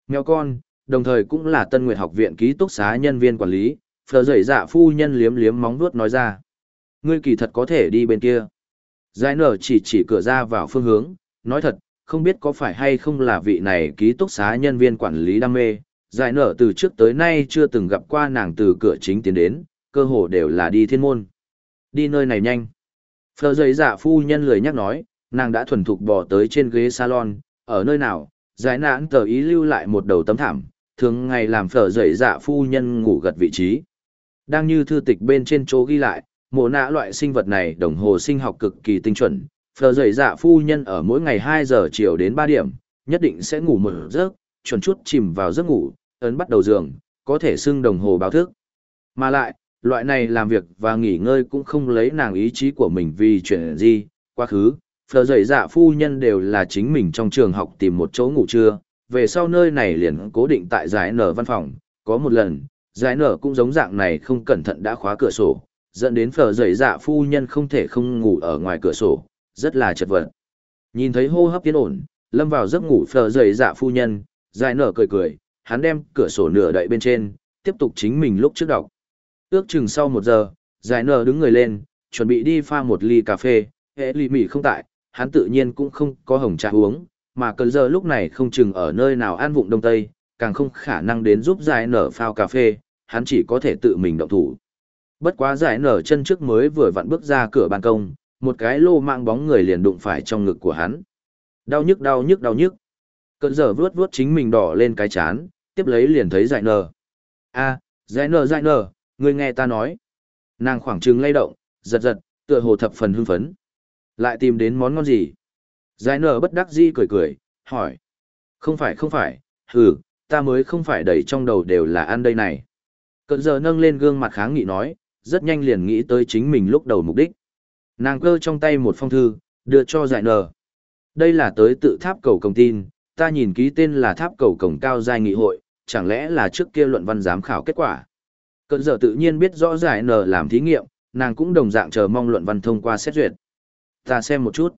Mèo con, đồng thời cũng là Tân Nguyệt học viện ký túc xá nhân viên quản lý, phở dậy dạ phu nhân liếm liếm móng vuốt nói ra. Ngươi kỳ thật có thể đi bên kia. Giải nở chỉ chỉ cửa ra vào phương hướng, nói thật, không biết có phải hay không là vị này ký túc xá nhân viên quản lý đam mê. Giải nở từ trước tới nay chưa từng gặp qua nàng từ cửa chính tiến đến, cơ hồ đều là đi thiên môn. Đi nơi này nhanh. Phở dậy giả dạ phu nhân lười nhắc nói, nàng đã thuần thục bò tới trên ghế salon, ở nơi nào, giải nãn tờ ý lưu lại một đầu tấm thảm, thường ngày làm phở dậy dạ phu nhân ngủ gật vị trí. Đang như thư tịch bên trên chỗ ghi lại, mộ nạ loại sinh vật này đồng hồ sinh học cực kỳ tinh chuẩn, Phờ dậy dạ phu nhân ở mỗi ngày 2 giờ chiều đến 3 điểm, nhất định sẽ ngủ một giấc, chuẩn chút chìm vào giấc ngủ, ấn bắt đầu giường, có thể xưng đồng hồ báo thức. Mà lại, loại này làm việc và nghỉ ngơi cũng không lấy nàng ý chí của mình vì chuyện gì, quá khứ, Phờ dậy dạ phu nhân đều là chính mình trong trường học tìm một chỗ ngủ trưa, về sau nơi này liền cố định tại giải nở văn phòng, có một lần, giải nở cũng giống dạng này không cẩn thận đã khóa cửa sổ, dẫn đến phở dậy dạ phu nhân không thể không ngủ ở ngoài cửa sổ, rất là chật vật. Nhìn thấy hô hấp tiến ổn, lâm vào giấc ngủ phở dậy dạ phu nhân, giải nở cười cười, hắn đem cửa sổ nửa đậy bên trên, tiếp tục chính mình lúc trước đọc. Ước chừng sau một giờ, giải nở đứng người lên, chuẩn bị đi pha một ly cà phê, hệ ly mỉ không tại, hắn tự nhiên cũng không có hồng trà uống, mà cần giờ lúc này không chừng ở nơi nào an vụng đông tây, càng không khả năng đến giúp giải nở phao cà phê, hắn chỉ có thể tự mình động thủ. Bất quá giải nở chân trước mới vừa vặn bước ra cửa ban công, một cái lô mạng bóng người liền đụng phải trong ngực của hắn. Đau nhức đau nhức đau nhức. Cận giờ vuốt vuốt chính mình đỏ lên cái chán, tiếp lấy liền thấy giải nở. a giải nở giải nở, người nghe ta nói. Nàng khoảng trừng lay động, giật giật, tựa hồ thập phần hưng phấn. Lại tìm đến món ngon gì? Giải nở bất đắc dĩ cười cười, hỏi. Không phải không phải, hừ, ta mới không phải đầy trong đầu đều là ăn đây này. Cận giờ nâng lên gương mặt kháng nghị nói, rất nhanh liền nghĩ tới chính mình lúc đầu mục đích. Nàng cơ trong tay một phong thư, đưa cho giải nở. Đây là tới tự tháp cầu công tin, ta nhìn ký tên là tháp cầu cổng cao giai nghị hội, chẳng lẽ là trước kia luận văn giám khảo kết quả. Cận giờ tự nhiên biết rõ giải nở làm thí nghiệm, nàng cũng đồng dạng chờ mong luận văn thông qua xét duyệt. Ta xem một chút.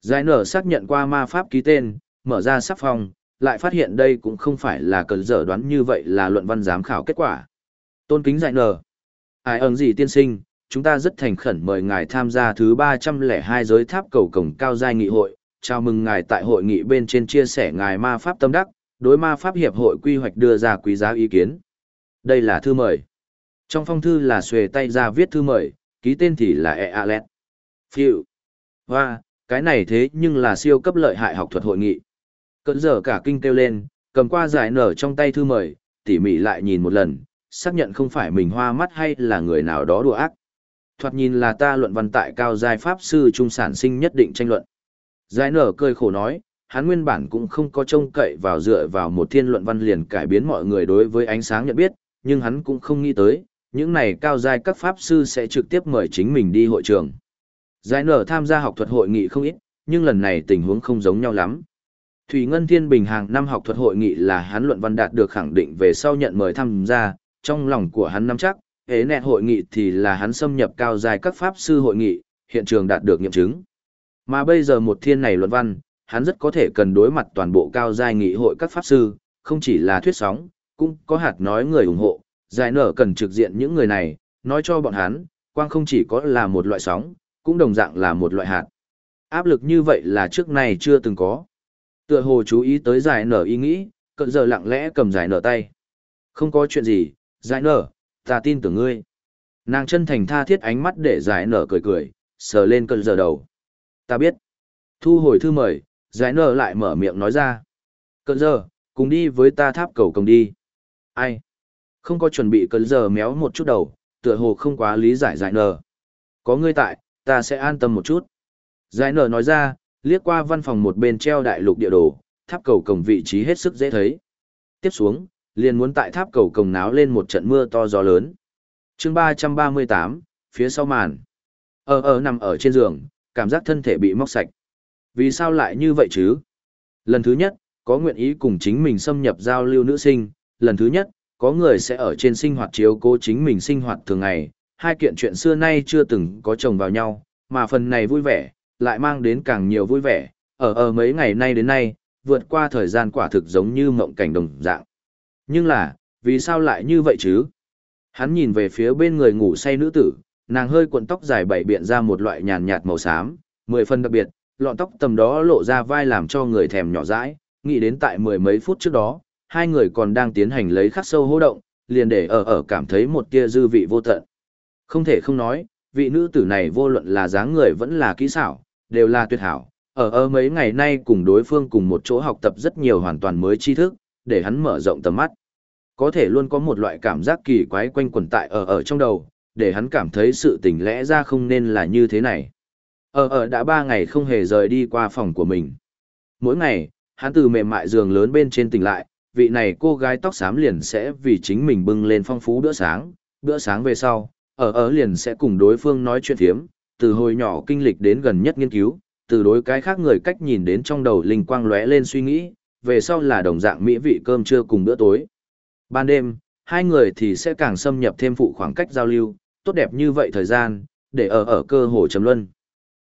Giải nở xác nhận qua ma pháp ký tên, mở ra sắc phòng, lại phát hiện đây cũng không phải là cận giờ đoán như vậy là luận văn giám khảo kết quả. Tôn kính giải nở. Ai ơn gì tiên sinh, chúng ta rất thành khẩn mời ngài tham gia thứ 302 giới tháp cầu cổng cao giai nghị hội. Chào mừng ngài tại hội nghị bên trên chia sẻ ngài ma pháp tâm đắc, đối ma pháp hiệp hội quy hoạch đưa ra quý giá ý kiến. Đây là thư mời. Trong phong thư là xuề tay ra viết thư mời, ký tên thì là E. Alet. Phiêu. Hoa, cái này thế nhưng là siêu cấp lợi hại học thuật hội nghị. Cận giờ cả kinh kêu lên, cầm qua giải nở trong tay thư mời, tỉ mỉ lại nhìn một lần, xác nhận không phải mình hoa mắt hay là người nào đó đùa ác. Thoạt nhìn là ta luận văn tại cao giai pháp sư trung sản sinh nhất định tranh luận. Giải nở cười khổ nói, hắn nguyên bản cũng không có trông cậy vào dựa vào một thiên luận văn liền cải biến mọi người đối với ánh sáng nhận biết, nhưng hắn cũng không nghĩ tới, những này cao giai các pháp sư sẽ trực tiếp mời chính mình đi hội trường. Giải nở tham gia học thuật hội nghị không ít, nhưng lần này tình huống không giống nhau lắm. Thủy Ngân Thiên Bình hàng năm học thuật hội nghị là hắn luận văn đạt được khẳng định về sau nhận mời tham gia, trong lòng của hắn nắm chắc, hế nẹt hội nghị thì là hắn xâm nhập cao dài các pháp sư hội nghị, hiện trường đạt được nghiệm chứng. Mà bây giờ một thiên này luận văn, hắn rất có thể cần đối mặt toàn bộ cao giai nghị hội các pháp sư, không chỉ là thuyết sóng, cũng có hạt nói người ủng hộ, giải nở cần trực diện những người này, nói cho bọn hắn, quang không chỉ có là một loại sóng, cũng đồng dạng là một loại hạt. Áp lực như vậy là trước này chưa từng có. Tựa hồ chú ý tới giải nở ý nghĩ, cận giờ lặng lẽ cầm giải nở tay. Không có chuyện gì, giải nở, ta tin tưởng ngươi. Nàng chân thành tha thiết ánh mắt để giải nở cười cười, sờ lên cơn giờ đầu. Ta biết. Thu hồi thư mời, giải nở lại mở miệng nói ra. Cơn giờ, cùng đi với ta tháp cầu công đi. Ai? Không có chuẩn bị cơn giờ méo một chút đầu, tựa hồ không quá lý giải giải nở. Có ngươi tại, ta sẽ an tâm một chút. Giải nở nói ra, liếc qua văn phòng một bên treo đại lục địa đồ, tháp cầu cổng vị trí hết sức dễ thấy. Tiếp xuống, liền muốn tại tháp cầu cổng náo lên một trận mưa to gió lớn. chương 338, phía sau màn. Ở ở nằm ở trên giường, cảm giác thân thể bị móc sạch. Vì sao lại như vậy chứ? Lần thứ nhất, có nguyện ý cùng chính mình xâm nhập giao lưu nữ sinh. Lần thứ nhất, có người sẽ ở trên sinh hoạt chiếu cố chính mình sinh hoạt thường ngày. Hai kiện chuyện xưa nay chưa từng có chồng vào nhau, mà phần này vui vẻ, lại mang đến càng nhiều vui vẻ. Ở ở mấy ngày nay đến nay, vượt qua thời gian quả thực giống như mộng cảnh đồng dạng. Nhưng là, vì sao lại như vậy chứ? Hắn nhìn về phía bên người ngủ say nữ tử, nàng hơi cuộn tóc dài bảy biện ra một loại nhàn nhạt màu xám, mười phần đặc biệt, lọn tóc tầm đó lộ ra vai làm cho người thèm nhỏ dãi, nghĩ đến tại mười mấy phút trước đó, hai người còn đang tiến hành lấy khắc sâu hô động, liền để ở ở cảm thấy một tia dư vị vô tận. Không thể không nói, vị nữ tử này vô luận là dáng người vẫn là kỹ xảo, đều là tuyệt hảo. Ở ở mấy ngày nay cùng đối phương cùng một chỗ học tập rất nhiều hoàn toàn mới tri thức, để hắn mở rộng tầm mắt. Có thể luôn có một loại cảm giác kỳ quái quanh quẩn tại ở ở trong đầu, để hắn cảm thấy sự tình lẽ ra không nên là như thế này. Ở ở đã ba ngày không hề rời đi qua phòng của mình. Mỗi ngày, hắn từ mềm mại giường lớn bên trên tỉnh lại, vị này cô gái tóc xám liền sẽ vì chính mình bưng lên phong phú bữa sáng, bữa sáng về sau, ở ở liền sẽ cùng đối phương nói chuyện thiếm, từ hồi nhỏ kinh lịch đến gần nhất nghiên cứu, từ đối cái khác người cách nhìn đến trong đầu linh quang lóe lên suy nghĩ, về sau là đồng dạng mỹ vị cơm trưa cùng bữa tối. Ban đêm, hai người thì sẽ càng xâm nhập thêm phụ khoảng cách giao lưu, tốt đẹp như vậy thời gian, để ở ở cơ hồ trầm luân.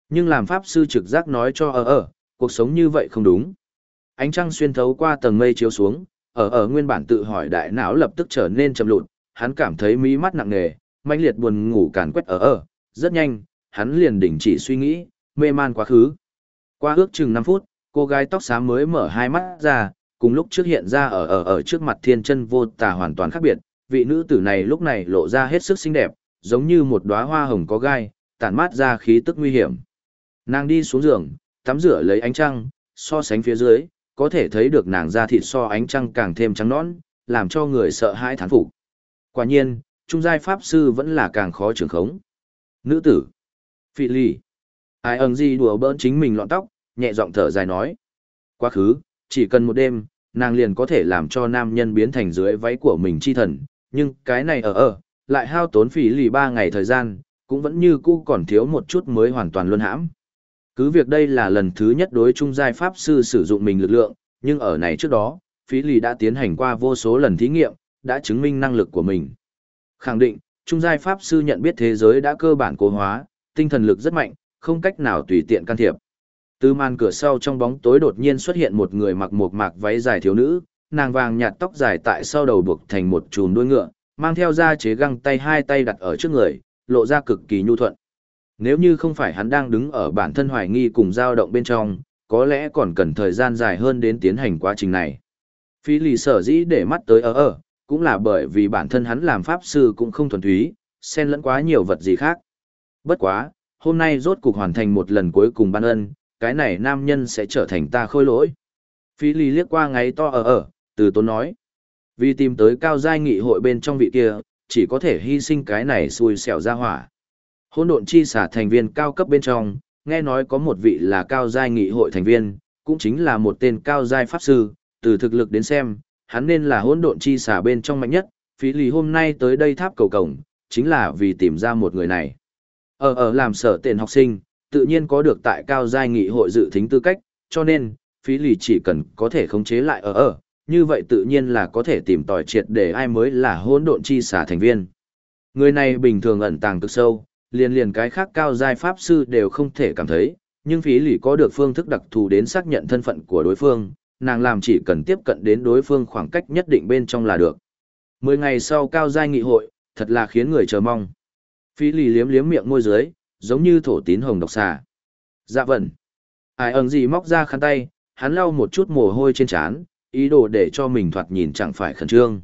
Nhưng làm pháp sư trực giác nói cho ở ở, cuộc sống như vậy không đúng. Ánh trăng xuyên thấu qua tầng mây chiếu xuống, ở ở nguyên bản tự hỏi đại não lập tức trở nên trầm lụt, hắn cảm thấy mí mắt nặng nề, mãnh liệt buồn ngủ càn quét ở ở, rất nhanh, hắn liền đình chỉ suy nghĩ, mê man quá khứ. Qua ước chừng 5 phút, cô gái tóc xám mới mở hai mắt ra, cùng lúc trước hiện ra ở ở ở trước mặt thiên chân vô tà hoàn toàn khác biệt, vị nữ tử này lúc này lộ ra hết sức xinh đẹp, giống như một đóa hoa hồng có gai, tản mát ra khí tức nguy hiểm. Nàng đi xuống giường, tắm rửa lấy ánh trăng, so sánh phía dưới, có thể thấy được nàng da thịt so ánh trăng càng thêm trắng nõn, làm cho người sợ hãi thán phục. Quả nhiên, trung giai pháp sư vẫn là càng khó trưởng khống. Nữ tử. phi lì. Ai ẩn gì đùa bỡn chính mình lọn tóc, nhẹ giọng thở dài nói. Quá khứ, chỉ cần một đêm, nàng liền có thể làm cho nam nhân biến thành dưới váy của mình chi thần, nhưng cái này ở ở, lại hao tốn phí lì ba ngày thời gian, cũng vẫn như cũ còn thiếu một chút mới hoàn toàn luân hãm. Cứ việc đây là lần thứ nhất đối trung giai pháp sư sử dụng mình lực lượng, nhưng ở này trước đó, phí lì đã tiến hành qua vô số lần thí nghiệm, đã chứng minh năng lực của mình. Khẳng định, trung giai pháp sư nhận biết thế giới đã cơ bản cố hóa, tinh thần lực rất mạnh, không cách nào tùy tiện can thiệp. Từ màn cửa sau trong bóng tối đột nhiên xuất hiện một người mặc một mạc váy dài thiếu nữ, nàng vàng nhạt tóc dài tại sau đầu buộc thành một chùm đuôi ngựa, mang theo da chế găng tay hai tay đặt ở trước người, lộ ra cực kỳ nhu thuận. Nếu như không phải hắn đang đứng ở bản thân hoài nghi cùng dao động bên trong, có lẽ còn cần thời gian dài hơn đến tiến hành quá trình này. Phi lì sở dĩ để mắt tới ở ở, cũng là bởi vì bản thân hắn làm pháp sư cũng không thuần túy, xen lẫn quá nhiều vật gì khác. Bất quá, hôm nay rốt cục hoàn thành một lần cuối cùng ban ân, cái này nam nhân sẽ trở thành ta khôi lỗi. Phi lý liếc qua ngáy to ở ở, từ tốn nói. Vì tìm tới cao giai nghị hội bên trong vị kia, chỉ có thể hy sinh cái này xui xẻo ra hỏa. Hôn độn chi xả thành viên cao cấp bên trong, nghe nói có một vị là cao giai nghị hội thành viên, cũng chính là một tên cao giai pháp sư, từ thực lực đến xem, hắn nên là hôn độn chi xả bên trong mạnh nhất, phí lý hôm nay tới đây tháp cầu cổng, chính là vì tìm ra một người này. Ở ở làm sở tiền học sinh, tự nhiên có được tại cao giai nghị hội dự thính tư cách, cho nên, phí lì chỉ cần có thể khống chế lại ở ở, như vậy tự nhiên là có thể tìm tòi triệt để ai mới là hỗn độn chi xả thành viên. Người này bình thường ẩn tàng cực sâu, liền liền cái khác cao giai pháp sư đều không thể cảm thấy, nhưng phí lì có được phương thức đặc thù đến xác nhận thân phận của đối phương, nàng làm chỉ cần tiếp cận đến đối phương khoảng cách nhất định bên trong là được. Mười ngày sau cao giai nghị hội, thật là khiến người chờ mong. Phí lì liếm liếm miệng môi dưới, giống như thổ tín hồng độc xà. Dạ vẩn. Ai ẩn gì móc ra khăn tay, hắn lau một chút mồ hôi trên trán, ý đồ để cho mình thoạt nhìn chẳng phải khẩn trương.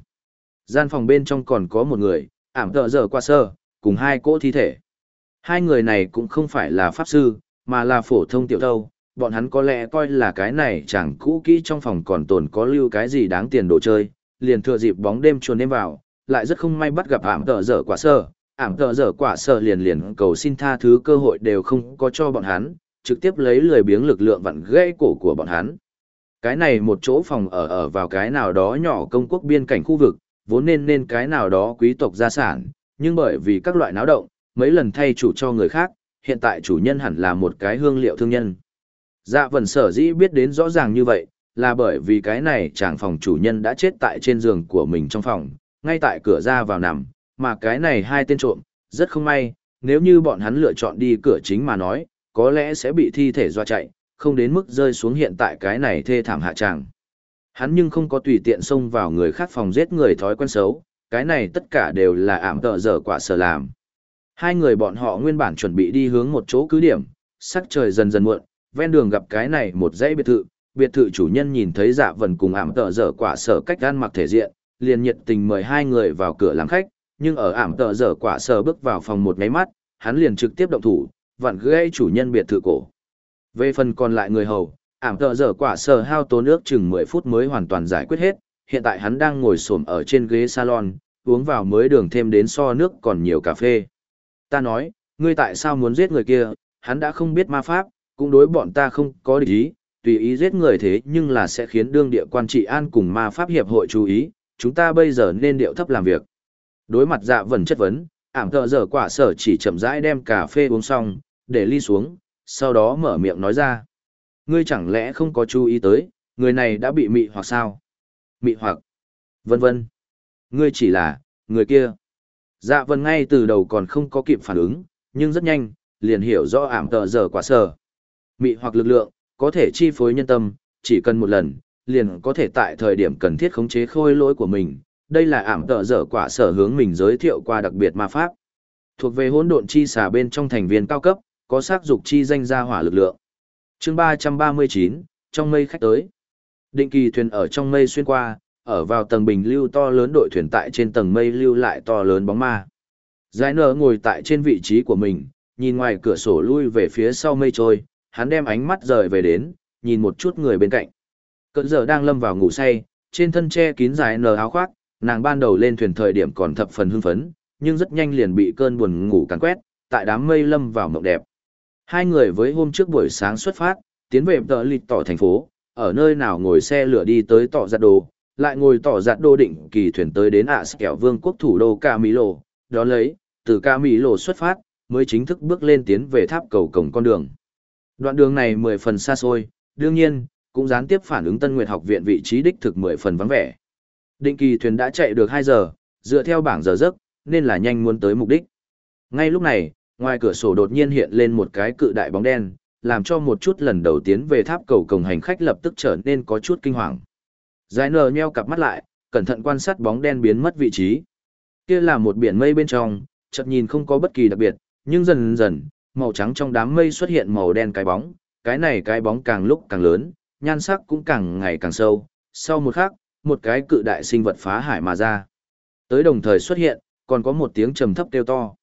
Gian phòng bên trong còn có một người, ảm tợ dở qua sơ, cùng hai cỗ thi thể. Hai người này cũng không phải là pháp sư, mà là phổ thông tiểu thâu, bọn hắn có lẽ coi là cái này chẳng cũ kỹ trong phòng còn tồn có lưu cái gì đáng tiền đồ chơi, liền thừa dịp bóng đêm chuồn đêm vào, lại rất không may bắt gặp ảm tợ dở quả sơ, ảm tợ dở quả sơ liền liền cầu xin tha thứ cơ hội đều không có cho bọn hắn, trực tiếp lấy lười biếng lực lượng vặn gãy cổ của bọn hắn. Cái này một chỗ phòng ở ở vào cái nào đó nhỏ công quốc biên cảnh khu vực, vốn nên nên cái nào đó quý tộc gia sản, nhưng bởi vì các loại náo động, mấy lần thay chủ cho người khác, hiện tại chủ nhân hẳn là một cái hương liệu thương nhân. Dạ vần sở dĩ biết đến rõ ràng như vậy, là bởi vì cái này chàng phòng chủ nhân đã chết tại trên giường của mình trong phòng, ngay tại cửa ra vào nằm, mà cái này hai tên trộm, rất không may, nếu như bọn hắn lựa chọn đi cửa chính mà nói, có lẽ sẽ bị thi thể doa chạy, không đến mức rơi xuống hiện tại cái này thê thảm hạ tràng. Hắn nhưng không có tùy tiện xông vào người khác phòng giết người thói quen xấu, cái này tất cả đều là ảm tợ dở quả sở làm. Hai người bọn họ nguyên bản chuẩn bị đi hướng một chỗ cứ điểm, sắc trời dần dần muộn, ven đường gặp cái này một dãy biệt thự, biệt thự chủ nhân nhìn thấy dạ vần cùng ảm tợ dở quả sở cách ăn mặc thể diện, liền nhiệt tình mời hai người vào cửa làm khách, nhưng ở ảm tợ dở quả sở bước vào phòng một máy mắt, hắn liền trực tiếp động thủ, vặn gây chủ nhân biệt thự cổ. Về phần còn lại người hầu, ảm tợ dở quả sở hao tốn nước chừng 10 phút mới hoàn toàn giải quyết hết, hiện tại hắn đang ngồi xổm ở trên ghế salon, uống vào mới đường thêm đến so nước còn nhiều cà phê. Ta nói, ngươi tại sao muốn giết người kia, hắn đã không biết ma pháp, cũng đối bọn ta không có địch ý, tùy ý giết người thế nhưng là sẽ khiến đương địa quan trị an cùng ma pháp hiệp hội chú ý, chúng ta bây giờ nên điệu thấp làm việc. Đối mặt dạ vần chất vấn, ảm thợ dở quả sở chỉ chậm rãi đem cà phê uống xong, để ly xuống, sau đó mở miệng nói ra. Ngươi chẳng lẽ không có chú ý tới, người này đã bị mị hoặc sao? Mị hoặc, vân vân. Ngươi chỉ là, người kia. Dạ vần ngay từ đầu còn không có kịp phản ứng, nhưng rất nhanh, liền hiểu rõ ảm tợ giờ quả sở. Mị hoặc lực lượng, có thể chi phối nhân tâm, chỉ cần một lần, liền có thể tại thời điểm cần thiết khống chế khôi lỗi của mình. Đây là ảm tợ dở quả sở hướng mình giới thiệu qua đặc biệt ma pháp. Thuộc về hỗn độn chi xà bên trong thành viên cao cấp, có sắc dục chi danh gia hỏa lực lượng. chương 339, trong mây khách tới. Định kỳ thuyền ở trong mây xuyên qua, ở vào tầng bình lưu to lớn đội thuyền tại trên tầng mây lưu lại to lớn bóng ma. Giải nở ngồi tại trên vị trí của mình, nhìn ngoài cửa sổ lui về phía sau mây trôi, hắn đem ánh mắt rời về đến, nhìn một chút người bên cạnh. Cận giờ đang lâm vào ngủ say, trên thân che kín dài nở áo khoác, nàng ban đầu lên thuyền thời điểm còn thập phần hưng phấn, nhưng rất nhanh liền bị cơn buồn ngủ càn quét, tại đám mây lâm vào mộng đẹp. Hai người với hôm trước buổi sáng xuất phát, tiến về tờ lịch tỏ thành phố, ở nơi nào ngồi xe lửa đi tới tỏ giặt đồ, lại ngồi tỏ giặt đô định kỳ thuyền tới đến ạ à vương quốc thủ đô Camilo, Lộ, đó lấy, từ Camilo Lộ xuất phát, mới chính thức bước lên tiến về tháp cầu cổng con đường. Đoạn đường này mười phần xa xôi, đương nhiên, cũng gián tiếp phản ứng Tân Nguyệt học viện vị trí đích thực mười phần vắng vẻ. Định kỳ thuyền đã chạy được hai giờ, dựa theo bảng giờ giấc, nên là nhanh muốn tới mục đích. Ngay lúc này, ngoài cửa sổ đột nhiên hiện lên một cái cự đại bóng đen, làm cho một chút lần đầu tiến về tháp cầu cổng hành khách lập tức trở nên có chút kinh hoàng. Giải nờ nheo cặp mắt lại, cẩn thận quan sát bóng đen biến mất vị trí. Kia là một biển mây bên trong, chợt nhìn không có bất kỳ đặc biệt, nhưng dần dần, màu trắng trong đám mây xuất hiện màu đen cái bóng, cái này cái bóng càng lúc càng lớn, nhan sắc cũng càng ngày càng sâu. Sau một khắc, một cái cự đại sinh vật phá hải mà ra. Tới đồng thời xuất hiện, còn có một tiếng trầm thấp kêu to.